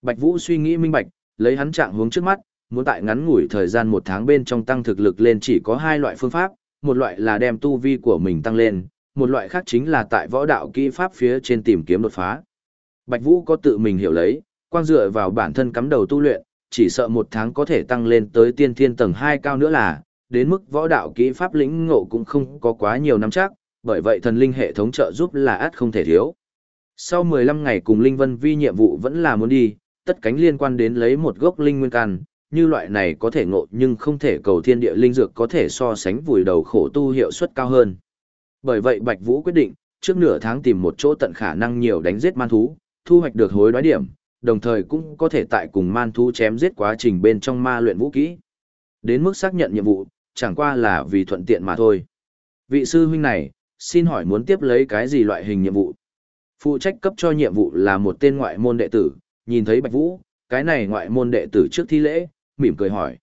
Bạch Vũ suy nghĩ minh bạch, lấy hắn trạng hướng trước mắt, muốn tại ngắn ngủi thời gian một tháng bên trong tăng thực lực lên chỉ có hai loại phương pháp, một loại là đem tu vi của mình tăng lên, một loại khác chính là tại võ đạo kỹ pháp phía trên tìm kiếm đột phá. Bạch Vũ có tự mình hiểu lấy, quang dựa vào bản thân cắm đầu tu luyện, chỉ sợ một tháng có thể tăng lên tới tiên thiên tầng 2 cao nữa là, đến mức võ đạo kỹ pháp lĩnh ngộ cũng không có quá nhiều nắm chắc, bởi vậy thần linh hệ thống trợ giúp là át không thể thiếu. Sau 15 ngày cùng Linh Vân Vi nhiệm vụ vẫn là muốn đi, tất cánh liên quan đến lấy một gốc linh nguyên căn như loại này có thể ngộ nhưng không thể cầu thiên địa linh dược có thể so sánh vùi đầu khổ tu hiệu suất cao hơn. Bởi vậy Bạch Vũ quyết định, trước nửa tháng tìm một chỗ tận khả năng nhiều đánh giết man thú, thu hoạch được hối đoái điểm, đồng thời cũng có thể tại cùng man thú chém giết quá trình bên trong ma luyện vũ kỹ. Đến mức xác nhận nhiệm vụ, chẳng qua là vì thuận tiện mà thôi. Vị sư huynh này, xin hỏi muốn tiếp lấy cái gì loại hình nhiệm vụ? Phụ trách cấp cho nhiệm vụ là một tên ngoại môn đệ tử, nhìn thấy Bạch Vũ, cái này ngoại môn đệ tử trước thi lễ, mỉm cười hỏi.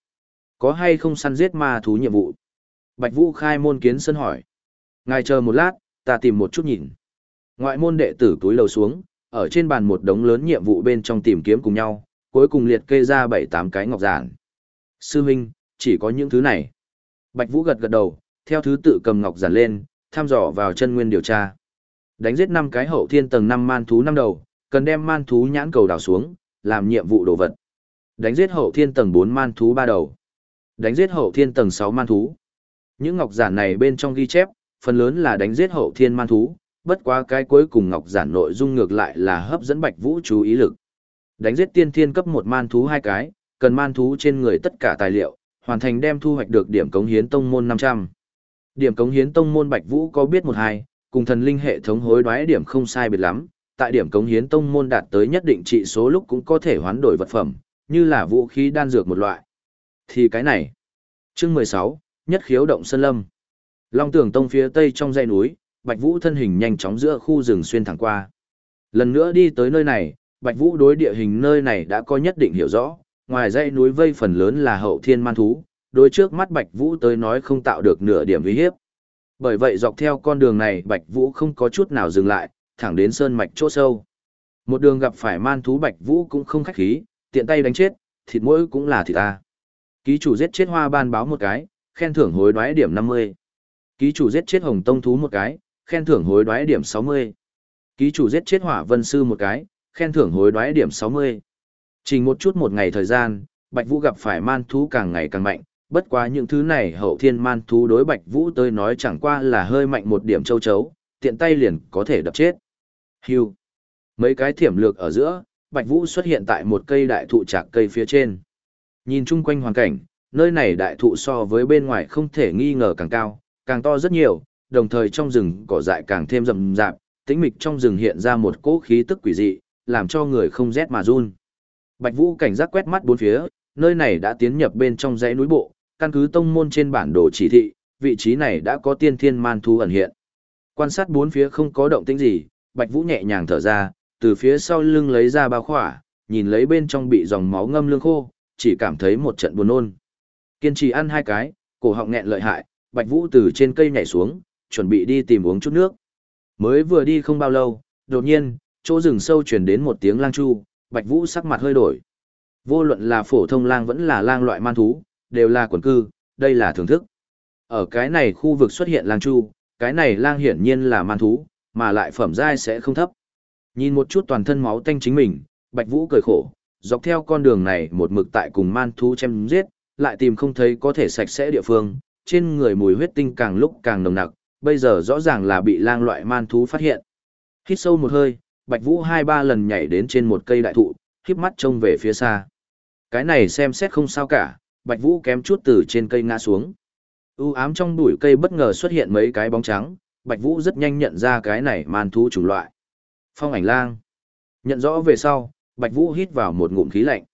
Có hay không săn giết ma thú nhiệm vụ? Bạch Vũ khai môn kiến sân hỏi. Ngài chờ một lát, ta tìm một chút nhìn. Ngoại môn đệ tử túi lầu xuống, ở trên bàn một đống lớn nhiệm vụ bên trong tìm kiếm cùng nhau, cuối cùng liệt kê ra bảy tám cái ngọc giản. Sư huynh, chỉ có những thứ này. Bạch Vũ gật gật đầu, theo thứ tự cầm ngọc giản lên, thăm dò vào chân nguyên điều tra. Đánh giết năm cái hậu thiên tầng năm man thú năm đầu, cần đem man thú nhãn cầu đào xuống, làm nhiệm vụ đồ vật. Đánh giết hậu thiên tầng 4 man thú ba đầu. Đánh giết hậu thiên tầng 6 man thú. Những ngọc giản này bên trong ghi chép, phần lớn là đánh giết hậu thiên man thú, bất quá cái cuối cùng ngọc giản nội dung ngược lại là hấp dẫn Bạch Vũ chú ý lực. Đánh giết tiên thiên cấp một man thú hai cái, cần man thú trên người tất cả tài liệu, hoàn thành đem thu hoạch được điểm cống hiến tông môn 500. Điểm cống hiến tông môn Bạch Vũ có biết một hai, cùng thần linh hệ thống hối đoái điểm không sai biệt lắm, tại điểm cống hiến tông môn đạt tới nhất định trị số lúc cũng có thể hoán đổi vật phẩm, như là vũ khí đan dược một loại. Thì cái này. Chương 16, nhất khiếu động sơn lâm. Long Tường Tông phía tây trong dãy núi, Bạch Vũ thân hình nhanh chóng giữa khu rừng xuyên thẳng qua. Lần nữa đi tới nơi này, Bạch Vũ đối địa hình nơi này đã có nhất định hiểu rõ, ngoài dãy núi vây phần lớn là hậu thiên man thú, đối trước mắt Bạch Vũ tới nói không tạo được nửa điểm uy hiếp. Bởi vậy dọc theo con đường này Bạch Vũ không có chút nào dừng lại, thẳng đến sơn mạch chỗ sâu. Một đường gặp phải man thú Bạch Vũ cũng không khách khí, tiện tay đánh chết, thịt mỗi cũng là thịt ta. Ký chủ giết chết hoa ban báo một cái, khen thưởng hối đoái điểm 50. Ký chủ giết chết hồng tông thú một cái, khen thưởng hối đoái điểm 60. Ký chủ giết chết hỏa vân sư một cái, khen thưởng hối đoái điểm 60. Chỉ một chút một ngày thời gian, Bạch Vũ gặp phải man thú càng ngày càng mạnh, bất quá những thứ này hậu thiên man thú đối Bạch Vũ tới nói chẳng qua là hơi mạnh một điểm châu chấu, tiện tay liền có thể đập chết. Hưu. Mấy cái thiểm lược ở giữa, Bạch Vũ xuất hiện tại một cây đại thụ trạc cây phía trên. Nhìn chung quanh hoàn cảnh, nơi này đại thụ so với bên ngoài không thể nghi ngờ càng cao, càng to rất nhiều, đồng thời trong rừng cỏ dại càng thêm rậm rạp, tĩnh mịch trong rừng hiện ra một cỗ khí tức quỷ dị, làm cho người không rét mà run. Bạch Vũ cảnh giác quét mắt bốn phía, nơi này đã tiến nhập bên trong dãy núi bộ, căn cứ tông môn trên bản đồ chỉ thị, vị trí này đã có tiên thiên man thú ẩn hiện. Quan sát bốn phía không có động tĩnh gì, Bạch Vũ nhẹ nhàng thở ra, từ phía sau lưng lấy ra bao khỏa, nhìn lấy bên trong bị dòng máu ngâm lương khô, chỉ cảm thấy một trận buồn nôn. Kiên trì ăn hai cái, cổ họng nghẹn lợi hại, Bạch Vũ từ trên cây nhảy xuống, chuẩn bị đi tìm uống chút nước. Mới vừa đi không bao lâu, đột nhiên, chỗ rừng sâu truyền đến một tiếng lang chu, Bạch Vũ sắc mặt hơi đổi. Vô luận là phổ thông lang vẫn là lang loại man thú, đều là quần cư, đây là thưởng thức. Ở cái này khu vực xuất hiện lang chu, cái này lang hiển nhiên là man thú, mà lại phẩm giai sẽ không thấp. Nhìn một chút toàn thân máu tanh chính mình, Bạch Vũ cười khổ, dọc theo con đường này một mực tại cùng man thú chém giết, lại tìm không thấy có thể sạch sẽ địa phương, trên người mùi huyết tinh càng lúc càng nồng nặc, bây giờ rõ ràng là bị lang loại man thú phát hiện. Hít sâu một hơi, Bạch Vũ hai ba lần nhảy đến trên một cây đại thụ, híp mắt trông về phía xa. Cái này xem xét không sao cả, Bạch Vũ kém chút từ trên cây ngã xuống. U ám trong bụi cây bất ngờ xuất hiện mấy cái bóng trắng, Bạch Vũ rất nhanh nhận ra cái này man thú chủng loại. Phong ảnh lang. Nhận rõ về sau, Bạch Vũ hít vào một ngụm khí lạnh.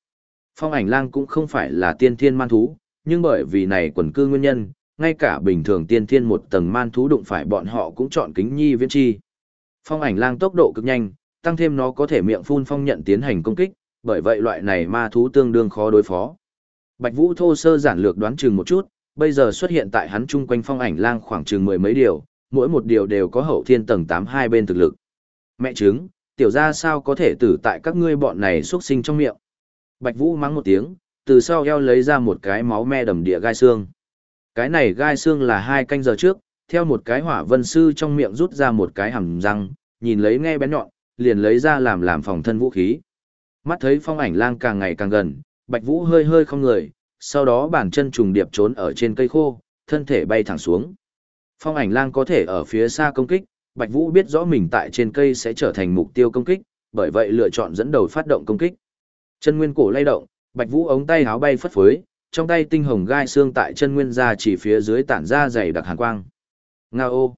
Phong ảnh lang cũng không phải là tiên thiên man thú, nhưng bởi vì này quần cư nguyên nhân, ngay cả bình thường tiên thiên một tầng man thú đụng phải bọn họ cũng chọn kính nhi viễn chi. Phong ảnh lang tốc độ cực nhanh, tăng thêm nó có thể miệng phun phong nhận tiến hành công kích, bởi vậy loại này ma thú tương đương khó đối phó. Bạch Vũ thô sơ giản lược đoán chừng một chút, bây giờ xuất hiện tại hắn chung quanh phong ảnh lang khoảng chừng mười mấy điều, mỗi một điều đều có hậu thiên tầng tám hai bên thực lực. Mẹ trứng, tiểu gia sao có thể tử tại các ngươi bọn này xuất sinh trong miệng. Bạch Vũ mắng một tiếng, từ sau eo lấy ra một cái máu me đầm địa gai xương. Cái này gai xương là hai canh giờ trước, theo một cái hỏa vân sư trong miệng rút ra một cái hàm răng, nhìn lấy nghe bén nhọn, liền lấy ra làm làm phòng thân vũ khí. Mắt thấy phong ảnh lang càng ngày càng gần, Bạch Vũ hơi hơi không người, sau đó bàn chân trùng điệp trốn ở trên cây khô, thân thể bay thẳng xuống. Phong ảnh lang có thể ở phía xa công kích, Bạch Vũ biết rõ mình tại trên cây sẽ trở thành mục tiêu công kích, bởi vậy lựa chọn dẫn đầu phát động công kích. Chân nguyên cổ lay động, Bạch Vũ ống tay háo bay phất phới, trong tay tinh hồng gai xương tại chân nguyên ra chỉ phía dưới tản ra dày đặc hàn quang. Ngao!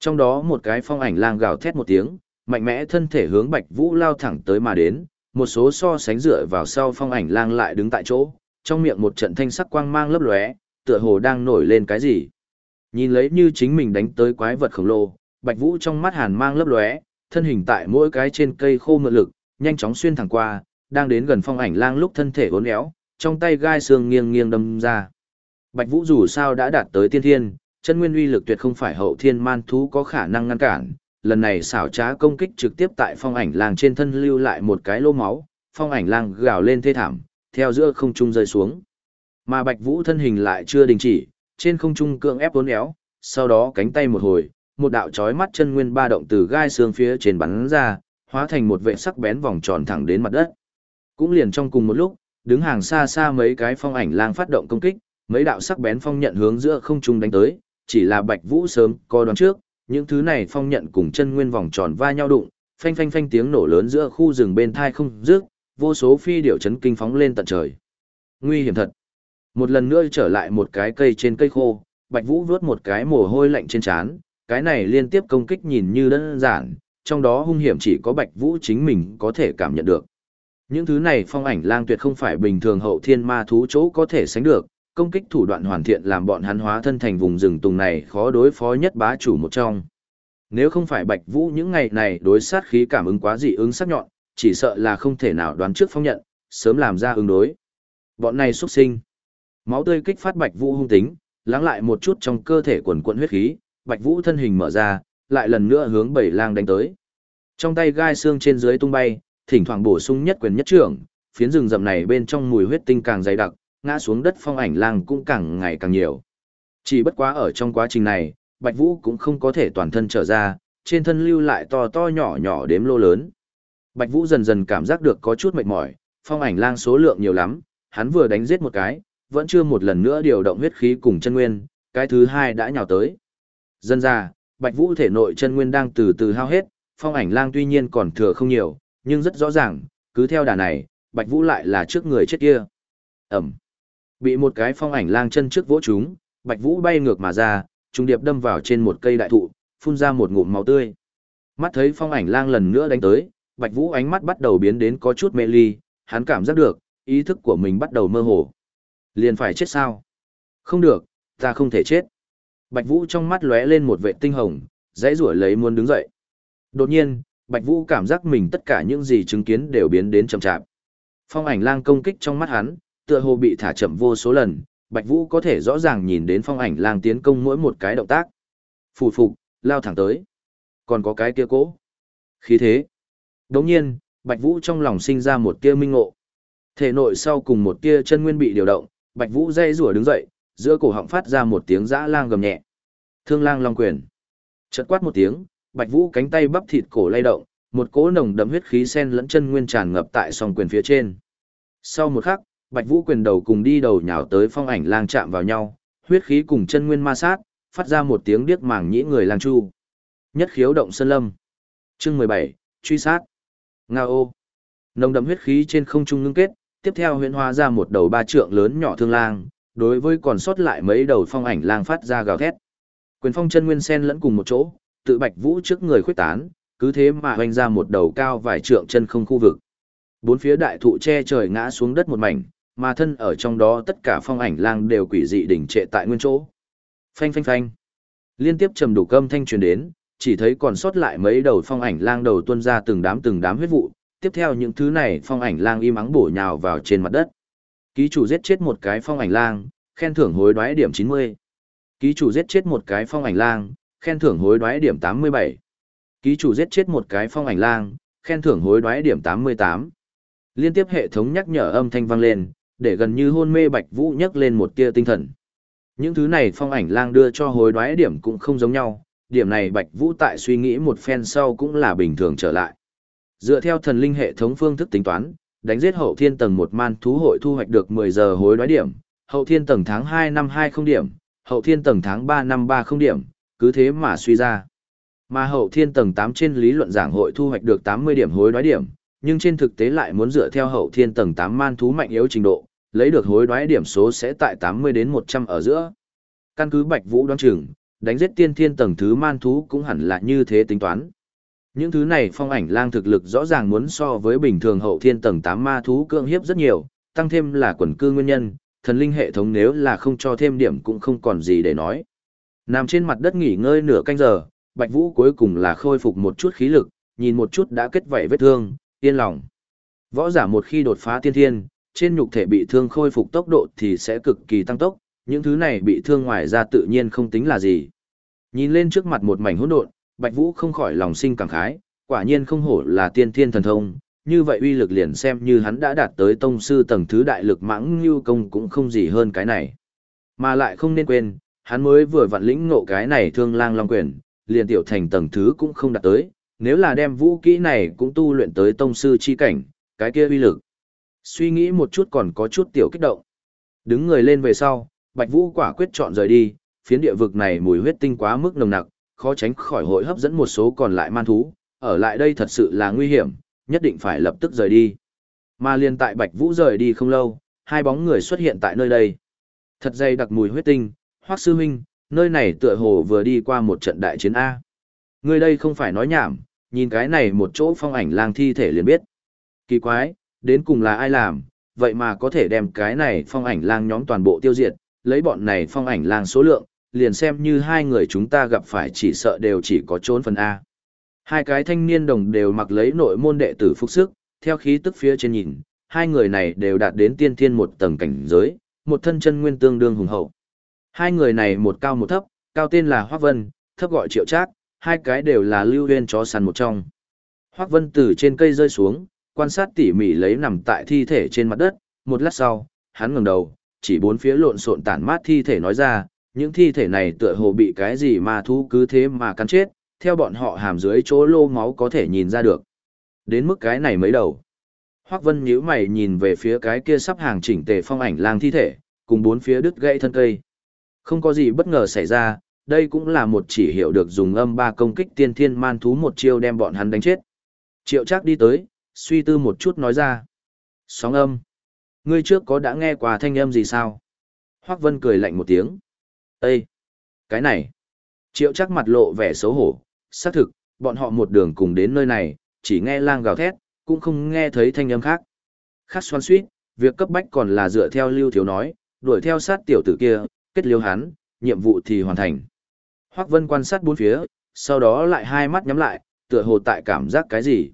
Trong đó một cái phong ảnh lang gào thét một tiếng, mạnh mẽ thân thể hướng Bạch Vũ lao thẳng tới mà đến, một số so sánh dựa vào sau phong ảnh lang lại đứng tại chỗ, trong miệng một trận thanh sắc quang mang lấp lóe, tựa hồ đang nổi lên cái gì. Nhìn lấy như chính mình đánh tới quái vật khổng lồ, Bạch Vũ trong mắt hàn mang lấp lóe, thân hình tại mỗi cái trên cây khô mượn lực, nhanh chóng xuyên thẳng qua, đang đến gần phong ảnh lang lúc thân thể uốn éo, trong tay gai xương nghiêng nghiêng đâm ra. Bạch Vũ dù sao đã đạt tới tiên thiên, chân nguyên uy lực tuyệt không phải hậu thiên man thú có khả năng ngăn cản, lần này xảo trá công kích trực tiếp tại phong ảnh lang trên thân lưu lại một cái lô máu, phong ảnh lang gào lên thê thảm, theo giữa không trung rơi xuống. Mà Bạch Vũ thân hình lại chưa đình chỉ, trên không trung cưỡng ép uốn éo, sau đó cánh tay một hồi, một đạo chói mắt chân nguyên ba động từ gai xương phía trên bắn ra, hóa thành một vệ sắc bén vòng tròn thẳng đến mặt đất. Cũng liền trong cùng một lúc, đứng hàng xa xa mấy cái phong ảnh lang phát động công kích, mấy đạo sắc bén phong nhận hướng giữa không trung đánh tới, chỉ là Bạch Vũ sớm có đoán trước, những thứ này phong nhận cùng chân nguyên vòng tròn va nhau đụng, phanh phanh phanh tiếng nổ lớn giữa khu rừng bên thai không rước, vô số phi điểu chấn kinh phóng lên tận trời. Nguy hiểm thật. Một lần nữa trở lại một cái cây trên cây khô, Bạch Vũ vướt một cái mồ hôi lạnh trên trán, cái này liên tiếp công kích nhìn như đơn giản, trong đó hung hiểm chỉ có Bạch Vũ chính mình có thể cảm nhận được. Những thứ này phong ảnh lang tuyệt không phải bình thường hậu thiên ma thú chỗ có thể sánh được, công kích thủ đoạn hoàn thiện làm bọn hắn hóa thân thành vùng rừng tùng này khó đối phó nhất bá chủ một trong. Nếu không phải Bạch Vũ những ngày này đối sát khí cảm ứng quá dị ứng sắc nhọn, chỉ sợ là không thể nào đoán trước phong nhận, sớm làm ra ứng đối. Bọn này xuất sinh. Máu tươi kích phát Bạch Vũ hung tính, lắng lại một chút trong cơ thể quần quận huyết khí, Bạch Vũ thân hình mở ra, lại lần nữa hướng bảy lang đánh tới. Trong tay gai xương trên dưới tung bay, thỉnh thoảng bổ sung nhất quyền nhất trưởng, phiến rừng rậm này bên trong mùi huyết tinh càng dày đặc, ngã xuống đất phong ảnh lang cũng càng ngày càng nhiều. Chỉ bất quá ở trong quá trình này, Bạch Vũ cũng không có thể toàn thân trở ra, trên thân lưu lại to to nhỏ nhỏ đếm lô lớn. Bạch Vũ dần dần cảm giác được có chút mệt mỏi, phong ảnh lang số lượng nhiều lắm, hắn vừa đánh giết một cái, vẫn chưa một lần nữa điều động huyết khí cùng chân nguyên, cái thứ hai đã nhào tới. Dân ra, Bạch Vũ thể nội chân nguyên đang từ từ hao hết, phong ảnh lang tuy nhiên còn thừa không nhiều, nhưng rất rõ ràng, cứ theo đà này, Bạch Vũ lại là trước người chết kia. Ẩm. Bị một cái phong ảnh lang chân trước vỗ chúng, Bạch Vũ bay ngược mà ra, trùng điệp đâm vào trên một cây đại thụ, phun ra một ngụm máu tươi. Mắt thấy phong ảnh lang lần nữa đánh tới, Bạch Vũ ánh mắt bắt đầu biến đến có chút mê ly, hắn cảm giác được, ý thức của mình bắt đầu mơ hồ. Liền phải chết sao? Không được, ta không thể chết. Bạch Vũ trong mắt lóe lên một vệ tinh hồng, dãy rủa lấy muốn đứng dậy. Đột nhiên, Bạch Vũ cảm giác mình tất cả những gì chứng kiến đều biến đến chậm chạp. Phong ảnh lang công kích trong mắt hắn, tựa hồ bị thả chậm vô số lần, Bạch Vũ có thể rõ ràng nhìn đến phong ảnh lang tiến công mỗi một cái động tác. Phù phục, lao thẳng tới. Còn có cái kia cố. Khí thế. Đồng nhiên, Bạch Vũ trong lòng sinh ra một tia minh ngộ. Thể nội sau cùng một tia chân nguyên bị điều động, Bạch Vũ dây rủa đứng dậy, giữa cổ họng phát ra một tiếng dã lang gầm nhẹ. Thương lang long quyền. Chợt quát một tiếng, Bạch Vũ cánh tay bắp thịt cổ lay động, một cỗ nồng đậm huyết khí sen lẫn chân nguyên tràn ngập tại song quyền phía trên. Sau một khắc, Bạch Vũ quyền đầu cùng đi đầu nhào tới phong ảnh lang chạm vào nhau, huyết khí cùng chân nguyên ma sát, phát ra một tiếng điếc màng nhĩ người lang chu. Nhất khiếu động sơn lâm. Chương 17, truy sát. Ngao. Nồng đậm huyết khí trên không trung ngưng kết, tiếp theo huyễn hóa ra một đầu ba trượng lớn nhỏ thương lang, đối với còn sót lại mấy đầu phong ảnh lang phát ra gào thét. Quyền phong chân nguyên sen lẫn cùng một chỗ, tự Bạch Vũ trước người khuếch tán, cứ thế mà hoành ra một đầu cao vài trượng chân không khu vực. Bốn phía đại thụ che trời ngã xuống đất một mảnh, mà thân ở trong đó tất cả phong ảnh lang đều quỷ dị đỉnh trệ tại nguyên chỗ. Phanh phanh phanh. Liên tiếp trầm đủ cơm thanh truyền đến, chỉ thấy còn sót lại mấy đầu phong ảnh lang đầu tuôn ra từng đám từng đám huyết vụ, tiếp theo những thứ này phong ảnh lang im ắng bổ nhào vào trên mặt đất. Ký chủ giết chết một cái phong ảnh lang, khen thưởng hối đoái điểm 90. Ký chủ giết chết một cái phong ảnh lang, khen thưởng hối đoái điểm 87. Ký chủ giết chết một cái phong ảnh lang, khen thưởng hối đoái điểm 88. Liên tiếp hệ thống nhắc nhở âm thanh vang lên, để gần như hôn mê Bạch Vũ nhấc lên một tia tinh thần. Những thứ này phong ảnh lang đưa cho hối đoái điểm cũng không giống nhau, điểm này Bạch Vũ tại suy nghĩ một phen sau cũng là bình thường trở lại. Dựa theo thần linh hệ thống phương thức tính toán, đánh giết hậu thiên tầng một man thú hội thu hoạch được 10 giờ hối đoái điểm, hậu thiên tầng tháng 2 năm 20 điểm, hậu thiên tầng tháng 3 năm 30 điểm, cứ thế mà suy ra. Mà hậu thiên tầng 8 trên lý luận giảng hội thu hoạch được 80 điểm hối đoái điểm, nhưng trên thực tế lại muốn dựa theo hậu thiên tầng 8 man thú mạnh yếu trình độ, lấy được hối đoái điểm số sẽ tại 80 đến 100 ở giữa. Căn cứ Bạch Vũ đoán chừng, đánh giết tiên thiên tầng thứ man thú cũng hẳn là như thế tính toán. Những thứ này phong ảnh lang thực lực rõ ràng muốn so với bình thường hậu thiên tầng 8 ma thú cưỡng hiếp rất nhiều, tăng thêm là quần cư nguyên nhân, thần linh hệ thống nếu là không cho thêm điểm cũng không còn gì để nói. Nằm trên mặt đất nghỉ ngơi nửa canh giờ, Bạch Vũ cuối cùng là khôi phục một chút khí lực, nhìn một chút đã kết vảy vết thương, yên lòng. Võ giả một khi đột phá tiên thiên, trên nhục thể bị thương khôi phục tốc độ thì sẽ cực kỳ tăng tốc, những thứ này bị thương ngoài ra tự nhiên không tính là gì. Nhìn lên trước mặt một mảnh hỗn độn, Bạch Vũ không khỏi lòng sinh cảm khái, quả nhiên không hổ là tiên thiên thần thông, như vậy uy lực liền xem như hắn đã đạt tới tông sư tầng thứ đại lực mãng như công cũng không gì hơn cái này. Mà lại không nên quên, hắn mới vừa vặn lĩnh ngộ cái này thương lang long quyền, liền tiểu thành tầng thứ cũng không đạt tới, nếu là đem vũ kỹ này cũng tu luyện tới tông sư chi cảnh, cái kia uy lực. Suy nghĩ một chút còn có chút tiểu kích động. Đứng người lên về sau, Bạch Vũ quả quyết chọn rời đi, phiến địa vực này mùi huyết tinh quá mức nồng nặc, khó tránh khỏi hội hấp dẫn một số còn lại man thú, ở lại đây thật sự là nguy hiểm, nhất định phải lập tức rời đi. Mà liền tại Bạch Vũ rời đi không lâu, hai bóng người xuất hiện tại nơi đây. Thật dày đặc mùi huyết tinh, Hoắc sư huynh, nơi này tựa hồ vừa đi qua một trận đại chiến a. Người đây không phải nói nhảm, nhìn cái này một chỗ phong ảnh lang thi thể liền biết. Kỳ quái, đến cùng là ai làm, vậy mà có thể đem cái này phong ảnh lang nhóm toàn bộ tiêu diệt, lấy bọn này phong ảnh lang số lượng, liền xem như hai người chúng ta gặp phải chỉ sợ đều chỉ có trốn phần A. Hai cái thanh niên đồng đều mặc lấy nội môn đệ tử phục sức, theo khí tức phía trên nhìn, hai người này đều đạt đến tiên thiên một tầng cảnh giới, một thân chân nguyên tương đương hùng hậu. Hai người này một cao một thấp, cao tên là Hoác Vân, thấp gọi Triệu Trác, hai cái đều là lưu huyên chó săn một trong. Hoác Vân từ trên cây rơi xuống, quan sát tỉ mỉ lấy nằm tại thi thể trên mặt đất, một lát sau, hắn ngẩng đầu, chỉ bốn phía lộn xộn tản mát thi thể nói ra, những thi thể này tựa hồ bị cái gì mà thú cứ thế mà cắn chết, theo bọn họ hàm dưới chỗ lô máu có thể nhìn ra được. Đến mức cái này mới đầu. Hoác Vân nhíu mày nhìn về phía cái kia sắp hàng chỉnh tề phong ảnh lang thi thể, cùng bốn phía đứt gãy thân cây. Không có gì bất ngờ xảy ra, đây cũng là một chỉ hiệu được dùng âm ba công kích tiên thiên man thú một chiêu đem bọn hắn đánh chết. Triệu Trác đi tới, suy tư một chút nói ra. Sóng âm. Ngươi trước có đã nghe qua thanh âm gì sao? Hoắc Vân cười lạnh một tiếng. Ê! Cái này! Triệu chắc mặt lộ vẻ xấu hổ, xác thực, bọn họ một đường cùng đến nơi này, chỉ nghe lang gào thét, cũng không nghe thấy thanh âm khác. Khát xoan suýt, việc cấp bách còn là dựa theo lưu thiếu nói, đuổi theo sát tiểu tử kia, kết liêu hắn, nhiệm vụ thì hoàn thành. Hoắc Vân quan sát bốn phía, sau đó lại hai mắt nhắm lại, tựa hồ tại cảm giác cái gì.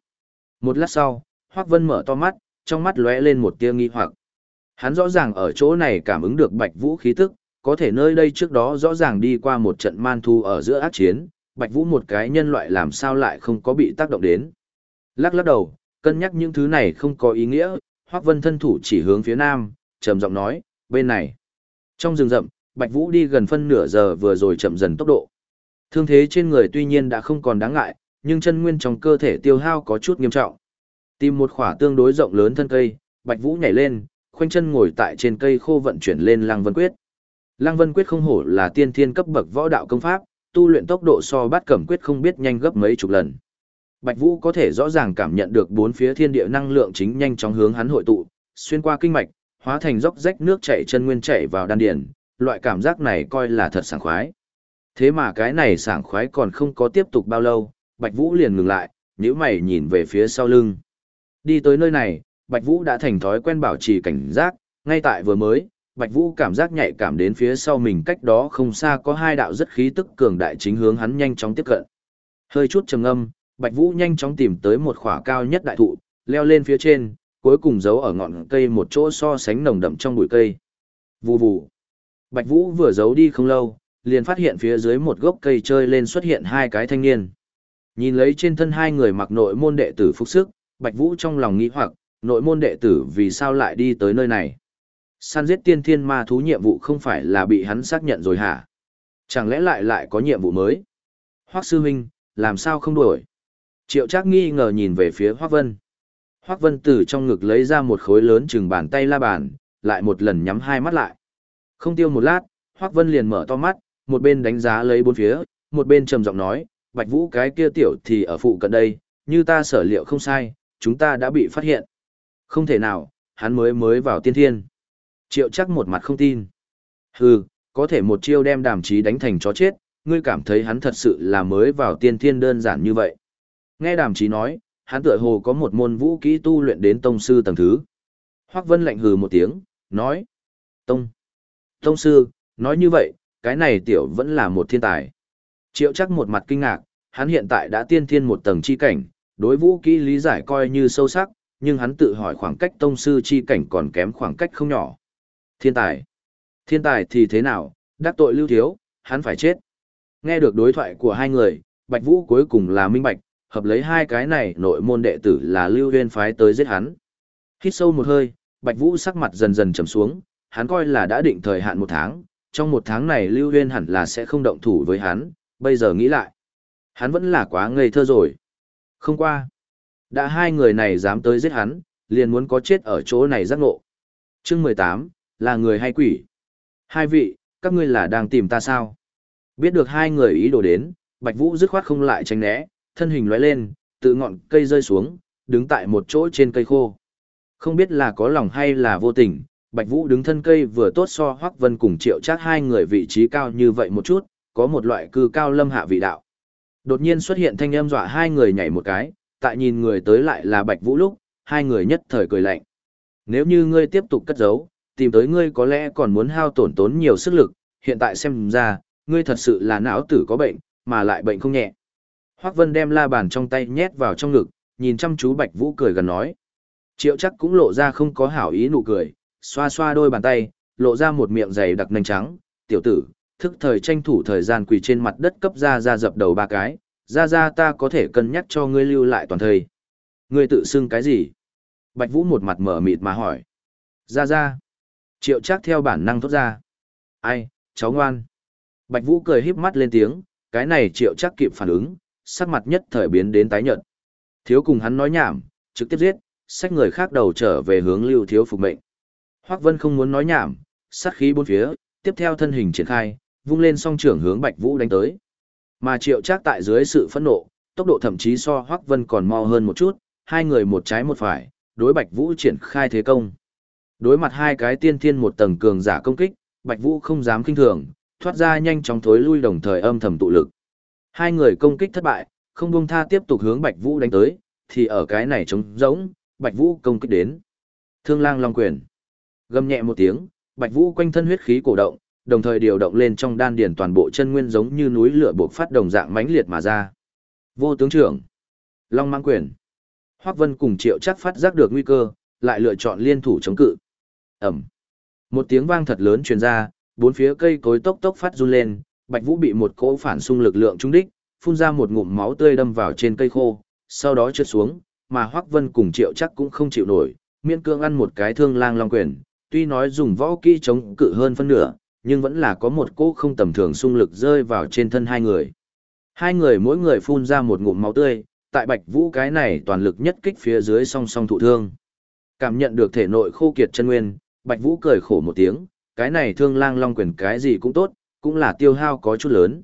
Một lát sau, Hoắc Vân mở to mắt, trong mắt lóe lên một tia nghi hoặc. Hắn rõ ràng ở chỗ này cảm ứng được Bạch Vũ khí tức, có thể nơi đây trước đó rõ ràng đi qua một trận man thu ở giữa ác chiến, Bạch Vũ một cái nhân loại làm sao lại không có bị tác động đến. Lắc lắc đầu, cân nhắc những thứ này không có ý nghĩa, Hoắc Vân thân thủ chỉ hướng phía nam, trầm giọng nói, bên này. Trong rừng rậm, Bạch Vũ đi gần phân nửa giờ vừa rồi chậm dần tốc độ. Thương thế trên người tuy nhiên đã không còn đáng ngại, nhưng chân nguyên trong cơ thể tiêu hao có chút nghiêm trọng. Tìm một khỏa tương đối rộng lớn thân cây, Bạch Vũ nhảy lên, khoanh chân ngồi tại trên cây khô vận chuyển lên Lăng Vân Quyết. Lăng Vân Quyết không hổ là tiên thiên cấp bậc võ đạo công pháp, tu luyện tốc độ so bát cẩm quyết không biết nhanh gấp mấy chục lần. Bạch Vũ có thể rõ ràng cảm nhận được bốn phía thiên địa năng lượng chính nhanh chóng hướng hắn hội tụ, xuyên qua kinh mạch, hóa thành dốc rách nước chảy chân nguyên chảy vào đan điền, loại cảm giác này coi là thật sảng khoái. Thế mà cái này sảng khoái còn không có tiếp tục bao lâu, Bạch Vũ liền ngừng lại, nhíu mày nhìn về phía sau lưng. Đi tới nơi này, Bạch Vũ đã thành thói quen bảo trì cảnh giác, ngay tại vừa mới, Bạch Vũ cảm giác nhạy cảm đến phía sau mình cách đó không xa có hai đạo rất khí tức cường đại chính hướng hắn nhanh chóng tiếp cận. Hơi chút trầm âm, Bạch Vũ nhanh chóng tìm tới một khỏa cao nhất đại thụ, leo lên phía trên, cuối cùng giấu ở ngọn cây một chỗ so sánh nồng đậm trong bụi cây. Vù vù. Bạch Vũ vừa giấu đi không lâu, liền phát hiện phía dưới một gốc cây chơi lên xuất hiện hai cái thanh niên. Nhìn lấy trên thân hai người mặc nội môn đệ tử phục sức, Bạch Vũ trong lòng nghĩ hoặc, nội môn đệ tử vì sao lại đi tới nơi này. Săn giết tiên thiên ma thú nhiệm vụ không phải là bị hắn xác nhận rồi hả? Chẳng lẽ lại lại có nhiệm vụ mới? Hoắc sư huynh, làm sao không đuổi? Triệu Trác nghi ngờ nhìn về phía Hoắc Vân. Hoắc Vân từ trong ngực lấy ra một khối lớn chừng bàn tay la bàn, lại một lần nhắm hai mắt lại. Không tiêu một lát, Hoắc Vân liền mở to mắt, một bên đánh giá lấy bốn phía, một bên trầm giọng nói, Bạch Vũ cái kia tiểu thì ở phụ cận đây, như ta sở liệu không sai, chúng ta đã bị phát hiện. Không thể nào, hắn mới mới vào tiên thiên. Triệu chắc một mặt không tin. Hừ, có thể một chiêu đem đàm trí đánh thành chó chết, ngươi cảm thấy hắn thật sự là mới vào tiên thiên đơn giản như vậy. Nghe đàm trí nói, hắn tựa hồ có một môn vũ kỹ tu luyện đến tông sư tầng thứ. Hoắc Vân lạnh hừ một tiếng, nói. Tông. Tông sư, nói như vậy, cái này tiểu vẫn là một thiên tài. Triệu chắc một mặt kinh ngạc, hắn hiện tại đã tiên thiên một tầng chi cảnh, đối vũ kỹ lý giải coi như sâu sắc, nhưng hắn tự hỏi khoảng cách tông sư chi cảnh còn kém khoảng cách không nhỏ. Thiên tài. Thiên tài thì thế nào, đắc tội lưu thiếu, hắn phải chết. Nghe được đối thoại của hai người, Bạch Vũ cuối cùng là minh bạch, hợp lấy hai cái này nội môn đệ tử là lưu huyên phái tới giết hắn. Hít sâu một hơi, Bạch Vũ sắc mặt dần dần trầm xuống, hắn coi là đã định thời hạn một tháng, trong một tháng này lưu huyên hẳn là sẽ không động thủ với hắn, bây giờ nghĩ lại. Hắn vẫn là quá ngây thơ rồi. Không qua. Đã hai người này dám tới giết hắn, liền muốn có chết ở chỗ này giác ngộ. Chương mười tám là người hay quỷ? Hai vị, các ngươi là đang tìm ta sao? Biết được hai người ý đồ đến, Bạch Vũ dứt khoát không lại tránh né, thân hình lóe lên, tự ngọn cây rơi xuống, đứng tại một chỗ trên cây khô. Không biết là có lòng hay là vô tình, Bạch Vũ đứng thân cây vừa tốt so Hoắc Vân cùng Triệu Trác hai người vị trí cao như vậy một chút, có một loại cư cao lâm hạ vị đạo. Đột nhiên xuất hiện thanh âm dọa hai người nhảy một cái, tại nhìn người tới lại là Bạch Vũ lúc, hai người nhất thời cười lạnh. Nếu như ngươi tiếp tục cất giấu, tìm tới ngươi có lẽ còn muốn hao tổn tốn nhiều sức lực, hiện tại xem ra, ngươi thật sự là não tử có bệnh, mà lại bệnh không nhẹ. Hoắc Vân đem la bàn trong tay nhét vào trong ngực, nhìn chăm chú Bạch Vũ cười gần nói. Triệu chắc cũng lộ ra không có hảo ý nụ cười, xoa xoa đôi bàn tay, lộ ra một miệng dày đặc nành trắng, tiểu tử, thức thời tranh thủ thời gian quỳ trên mặt đất cấp ra ra dập đầu ba cái, ra ra ta có thể cân nhắc cho ngươi lưu lại toàn thời. Ngươi tự xưng cái gì? Bạch Vũ một mặt mở mịt mà hỏi. Ra ra. Triệu chắc theo bản năng thốt ra. Ai, cháu ngoan. Bạch Vũ cười híp mắt lên tiếng, cái này triệu chắc kịp phản ứng, sắc mặt nhất thời biến đến tái nhợt. Thiếu cùng hắn nói nhảm, trực tiếp giết, xách người khác đầu trở về hướng lưu thiếu phục mệnh. Hoắc Vân không muốn nói nhảm, sát khí bốn phía, tiếp theo thân hình triển khai, vung lên song trưởng hướng Bạch Vũ đánh tới. Mà Triệu Trác tại dưới sự phẫn nộ, tốc độ thậm chí so Hoắc Vân còn mau hơn một chút, hai người một trái một phải, đối Bạch Vũ triển khai thế công. Đối mặt hai cái tiên thiên một tầng cường giả công kích, Bạch Vũ không dám kinh thường, thoát ra nhanh chóng thối lui đồng thời âm thầm tụ lực. Hai người công kích thất bại, không buông tha tiếp tục hướng Bạch Vũ đánh tới, thì ở cái này trống rỗng, Bạch Vũ công kích đến. Thương Lang Long Quyền. Gầm nhẹ một tiếng, Bạch Vũ quanh thân huyết khí cổ động, đồng thời điều động lên trong đan điền toàn bộ chân nguyên giống như núi lửa bộc phát đồng dạng mãnh liệt mà ra. Vô tướng trưởng. Long Mang Quyền. Hoắc Vân cùng Triệu Chắc phát giác được nguy cơ, lại lựa chọn liên thủ chống cự. ầm, Một tiếng vang thật lớn truyền ra, bốn phía cây cối tốc tốc phát run lên, Bạch Vũ bị một cỗ phản xung lực lượng trúng đích, phun ra một ngụm máu tươi đâm vào trên cây khô, sau đó trượt xuống, mà Hoắc Vân cùng Triệu Chắc cũng không chịu nổi, miễn cương ăn một cái thương lang long quyền, tuy nói dùng võ kỹ chống cự hơn phân nửa, nhưng vẫn là có một cỗ không tầm thường xung lực rơi vào trên thân hai người. Hai người mỗi người phun ra một ngụm máu tươi, tại Bạch Vũ cái này toàn lực nhất kích phía dưới song song thụ thương. Cảm nhận được thể nội khô kiệt chân nguyên, Bạch Vũ cười khổ một tiếng, cái này thương lang long quyền cái gì cũng tốt, cũng là tiêu hao có chút lớn.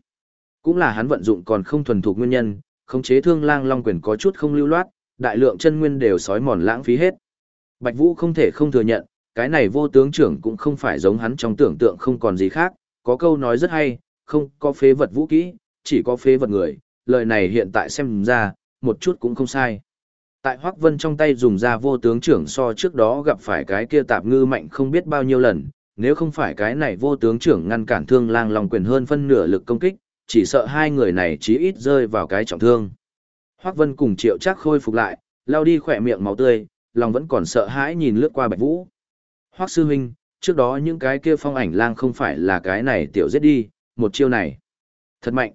Cũng là hắn vận dụng còn không thuần thục nguyên nhân, khống chế thương lang long quyền có chút không lưu loát, đại lượng chân nguyên đều sói mòn lãng phí hết. Bạch Vũ không thể không thừa nhận, cái này vô tướng trưởng cũng không phải giống hắn trong tưởng tượng không còn gì khác, có câu nói rất hay, không có phế vật vũ kỹ, chỉ có phế vật người, lời này hiện tại xem ra, một chút cũng không sai. Tại Hoắc Vân trong tay dùng ra vô tướng trưởng so trước đó gặp phải cái kia tạp ngư mạnh không biết bao nhiêu lần, nếu không phải cái này vô tướng trưởng ngăn cản thương lang lòng quyền hơn phân nửa lực công kích, chỉ sợ hai người này chí ít rơi vào cái trọng thương. Hoắc Vân cùng Triệu Chắc khôi phục lại, lao đi khỏe miệng máu tươi, lòng vẫn còn sợ hãi nhìn lướt qua Bạch Vũ. Hoắc sư huynh, trước đó những cái kia phong ảnh lang không phải là cái này tiểu giết đi, một chiêu này. Thật mạnh.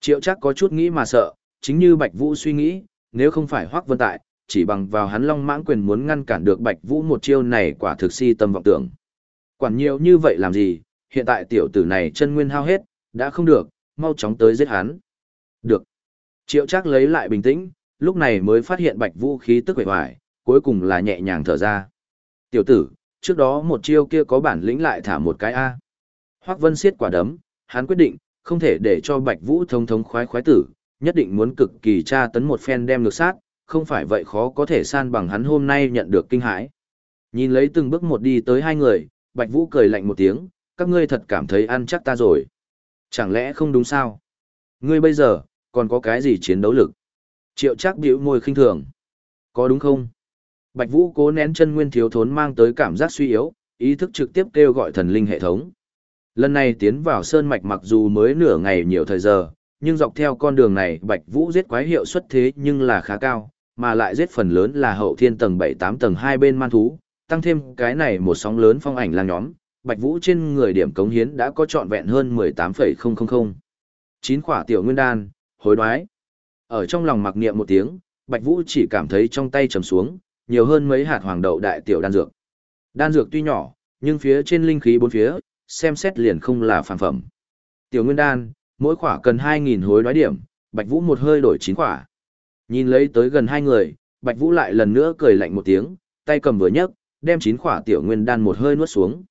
Triệu Chắc có chút nghĩ mà sợ, chính như Bạch Vũ suy nghĩ, nếu không phải Hoắc Vân tại, chỉ bằng vào hắn Long Mãng quyền muốn ngăn cản được Bạch Vũ một chiêu này quả thực si tâm vọng tưởng. Quản nhiều như vậy làm gì, hiện tại tiểu tử này chân nguyên hao hết, đã không được, mau chóng tới giết hắn. Được. Triệu chắc lấy lại bình tĩnh, lúc này mới phát hiện bạch vũ khí tức vẻ hoài, cuối cùng là nhẹ nhàng thở ra. Tiểu tử, trước đó một chiêu kia có bản lĩnh lại thả một cái A. Hoác Vân siết quả đấm, hắn quyết định, không thể để cho bạch vũ thông thống khoái khoái tử, nhất định muốn cực kỳ tra tấn một phen đem ngược sát, không phải vậy khó có thể san bằng hắn hôm nay nhận được kinh hãi. Nhìn lấy từng bước một đi tới hai người, Bạch Vũ cười lạnh một tiếng, các ngươi thật cảm thấy ăn chắc ta rồi. Chẳng lẽ không đúng sao? Ngươi bây giờ, còn có cái gì chiến đấu lực? Triệu chắc biểu môi khinh thường. Có đúng không? Bạch Vũ cố nén chân nguyên thiếu thốn mang tới cảm giác suy yếu, ý thức trực tiếp kêu gọi thần linh hệ thống. Lần này tiến vào sơn mạch mặc dù mới nửa ngày nhiều thời giờ, nhưng dọc theo con đường này Bạch Vũ giết quái hiệu suất thế nhưng là khá cao, mà lại giết phần lớn là hậu thiên tầng 7-8 tầng hai bên man thú, tăng thêm cái này một sóng lớn phong ảnh lang nhóm, Bạch Vũ trên người điểm cống hiến đã có trọn vẹn hơn 18,000. Chín quả tiểu nguyên đan, hối đoái. Ở trong lòng mặc niệm một tiếng, Bạch Vũ chỉ cảm thấy trong tay trầm xuống, nhiều hơn mấy hạt hoàng đậu đại tiểu đan dược. Đan dược tuy nhỏ, nhưng phía trên linh khí bốn phía, xem xét liền không là phàm phẩm. Tiểu nguyên đan, mỗi quả cần 2.000 hối đoái điểm, Bạch Vũ một hơi đổi chín quả. Nhìn lấy tới gần hai người, Bạch Vũ lại lần nữa cười lạnh một tiếng, tay cầm vừa nhấc, đem chín khỏa tiểu nguyên đan một hơi nuốt xuống.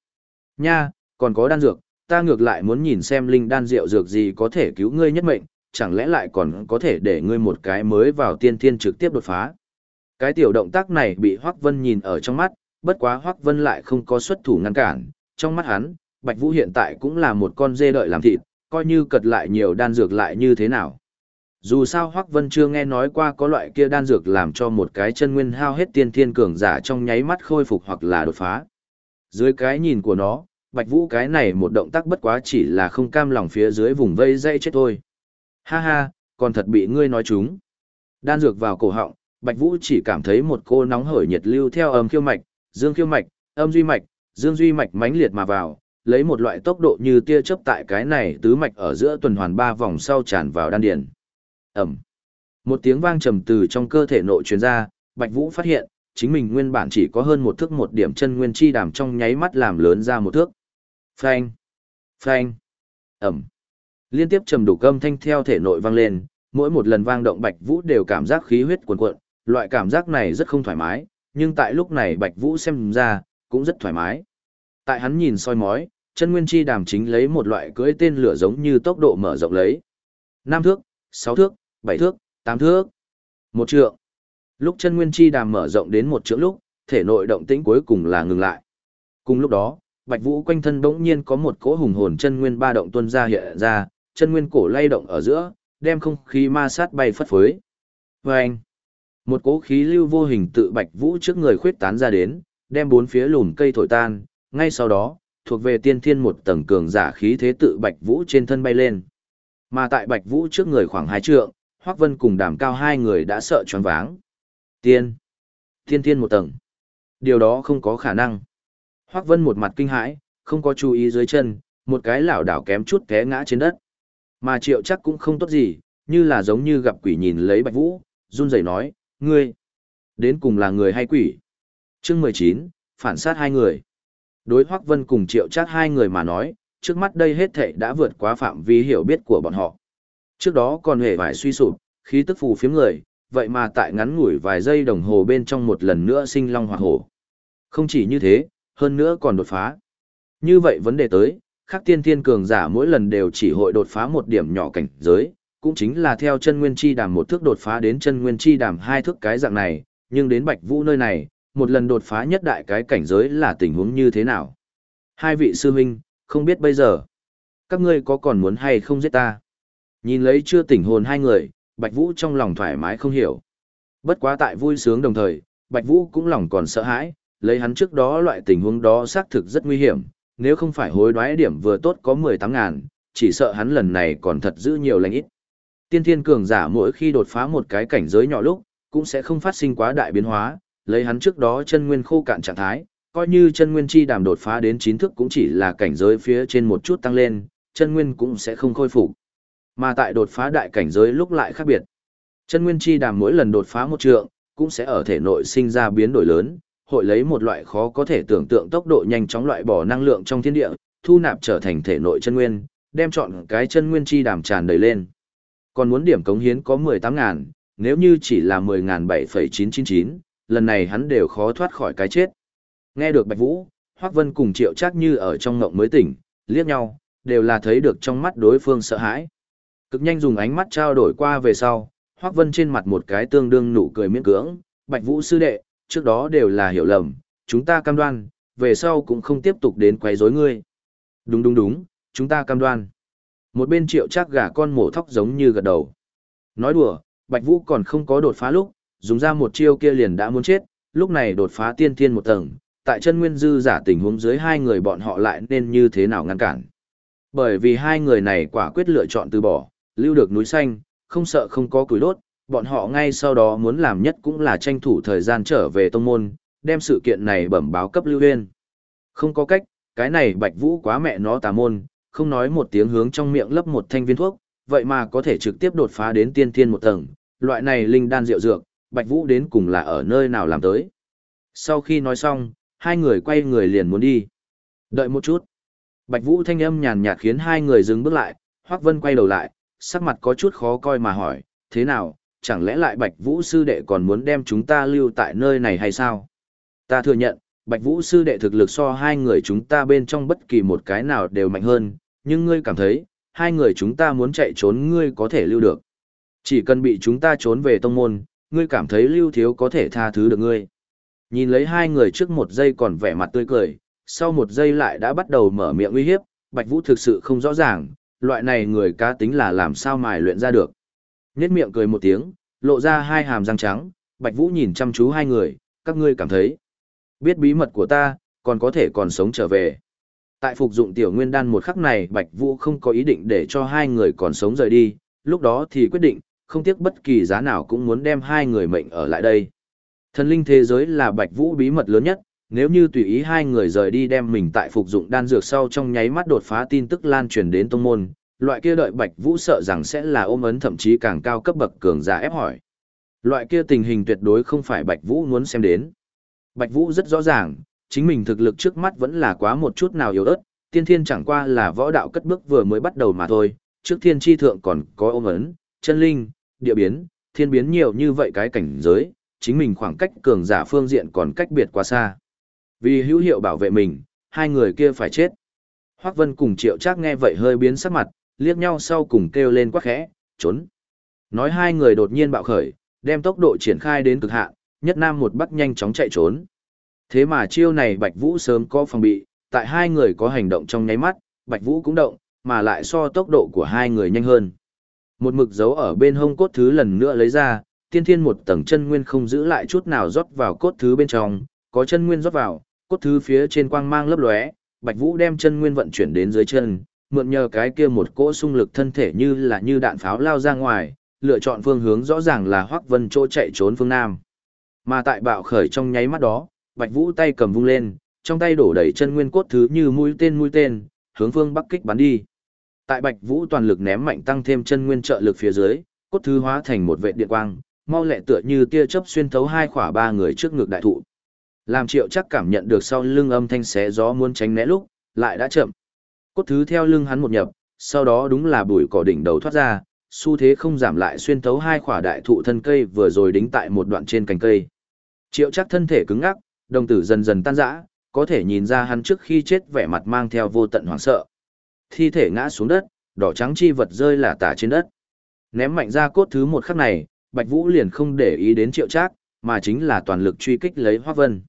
Nha, còn có đan dược, ta ngược lại muốn nhìn xem linh đan rượu dược gì có thể cứu ngươi nhất mệnh, chẳng lẽ lại còn có thể để ngươi một cái mới vào tiên thiên trực tiếp đột phá. Cái tiểu động tác này bị Hoắc Vân nhìn ở trong mắt, bất quá Hoắc Vân lại không có xuất thủ ngăn cản, trong mắt hắn, Bạch Vũ hiện tại cũng là một con dê đợi làm thịt, coi như cật lại nhiều đan dược lại như thế nào. Dù sao Hoắc Vân chưa nghe nói qua có loại kia đan dược làm cho một cái chân nguyên hao hết tiên thiên cường giả trong nháy mắt khôi phục hoặc là đột phá. Dưới cái nhìn của nó, Bạch Vũ cái này một động tác bất quá chỉ là không cam lòng phía dưới vùng vây dây chết thôi. Ha ha, còn thật bị ngươi nói chúng. Đan dược vào cổ họng, Bạch Vũ chỉ cảm thấy một cô nóng hởi nhiệt lưu theo âm khiêu mạch, dương khiêu mạch, âm duy mạch, dương duy mạch mãnh liệt mà vào, lấy một loại tốc độ như tia chớp tại cái này tứ mạch ở giữa tuần hoàn ba vòng sau tràn vào đan điền. Ẩm. Một tiếng vang trầm từ trong cơ thể nội truyền ra, Bạch Vũ phát hiện, chính mình nguyên bản chỉ có hơn một thước một điểm chân nguyên chi đàm trong nháy mắt làm lớn ra một thước. Phanh. Phanh. Ẩm. Liên tiếp trầm đủ âm thanh theo thể nội vang lên, mỗi một lần vang động Bạch Vũ đều cảm giác khí huyết cuồn cuộn, loại cảm giác này rất không thoải mái, nhưng tại lúc này Bạch Vũ xem ra, cũng rất thoải mái. Tại hắn nhìn soi mói, chân nguyên chi đàm chính lấy một loại cưỡi tên lửa giống như tốc độ mở rộng lấy. Nam thước, sáu thước, bảy thước, tám thước, một trượng. Lúc chân nguyên chi đàm mở rộng đến một trượng lúc, thể nội động tĩnh cuối cùng là ngừng lại. Cùng lúc đó, Bạch Vũ quanh thân bỗng nhiên có một cỗ hùng hồn chân nguyên ba động tuôn ra hiện ra, chân nguyên cổ lay động ở giữa, đem không khí ma sát bay phất phới. Và anh, một cỗ khí lưu vô hình tự Bạch Vũ trước người khuyết tán ra đến, đem bốn phía lùn cây thổi tan, ngay sau đó, thuộc về tiên thiên một tầng cường giả khí thế tự Bạch Vũ trên thân bay lên. Mà tại Bạch Vũ trước người khoảng hai trượng, Hoắc Vân cùng đàm cao hai người đã sợ choáng váng. Tiên. Tiên thiên một tầng. Điều đó không có khả năng. Hoắc Vân một mặt kinh hãi, không có chú ý dưới chân, một cái lảo đảo kém chút té ngã trên đất. Mà Triệu chắc cũng không tốt gì, như là giống như gặp quỷ nhìn lấy Bạch Vũ, run rẩy nói, ngươi, đến cùng là người hay quỷ? Chương 19, phản sát hai người. Đối Hoắc Vân cùng Triệu chát hai người mà nói, trước mắt đây hết thảy đã vượt quá phạm vi hiểu biết của bọn họ. Trước đó còn hề vải suy sụp, khí tức phù phiếm người, vậy mà tại ngắn ngủi vài giây đồng hồ bên trong một lần nữa sinh long hỏa hổ. Không chỉ như thế, hơn nữa còn đột phá. Như vậy vấn đề tới, khắc tiên thiên cường giả mỗi lần đều chỉ hội đột phá một điểm nhỏ cảnh giới, cũng chính là theo chân nguyên chi đàm một thước đột phá đến chân nguyên chi đàm hai thước cái dạng này, nhưng đến Bạch Vũ nơi này, một lần đột phá nhất đại cái cảnh giới là tình huống như thế nào. Hai vị sư huynh, không biết bây giờ, các ngươi có còn muốn hay không giết ta? Nhìn lấy chưa tỉnh hồn hai người, Bạch Vũ trong lòng thoải mái không hiểu. Bất quá tại vui sướng đồng thời, Bạch Vũ cũng lòng còn sợ hãi, lấy hắn trước đó loại tình huống đó xác thực rất nguy hiểm, nếu không phải hối đoái điểm vừa tốt có 18 ngàn, chỉ sợ hắn lần này còn thật giữ nhiều lành ít. Tiên thiên cường giả mỗi khi đột phá một cái cảnh giới nhỏ lúc, cũng sẽ không phát sinh quá đại biến hóa, lấy hắn trước đó chân nguyên khô cạn trạng thái, coi như chân nguyên chi đàm đột phá đến chín thức cũng chỉ là cảnh giới phía trên một chút tăng lên, chân nguyên cũng sẽ không khôi phục. Mà tại đột phá đại cảnh giới lúc lại khác biệt. Chân nguyên chi đàm mỗi lần đột phá một trượng, cũng sẽ ở thể nội sinh ra biến đổi lớn, hội lấy một loại khó có thể tưởng tượng tốc độ nhanh chóng loại bỏ năng lượng trong thiên địa, thu nạp trở thành thể nội chân nguyên, đem chọn cái chân nguyên chi đàm tràn đầy lên. Còn muốn điểm cống hiến có 18 ngàn, nếu như chỉ là 10 ngàn 7,999, lần này hắn đều khó thoát khỏi cái chết. Nghe được Bạch Vũ, Hoắc Vân cùng Triệu Trác như ở trong ngộng mới tỉnh, liếc nhau, đều là thấy được trong mắt đối phương sợ hãi. Cực nhanh dùng ánh mắt trao đổi qua về sau, Hoắc Vân trên mặt một cái tương đương nụ cười miễn cưỡng, Bạch Vũ sư đệ, trước đó đều là hiểu lầm, chúng ta cam đoan, về sau cũng không tiếp tục đến quấy rối ngươi. Đúng đúng đúng, chúng ta cam đoan. Một bên triệu chắc gà con mổ thóc giống như gật đầu. Nói đùa, Bạch Vũ còn không có đột phá lúc, dùng ra một chiêu kia liền đã muốn chết, lúc này đột phá tiên thiên một tầng, tại chân nguyên dư giả tình huống dưới hai người bọn họ lại nên như thế nào ngăn cản. Bởi vì hai người này quả quyết lựa chọn từ bỏ, lưu được núi xanh, không sợ không có củi đốt, bọn họ ngay sau đó muốn làm nhất cũng là tranh thủ thời gian trở về tông môn, đem sự kiện này bẩm báo cấp Lưu Huyên. Không có cách, cái này Bạch Vũ quá mẹ nó tà môn, không nói một tiếng hướng trong miệng lấp một thanh viên thuốc, vậy mà có thể trực tiếp đột phá đến tiên thiên một tầng, loại này linh đan rượu dược, Bạch Vũ đến cùng là ở nơi nào làm tới. Sau khi nói xong, hai người quay người liền muốn đi. Đợi một chút. Bạch Vũ thanh âm nhàn nhạt khiến hai người dừng bước lại, Hoắc Vân quay đầu lại, sắc mặt có chút khó coi mà hỏi, thế nào, chẳng lẽ lại Bạch Vũ sư đệ còn muốn đem chúng ta lưu tại nơi này hay sao? Ta thừa nhận, Bạch Vũ sư đệ thực lực so hai người chúng ta bên trong bất kỳ một cái nào đều mạnh hơn, nhưng ngươi cảm thấy, hai người chúng ta muốn chạy trốn ngươi có thể lưu được. Chỉ cần bị chúng ta trốn về tông môn, ngươi cảm thấy lưu thiếu có thể tha thứ được ngươi. Nhìn lấy hai người trước một giây còn vẻ mặt tươi cười, sau một giây lại đã bắt đầu mở miệng uy hiếp, Bạch Vũ thực sự không rõ ràng, loại này người cá tính là làm sao mài luyện ra được. Nhết miệng cười một tiếng, lộ ra hai hàm răng trắng, Bạch Vũ nhìn chăm chú hai người, các ngươi cảm thấy. Biết bí mật của ta, còn có thể còn sống trở về. Tại phục dụng tiểu nguyên đan một khắc này Bạch Vũ không có ý định để cho hai người còn sống rời đi, lúc đó thì quyết định, không tiếc bất kỳ giá nào cũng muốn đem hai người mệnh ở lại đây. Thần linh thế giới là Bạch Vũ bí mật lớn nhất, nếu như tùy ý hai người rời đi đem mình tại phục dụng đan dược sau trong nháy mắt đột phá tin tức lan truyền đến tông môn, loại kia đợi Bạch Vũ sợ rằng sẽ là ôm ấn thậm chí càng cao cấp bậc cường giả ép hỏi. Loại kia tình hình tuyệt đối không phải Bạch Vũ muốn xem đến. Bạch Vũ rất rõ ràng, chính mình thực lực trước mắt vẫn là quá một chút nào yếu ớt, tiên thiên chẳng qua là võ đạo cất bước vừa mới bắt đầu mà thôi, trước thiên chi thượng còn có ôm ấn, chân linh, địa biến, thiên biến nhiều như vậy cái cảnh giới, chính mình khoảng cách cường giả phương diện còn cách biệt quá xa. Vì hữu hiệu bảo vệ mình, hai người kia phải chết. Hoắc Vân cùng Triệu Trác nghe vậy hơi biến sắc mặt, liếc nhau sau cùng kêu lên quát khẽ, trốn. Nói hai người đột nhiên bạo khởi, đem tốc độ triển khai đến cực hạn, nhất nam một bắc nhanh chóng chạy trốn. Thế mà chiêu này Bạch Vũ sớm có phòng bị, tại hai người có hành động trong nháy mắt, Bạch Vũ cũng động, mà lại so tốc độ của hai người nhanh hơn. Một mực dấu ở bên hông cốt thứ lần nữa lấy ra, tiên thiên một tầng chân nguyên không giữ lại chút nào rót vào cốt thứ bên trong, có chân nguyên rót vào, cốt thứ phía trên quang mang lấp lóe, Bạch Vũ đem chân nguyên vận chuyển đến dưới chân, mượn nhờ cái kia một cỗ xung lực thân thể như là như đạn pháo lao ra ngoài, lựa chọn phương hướng rõ ràng là Hoắc Vân chỗ chạy trốn phương nam. Mà tại bạo khởi trong nháy mắt đó, Bạch Vũ tay cầm vung lên, trong tay đổ đầy chân nguyên cốt thứ như mũi tên mũi tên, hướng phương bắc kích bắn đi. Tại Bạch Vũ toàn lực ném mạnh tăng thêm chân nguyên trợ lực phía dưới, cốt thứ hóa thành một vệ điện quang, mau lẹ tựa như tia chớp xuyên thấu hai khỏa ba người trước ngực đại thụ. Làm Triệu chắc cảm nhận được sau lưng âm thanh xé gió muốn tránh né lúc, lại đã chậm. Cốt thứ theo lưng hắn một nhập, sau đó đúng là bụi cỏ đỉnh đầu thoát ra, xu thế không giảm lại xuyên thấu hai khỏa đại thụ thân cây vừa rồi đính tại một đoạn trên cành cây. Triệu chắc thân thể cứng ngắc, đồng tử dần dần tan rã, có thể nhìn ra hắn trước khi chết vẻ mặt mang theo vô tận hoảng sợ. Thi thể ngã xuống đất, đỏ trắng chi vật rơi là tả trên đất. Ném mạnh ra cốt thứ một khắc này, Bạch Vũ liền không để ý đến triệu trác, mà chính là toàn lực truy kích lấy Hoác Vân.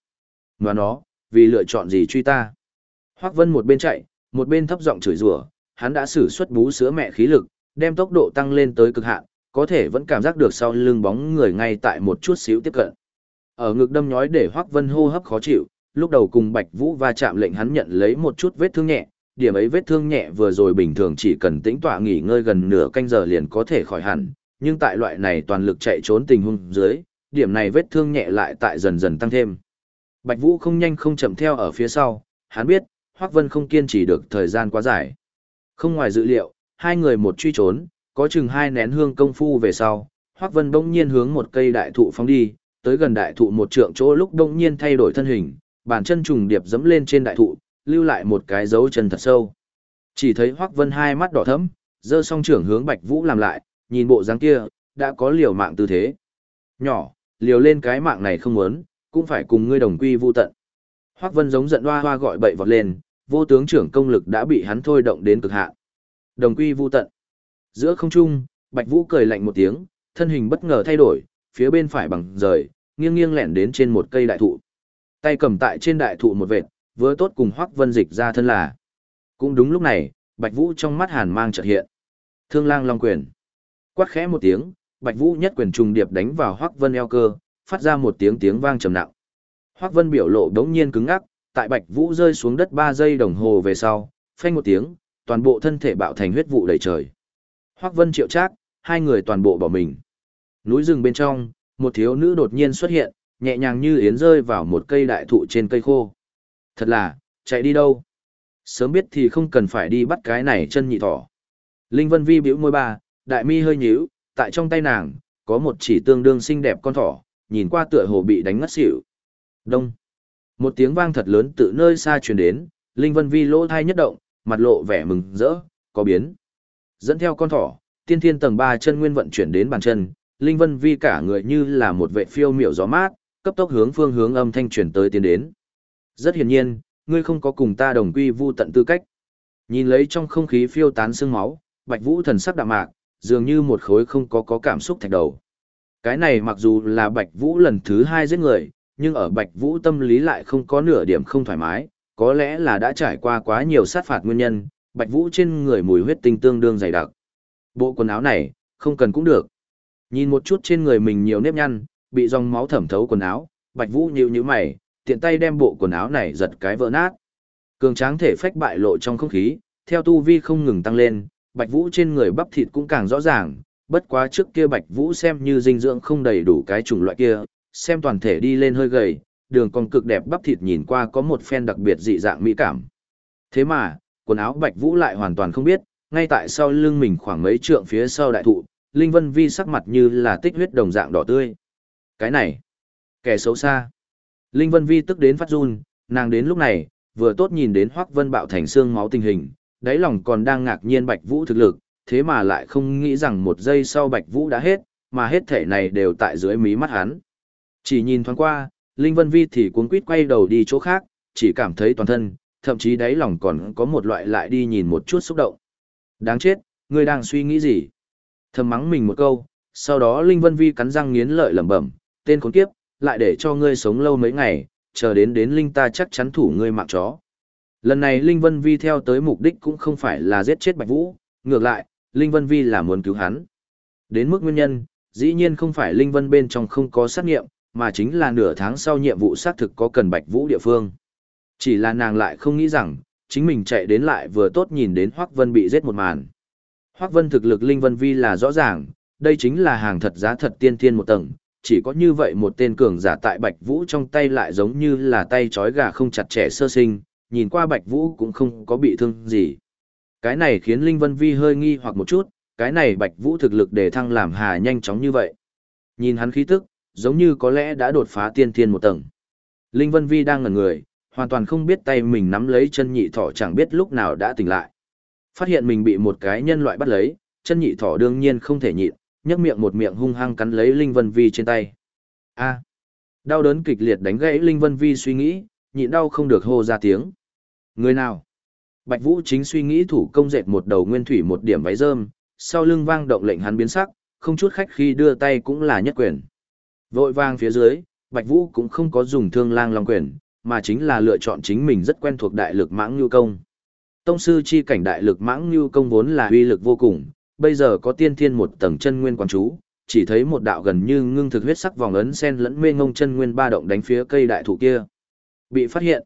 Ngoài nó, vì lựa chọn gì truy ta? Hoác Vân một bên chạy, một bên thấp giọng chửi rủa, hắn đã sử xuất bú sữa mẹ khí lực, đem tốc độ tăng lên tới cực hạn, có thể vẫn cảm giác được sau lưng bóng người ngay tại một chút xíu tiếp cận. Ở ngực đâm nhói để Hoắc Vân hô hấp khó chịu, lúc đầu cùng Bạch Vũ va chạm lệnh hắn nhận lấy một chút vết thương nhẹ, điểm ấy vết thương nhẹ vừa rồi bình thường chỉ cần tĩnh tọa nghỉ ngơi gần nửa canh giờ liền có thể khỏi hẳn, nhưng tại loại này toàn lực chạy trốn tình huống dưới, điểm này vết thương nhẹ lại tại dần dần tăng thêm. Bạch Vũ không nhanh không chậm theo ở phía sau, hắn biết, Hoắc Vân không kiên trì được thời gian quá dài. Không ngoài dự liệu, hai người một truy trốn, có chừng hai nén hương công phu về sau, Hoắc Vân bỗng nhiên hướng một cây đại thụ phóng đi, tới gần đại thụ một trượng chỗ lúc đông nhiên thay đổi thân hình, bàn chân trùng điệp dẫm lên trên đại thụ, lưu lại một cái dấu chân thật sâu. Chỉ thấy Hoắc Vân hai mắt đỏ thẫm, giơ song trưởng hướng Bạch Vũ làm lại, nhìn bộ dáng kia, đã có liều mạng tư thế. Nhỏ, liều lên cái mạng này không muốn, cũng phải cùng ngươi đồng quy vu tận. Hoắc Vân giống giận hoa hoa gọi bậy vọt lên, vô tướng trưởng công lực đã bị hắn thôi động đến cực hạn. Đồng quy vu tận. Giữa không trung, Bạch Vũ cười lạnh một tiếng, thân hình bất ngờ thay đổi, phía bên phải bằng rời, nghiêng nghiêng lẻn đến trên một cây đại thụ. Tay cầm tại trên đại thụ một vệt, vừa tốt cùng Hoắc Vân dịch ra thân là. Cũng đúng lúc này, Bạch Vũ trong mắt hàn mang chợt hiện. Thương Lang Long quyền. Quát khẽ một tiếng, Bạch Vũ nhất quyền trùng điệp đánh vào Hoắc Vân eo cơ, phát ra một tiếng tiếng vang trầm nặng. Hoắc Vân biểu lộ đống nhiên cứng ngắc, tại Bạch Vũ rơi xuống đất 3 giây đồng hồ về sau, phanh một tiếng, toàn bộ thân thể bạo thành huyết vụ đầy trời. Hoắc Vân triệu trác, hai người toàn bộ bỏ mình. Núi rừng bên trong, một thiếu nữ đột nhiên xuất hiện, nhẹ nhàng như yến rơi vào một cây đại thụ trên cây khô. Thật là, chạy đi đâu? Sớm biết thì không cần phải đi bắt cái này chân nhị thỏ. Linh Vân Vi bĩu môi ba, đại mi hơi nhíu, tại trong tay nàng, có một chỉ tương đương xinh đẹp con thỏ, nhìn qua tựa hồ bị đánh ngất xỉu. Đông. Một tiếng vang thật lớn từ nơi xa truyền đến, Linh Vân Vi lỗ thai nhất động, mặt lộ vẻ mừng rỡ, có biến. Dẫn theo con thỏ, tiên thiên tầng 3 chân nguyên vận chuyển đến bàn chân, Linh Vân Vi cả người như là một vệ phiêu miểu gió mát, cấp tốc hướng phương hướng âm thanh truyền tới tiến đến. Rất hiển nhiên, ngươi không có cùng ta đồng quy vu tận tư cách. Nhìn lấy trong không khí phiêu tán sương máu, Bạch Vũ thần sắc đạm mạc, dường như một khối không có có cảm xúc thạch đầu. Cái này mặc dù là Bạch Vũ lần thứ hai giết người, nhưng ở Bạch Vũ tâm lý lại không có nửa điểm không thoải mái, có lẽ là đã trải qua quá nhiều sát phạt nguyên nhân, Bạch Vũ trên người mùi huyết tinh tương đương dày đặc. Bộ quần áo này, không cần cũng được. Nhìn một chút trên người mình nhiều nếp nhăn, bị dòng máu thẩm thấu quần áo, Bạch Vũ nhíu nhíu mày, tiện tay đem bộ quần áo này giật cái vỡ nát. Cường tráng thể phách bại lộ trong không khí, theo tu vi không ngừng tăng lên, Bạch Vũ trên người bắp thịt cũng càng rõ ràng, bất quá trước kia Bạch Vũ xem như dinh dưỡng không đầy đủ cái chủng loại kia, xem toàn thể đi lên hơi gầy, đường cong cực đẹp bắp thịt nhìn qua có một phen đặc biệt dị dạng mỹ cảm. Thế mà, quần áo Bạch Vũ lại hoàn toàn không biết, ngay tại sau lưng mình khoảng mấy trượng phía sau đại thụ, Linh Vân Vi sắc mặt như là tích huyết đồng dạng đỏ tươi. Cái này, kẻ xấu xa. Linh Vân Vi tức đến phát run, nàng đến lúc này, vừa tốt nhìn đến Hoắc Vân bạo thành xương máu tình hình, đáy lòng còn đang ngạc nhiên Bạch Vũ thực lực, thế mà lại không nghĩ rằng một giây sau Bạch Vũ đã hết, mà hết thể này đều tại dưới mí mắt hắn. Chỉ nhìn thoáng qua, Linh Vân Vi thì cuống quýt quay đầu đi chỗ khác, chỉ cảm thấy toàn thân, thậm chí đáy lòng còn có một loại lại đi nhìn một chút xúc động. Đáng chết, ngươi đang suy nghĩ gì? Thầm mắng mình một câu, sau đó Linh Vân Vi cắn răng nghiến lợi lẩm bẩm, tên khốn kiếp, lại để cho ngươi sống lâu mấy ngày, chờ đến đến Linh ta chắc chắn thủ ngươi mạng chó. Lần này Linh Vân Vi theo tới mục đích cũng không phải là giết chết Bạch Vũ, ngược lại, Linh Vân Vi là muốn cứu hắn. Đến mức nguyên nhân, dĩ nhiên không phải Linh Vân bên trong không có sát nghiệm, mà chính là nửa tháng sau nhiệm vụ xác thực có cần Bạch Vũ địa phương. Chỉ là nàng lại không nghĩ rằng, chính mình chạy đến lại vừa tốt nhìn đến Hoắc Vân bị giết một màn. Hoắc Vân thực lực Linh Vân Vi là rõ ràng, đây chính là hàng thật giá thật tiên thiên một tầng, chỉ có như vậy một tên cường giả tại Bạch Vũ trong tay lại giống như là tay trói gà không chặt chẽ sơ sinh, nhìn qua Bạch Vũ cũng không có bị thương gì. Cái này khiến Linh Vân Vi hơi nghi hoặc một chút, cái này Bạch Vũ thực lực để thăng làm hà nhanh chóng như vậy. Nhìn hắn khí tức, giống như có lẽ đã đột phá tiên thiên một tầng. Linh Vân Vi đang ngẩn người, hoàn toàn không biết tay mình nắm lấy chân nhị thỏ chẳng biết lúc nào đã tỉnh lại. Phát hiện mình bị một cái nhân loại bắt lấy, chân nhị thỏ đương nhiên không thể nhịn, nhấc miệng một miệng hung hăng cắn lấy Linh Vân Vi trên tay. A. Đau đớn kịch liệt đánh gãy Linh Vân Vi suy nghĩ, nhịn đau không được hô ra tiếng. Người nào? Bạch Vũ chính suy nghĩ thủ công dệt một đầu nguyên thủy một điểm váy rơm, sau lưng vang động lệnh hắn biến sắc, không chút khách khi đưa tay cũng là nhất quyền. Vội vang phía dưới, Bạch Vũ cũng không có dùng thương lang long quyền, mà chính là lựa chọn chính mình rất quen thuộc đại lực mãng Lưu công. Tông sư chi cảnh đại lực mãng như công vốn là uy lực vô cùng, bây giờ có tiên thiên một tầng chân nguyên quán chú, chỉ thấy một đạo gần như ngưng thực huyết sắc vòng ấn sen lẫn mê ngông chân nguyên ba động đánh phía cây đại thụ kia. Bị phát hiện.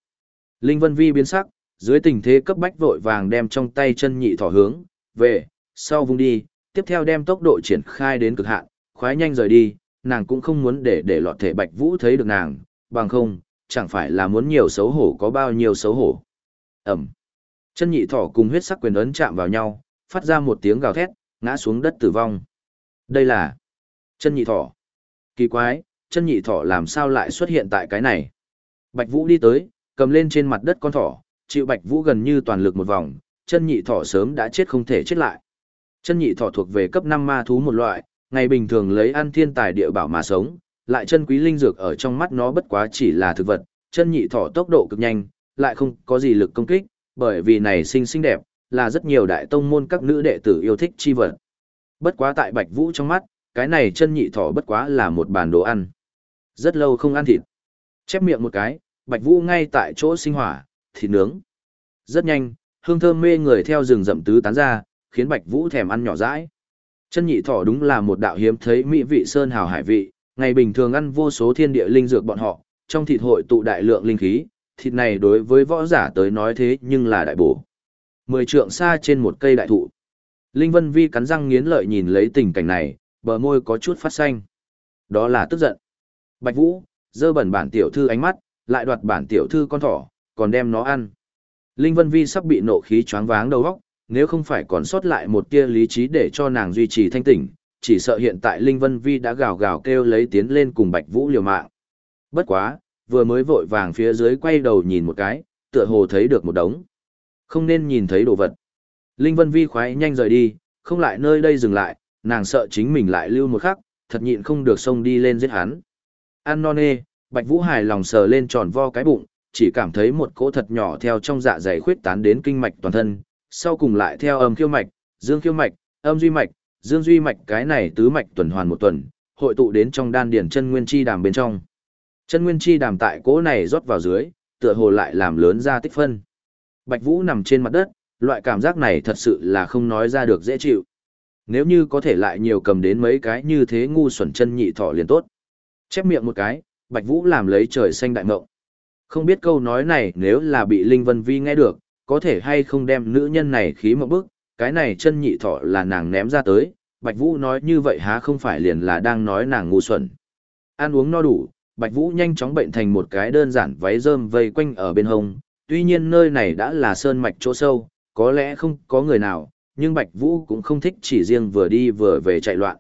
Linh Vân Vi biến sắc, dưới tình thế cấp bách vội vàng đem trong tay chân nhị thỏ hướng về, sau vung đi, tiếp theo đem tốc độ triển khai đến cực hạn, khoái nhanh rời đi, nàng cũng không muốn để để lọt thể Bạch Vũ thấy được nàng, bằng không, chẳng phải là muốn nhiều xấu hổ có bao nhiêu xấu hổ. Ẩm. Chân nhị thỏ cùng huyết sắc quyền ấn chạm vào nhau, phát ra một tiếng gào thét, ngã xuống đất tử vong. Đây là chân nhị thỏ. Kỳ quái, chân nhị thỏ làm sao lại xuất hiện tại cái này? Bạch Vũ đi tới, cầm lên trên mặt đất con thỏ, chịu Bạch Vũ gần như toàn lực một vòng, chân nhị thỏ sớm đã chết không thể chết lại. Chân nhị thỏ thuộc về cấp 5 ma thú một loại, ngày bình thường lấy ăn thiên tài địa bảo mà sống, lại chân quý linh dược ở trong mắt nó bất quá chỉ là thực vật, chân nhị thỏ tốc độ cực nhanh, lại không có gì lực công kích, bởi vì này xinh xinh đẹp, là rất nhiều đại tông môn các nữ đệ tử yêu thích chi vật. Bất quá tại Bạch Vũ trong mắt, cái này chân nhị thỏ bất quá là một bàn đồ ăn. Rất lâu không ăn thịt. Chép miệng một cái, Bạch Vũ ngay tại chỗ sinh hỏa, thịt nướng. Rất nhanh, hương thơm mê người theo rừng rậm tứ tán ra, khiến Bạch Vũ thèm ăn nhỏ dãi. Chân nhị thỏ đúng là một đạo hiếm thấy mỹ vị sơn hào hải vị, ngày bình thường ăn vô số thiên địa linh dược bọn họ, trong thịt hội tụ đại lượng linh khí, thịt này đối với võ giả tới nói thế nhưng là đại bổ. Mười trượng xa trên một cây đại thụ. Linh Vân Vi cắn răng nghiến lợi nhìn lấy tình cảnh này, bờ môi có chút phát xanh. Đó là tức giận. Bạch Vũ, dơ bẩn bản tiểu thư ánh mắt, lại đoạt bản tiểu thư con thỏ, còn đem nó ăn. Linh Vân Vi sắp bị nộ khí choáng váng đầu óc, nếu không phải còn sót lại một tia lý trí để cho nàng duy trì thanh tỉnh, chỉ sợ hiện tại Linh Vân Vi đã gào gào kêu lấy tiến lên cùng Bạch Vũ liều mạng. Bất quá, vừa mới vội vàng phía dưới quay đầu nhìn một cái, tựa hồ thấy được một đống. Không nên nhìn thấy đồ vật. Linh Vân Vi khoái nhanh rời đi, không lại nơi đây dừng lại, nàng sợ chính mình lại lưu một khắc, thật nhịn không được xông đi lên giết hắn. An non nê, Bạch Vũ hài lòng sờ lên tròn vo cái bụng, chỉ cảm thấy một cỗ thật nhỏ theo trong dạ dày khuyết tán đến kinh mạch toàn thân, sau cùng lại theo âm khiêu mạch, dương khiêu mạch, âm duy mạch, dương duy mạch cái này tứ mạch tuần hoàn một tuần, hội tụ đến trong đan điển chân nguyên chi đàm bên trong. Chân nguyên chi đàm tại cỗ này rót vào dưới, tựa hồ lại làm lớn ra tích phân. Bạch Vũ nằm trên mặt đất, loại cảm giác này thật sự là không nói ra được dễ chịu. Nếu như có thể lại nhiều cầm đến mấy cái như thế ngu xuẩn chân nhị thọ liền tốt. Chép miệng một cái, Bạch Vũ làm lấy trời xanh đại mộng. Không biết câu nói này nếu là bị Linh Vân Vi nghe được, có thể hay không đem nữ nhân này khí một bức, cái này chân nhị thọ là nàng ném ra tới, Bạch Vũ nói như vậy há không phải liền là đang nói nàng ngu xuẩn. Ăn uống no đủ, Bạch Vũ nhanh chóng bệnh thành một cái đơn giản váy rơm vây quanh ở bên hông, tuy nhiên nơi này đã là sơn mạch chỗ sâu, có lẽ không có người nào, nhưng Bạch Vũ cũng không thích chỉ riêng vừa đi vừa về chạy loạn.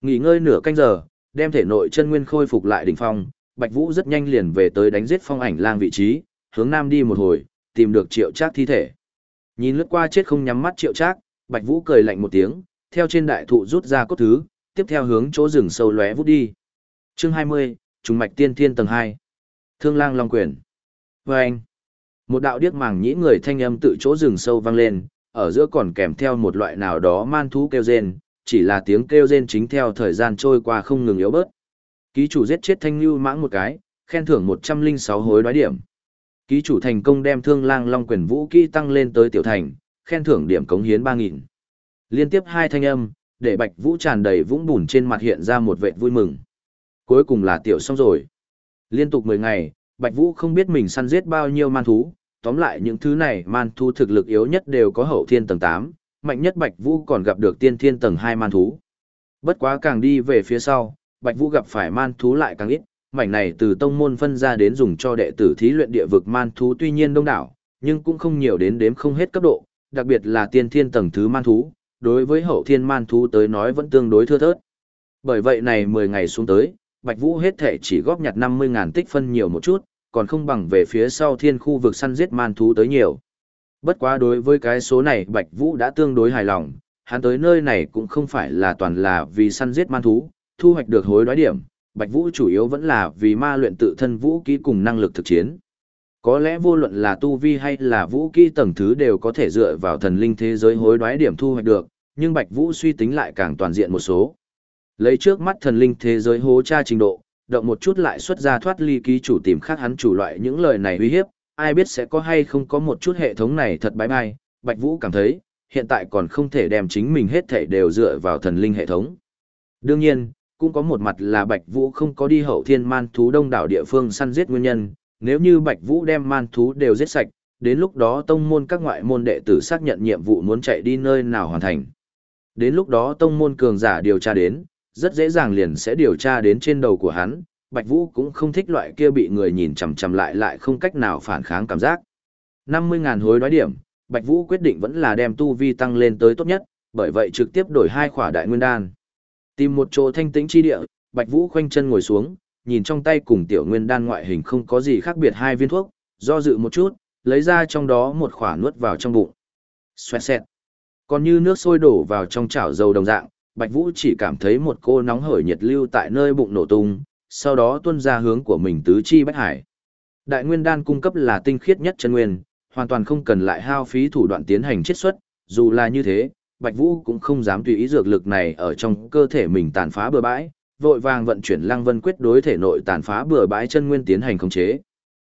Nghỉ ngơi nửa canh giờ, đem thể nội chân nguyên khôi phục lại đỉnh phong, Bạch Vũ rất nhanh liền về tới đánh giết phong ảnh lang vị trí, hướng nam đi một hồi, tìm được triệu trác thi thể. Nhìn lướt qua chết không nhắm mắt triệu trác, Bạch Vũ cười lạnh một tiếng, theo trên đại thụ rút ra cốt thứ, tiếp theo hướng chỗ rừng sâu lóe vút đi. Chương 20, trùng mạch tiên thiên tầng 2. Thương lang long quyền. Và anh, một đạo điếc màng nhĩ người thanh âm tự chỗ rừng sâu vang lên, ở giữa còn kèm theo một loại nào đó man thú kêu rên, chỉ là tiếng kêu rên chính theo thời gian trôi qua không ngừng yếu bớt. Ký chủ giết chết thanh lưu mãng một cái, khen thưởng 106 hối đoái điểm. Ký chủ thành công đem thương lang long quyền vũ kỹ tăng lên tới tiểu thành, khen thưởng điểm cống hiến 3.000. Liên tiếp hai thanh âm, để bạch vũ tràn đầy vũng bùn trên mặt hiện ra một vệ vui mừng. Cuối cùng là tiểu xong rồi. Liên tục 10 ngày, bạch vũ không biết mình săn giết bao nhiêu man thú, tóm lại những thứ này man thú thực lực yếu nhất đều có hậu thiên tầng 8, mạnh nhất bạch vũ còn gặp được tiên thiên tầng 2 man thú. Bất quá càng đi về phía sau, Bạch Vũ gặp phải man thú lại càng ít, mảnh này từ tông môn phân ra đến dùng cho đệ tử thí luyện địa vực man thú tuy nhiên đông đảo, nhưng cũng không nhiều đến đếm không hết cấp độ, đặc biệt là tiên thiên tầng thứ man thú, đối với hậu thiên man thú tới nói vẫn tương đối thưa thớt. Bởi vậy này 10 ngày xuống tới, Bạch Vũ hết thể chỉ góp nhặt 50.000 tích phân nhiều một chút, còn không bằng về phía sau thiên khu vực săn giết man thú tới nhiều. Bất quá đối với cái số này Bạch Vũ đã tương đối hài lòng, hắn tới nơi này cũng không phải là toàn là vì săn giết man thú, thu hoạch được hối đoái điểm, Bạch Vũ chủ yếu vẫn là vì ma luyện tự thân vũ kỹ cùng năng lực thực chiến. Có lẽ vô luận là tu vi hay là vũ kỹ tầng thứ đều có thể dựa vào thần linh thế giới hối đoái điểm thu hoạch được, nhưng Bạch Vũ suy tính lại càng toàn diện một số. Lấy trước mắt thần linh thế giới hố tra trình độ, động một chút lại xuất ra thoát ly ký chủ tìm khác hắn chủ loại những lời này uy hiếp, ai biết sẽ có hay không có một chút hệ thống này thật bái bai, Bạch Vũ cảm thấy, hiện tại còn không thể đem chính mình hết thảy đều dựa vào thần linh hệ thống. Đương nhiên, cũng có một mặt là Bạch Vũ không có đi hậu thiên man thú đông đảo địa phương săn giết nguyên nhân, nếu như Bạch Vũ đem man thú đều giết sạch, đến lúc đó tông môn các ngoại môn đệ tử xác nhận nhiệm vụ muốn chạy đi nơi nào hoàn thành. Đến lúc đó tông môn cường giả điều tra đến, rất dễ dàng liền sẽ điều tra đến trên đầu của hắn, Bạch Vũ cũng không thích loại kia bị người nhìn chằm chằm lại lại không cách nào phản kháng cảm giác. 50.000 hối đoái điểm, Bạch Vũ quyết định vẫn là đem tu vi tăng lên tới tốt nhất, bởi vậy trực tiếp đổi hai khỏa đại nguyên đan. Tìm một chỗ thanh tĩnh chi địa, Bạch Vũ khoanh chân ngồi xuống, nhìn trong tay cùng tiểu nguyên đan ngoại hình không có gì khác biệt hai viên thuốc, do dự một chút, lấy ra trong đó một khỏa nuốt vào trong bụng. Xoẹt xẹt. Còn như nước sôi đổ vào trong chảo dầu đồng dạng, Bạch Vũ chỉ cảm thấy một cô nóng hởi nhiệt lưu tại nơi bụng nổ tung, sau đó tuôn ra hướng của mình tứ chi bách hải. Đại nguyên đan cung cấp là tinh khiết nhất chân nguyên, hoàn toàn không cần lại hao phí thủ đoạn tiến hành chiết xuất, dù là như thế, Bạch Vũ cũng không dám tùy ý dược lực này ở trong cơ thể mình tàn phá bừa bãi, vội vàng vận chuyển Lăng Vân quyết đối thể nội tàn phá bừa bãi chân nguyên tiến hành khống chế.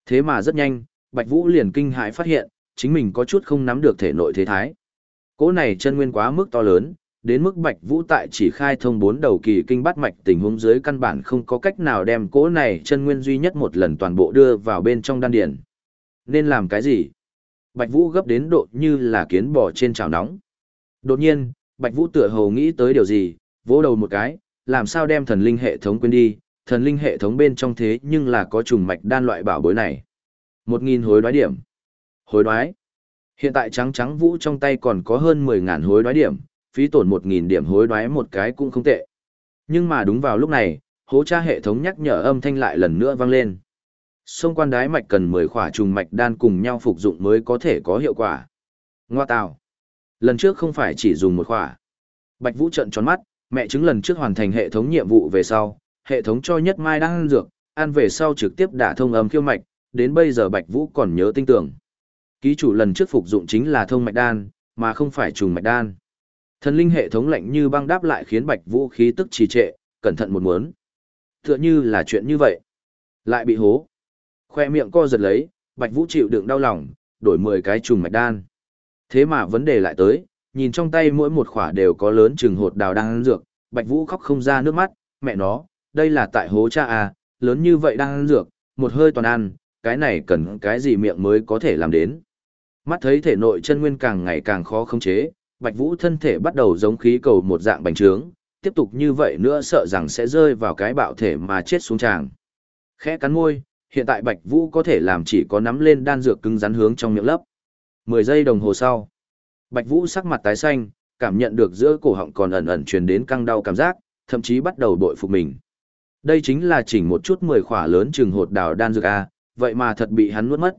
Thế mà rất nhanh, Bạch Vũ liền kinh hãi phát hiện, chính mình có chút không nắm được thể nội thế thái. Cỗ này chân nguyên quá mức to lớn, đến mức Bạch Vũ tại chỉ khai thông bốn đầu kỳ kinh bát mạch tình huống dưới căn bản không có cách nào đem cỗ này chân nguyên duy nhất một lần toàn bộ đưa vào bên trong đan điền. Nên làm cái gì? Bạch Vũ gấp đến độ như là kiến bò trên chảo nóng. Đột nhiên, Bạch Vũ tựa hồ nghĩ tới điều gì, vỗ đầu một cái, làm sao đem thần linh hệ thống quên đi, thần linh hệ thống bên trong thế nhưng là có trùng mạch đan loại bảo bối này. Một nghìn hối đoái điểm. Hối đoái. Hiện tại trắng trắng Vũ trong tay còn có hơn mười ngàn hối đoái điểm, phí tổn một nghìn điểm hối đoái một cái cũng không tệ. Nhưng mà đúng vào lúc này, hố tra hệ thống nhắc nhở âm thanh lại lần nữa vang lên. Xông quan đái mạch cần 10 khỏa trùng mạch đan cùng nhau phục dụng mới có thể có hiệu quả. Ngoa tào. Lần trước không phải chỉ dùng một khỏa. Bạch Vũ trợn tròn mắt, mẹ chứng lần trước hoàn thành hệ thống nhiệm vụ về sau, hệ thống cho nhất mai đang ăn dược, ăn về sau trực tiếp đả thông âm khiêu mạch, đến bây giờ Bạch Vũ còn nhớ tinh tưởng. Ký chủ lần trước phục dụng chính là thông mạch đan, mà không phải trùng mạch đan. Thần linh hệ thống lạnh như băng đáp lại khiến Bạch Vũ khí tức trì trệ, cẩn thận một muốn. Tựa như là chuyện như vậy. Lại bị hố. Khoe miệng co giật lấy, Bạch Vũ chịu đựng đau lòng, đổi 10 cái trùng mạch đan. Thế mà vấn đề lại tới, nhìn trong tay mỗi một khỏa đều có lớn chừng hột đào đang ăn dược, Bạch Vũ khóc không ra nước mắt, mẹ nó, đây là tại hố cha à, lớn như vậy đang ăn dược, một hơi toàn ăn, cái này cần cái gì miệng mới có thể làm đến. Mắt thấy thể nội chân nguyên càng ngày càng khó khống chế, Bạch Vũ thân thể bắt đầu giống khí cầu một dạng bành trướng, tiếp tục như vậy nữa sợ rằng sẽ rơi vào cái bạo thể mà chết xuống tràng. Khẽ cắn môi, hiện tại Bạch Vũ có thể làm chỉ có nắm lên đan dược cứng rắn hướng trong miệng lấp. 10 giây đồng hồ sau, Bạch Vũ sắc mặt tái xanh, cảm nhận được giữa cổ họng còn ẩn ẩn truyền đến căng đau cảm giác, thậm chí bắt đầu bội phục mình. Đây chính là chỉnh một chút 10 khỏa lớn trừng hột đào đan dược a, vậy mà thật bị hắn nuốt mất.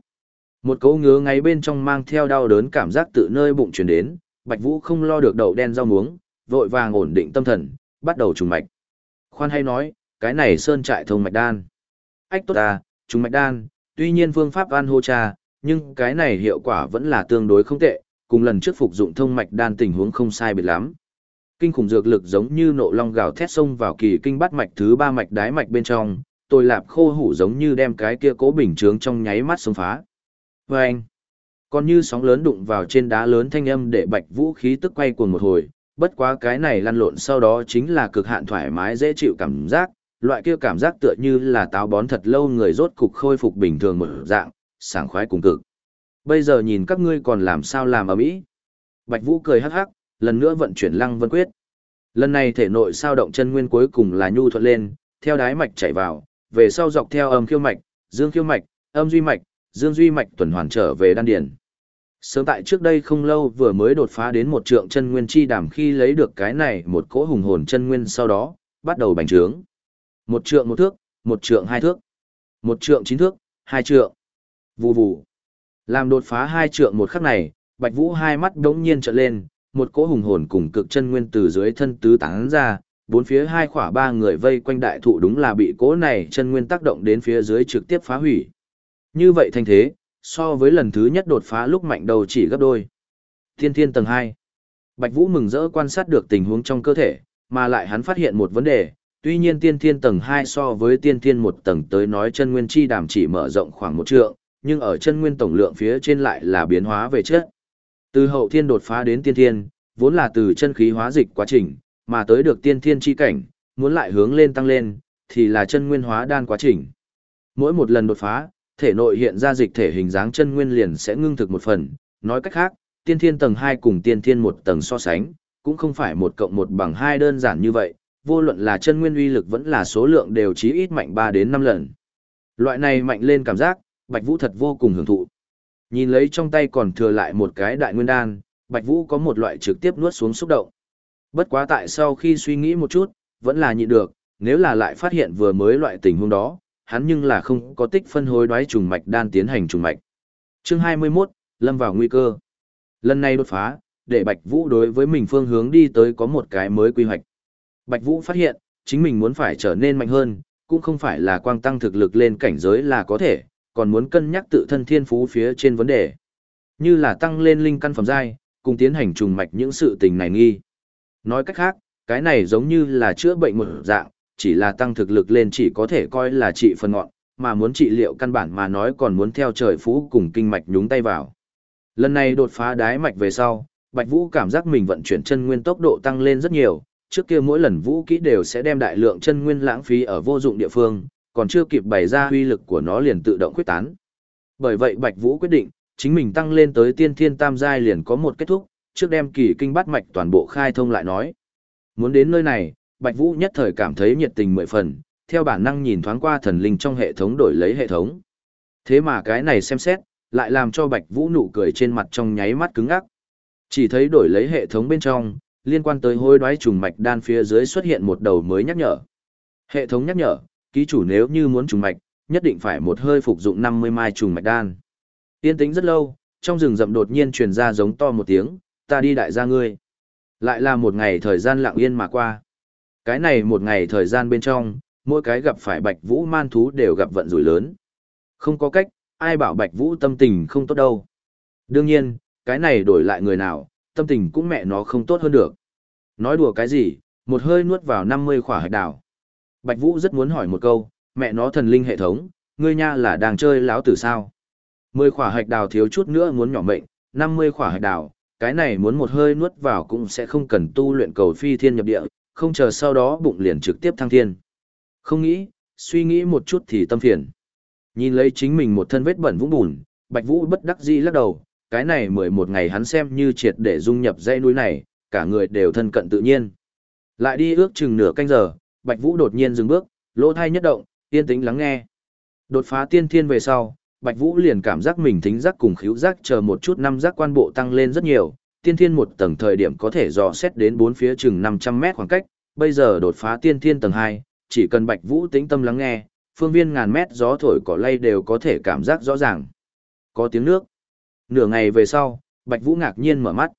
Một cấu ngứa ngay bên trong mang theo đau đớn cảm giác tự nơi bụng truyền đến, Bạch Vũ không lo được đậu đen rau muống, vội vàng ổn định tâm thần, bắt đầu trùng mạch. Khoan hay nói, cái này sơn trại thông mạch đan. Ách tốt à, trùng mạch đan, tuy nhiên phương pháp ăn hô cha, nhưng cái này hiệu quả vẫn là tương đối không tệ, cùng lần trước phục dụng thông mạch đan tình huống không sai biệt lắm. Kinh khủng dược lực giống như nộ long gào thét sông vào kỳ kinh bắt mạch thứ ba mạch đái mạch bên trong, tôi lạp khô hủ giống như đem cái kia cố bình trướng trong nháy mắt xông phá. Vâng! anh, còn như sóng lớn đụng vào trên đá lớn thanh âm để bạch vũ khí tức quay cuồng một hồi, bất quá cái này lăn lộn sau đó chính là cực hạn thoải mái dễ chịu cảm giác, loại kia cảm giác tựa như là táo bón thật lâu người rốt cục khôi phục bình thường một dạng, sảng khoái cùng cực. Bây giờ nhìn các ngươi còn làm sao làm ở mỹ. Bạch Vũ cười hắc hắc, lần nữa vận chuyển Lăng Vân Quyết. Lần này thể nội sao động chân nguyên cuối cùng là nhu thuận lên, theo đái mạch chảy vào, về sau dọc theo âm khiêu mạch, dương khiêu mạch, âm duy mạch, dương duy mạch tuần hoàn trở về đan điền. Sớm tại trước đây không lâu vừa mới đột phá đến một trượng chân nguyên chi đàm khi lấy được cái này một cỗ hùng hồn chân nguyên sau đó, bắt đầu bành trướng. Một trượng một thước, một trượng hai thước, một trượng chín thước, hai trượng. Vù vù. Làm đột phá hai trượng một khắc này, Bạch Vũ hai mắt đống nhiên trợn lên, một cỗ hùng hồn cùng cực chân nguyên từ dưới thân tứ tán ra, bốn phía hai khỏa ba người vây quanh đại thụ đúng là bị cỗ này chân nguyên tác động đến phía dưới trực tiếp phá hủy. Như vậy thành thế, so với lần thứ nhất đột phá lúc mạnh đầu chỉ gấp đôi. Thiên thiên tầng 2. Bạch Vũ mừng rỡ quan sát được tình huống trong cơ thể, mà lại hắn phát hiện một vấn đề, tuy nhiên tiên thiên tầng 2 so với tiên thiên một tầng tới nói chân nguyên chi đàm chỉ mở rộng khoảng một trượng, nhưng ở chân nguyên tổng lượng phía trên lại là biến hóa về chất. Từ hậu thiên đột phá đến tiên thiên, vốn là từ chân khí hóa dịch quá trình, mà tới được tiên thiên chi cảnh, muốn lại hướng lên tăng lên, thì là chân nguyên hóa đan quá trình. Mỗi một lần đột phá, thể nội hiện ra dịch thể hình dáng chân nguyên liền sẽ ngưng thực một phần, nói cách khác, tiên thiên tầng 2 cùng tiên thiên một tầng so sánh, cũng không phải một cộng một bằng hai đơn giản như vậy, vô luận là chân nguyên uy lực vẫn là số lượng đều chí ít mạnh 3 đến 5 lần. Loại này mạnh lên cảm giác, Bạch Vũ thật vô cùng hưởng thụ. Nhìn lấy trong tay còn thừa lại một cái đại nguyên đan, Bạch Vũ có một loại trực tiếp nuốt xuống xúc động. Bất quá tại sau khi suy nghĩ một chút, vẫn là nhịn được, nếu là lại phát hiện vừa mới loại tình huống đó, hắn nhưng là không có tích phân hối đoái trùng mạch đan tiến hành trùng mạch. Chương 21, lâm vào nguy cơ. Lần này đột phá, để Bạch Vũ đối với mình phương hướng đi tới có một cái mới quy hoạch. Bạch Vũ phát hiện, chính mình muốn phải trở nên mạnh hơn, cũng không phải là quang tăng thực lực lên cảnh giới là có thể, còn muốn cân nhắc tự thân thiên phú phía trên vấn đề. Như là tăng lên linh căn phẩm giai, cùng tiến hành trùng mạch những sự tình này nghi. Nói cách khác, cái này giống như là chữa bệnh một dạng, chỉ là tăng thực lực lên chỉ có thể coi là trị phần ngọn, mà muốn trị liệu căn bản mà nói còn muốn theo trời phú cùng kinh mạch nhúng tay vào. Lần này đột phá đái mạch về sau, Bạch Vũ cảm giác mình vận chuyển chân nguyên tốc độ tăng lên rất nhiều, trước kia mỗi lần vũ kỹ đều sẽ đem đại lượng chân nguyên lãng phí ở vô dụng địa phương, còn chưa kịp bày ra uy lực của nó liền tự động quyết tán. Bởi vậy Bạch Vũ quyết định, chính mình tăng lên tới tiên thiên tam giai liền có một kết thúc, trước đem kỳ kinh bát mạch toàn bộ khai thông lại nói. Muốn đến nơi này, Bạch Vũ nhất thời cảm thấy nhiệt tình mười phần, theo bản năng nhìn thoáng qua thần linh trong hệ thống đổi lấy hệ thống. Thế mà cái này xem xét, lại làm cho Bạch Vũ nụ cười trên mặt trong nháy mắt cứng ngắc. Chỉ thấy đổi lấy hệ thống bên trong, liên quan tới hối đoái trùng mạch đan phía dưới xuất hiện một đầu mới nhắc nhở. Hệ thống nhắc nhở, ký chủ nếu như muốn trùng mạch, nhất định phải một hơi phục dụng 50 mai trùng mạch đan. Tiên tính rất lâu, trong rừng rậm đột nhiên truyền ra giống to một tiếng, ta đi đại gia ngươi. Lại là một ngày thời gian lặng yên mà qua. Cái này một ngày thời gian bên trong, mỗi cái gặp phải bạch vũ man thú đều gặp vận rủi lớn. Không có cách, ai bảo bạch vũ tâm tình không tốt đâu. Đương nhiên, cái này đổi lại người nào, tâm tình cũng mẹ nó không tốt hơn được. Nói đùa cái gì, một hơi nuốt vào 50 khỏa hạch đào. Bạch Vũ rất muốn hỏi một câu, mẹ nó thần linh hệ thống, ngươi nha là đang chơi láo tử sao? Mười khỏa hạch đào thiếu chút nữa muốn nhỏ mệnh, 50 khỏa hạch đào, cái này muốn một hơi nuốt vào cũng sẽ không cần tu luyện cầu phi thiên nhập địa, không chờ sau đó bụng liền trực tiếp thăng thiên. Không nghĩ, suy nghĩ một chút thì tâm phiền. Nhìn lấy chính mình một thân vết bẩn vũng bùn, Bạch Vũ bất đắc dĩ lắc đầu, cái này mười một ngày hắn xem như triệt để dung nhập dãy núi này, cả người đều thân cận tự nhiên. Lại đi ước chừng nửa canh giờ, Bạch Vũ đột nhiên dừng bước, lỗ thai nhất động, yên tĩnh lắng nghe. Đột phá tiên thiên về sau, Bạch Vũ liền cảm giác mình thính giác cùng khiếu giác chờ một chút năm giác quan bộ tăng lên rất nhiều, tiên thiên một tầng thời điểm có thể dò xét đến bốn phía chừng 500 mét khoảng cách, bây giờ đột phá tiên thiên tầng 2, chỉ cần Bạch Vũ tĩnh tâm lắng nghe, phương viên ngàn mét gió thổi cỏ lay đều có thể cảm giác rõ ràng. Có tiếng nước. Nửa ngày về sau, Bạch Vũ ngạc nhiên mở mắt.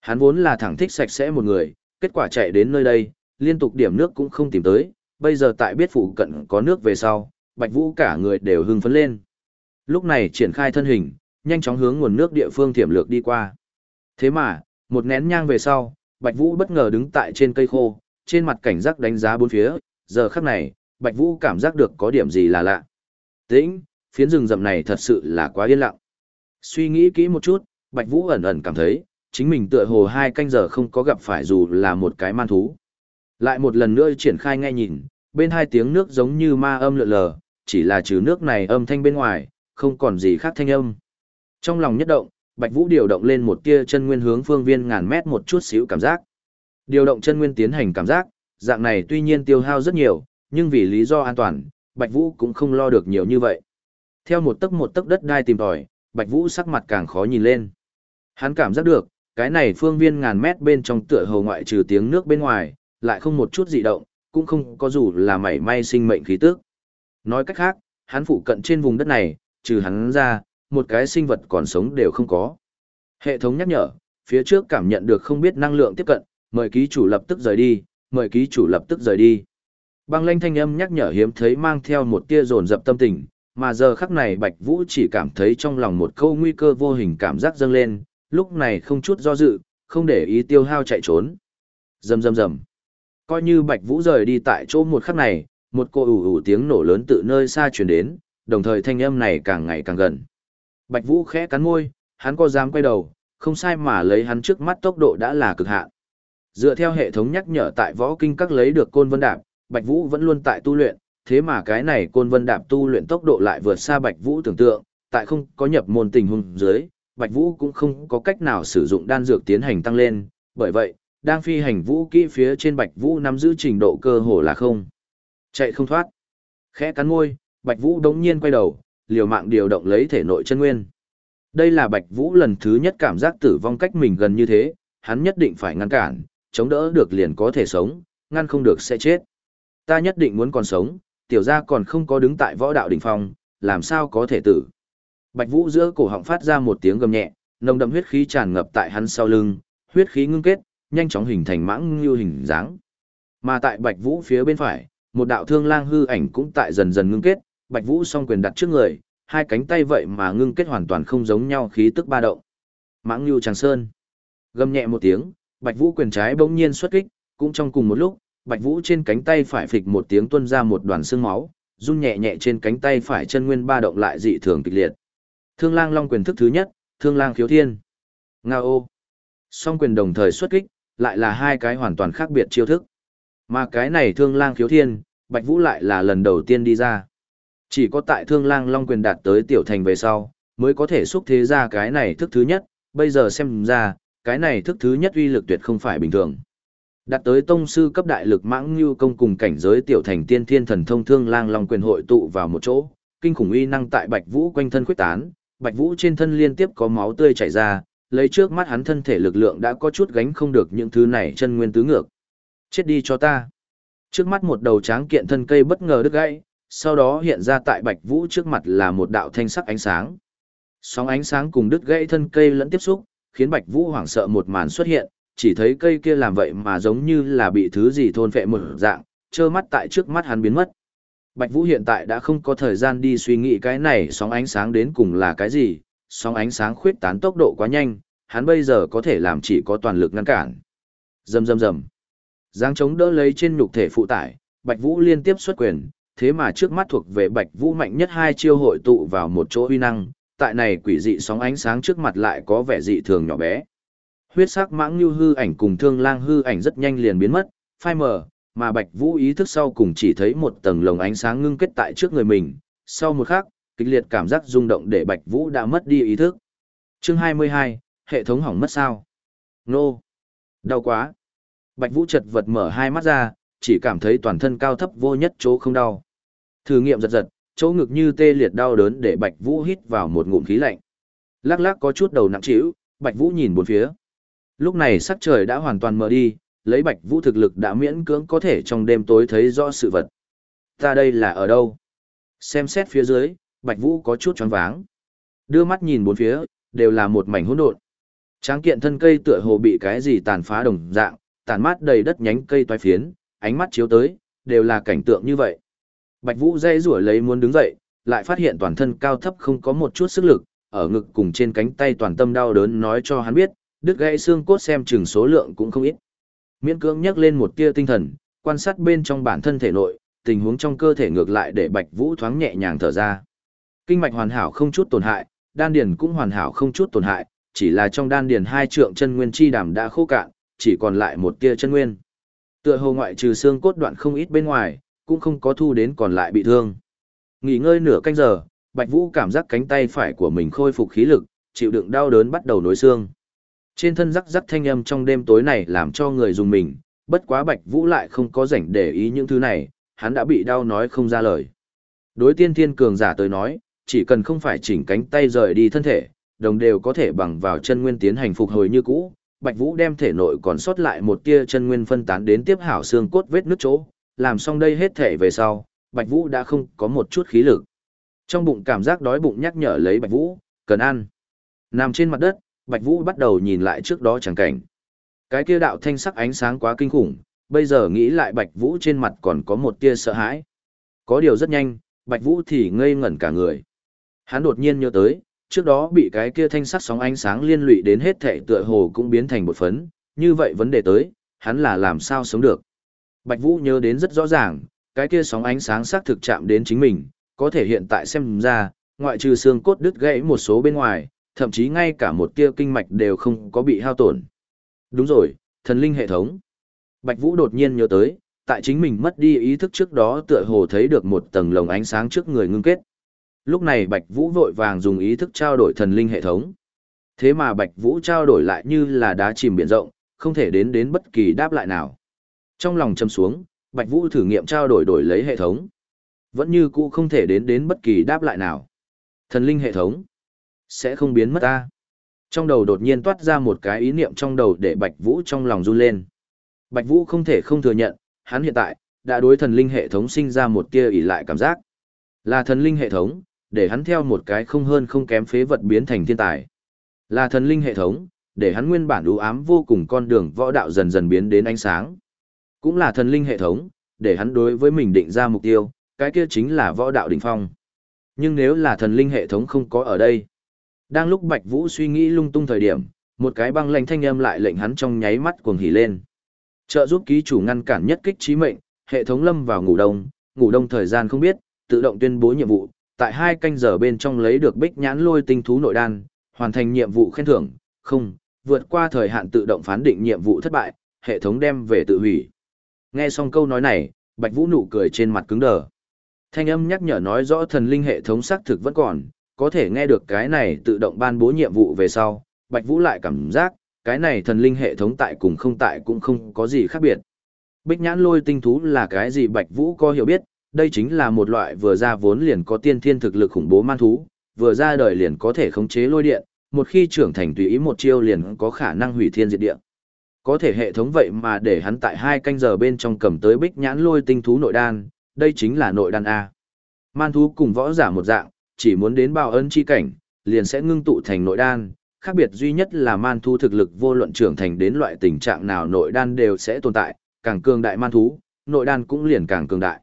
Hắn vốn là thẳng thích sạch sẽ một người, kết quả chạy đến nơi đây, liên tục điểm nước cũng không tìm tới, bây giờ tại biết phụ cận có nước về sau, Bạch Vũ cả người đều hưng phấn lên. Lúc này triển khai thân hình, nhanh chóng hướng nguồn nước địa phương tiềm lược đi qua. Thế mà, một nén nhang về sau, Bạch Vũ bất ngờ đứng tại trên cây khô, trên mặt cảnh giác đánh giá bốn phía, giờ khắc này, Bạch Vũ cảm giác được có điểm gì là lạ. Tĩnh, phiến rừng rậm này thật sự là quá yên lặng. Suy nghĩ kỹ một chút, Bạch Vũ ẩn ẩn cảm thấy, chính mình tựa hồ hai canh giờ không có gặp phải dù là một cái man thú. Lại một lần nữa triển khai ngay nhìn, bên hai tiếng nước giống như ma âm lượn lờ, chỉ là trừ nước này âm thanh bên ngoài, không còn gì khác thanh âm. Trong lòng nhất động, Bạch Vũ điều động lên một tia chân nguyên hướng phương viên ngàn mét một chút xíu cảm giác. Điều động chân nguyên tiến hành cảm giác, dạng này tuy nhiên tiêu hao rất nhiều, nhưng vì lý do an toàn, Bạch Vũ cũng không lo được nhiều như vậy. Theo một tấc một tấc đất đai tìm tòi, Bạch Vũ sắc mặt càng khó nhìn lên. Hắn cảm giác được, cái này phương viên ngàn mét bên trong tựa hồ ngoại trừ tiếng nước bên ngoài, lại không một chút dị động, cũng không có dù là mảy may sinh mệnh khí tức. Nói cách khác, hắn phụ cận trên vùng đất này, trừ hắn ra, một cái sinh vật còn sống đều không có. Hệ thống nhắc nhở, phía trước cảm nhận được không biết năng lượng tiếp cận, mời ký chủ lập tức rời đi, mời ký chủ lập tức rời đi. Băng lanh thanh âm nhắc nhở hiếm thấy mang theo một tia dồn dập tâm tình, mà giờ khắc này Bạch Vũ chỉ cảm thấy trong lòng một câu nguy cơ vô hình cảm giác dâng lên, lúc này không chút do dự, không để ý tiêu hao chạy trốn. Rầm rầm rầm. Coi như Bạch Vũ rời đi tại chỗ một khắc này, một cô ủ ủ tiếng nổ lớn từ nơi xa truyền đến, đồng thời thanh âm này càng ngày càng gần. Bạch Vũ khẽ cắn môi, hắn có dám quay đầu, không sai mà lấy hắn trước mắt tốc độ đã là cực hạn. Dựa theo hệ thống nhắc nhở tại võ kinh các lấy được côn vân đạp, Bạch Vũ vẫn luôn tại tu luyện, thế mà cái này côn vân đạp tu luyện tốc độ lại vượt xa Bạch Vũ tưởng tượng, tại không có nhập môn tình huống dưới, Bạch Vũ cũng không có cách nào sử dụng đan dược tiến hành tăng lên, bởi vậy, đang phi hành vũ kỹ phía trên Bạch Vũ nắm giữ trình độ cơ hồ là không. Chạy không thoát. Khẽ cắn môi, Bạch Vũ đống nhiên quay đầu, liều mạng điều động lấy thể nội chân nguyên. Đây là Bạch Vũ lần thứ nhất cảm giác tử vong cách mình gần như thế, hắn nhất định phải ngăn cản, chống đỡ được liền có thể sống, ngăn không được sẽ chết. Ta nhất định muốn còn sống, tiểu gia còn không có đứng tại võ đạo đỉnh phong, làm sao có thể tử. Bạch Vũ giữa cổ họng phát ra một tiếng gầm nhẹ, nồng đậm huyết khí tràn ngập tại hắn sau lưng, huyết khí ngưng kết, nhanh chóng hình thành mãng như hình dáng. Mà tại Bạch Vũ phía bên phải, một đạo thương lang hư ảnh cũng tại dần dần ngưng kết, Bạch Vũ song quyền đặt trước người, hai cánh tay vậy mà ngưng kết hoàn toàn không giống nhau khí tức ba động. Mãng Nưu Tràng Sơn. Gầm nhẹ một tiếng, Bạch Vũ quyền trái bỗng nhiên xuất kích, cũng trong cùng một lúc, Bạch Vũ trên cánh tay phải phịch một tiếng tuôn ra một đoàn xương máu, run nhẹ nhẹ trên cánh tay phải chân nguyên ba động lại dị thường kịch liệt. Thương Lang Long quyền thức thứ nhất, Thương Lang Khiếu Thiên. Ngao. Song quyền đồng thời xuất kích, lại là hai cái hoàn toàn khác biệt chiêu thức. Mà cái này Thương Lang Khiếu Thiên, Bạch Vũ lại là lần đầu tiên đi ra. Chỉ có tại Thương Lang Long quyền đạt tới tiểu thành về sau, mới có thể xúc thế ra cái này thức thứ nhất, bây giờ xem ra, cái này thức thứ nhất uy lực tuyệt không phải bình thường. Đạt tới tông sư cấp đại lực mãng như công cùng cảnh giới tiểu thành tiên thiên thần thông thương lang long quyền hội tụ vào một chỗ, kinh khủng uy năng tại Bạch Vũ quanh thân quyết tán, Bạch Vũ trên thân liên tiếp có máu tươi chảy ra, lấy trước mắt hắn thân thể lực lượng đã có chút gánh không được những thứ này chân nguyên tứ ngược. Chết đi cho ta. Trước mắt một đầu tráng kiện thân cây bất ngờ đứt gãy, sau đó hiện ra tại Bạch Vũ trước mặt là một đạo thanh sắc ánh sáng. Sóng ánh sáng cùng đứt gãy thân cây lẫn tiếp xúc, khiến Bạch Vũ hoảng sợ một màn xuất hiện, chỉ thấy cây kia làm vậy mà giống như là bị thứ gì thôn phệ một dạng, trơ mắt tại trước mắt hắn biến mất. Bạch Vũ hiện tại đã không có thời gian đi suy nghĩ cái này sóng ánh sáng đến cùng là cái gì, sóng ánh sáng khuyết tán tốc độ quá nhanh, hắn bây giờ có thể làm chỉ có toàn lực ngăn cản. Rầm rầm rầm. Giáng chống đỡ lấy trên nhục thể phụ tải, Bạch Vũ liên tiếp xuất quyền, thế mà trước mắt thuộc về Bạch Vũ mạnh nhất hai chiêu hội tụ vào một chỗ uy năng, tại này quỷ dị sóng ánh sáng trước mặt lại có vẻ dị thường nhỏ bé. Huyết sắc mãng như hư ảnh cùng thương lang hư ảnh rất nhanh liền biến mất, phai mờ, mà Bạch Vũ ý thức sau cùng chỉ thấy một tầng lồng ánh sáng ngưng kết tại trước người mình, sau một khắc, kịch liệt cảm giác rung động để Bạch Vũ đã mất đi ý thức. Chương 22, hệ thống hỏng mất sao? Nô! Đau quá! Bạch Vũ chật vật mở hai mắt ra, chỉ cảm thấy toàn thân cao thấp vô nhất chỗ không đau. Thử nghiệm giật giật, chỗ ngực như tê liệt đau đớn để Bạch Vũ hít vào một ngụm khí lạnh. Lắc lắc có chút đầu nặng trĩu, Bạch Vũ nhìn bốn phía. Lúc này sắc trời đã hoàn toàn mờ đi, lấy Bạch Vũ thực lực đã miễn cưỡng có thể trong đêm tối thấy rõ sự vật. Ta đây là ở đâu? Xem xét phía dưới, Bạch Vũ có chút choáng váng. Đưa mắt nhìn bốn phía, đều là một mảnh hỗn độn. Tráng kiện thân cây tựa hồ bị cái gì tàn phá đồng dạng, tàn mát đầy đất nhánh cây toái phiến, ánh mắt chiếu tới, đều là cảnh tượng như vậy. Bạch Vũ dây rủa lấy muốn đứng dậy, lại phát hiện toàn thân cao thấp không có một chút sức lực, ở ngực cùng trên cánh tay toàn tâm đau đớn nói cho hắn biết, đứt gãy xương cốt xem chừng số lượng cũng không ít. Miễn cưỡng nhắc lên một tia tinh thần, quan sát bên trong bản thân thể nội, tình huống trong cơ thể ngược lại để Bạch Vũ thoáng nhẹ nhàng thở ra. Kinh mạch hoàn hảo không chút tổn hại, đan điền cũng hoàn hảo không chút tổn hại, chỉ là trong đan điền hai trượng chân nguyên chi đàm đã khô cạn, chỉ còn lại một tia chân nguyên. Tựa hồ ngoại trừ xương cốt đoạn không ít bên ngoài, cũng không có thu đến còn lại bị thương. Nghỉ ngơi nửa canh giờ, Bạch Vũ cảm giác cánh tay phải của mình khôi phục khí lực, chịu đựng đau đớn bắt đầu nối xương. Trên thân rắc rắc thanh âm trong đêm tối này làm cho người dùng mình, bất quá Bạch Vũ lại không có rảnh để ý những thứ này, hắn đã bị đau nói không ra lời. Đối tiên thiên cường giả tới nói, chỉ cần không phải chỉnh cánh tay rời đi thân thể, đồng đều có thể bằng vào chân nguyên tiến hành phục hồi như cũ. Bạch Vũ đem thể nội còn sót lại một tia chân nguyên phân tán đến tiếp hảo xương cốt vết nứt chỗ, làm xong đây hết thể về sau, Bạch Vũ đã không có một chút khí lực. Trong bụng cảm giác đói bụng nhắc nhở lấy Bạch Vũ, cần ăn. Nằm trên mặt đất, Bạch Vũ bắt đầu nhìn lại trước đó chẳng cảnh. Cái kia đạo thanh sắc ánh sáng quá kinh khủng, bây giờ nghĩ lại Bạch Vũ trên mặt còn có một tia sợ hãi. Có điều rất nhanh, Bạch Vũ thì ngây ngẩn cả người. Hắn đột nhiên nhớ tới, trước đó bị cái kia thanh sắc sóng ánh sáng liên lụy đến hết thệ tựa hồ cũng biến thành một phấn, như vậy vấn đề tới, hắn là làm sao sống được. Bạch Vũ nhớ đến rất rõ ràng, cái kia sóng ánh sáng xác thực chạm đến chính mình, có thể hiện tại xem ra, ngoại trừ xương cốt đứt gãy một số bên ngoài, thậm chí ngay cả một tia kinh mạch đều không có bị hao tổn. Đúng rồi, thần linh hệ thống. Bạch Vũ đột nhiên nhớ tới, tại chính mình mất đi ý thức trước đó tựa hồ thấy được một tầng lồng ánh sáng trước người ngưng kết. Lúc này Bạch Vũ vội vàng dùng ý thức trao đổi thần linh hệ thống. Thế mà Bạch Vũ trao đổi lại như là đá chìm biển rộng, không thể đến đến bất kỳ đáp lại nào. Trong lòng châm xuống, Bạch Vũ thử nghiệm trao đổi đổi lấy hệ thống. Vẫn như cũ không thể đến đến bất kỳ đáp lại nào. Thần linh hệ thống sẽ không biến mất ta. Trong đầu đột nhiên toát ra một cái ý niệm trong đầu để Bạch Vũ trong lòng run lên. Bạch Vũ không thể không thừa nhận, hắn hiện tại đã đối thần linh hệ thống sinh ra một tia ỷ lại cảm giác. Là thần linh hệ thống, để hắn theo một cái không hơn không kém phế vật biến thành thiên tài. Là thần linh hệ thống, để hắn nguyên bản u ám vô cùng con đường võ đạo dần dần biến đến ánh sáng. Cũng là thần linh hệ thống, để hắn đối với mình định ra mục tiêu, cái kia chính là võ đạo đỉnh phong. Nhưng nếu là thần linh hệ thống không có ở đây, đang lúc Bạch Vũ suy nghĩ lung tung thời điểm, một cái băng lạnh thanh âm lại lệnh hắn trong nháy mắt cuồng hỉ lên. Trợ giúp ký chủ ngăn cản nhất kích chí mệnh, hệ thống lâm vào ngủ đông, ngủ đông thời gian không biết, tự động tuyên bố nhiệm vụ, tại hai canh giờ bên trong lấy được bích nhãn lôi tinh thú nội đan, hoàn thành nhiệm vụ khen thưởng, không, vượt qua thời hạn tự động phán định nhiệm vụ thất bại, hệ thống đem về tự hủy. Nghe xong câu nói này, Bạch Vũ nụ cười trên mặt cứng đờ. Thanh âm nhắc nhở nói rõ thần linh hệ thống xác thực vẫn còn, có thể nghe được cái này tự động ban bố nhiệm vụ về sau, Bạch Vũ lại cảm giác, cái này thần linh hệ thống tại cùng không tại cũng không có gì khác biệt. Bích nhãn lôi tinh thú là cái gì Bạch Vũ có hiểu biết, đây chính là một loại vừa ra vốn liền có tiên thiên thực lực khủng bố man thú, vừa ra đời liền có thể khống chế lôi điện, một khi trưởng thành tùy ý một chiêu liền có khả năng hủy thiên diệt địa. Có thể hệ thống vậy mà để hắn tại hai canh giờ bên trong cầm tới bích nhãn lôi tinh thú nội đan, đây chính là nội đan A. Man thú cùng võ giả một dạng, chỉ muốn đến bao ân chi cảnh, liền sẽ ngưng tụ thành nội đan, khác biệt duy nhất là man thú thực lực vô luận trưởng thành đến loại tình trạng nào nội đan đều sẽ tồn tại, càng cường đại man thú, nội đan cũng liền càng cường đại.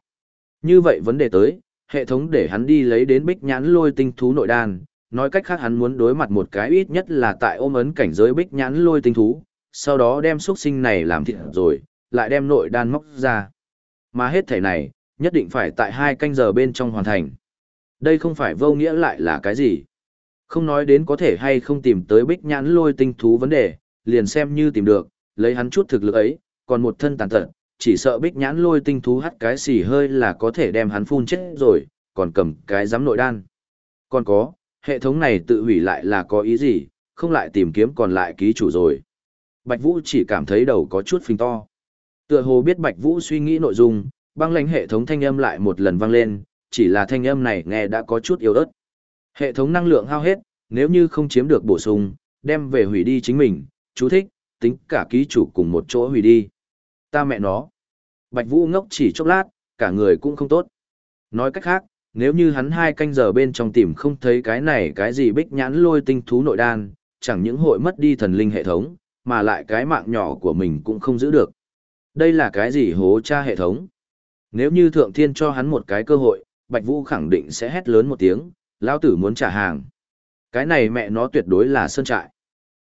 Như vậy vấn đề tới, hệ thống để hắn đi lấy đến bích nhãn lôi tinh thú nội đan, nói cách khác hắn muốn đối mặt một cái ít nhất là tại ôm ấn cảnh giới bích nhãn lôi tinh thú, sau đó đem xuất sinh này làm thịt rồi, lại đem nội đan móc ra. Mà hết thể này, nhất định phải tại hai canh giờ bên trong hoàn thành. Đây không phải vô nghĩa lại là cái gì. Không nói đến có thể hay không tìm tới bích nhãn lôi tinh thú vấn đề, liền xem như tìm được, lấy hắn chút thực lực ấy, còn một thân tàn tật, chỉ sợ bích nhãn lôi tinh thú hắt cái xì hơi là có thể đem hắn phun chết rồi, còn cầm cái giám nội đan. Còn có, hệ thống này tự hủy lại là có ý gì, không lại tìm kiếm còn lại ký chủ rồi. Bạch Vũ chỉ cảm thấy đầu có chút phình to. Tựa hồ biết Bạch Vũ suy nghĩ nội dung, băng lãnh hệ thống thanh âm lại một lần vang lên, chỉ là thanh âm này nghe đã có chút yếu ớt. Hệ thống năng lượng hao hết, nếu như không chiếm được bổ sung, đem về hủy đi chính mình, chú thích, tính cả ký chủ cùng một chỗ hủy đi. Ta mẹ nó. Bạch Vũ ngốc chỉ chốc lát, cả người cũng không tốt. Nói cách khác, nếu như hắn hai canh giờ bên trong tìm không thấy cái này cái gì bích nhãn lôi tinh thú nội đan, chẳng những hội mất đi thần linh hệ thống, mà lại cái mạng nhỏ của mình cũng không giữ được. Đây là cái gì hố cha hệ thống? Nếu như thượng thiên cho hắn một cái cơ hội, Bạch Vũ khẳng định sẽ hét lớn một tiếng, lão tử muốn trả hàng. Cái này mẹ nó tuyệt đối là sơn trại.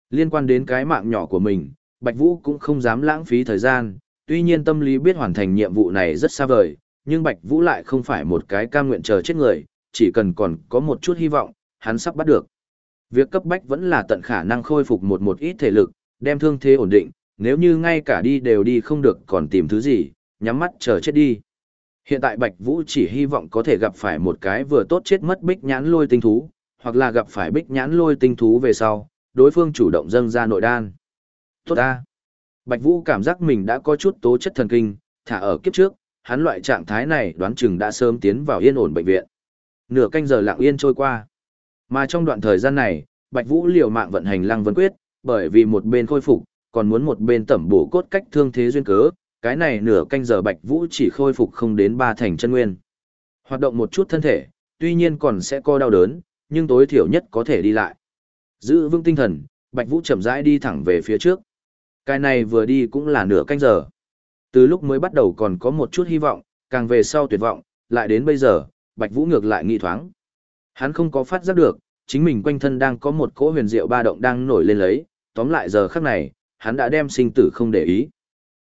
Liên quan đến cái mạng nhỏ của mình, Bạch Vũ cũng không dám lãng phí thời gian, tuy nhiên tâm lý biết hoàn thành nhiệm vụ này rất xa vời, nhưng Bạch Vũ lại không phải một cái cam nguyện chờ chết người, chỉ cần còn có một chút hy vọng, hắn sắp bắt được. Việc cấp bách vẫn là tận khả năng khôi phục một một ít thể lực, đem thương thế ổn định, nếu như ngay cả đi đều đi không được còn tìm thứ gì, nhắm mắt chờ chết đi. Hiện tại Bạch Vũ chỉ hy vọng có thể gặp phải một cái vừa tốt chết mất bích nhãn lôi tinh thú, hoặc là gặp phải bích nhãn lôi tinh thú về sau, đối phương chủ động dâng ra nội đan. Tốt ta. Bạch Vũ cảm giác mình đã có chút tố chất thần kinh, thả ở kiếp trước, hắn loại trạng thái này đoán chừng đã sớm tiến vào yên ổn bệnh viện. Nửa canh giờ lặng yên trôi qua. Mà trong đoạn thời gian này, Bạch Vũ liều mạng vận hành Lăng Vân Quyết, bởi vì một bên khôi phục, còn muốn một bên tẩm bổ cốt cách thương thế duyên cớ, cái này nửa canh giờ Bạch Vũ chỉ khôi phục không đến ba thành chân nguyên. Hoạt động một chút thân thể, tuy nhiên còn sẽ có đau đớn, nhưng tối thiểu nhất có thể đi lại. Giữ vững tinh thần, Bạch Vũ chậm rãi đi thẳng về phía trước. Cái này vừa đi cũng là nửa canh giờ. Từ lúc mới bắt đầu còn có một chút hy vọng, càng về sau tuyệt vọng, lại đến bây giờ, Bạch Vũ ngược lại nghi thoáng. Hắn không có phát giác được, chính mình quanh thân đang có một cỗ huyền diệu ba động đang nổi lên lấy, tóm lại giờ khắc này, hắn đã đem sinh tử không để ý.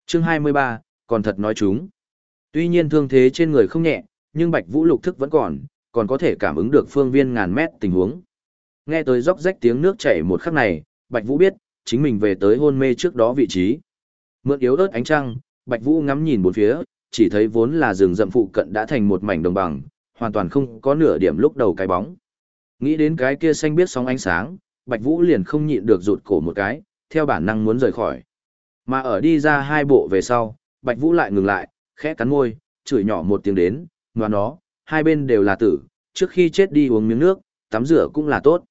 Chương 23, còn thật nói chúng. Tuy nhiên thương thế trên người không nhẹ, nhưng Bạch Vũ lục thức vẫn còn, còn có thể cảm ứng được phương viên ngàn mét tình huống. Nghe tới róc rách tiếng nước chảy một khắc này, Bạch Vũ biết, chính mình về tới hôn mê trước đó vị trí. Mượn yếu ớt ánh trăng, Bạch Vũ ngắm nhìn bốn phía, chỉ thấy vốn là rừng rậm phụ cận đã thành một mảnh đồng bằng, hoàn toàn không có nửa điểm lúc đầu cái bóng. Nghĩ đến cái kia xanh biết sóng ánh sáng, Bạch Vũ liền không nhịn được rụt cổ một cái, theo bản năng muốn rời khỏi. Mà ở đi ra hai bộ về sau, Bạch Vũ lại ngừng lại, khẽ cắn môi, chửi nhỏ một tiếng đến, ngoà nó, hai bên đều là tử, trước khi chết đi uống miếng nước, tắm rửa cũng là tốt.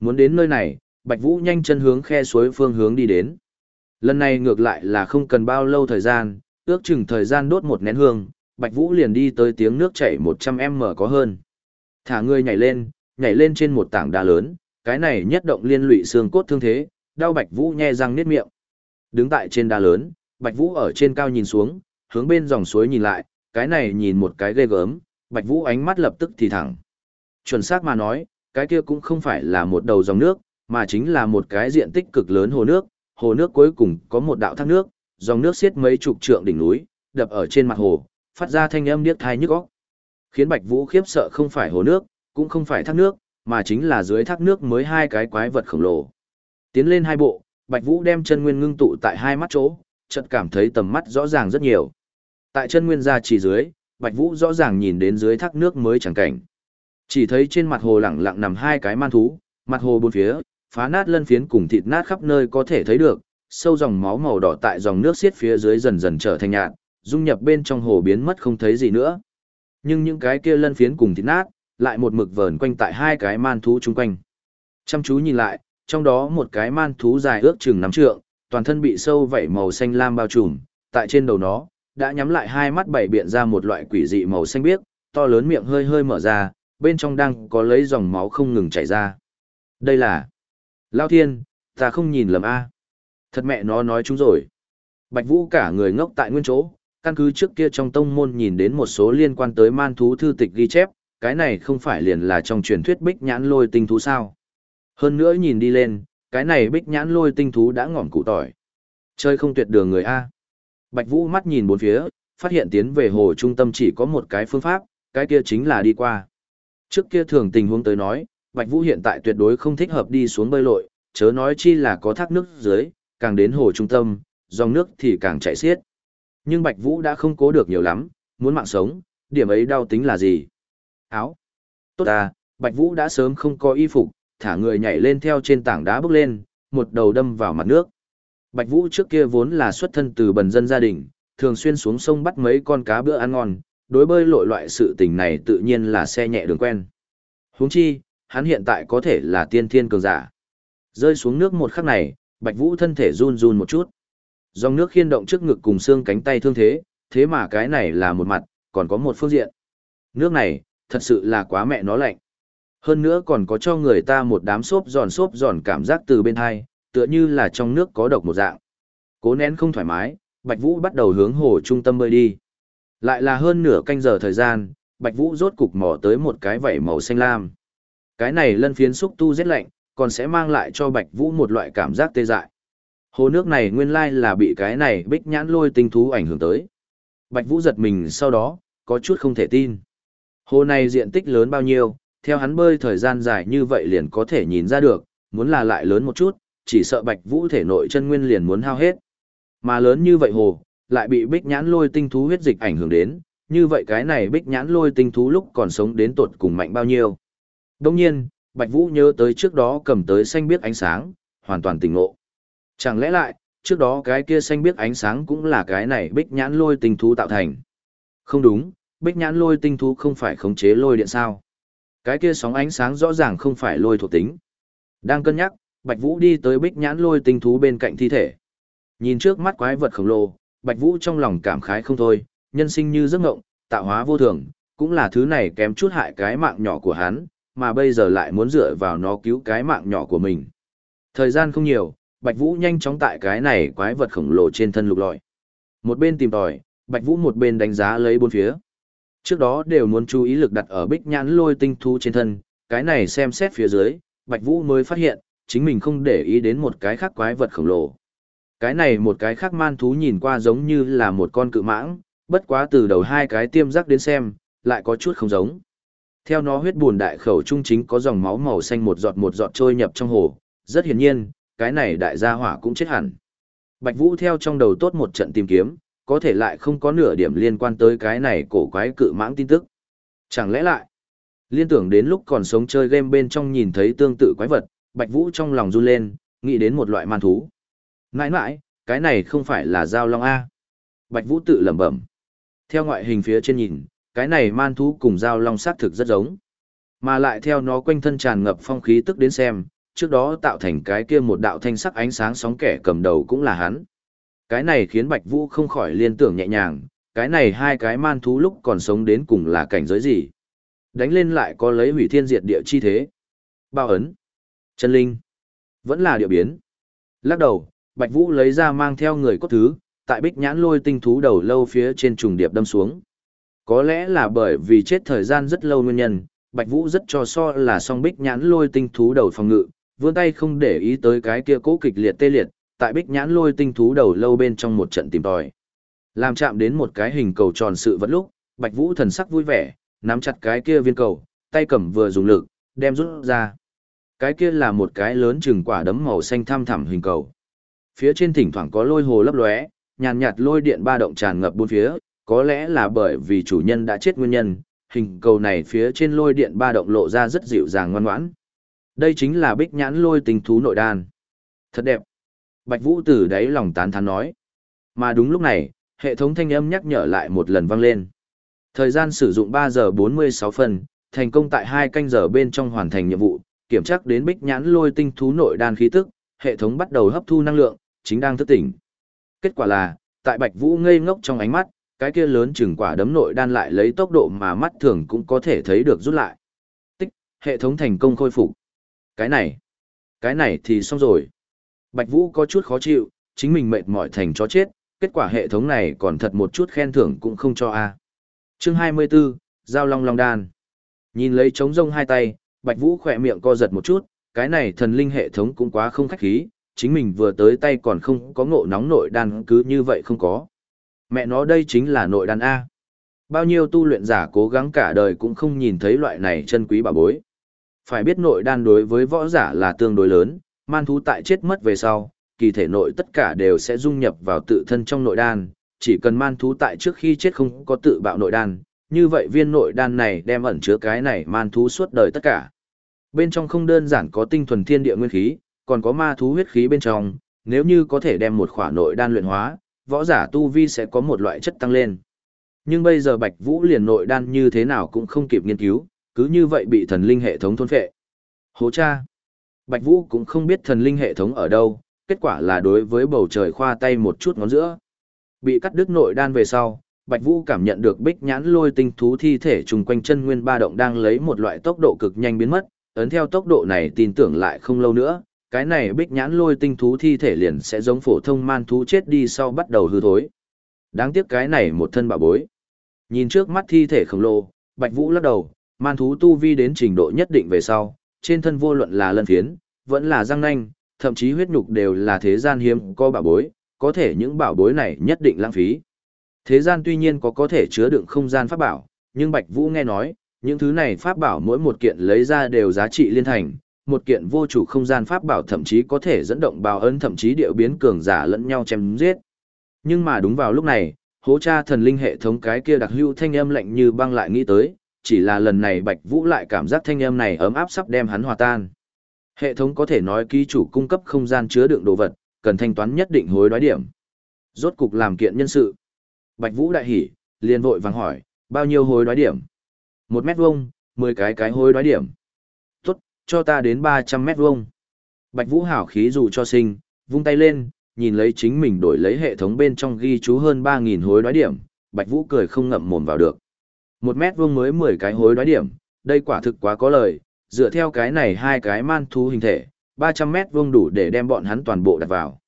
Muốn đến nơi này, Bạch Vũ nhanh chân hướng khe suối phương hướng đi đến. Lần này ngược lại là không cần bao lâu thời gian, ước chừng thời gian đốt một nén hương, Bạch Vũ liền đi tới tiếng nước chảy 100m có hơn. Thả người nhảy lên, nhảy lên trên một tảng đá lớn, cái này nhất động liên lụy xương cốt thương thế, đau Bạch Vũ nhe răng niết miệng. Đứng tại trên đá lớn, Bạch Vũ ở trên cao nhìn xuống, hướng bên dòng suối nhìn lại, cái này nhìn một cái ghê gớm, Bạch Vũ ánh mắt lập tức thì thẳng. Chuẩn xác mà nói, cái kia cũng không phải là một đầu dòng nước, mà chính là một cái diện tích cực lớn hồ nước, hồ nước cuối cùng có một đạo thác nước, dòng nước xiết mấy chục trượng đỉnh núi, đập ở trên mặt hồ, phát ra thanh âm điếc tai nhức óc. Khiến Bạch Vũ khiếp sợ không phải hồ nước, cũng không phải thác nước, mà chính là dưới thác nước mới hai cái quái vật khổng lồ. Tiến lên hai bộ, Bạch Vũ đem chân nguyên ngưng tụ tại hai mắt chỗ, chợt cảm thấy tầm mắt rõ ràng rất nhiều. Tại chân nguyên ra chỉ dưới, Bạch Vũ rõ ràng nhìn đến dưới thác nước mới chẳng cảnh. Chỉ thấy trên mặt hồ lẳng lặng nằm hai cái man thú, mặt hồ bốn phía, phá nát lân phiến cùng thịt nát khắp nơi có thể thấy được, sâu dòng máu màu đỏ tại dòng nước xiết phía dưới dần dần trở thành nhạt, dung nhập bên trong hồ biến mất không thấy gì nữa. Nhưng những cái kia lân phiến cùng thịt nát, lại một mực vờn quanh tại hai cái man thú chung quanh. Chăm chú nhìn lại, trong đó một cái man thú dài ước chừng nắm trượng, toàn thân bị sâu vảy màu xanh lam bao trùm, tại trên đầu nó, đã nhắm lại hai mắt bảy biện ra một loại quỷ dị màu xanh biếc, to lớn miệng hơi hơi mở ra, bên trong đang có lấy dòng máu không ngừng chảy ra. Đây là... Lao thiên, ta không nhìn lầm a Thật mẹ nó nói chúng rồi. Bạch Vũ cả người ngốc tại nguyên chỗ, căn cứ trước kia trong tông môn nhìn đến một số liên quan tới man thú thư tịch ghi chép, cái này không phải liền là trong truyền thuyết bích nhãn lôi tinh thú sao. Hơn nữa nhìn đi lên, cái này bích nhãn lôi tinh thú đã ngỏm cụ tỏi. Chơi không tuyệt đường người A. Bạch Vũ mắt nhìn bốn phía, phát hiện tiến về hồ trung tâm chỉ có một cái phương pháp, cái kia chính là đi qua. Trước kia thường tình huống tới nói, Bạch Vũ hiện tại tuyệt đối không thích hợp đi xuống bơi lội, chớ nói chi là có thác nước dưới, càng đến hồ trung tâm, dòng nước thì càng chảy xiết. Nhưng Bạch Vũ đã không cố được nhiều lắm, muốn mạng sống, điểm ấy đau tính là gì? Áo. Tốt à, Bạch Vũ đã sớm không có y phục, thả người nhảy lên theo trên tảng đá bước lên, một đầu đâm vào mặt nước. Bạch Vũ trước kia vốn là xuất thân từ bần dân gia đình, thường xuyên xuống sông bắt mấy con cá bữa ăn ngon, đối bơi lội loại sự tình này tự nhiên là xe nhẹ đường quen. Huống chi, hắn hiện tại có thể là tiên thiên cường giả. Rơi xuống nước một khắc này, Bạch Vũ thân thể run run một chút. Dòng nước khiên động trước ngực cùng xương cánh tay thương thế, thế mà cái này là một mặt, còn có một phương diện. Nước này, thật sự là quá mẹ nó lạnh. Hơn nữa còn có cho người ta một đám xốp giòn xốp giòn cảm giác từ bên hai, tựa như là trong nước có độc một dạng. Cố nén không thoải mái, Bạch Vũ bắt đầu hướng hồ trung tâm bơi đi. Lại là hơn nửa canh giờ thời gian, Bạch Vũ rốt cục mò tới một cái vảy màu xanh lam. Cái này lân phiến xúc tu rét lạnh, còn sẽ mang lại cho Bạch Vũ một loại cảm giác tê dại. Hồ nước này nguyên lai là bị cái này bích nhãn lôi tinh thú ảnh hưởng tới. Bạch Vũ giật mình sau đó, có chút không thể tin. Hồ này diện tích lớn bao nhiêu, theo hắn bơi thời gian dài như vậy liền có thể nhìn ra được, muốn là lại lớn một chút, chỉ sợ Bạch Vũ thể nội chân nguyên liền muốn hao hết. Mà lớn như vậy hồ, lại bị bích nhãn lôi tinh thú huyết dịch ảnh hưởng đến, như vậy cái này bích nhãn lôi tinh thú lúc còn sống đến tột cùng mạnh bao nhiêu. Đồng nhiên, Bạch Vũ nhớ tới trước đó cầm tới xanh biết ánh sáng, hoàn toàn tỉnh ngộ. Chẳng lẽ lại, trước đó cái kia xanh biếc ánh sáng cũng là cái này bích nhãn lôi tinh thú tạo thành. Không đúng, bích nhãn lôi tinh thú không phải khống chế lôi điện sao. Cái kia sóng ánh sáng rõ ràng không phải lôi thuộc tính. Đang cân nhắc, Bạch Vũ đi tới bích nhãn lôi tinh thú bên cạnh thi thể. Nhìn trước mắt quái vật khổng lồ, Bạch Vũ trong lòng cảm khái không thôi, nhân sinh như giấc ngộng, tạo hóa vô thường, cũng là thứ này kém chút hại cái mạng nhỏ của hắn, mà bây giờ lại muốn dựa vào nó cứu cái mạng nhỏ của mình. Thời gian không nhiều, Bạch Vũ nhanh chóng tại cái này quái vật khổng lồ trên thân lục lọi. Một bên tìm tòi, Bạch Vũ một bên đánh giá lấy bốn phía. Trước đó đều muốn chú ý lực đặt ở bích nhãn lôi tinh thú trên thân, cái này xem xét phía dưới, Bạch Vũ mới phát hiện, chính mình không để ý đến một cái khác quái vật khổng lồ. Cái này một cái khác man thú nhìn qua giống như là một con cự mãng, bất quá từ đầu hai cái tiêm rắc đến xem, lại có chút không giống. Theo nó huyết buồn đại khẩu trung chính có dòng máu màu xanh một giọt một giọt trôi nhập trong hồ, rất hiển nhiên, cái này đại gia hỏa cũng chết hẳn. Bạch Vũ theo trong đầu tốt một trận tìm kiếm, có thể lại không có nửa điểm liên quan tới cái này cổ quái cự mãng tin tức. Chẳng lẽ lại, liên tưởng đến lúc còn sống chơi game bên trong nhìn thấy tương tự quái vật, Bạch Vũ trong lòng run lên, nghĩ đến một loại man thú. Nãi nãi, cái này không phải là giao long A. Bạch Vũ tự lẩm bẩm. Theo ngoại hình phía trên nhìn, cái này man thú cùng dao long xác thực rất giống. Mà lại theo nó quanh thân tràn ngập phong khí tức đến xem, trước đó tạo thành cái kia một đạo thanh sắc ánh sáng sóng kẻ cầm đầu cũng là hắn. Cái này khiến Bạch Vũ không khỏi liên tưởng nhẹ nhàng, cái này hai cái man thú lúc còn sống đến cùng là cảnh giới gì. Đánh lên lại có lấy hủy thiên diệt địa chi thế. Bao ấn. Chân linh. Vẫn là địa biến. Lắc đầu, Bạch Vũ lấy ra mang theo người cốt thứ, tại bích nhãn lôi tinh thú đầu lâu phía trên trùng điệp đâm xuống. Có lẽ là bởi vì chết thời gian rất lâu nguyên nhân, Bạch Vũ rất cho so là song bích nhãn lôi tinh thú đầu phòng ngự, vươn tay không để ý tới cái kia cố kịch liệt tê liệt, tại bích nhãn lôi tinh thú đầu lâu bên trong một trận tìm tòi. Làm chạm đến một cái hình cầu tròn sự vật lúc, Bạch Vũ thần sắc vui vẻ, nắm chặt cái kia viên cầu, tay cầm vừa dùng lực, đem rút ra. Cái kia là một cái lớn chừng quả đấm màu xanh thăm thẳm hình cầu. Phía trên thỉnh thoảng có lôi hồ lấp lóe, nhàn nhạt lôi điện ba động tràn ngập bốn phía, có lẽ là bởi vì chủ nhân đã chết nguyên nhân, hình cầu này phía trên lôi điện ba động lộ ra rất dịu dàng ngoan ngoãn. Đây chính là bích nhãn lôi tình thú nội đan. Thật đẹp. Bạch Vũ từ đáy lòng tán thán nói. Mà đúng lúc này, hệ thống thanh âm nhắc nhở lại một lần vang lên. Thời gian sử dụng 3 giờ 46 phần, thành công tại 2 canh giờ bên trong hoàn thành nhiệm vụ, kiểm tra đến bích nhãn lôi tinh thú nội đan khí tức, hệ thống bắt đầu hấp thu năng lượng, chính đang thức tỉnh. Kết quả là, tại Bạch Vũ ngây ngốc trong ánh mắt, cái kia lớn chừng quả đấm nội đan lại lấy tốc độ mà mắt thường cũng có thể thấy được rút lại. Tích, hệ thống thành công khôi phục. Cái này, cái này thì xong rồi. Bạch Vũ có chút khó chịu, chính mình mệt mỏi thành chó chết, kết quả hệ thống này còn thật một chút khen thưởng cũng không cho a. Chương 24, Giao Long Long Đan. Nhìn lấy trống rông hai tay, Bạch Vũ khỏe miệng co giật một chút, cái này thần linh hệ thống cũng quá không khách khí, chính mình vừa tới tay còn không có ngộ nóng nội đan cứ như vậy không có. Mẹ nó đây chính là nội đan A. Bao nhiêu tu luyện giả cố gắng cả đời cũng không nhìn thấy loại này chân quý bà bối. Phải biết nội đan đối với võ giả là tương đối lớn, man thú tại chết mất về sau, kỳ thể nội tất cả đều sẽ dung nhập vào tự thân trong nội đan, chỉ cần man thú tại trước khi chết không có tự bạo nội đan, như vậy viên nội đan này đem ẩn chứa cái này man thú suốt đời tất cả. Bên trong không đơn giản có tinh thuần thiên địa nguyên khí, còn có ma thú huyết khí bên trong, nếu như có thể đem một khỏa nội đan luyện hóa, võ giả tu vi sẽ có một loại chất tăng lên. Nhưng bây giờ Bạch Vũ liền nội đan như thế nào cũng không kịp nghiên cứu, cứ như vậy bị thần linh hệ thống thôn phệ. Hố cha! Bạch Vũ cũng không biết thần linh hệ thống ở đâu, kết quả là đối với bầu trời khoa tay một chút ngón giữa. Bị cắt đứt nội đan về sau, Bạch Vũ cảm nhận được bích nhãn lôi tinh thú thi thể trùng quanh chân nguyên ba động đang lấy một loại tốc độ cực nhanh biến mất, ấn theo tốc độ này tin tưởng lại không lâu nữa, cái này bích nhãn lôi tinh thú thi thể liền sẽ giống phổ thông man thú chết đi sau bắt đầu hư thối. Đáng tiếc cái này một thân bạo bối. Nhìn trước mắt thi thể khổng lồ, Bạch Vũ lắc đầu, man thú tu vi đến trình độ nhất định về sau, trên thân vô luận là lân phiến, vẫn là răng nanh, thậm chí huyết nhục đều là thế gian hiếm có bảo bối, có thể những bảo bối này nhất định lãng phí. Thế gian tuy nhiên có có thể chứa đựng không gian pháp bảo, nhưng Bạch Vũ nghe nói, những thứ này pháp bảo mỗi một kiện lấy ra đều giá trị liên thành, một kiện vô chủ không gian pháp bảo thậm chí có thể dẫn động bào ấn thậm chí điệu biến cường giả lẫn nhau chém giết. Nhưng mà đúng vào lúc này, hố cha thần linh hệ thống cái kia đặc hữu thanh âm lạnh như băng lại nghĩ tới, chỉ là lần này Bạch Vũ lại cảm giác thanh âm này ấm áp sắp đem hắn hòa tan. Hệ thống có thể nói ký chủ cung cấp không gian chứa đựng đồ vật, cần thanh toán nhất định hối đoái điểm. Rốt cục làm kiện nhân sự. Bạch Vũ đại hỉ, liền vội vàng hỏi, bao nhiêu hối đoái điểm? Một mét vuông, mười cái cái hối đoái điểm. Cho ta đến ba trăm mét vuông. Bạch Vũ hảo khí dù cho sinh, vung tay lên, nhìn lấy chính mình đổi lấy hệ thống bên trong ghi chú hơn ba nghìn hối đoái điểm, Bạch Vũ cười không ngậm mồm vào được. Một mét vuông mới mười cái hối đoái điểm, đây quả thực quá có lời, dựa theo cái này hai cái man thú hình thể, ba trăm mét vuông đủ để đem bọn hắn toàn bộ đặt vào.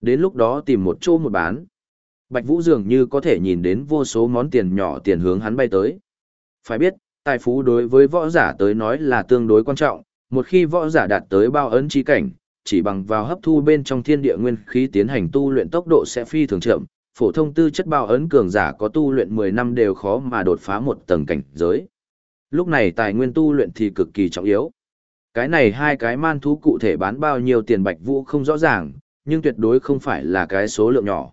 Đến lúc đó tìm một chỗ một bán. Bạch Vũ dường như có thể nhìn đến vô số món tiền nhỏ tiền hướng hắn bay tới. Phải biết, tài phú đối với võ giả tới nói là tương đối quan trọng, một khi võ giả đạt tới bao ấn chi cảnh, chỉ bằng vào hấp thu bên trong thiên địa nguyên khí tiến hành tu luyện tốc độ sẽ phi thường chậm, phổ thông tư chất bao ấn cường giả có tu luyện 10 năm đều khó mà đột phá một tầng cảnh giới. Lúc này tài nguyên tu luyện thì cực kỳ trọng yếu. Cái này hai cái man thú cụ thể bán bao nhiêu tiền Bạch Vũ không rõ ràng, nhưng tuyệt đối không phải là cái số lượng nhỏ.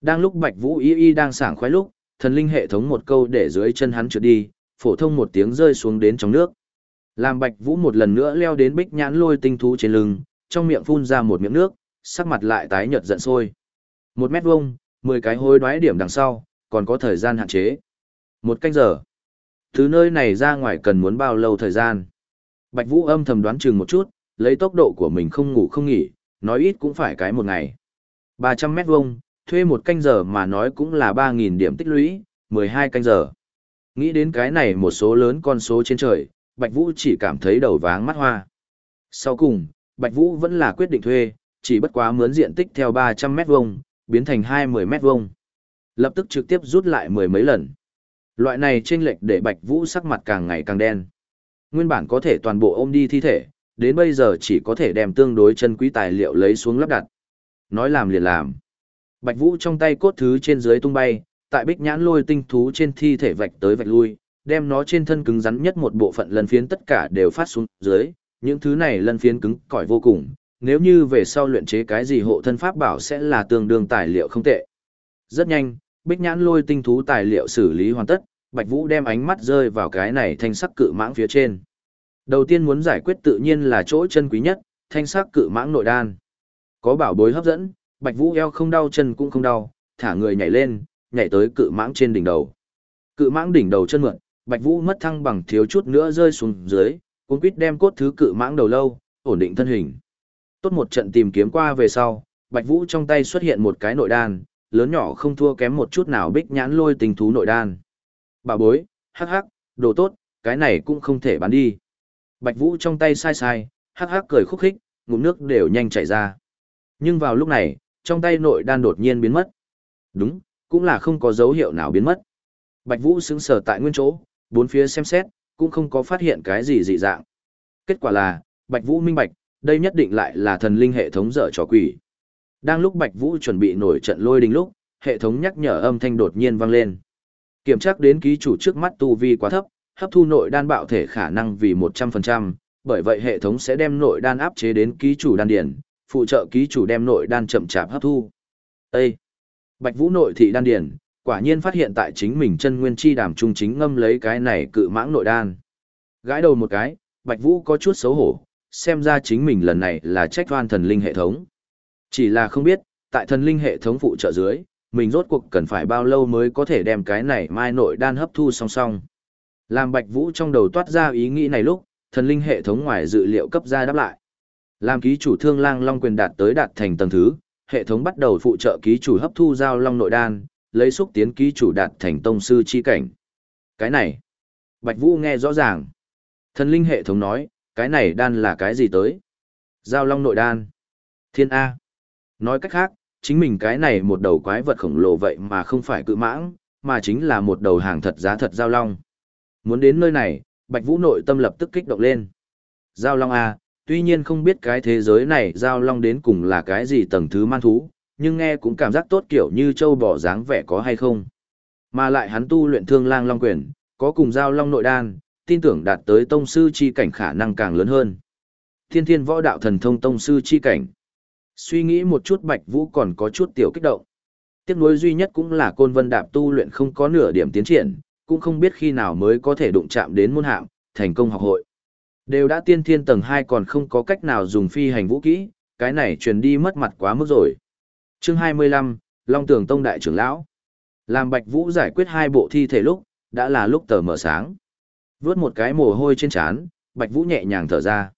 Đang lúc Bạch Vũ y y đang sảng khoái lúc, thần linh hệ thống một câu để dưới chân hắn trượt đi, phổ thông một tiếng rơi xuống đến trong nước. Làm Bạch Vũ một lần nữa leo đến bích nhãn lôi tinh thú trên lưng, trong miệng phun ra một miệng nước, sắc mặt lại tái nhợt giận sôi. Một mét vuông, mười cái hối đoái điểm đằng sau, còn có thời gian hạn chế. Một canh giờ. Thứ nơi này ra ngoài cần muốn bao lâu thời gian. Bạch Vũ âm thầm đoán chừng một chút, lấy tốc độ của mình không ngủ không nghỉ, nói ít cũng phải cái một ngày. 300 mét vuông, thuê một canh giờ mà nói cũng là 3.000 điểm tích lũy, 12 canh giờ. Nghĩ đến cái này một số lớn con số trên trời, Bạch Vũ chỉ cảm thấy đầu váng mắt hoa. Sau cùng, Bạch Vũ vẫn là quyết định thuê, chỉ bất quá mướn diện tích theo 300 mét vuông, biến thành 20 mét vuông. Lập tức trực tiếp rút lại mười mấy lần. Loại này chênh lệch để Bạch Vũ sắc mặt càng ngày càng đen. Nguyên bản có thể toàn bộ ôm đi thi thể, đến bây giờ chỉ có thể đem tương đối chân quý tài liệu lấy xuống lắp đặt. Nói làm liền làm. Bạch Vũ trong tay cốt thứ trên dưới tung bay, tại bích nhãn lôi tinh thú trên thi thể vạch tới vạch lui, đem nó trên thân cứng rắn nhất một bộ phận lân phiến tất cả đều phát xuống dưới, những thứ này lân phiến cứng cỏi vô cùng, nếu như về sau luyện chế cái gì hộ thân pháp bảo sẽ là tương đương tài liệu không tệ. Rất nhanh, bích nhãn lôi tinh thú tài liệu xử lý hoàn tất, Bạch Vũ đem ánh mắt rơi vào cái này thanh sắc cự mãng phía trên. Đầu tiên muốn giải quyết tự nhiên là chỗ chân quý nhất, thanh sắc cự mãng nội đan. Có bảo bối hấp dẫn, Bạch Vũ eo không đau chân cũng không đau, thả người nhảy lên, nhảy tới cự mãng trên đỉnh đầu. Cự mãng đỉnh đầu chân mượn, Bạch Vũ mất thăng bằng thiếu chút nữa rơi xuống dưới, cuốn quýt đem cốt thứ cự mãng đầu lâu, ổn định thân hình. Tốt một trận tìm kiếm qua về sau, Bạch Vũ trong tay xuất hiện một cái nội đan, lớn nhỏ không thua kém một chút nào bích nhãn lôi tình thú nội đan. Bà bối, hắc hắc, đồ tốt, cái này cũng không thể bán đi. Bạch Vũ trong tay sai sai, hắc hắc cười khúc khích, ngụm nước đều nhanh chảy ra. Nhưng vào lúc này, trong tay nội đan đột nhiên biến mất. Đúng, cũng là không có dấu hiệu nào biến mất. Bạch Vũ sững sờ tại nguyên chỗ, bốn phía xem xét, cũng không có phát hiện cái gì dị dạng. Kết quả là, Bạch Vũ minh bạch, đây nhất định lại là thần linh hệ thống dở trò quỷ. Đang lúc Bạch Vũ chuẩn bị nổi trận lôi đình lúc, hệ thống nhắc nhở âm thanh đột nhiên vang lên. Kiểm tra đến ký chủ trước mắt tu vi quá thấp, hấp thu nội đan bạo thể khả năng vì 100%, bởi vậy hệ thống sẽ đem nội đan áp chế đến ký chủ đan điển, phụ trợ ký chủ đem nội đan chậm chạp hấp thu. Ê! Bạch Vũ nội thị đan điển, quả nhiên phát hiện tại chính mình chân nguyên chi đàm trung chính ngâm lấy cái này cự mãng nội đan. Gãi đầu một cái, Bạch Vũ có chút xấu hổ, xem ra chính mình lần này là trách oan thần linh hệ thống. Chỉ là không biết, tại thần linh hệ thống phụ trợ dưới, mình rốt cuộc cần phải bao lâu mới có thể đem cái này mai nội đan hấp thu song song. Làm Bạch Vũ trong đầu toát ra ý nghĩ này lúc, thần linh hệ thống ngoài dự liệu cấp ra đáp lại. Làm ký chủ thương lang long quyền đạt tới đạt thành tầng thứ, hệ thống bắt đầu phụ trợ ký chủ hấp thu giao long nội đan, lấy xúc tiến ký chủ đạt thành tông sư chi cảnh. Cái này, Bạch Vũ nghe rõ ràng. Thần linh hệ thống nói, cái này đan là cái gì tới? Giao long nội đan. Thiên A. Nói cách khác, chính mình cái này một đầu quái vật khổng lồ vậy mà không phải cự mãng, mà chính là một đầu hàng thật giá thật giao long. Muốn đến nơi này, Bạch Vũ nội tâm lập tức kích động lên. Giao long A, tuy nhiên không biết cái thế giới này giao long đến cùng là cái gì tầng thứ man thú, nhưng nghe cũng cảm giác tốt kiểu như châu bò dáng vẻ có hay không. Mà lại hắn tu luyện thương lang long quyền, có cùng giao long nội đan, tin tưởng đạt tới tông sư chi cảnh khả năng càng lớn hơn. Thiên thiên võ đạo thần thông tông sư chi cảnh. Suy nghĩ một chút Bạch Vũ còn có chút tiểu kích động. Tiếc nuối duy nhất cũng là côn vân đạp tu luyện không có nửa điểm tiến triển, cũng không biết khi nào mới có thể đụng chạm đến môn hạng, thành công học hội. Đều đã tiên thiên tầng 2 còn không có cách nào dùng phi hành vũ kỹ, cái này truyền đi mất mặt quá mức rồi. Chương 25, Long Tường Tông Đại trưởng Lão. Làm Bạch Vũ giải quyết hai bộ thi thể lúc, đã là lúc tờ mở sáng. Vướt một cái mồ hôi trên trán, Bạch Vũ nhẹ nhàng thở ra.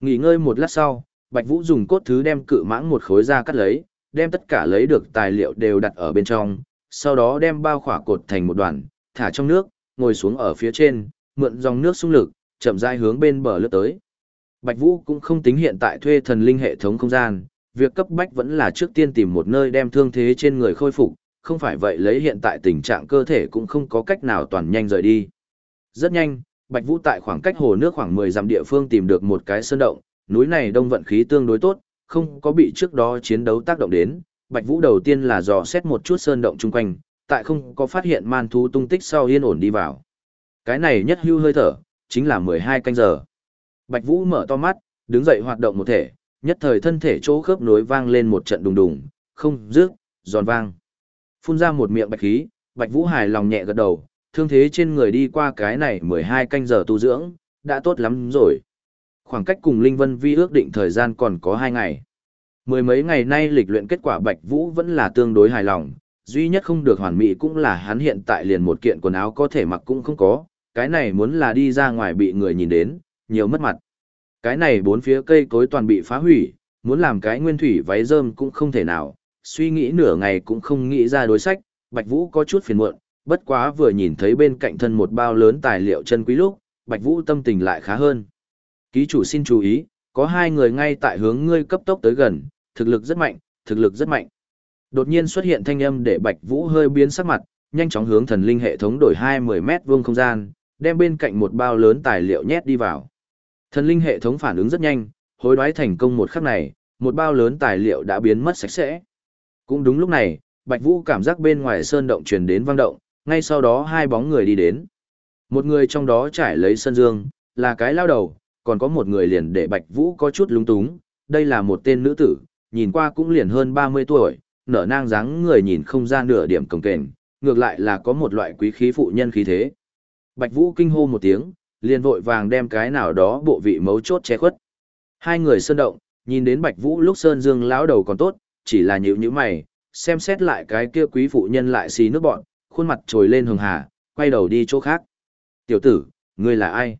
Nghỉ ngơi một lát sau, Bạch Vũ dùng cốt thứ đem cự mãng một khối ra cắt lấy, đem tất cả lấy được tài liệu đều đặt ở bên trong, sau đó đem bao khỏa cột thành một đoàn, thả trong nước, ngồi xuống ở phía trên, mượn dòng nước xung lực, chậm rãi hướng bên bờ lướt tới. Bạch Vũ cũng không tính hiện tại thuê thần linh hệ thống không gian, việc cấp bách vẫn là trước tiên tìm một nơi đem thương thế trên người khôi phục, không phải vậy lấy hiện tại tình trạng cơ thể cũng không có cách nào toàn nhanh rời đi. Rất nhanh, Bạch Vũ tại khoảng cách hồ nước khoảng 10 dặm địa phương tìm được một cái sơn động, núi này đông vận khí tương đối tốt, không có bị trước đó chiến đấu tác động đến. Bạch Vũ đầu tiên là dò xét một chút sơn động chung quanh, tại không có phát hiện man thú tung tích sau yên ổn đi vào. Cái này nhất hưu hơi thở, chính là 12 canh giờ. Bạch Vũ mở to mắt, đứng dậy hoạt động một thể, nhất thời thân thể chỗ khớp nối vang lên một trận đùng đùng, không rước, giòn vang. Phun ra một miệng bạch khí, Bạch Vũ hài lòng nhẹ gật đầu, thương thế trên người đi qua cái này 12 canh giờ tu dưỡng, đã tốt lắm rồi. Khoảng cách cùng Linh Vân Vi ước định thời gian còn có 2 ngày. Mười mấy ngày nay lịch luyện kết quả Bạch Vũ vẫn là tương đối hài lòng, duy nhất không được hoàn mỹ cũng là hắn hiện tại liền một kiện quần áo có thể mặc cũng không có, cái này muốn là đi ra ngoài bị người nhìn đến, nhiều mất mặt. Cái này bốn phía cây cối toàn bị phá hủy, muốn làm cái nguyên thủy váy rơm cũng không thể nào, suy nghĩ nửa ngày cũng không nghĩ ra đối sách, Bạch Vũ có chút phiền muộn, bất quá vừa nhìn thấy bên cạnh thân một bao lớn tài liệu chân quý lúc, Bạch Vũ tâm tình lại khá hơn. Ký chủ xin chú ý, có hai người ngay tại hướng ngươi cấp tốc tới gần, thực lực rất mạnh, thực lực rất mạnh. Đột nhiên xuất hiện thanh âm để Bạch Vũ hơi biến sắc mặt, nhanh chóng hướng thần linh hệ thống đổi 20 mét vuông không gian, đem bên cạnh một bao lớn tài liệu nhét đi vào. Thần linh hệ thống phản ứng rất nhanh, hối đoái thành công một khắc này, một bao lớn tài liệu đã biến mất sạch sẽ. Cũng đúng lúc này, Bạch Vũ cảm giác bên ngoài sơn động truyền đến vang động, ngay sau đó hai bóng người đi đến. Một người trong đó trải lấy sân dương, là cái lao đầu, còn có một người liền để Bạch Vũ có chút lung túng, đây là một tên nữ tử, nhìn qua cũng liền hơn 30 tuổi, nở nang dáng người nhìn không ra nửa điểm cồng kềnh, ngược lại là có một loại quý khí phụ nhân khí thế. Bạch Vũ kinh hô một tiếng, liền vội vàng đem cái nào đó bộ vị mấu chốt che khuất. Hai người sơn động, nhìn đến Bạch Vũ lúc sơn dương lão đầu còn tốt, chỉ là nhíu nhíu mày, xem xét lại cái kia quý phụ nhân lại xì nước bọn, khuôn mặt trồi lên hường hà, quay đầu đi chỗ khác. Tiểu tử, ngươi là ai?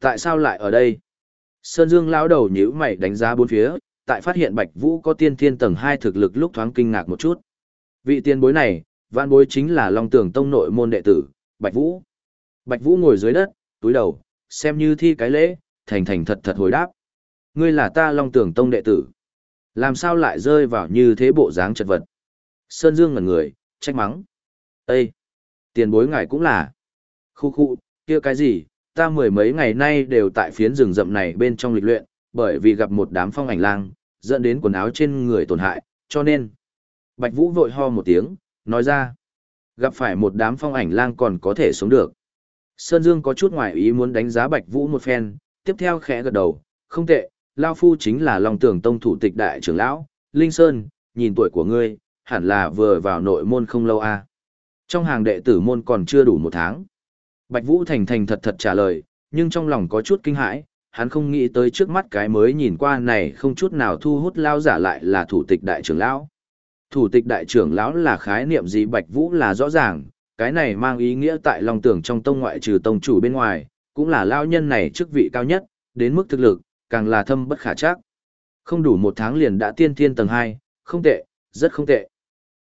Tại sao lại ở đây? Sơn Dương lão đầu nhíu mày đánh giá bốn phía, tại phát hiện Bạch Vũ có tiên thiên tầng 2 thực lực lúc thoáng kinh ngạc một chút. Vị tiên bối này, vạn bối chính là Long Tưởng Tông nội môn đệ tử, Bạch Vũ. Bạch Vũ ngồi dưới đất, túi đầu, xem như thi cái lễ, thành thành thật thật hồi đáp. Ngươi là ta Long Tưởng Tông đệ tử. Làm sao lại rơi vào như thế bộ dáng chật vật? Sơn Dương ngẩn người, trách mắng. Ê! Tiền bối ngài cũng là. Khu khu, kia cái gì, ta mười mấy ngày nay đều tại phiến rừng rậm này bên trong lịch luyện, bởi vì gặp một đám phong ảnh lang, dẫn đến quần áo trên người tổn hại, cho nên. Bạch Vũ vội ho một tiếng, nói ra. Gặp phải một đám phong ảnh lang còn có thể sống được. Sơn Dương có chút ngoài ý muốn đánh giá Bạch Vũ một phen, tiếp theo khẽ gật đầu, không tệ, Lao Phu chính là Long Tưởng Tông thủ tịch đại trưởng lão, Linh Sơn, nhìn tuổi của ngươi, hẳn là vừa vào nội môn không lâu a. À. Trong hàng đệ tử môn còn chưa đủ một tháng. Bạch Vũ thành thành thật thật trả lời, nhưng trong lòng có chút kinh hãi, hắn không nghĩ tới trước mắt cái mới nhìn qua này không chút nào thu hút lao giả lại là thủ tịch đại trưởng lão. Thủ tịch đại trưởng lão là khái niệm gì Bạch Vũ là rõ ràng, cái này mang ý nghĩa tại lòng tưởng trong tông ngoại trừ tông chủ bên ngoài, cũng là lao nhân này chức vị cao nhất, đến mức thực lực, càng là thâm bất khả chắc. Không đủ một tháng liền đã tiên thiên tầng 2, không tệ, rất không tệ.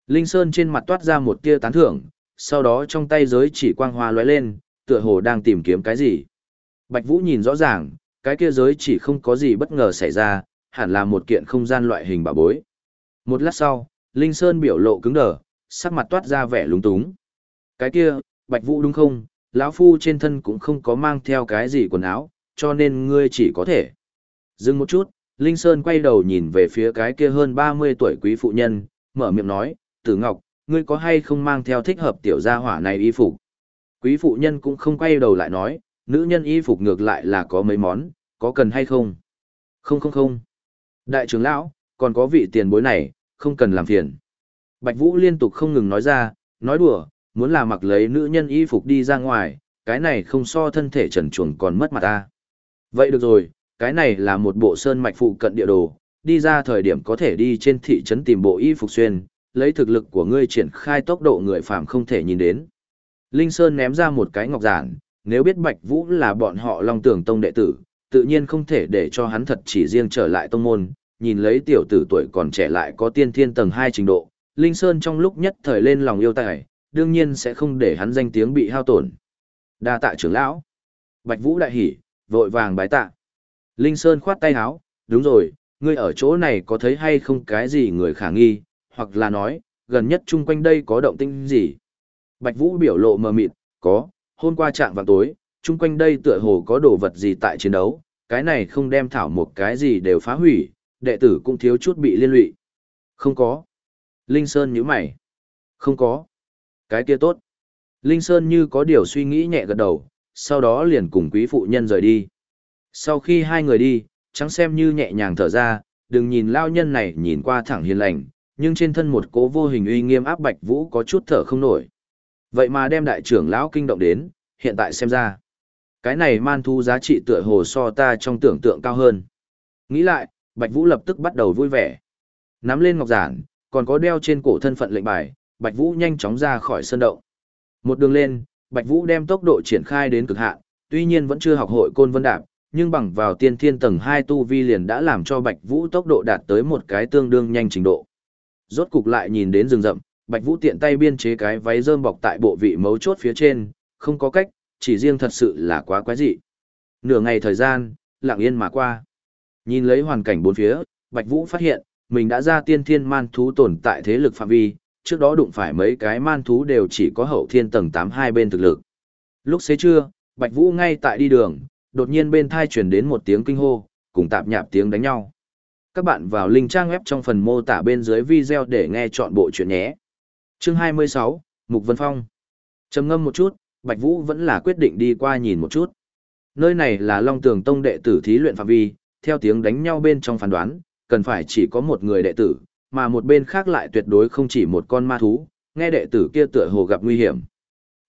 Linh Sơn trên mặt toát ra một tia tán thưởng, sau đó trong tay giới chỉ quang hoa lóe lên, tựa hồ đang tìm kiếm cái gì. Bạch Vũ nhìn rõ ràng, cái kia giới chỉ không có gì bất ngờ xảy ra, hẳn là một kiện không gian loại hình bảo bối. Một lát sau, Linh Sơn biểu lộ cứng đờ, sắc mặt toát ra vẻ lúng túng. Cái kia, Bạch Vũ đúng không? lão phu trên thân cũng không có mang theo cái gì quần áo, cho nên ngươi chỉ có thể. Dừng một chút, Linh Sơn quay đầu nhìn về phía cái kia hơn 30 tuổi quý phụ nhân, mở miệng nói, Tử Ngọc, ngươi có hay không mang theo thích hợp tiểu gia hỏa này y phục? Quý phụ nhân cũng không quay đầu lại nói, nữ nhân y phục ngược lại là có mấy món, có cần hay không? Không không không. Đại trưởng lão, còn có vị tiền bối này, không cần làm phiền. Bạch Vũ liên tục không ngừng nói ra, nói đùa, muốn là mặc lấy nữ nhân y phục đi ra ngoài, cái này không so thân thể trần truồng còn mất mặt ta. Vậy được rồi, cái này là một bộ sơn mạch phụ cận địa đồ, đi ra thời điểm có thể đi trên thị trấn tìm bộ y phục xuyên, lấy thực lực của ngươi triển khai tốc độ người phàm không thể nhìn đến. Linh Sơn ném ra một cái ngọc giản, nếu biết Bạch Vũ là bọn họ Long Tưởng Tông đệ tử, tự nhiên không thể để cho hắn thật chỉ riêng trở lại tông môn, nhìn lấy tiểu tử tuổi còn trẻ lại có tiên thiên tầng 2 trình độ, Linh Sơn trong lúc nhất thời lên lòng yêu tài, đương nhiên sẽ không để hắn danh tiếng bị hao tổn. Đa tạ trưởng lão. Bạch Vũ đại hỉ, vội vàng bái tạ. Linh Sơn khoát tay áo, đúng rồi, ngươi ở chỗ này có thấy hay không cái gì người khả nghi, hoặc là nói, gần nhất chung quanh đây có động tĩnh gì. Bạch Vũ biểu lộ mờ mịt, có, hôm qua trạng vào tối, chung quanh đây tựa hồ có đồ vật gì tại chiến đấu, cái này không đem thảo một cái gì đều phá hủy, đệ tử cũng thiếu chút bị liên lụy. Không có. Linh Sơn nhíu mày. Không có. Cái kia tốt. Linh Sơn như có điều suy nghĩ nhẹ gật đầu, sau đó liền cùng quý phụ nhân rời đi. Sau khi hai người đi, trắng xem như nhẹ nhàng thở ra, đừng nhìn lao nhân này nhìn qua thẳng hiền lành, nhưng trên thân một cố vô hình uy nghiêm áp bạch vũ có chút thở không nổi. Vậy mà đem đại trưởng lão kinh động đến, hiện tại xem ra. Cái này man thu giá trị tựa hồ so ta trong tưởng tượng cao hơn. Nghĩ lại, Bạch Vũ lập tức bắt đầu vui vẻ. Nắm lên ngọc giản, còn có đeo trên cổ thân phận lệnh bài, Bạch Vũ nhanh chóng ra khỏi sân động. Một đường lên, Bạch Vũ đem tốc độ triển khai đến cực hạn, tuy nhiên vẫn chưa học hội côn vân đạp, nhưng bằng vào tiên thiên tầng 2 tu vi liền đã làm cho Bạch Vũ tốc độ đạt tới một cái tương đương nhanh trình độ. Rốt cục lại nhìn đến rừng rậm, Bạch Vũ tiện tay biên chế cái váy rơm bọc tại bộ vị mấu chốt phía trên, không có cách, chỉ riêng thật sự là quá quái dị. Nửa ngày thời gian, lặng yên mà qua. Nhìn lấy hoàn cảnh bốn phía, Bạch Vũ phát hiện, mình đã ra tiên thiên man thú tồn tại thế lực phạm vi, trước đó đụng phải mấy cái man thú đều chỉ có hậu thiên tầng tám hai bên thực lực. Lúc xế trưa, Bạch Vũ ngay tại đi đường, đột nhiên bên thai truyền đến một tiếng kinh hô, cùng tạp nhạp tiếng đánh nhau. Các bạn vào link trang web trong phần mô tả bên dưới video để nghe chọn bộ chuyện nhé. Chương 26, Mục Vân Phong. Trầm ngâm một chút, Bạch Vũ vẫn là quyết định đi qua nhìn một chút. Nơi này là Long Tường Tông đệ tử thí luyện phạm vi, theo tiếng đánh nhau bên trong phán đoán, cần phải chỉ có một người đệ tử, mà một bên khác lại tuyệt đối không chỉ một con ma thú, nghe đệ tử kia tựa hồ gặp nguy hiểm.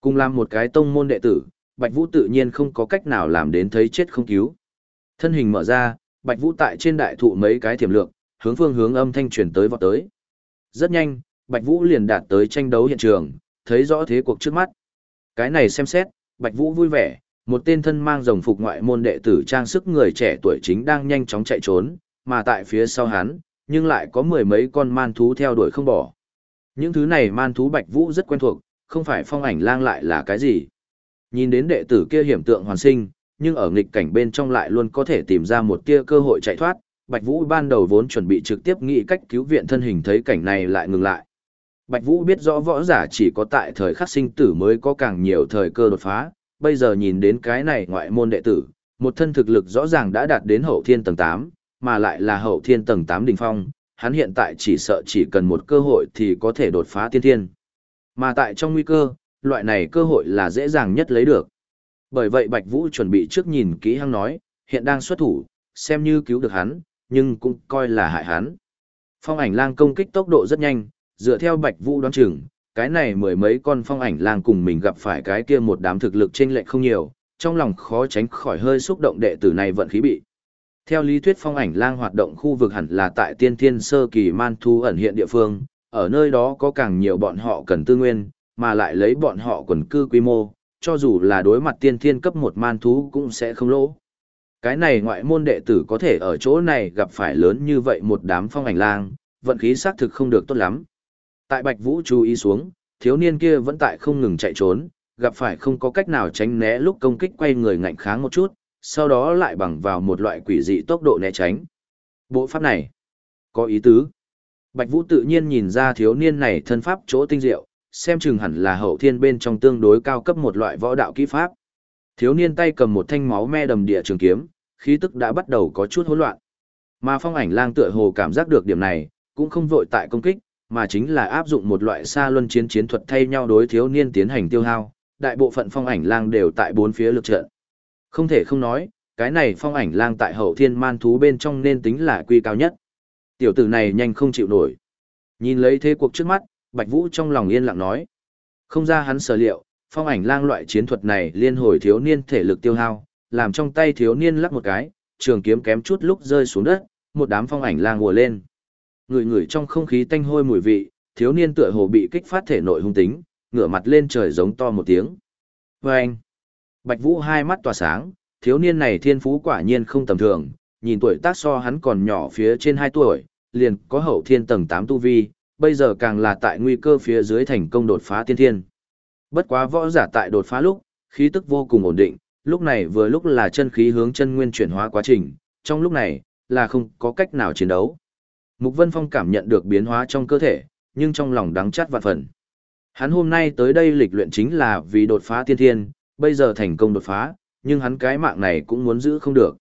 Cùng làm một cái tông môn đệ tử, Bạch Vũ tự nhiên không có cách nào làm đến thấy chết không cứu. Thân hình mở ra, Bạch Vũ tại trên đại thụ mấy cái thiểm lượng, hướng phương hướng âm thanh truyền tới vọt tới. Rất nhanh, Bạch Vũ liền đạt tới tranh đấu hiện trường, thấy rõ thế cuộc trước mắt. Cái này xem xét, Bạch Vũ vui vẻ, một tên thân mang rồng phục ngoại môn đệ tử trang sức người trẻ tuổi chính đang nhanh chóng chạy trốn, mà tại phía sau hắn, nhưng lại có mười mấy con man thú theo đuổi không bỏ. Những thứ này man thú Bạch Vũ rất quen thuộc, không phải phong ảnh lang lại là cái gì. Nhìn đến đệ tử kia hiểm tượng hoàn sinh, nhưng ở nghịch cảnh bên trong lại luôn có thể tìm ra một tia cơ hội chạy thoát, Bạch Vũ ban đầu vốn chuẩn bị trực tiếp nghĩ cách cứu viện thân hình thấy cảnh này lại ngừng lại. Bạch Vũ biết rõ võ giả chỉ có tại thời khắc sinh tử mới có càng nhiều thời cơ đột phá, bây giờ nhìn đến cái này ngoại môn đệ tử, một thân thực lực rõ ràng đã đạt đến hậu thiên tầng 8, mà lại là hậu thiên tầng 8 đỉnh phong, hắn hiện tại chỉ sợ chỉ cần một cơ hội thì có thể đột phá tiên thiên. Mà tại trong nguy cơ, loại này cơ hội là dễ dàng nhất lấy được. Bởi vậy Bạch Vũ chuẩn bị trước nhìn kỹ hăng nói, hiện đang xuất thủ, xem như cứu được hắn, nhưng cũng coi là hại hắn. Phong ảnh lang công kích tốc độ rất nhanh, dựa theo Bạch Vũ đoán chừng, cái này mười mấy con phong ảnh lang cùng mình gặp phải cái kia một đám thực lực trên lệch không nhiều, trong lòng khó tránh khỏi hơi xúc động đệ tử này vận khí bị. Theo lý thuyết phong ảnh lang hoạt động khu vực hẳn là tại tiên thiên sơ kỳ man thu ẩn hiện địa phương, ở nơi đó có càng nhiều bọn họ cần tư nguyên, mà lại lấy bọn họ quần cư quy mô, cho dù là đối mặt tiên thiên cấp một man thú cũng sẽ không lỗ. Cái này ngoại môn đệ tử có thể ở chỗ này gặp phải lớn như vậy một đám phong ảnh lang, vận khí xác thực không được tốt lắm. Tại Bạch Vũ chú ý xuống, thiếu niên kia vẫn tại không ngừng chạy trốn, gặp phải không có cách nào tránh né lúc công kích quay người ngạnh kháng một chút, sau đó lại bằng vào một loại quỷ dị tốc độ né tránh. Bộ pháp này, có ý tứ. Bạch Vũ tự nhiên nhìn ra thiếu niên này thân pháp chỗ tinh diệu, xem chừng hẳn là hậu thiên bên trong tương đối cao cấp một loại võ đạo kỹ pháp. Thiếu niên tay cầm một thanh máu me đầm địa trường kiếm, khí tức đã bắt đầu có chút hỗn loạn. Mà phong ảnh lang tựa hồ cảm giác được điểm này, cũng không vội tại công kích, mà chính là áp dụng một loại xa luân chiến chiến thuật thay nhau đối thiếu niên tiến hành tiêu hao, đại bộ phận phong ảnh lang đều tại bốn phía lực trận. Không thể không nói, cái này phong ảnh lang tại hậu thiên man thú bên trong nên tính là quy cao nhất. Tiểu tử này nhanh không chịu nổi. Nhìn lấy thế cuộc trước mắt, Bạch Vũ trong lòng yên lặng nói. Không ra hắn sở liệu, phong ảnh lang loại chiến thuật này liên hồi thiếu niên thể lực tiêu hao, làm trong tay thiếu niên lắc một cái, trường kiếm kém chút lúc rơi xuống đất, một đám phong ảnh lang ùa lên. Người người trong không khí tanh hôi mùi vị, thiếu niên tựa hồ bị kích phát thể nội hung tính, ngửa mặt lên trời giống to một tiếng. Vâng! anh, Bạch Vũ hai mắt tỏa sáng, thiếu niên này thiên phú quả nhiên không tầm thường, nhìn tuổi tác so hắn còn nhỏ phía trên 2 tuổi, liền có hậu thiên tầng 8 tu vi, bây giờ càng là tại nguy cơ phía dưới thành công đột phá tiên thiên. Bất quá võ giả tại đột phá lúc, khí tức vô cùng ổn định, lúc này vừa lúc là chân khí hướng chân nguyên chuyển hóa quá trình, trong lúc này, là không có cách nào chiến đấu. Mục Vân Phong cảm nhận được biến hóa trong cơ thể, nhưng trong lòng đắng chát vạn phần. Hắn hôm nay tới đây lịch luyện chính là vì đột phá tiên thiên, bây giờ thành công đột phá, nhưng hắn cái mạng này cũng muốn giữ không được.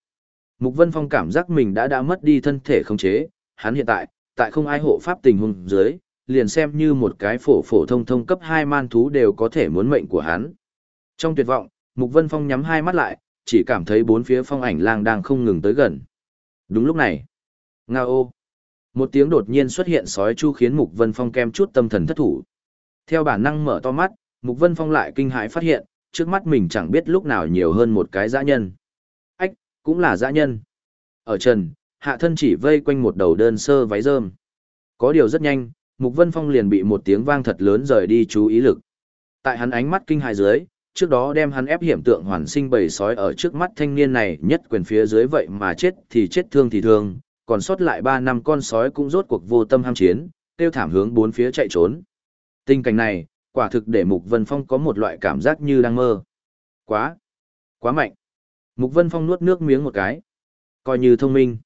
Mục Vân Phong cảm giác mình đã đã mất đi thân thể không chế, hắn hiện tại, tại không ai hộ pháp tình huống dưới, liền xem như một cái phổ phổ thông thông cấp 2 man thú đều có thể muốn mệnh của hắn. Trong tuyệt vọng, Mục Vân Phong nhắm hai mắt lại, chỉ cảm thấy bốn phía phong ảnh lang đang không ngừng tới gần. Đúng lúc này, nga ô, một tiếng đột nhiên xuất hiện sói chu khiến Mục Vân Phong kem chút tâm thần thất thủ. Theo bản năng mở to mắt, Mục Vân Phong lại kinh hãi phát hiện, trước mắt mình chẳng biết lúc nào nhiều hơn một cái dã nhân. Ách, cũng là dã nhân. Ở trần, hạ thân chỉ vây quanh một đầu đơn sơ váy rơm. Có điều rất nhanh, Mục Vân Phong liền bị một tiếng vang thật lớn rời đi chú ý lực. Tại hắn ánh mắt kinh hài dưới, trước đó đem hắn ép hiểm tượng hoàn sinh bầy sói ở trước mắt thanh niên này nhất quyền phía dưới vậy mà chết thì chết thương thì thương, còn sót lại 3 năm con sói cũng rốt cuộc vô tâm ham chiến, tiêu thảm hướng bốn phía chạy trốn. Tình cảnh này, quả thực để Mục Vân Phong có một loại cảm giác như đang mơ. Quá, quá mạnh. Mục Vân Phong nuốt nước miếng một cái. Coi như thông minh.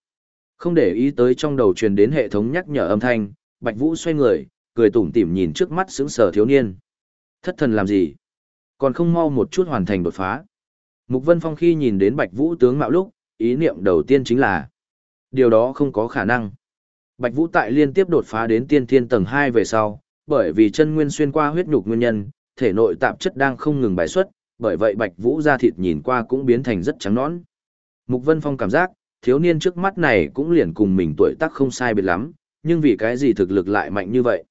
Không để ý tới trong đầu truyền đến hệ thống nhắc nhở âm thanh, Bạch Vũ xoay người, cười tủm tỉm nhìn trước mắt sững sờ thiếu niên. Thất thần làm gì? Còn không mau một chút hoàn thành đột phá. Mục Vân Phong khi nhìn đến Bạch Vũ tướng mạo lúc, ý niệm đầu tiên chính là điều đó không có khả năng. Bạch Vũ tại liên tiếp đột phá đến tiên thiên tầng 2 về sau, bởi vì chân nguyên xuyên qua huyết nhục nguyên nhân, thể nội tạp chất đang không ngừng bài xuất, bởi vậy Bạch Vũ da thịt nhìn qua cũng biến thành rất trắng nõn. Mục Vân Phong cảm giác, thiếu niên trước mắt này cũng liền cùng mình tuổi tác không sai biệt lắm, nhưng vì cái gì thực lực lại mạnh như vậy?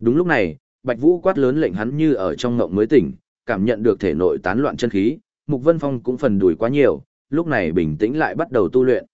Đúng lúc này, Bạch Vũ quát lớn lệnh hắn như ở trong ngộng mới tỉnh, cảm nhận được thể nội tán loạn chân khí, Mục Vân Phong cũng phần đuổi quá nhiều, lúc này bình tĩnh lại bắt đầu tu luyện.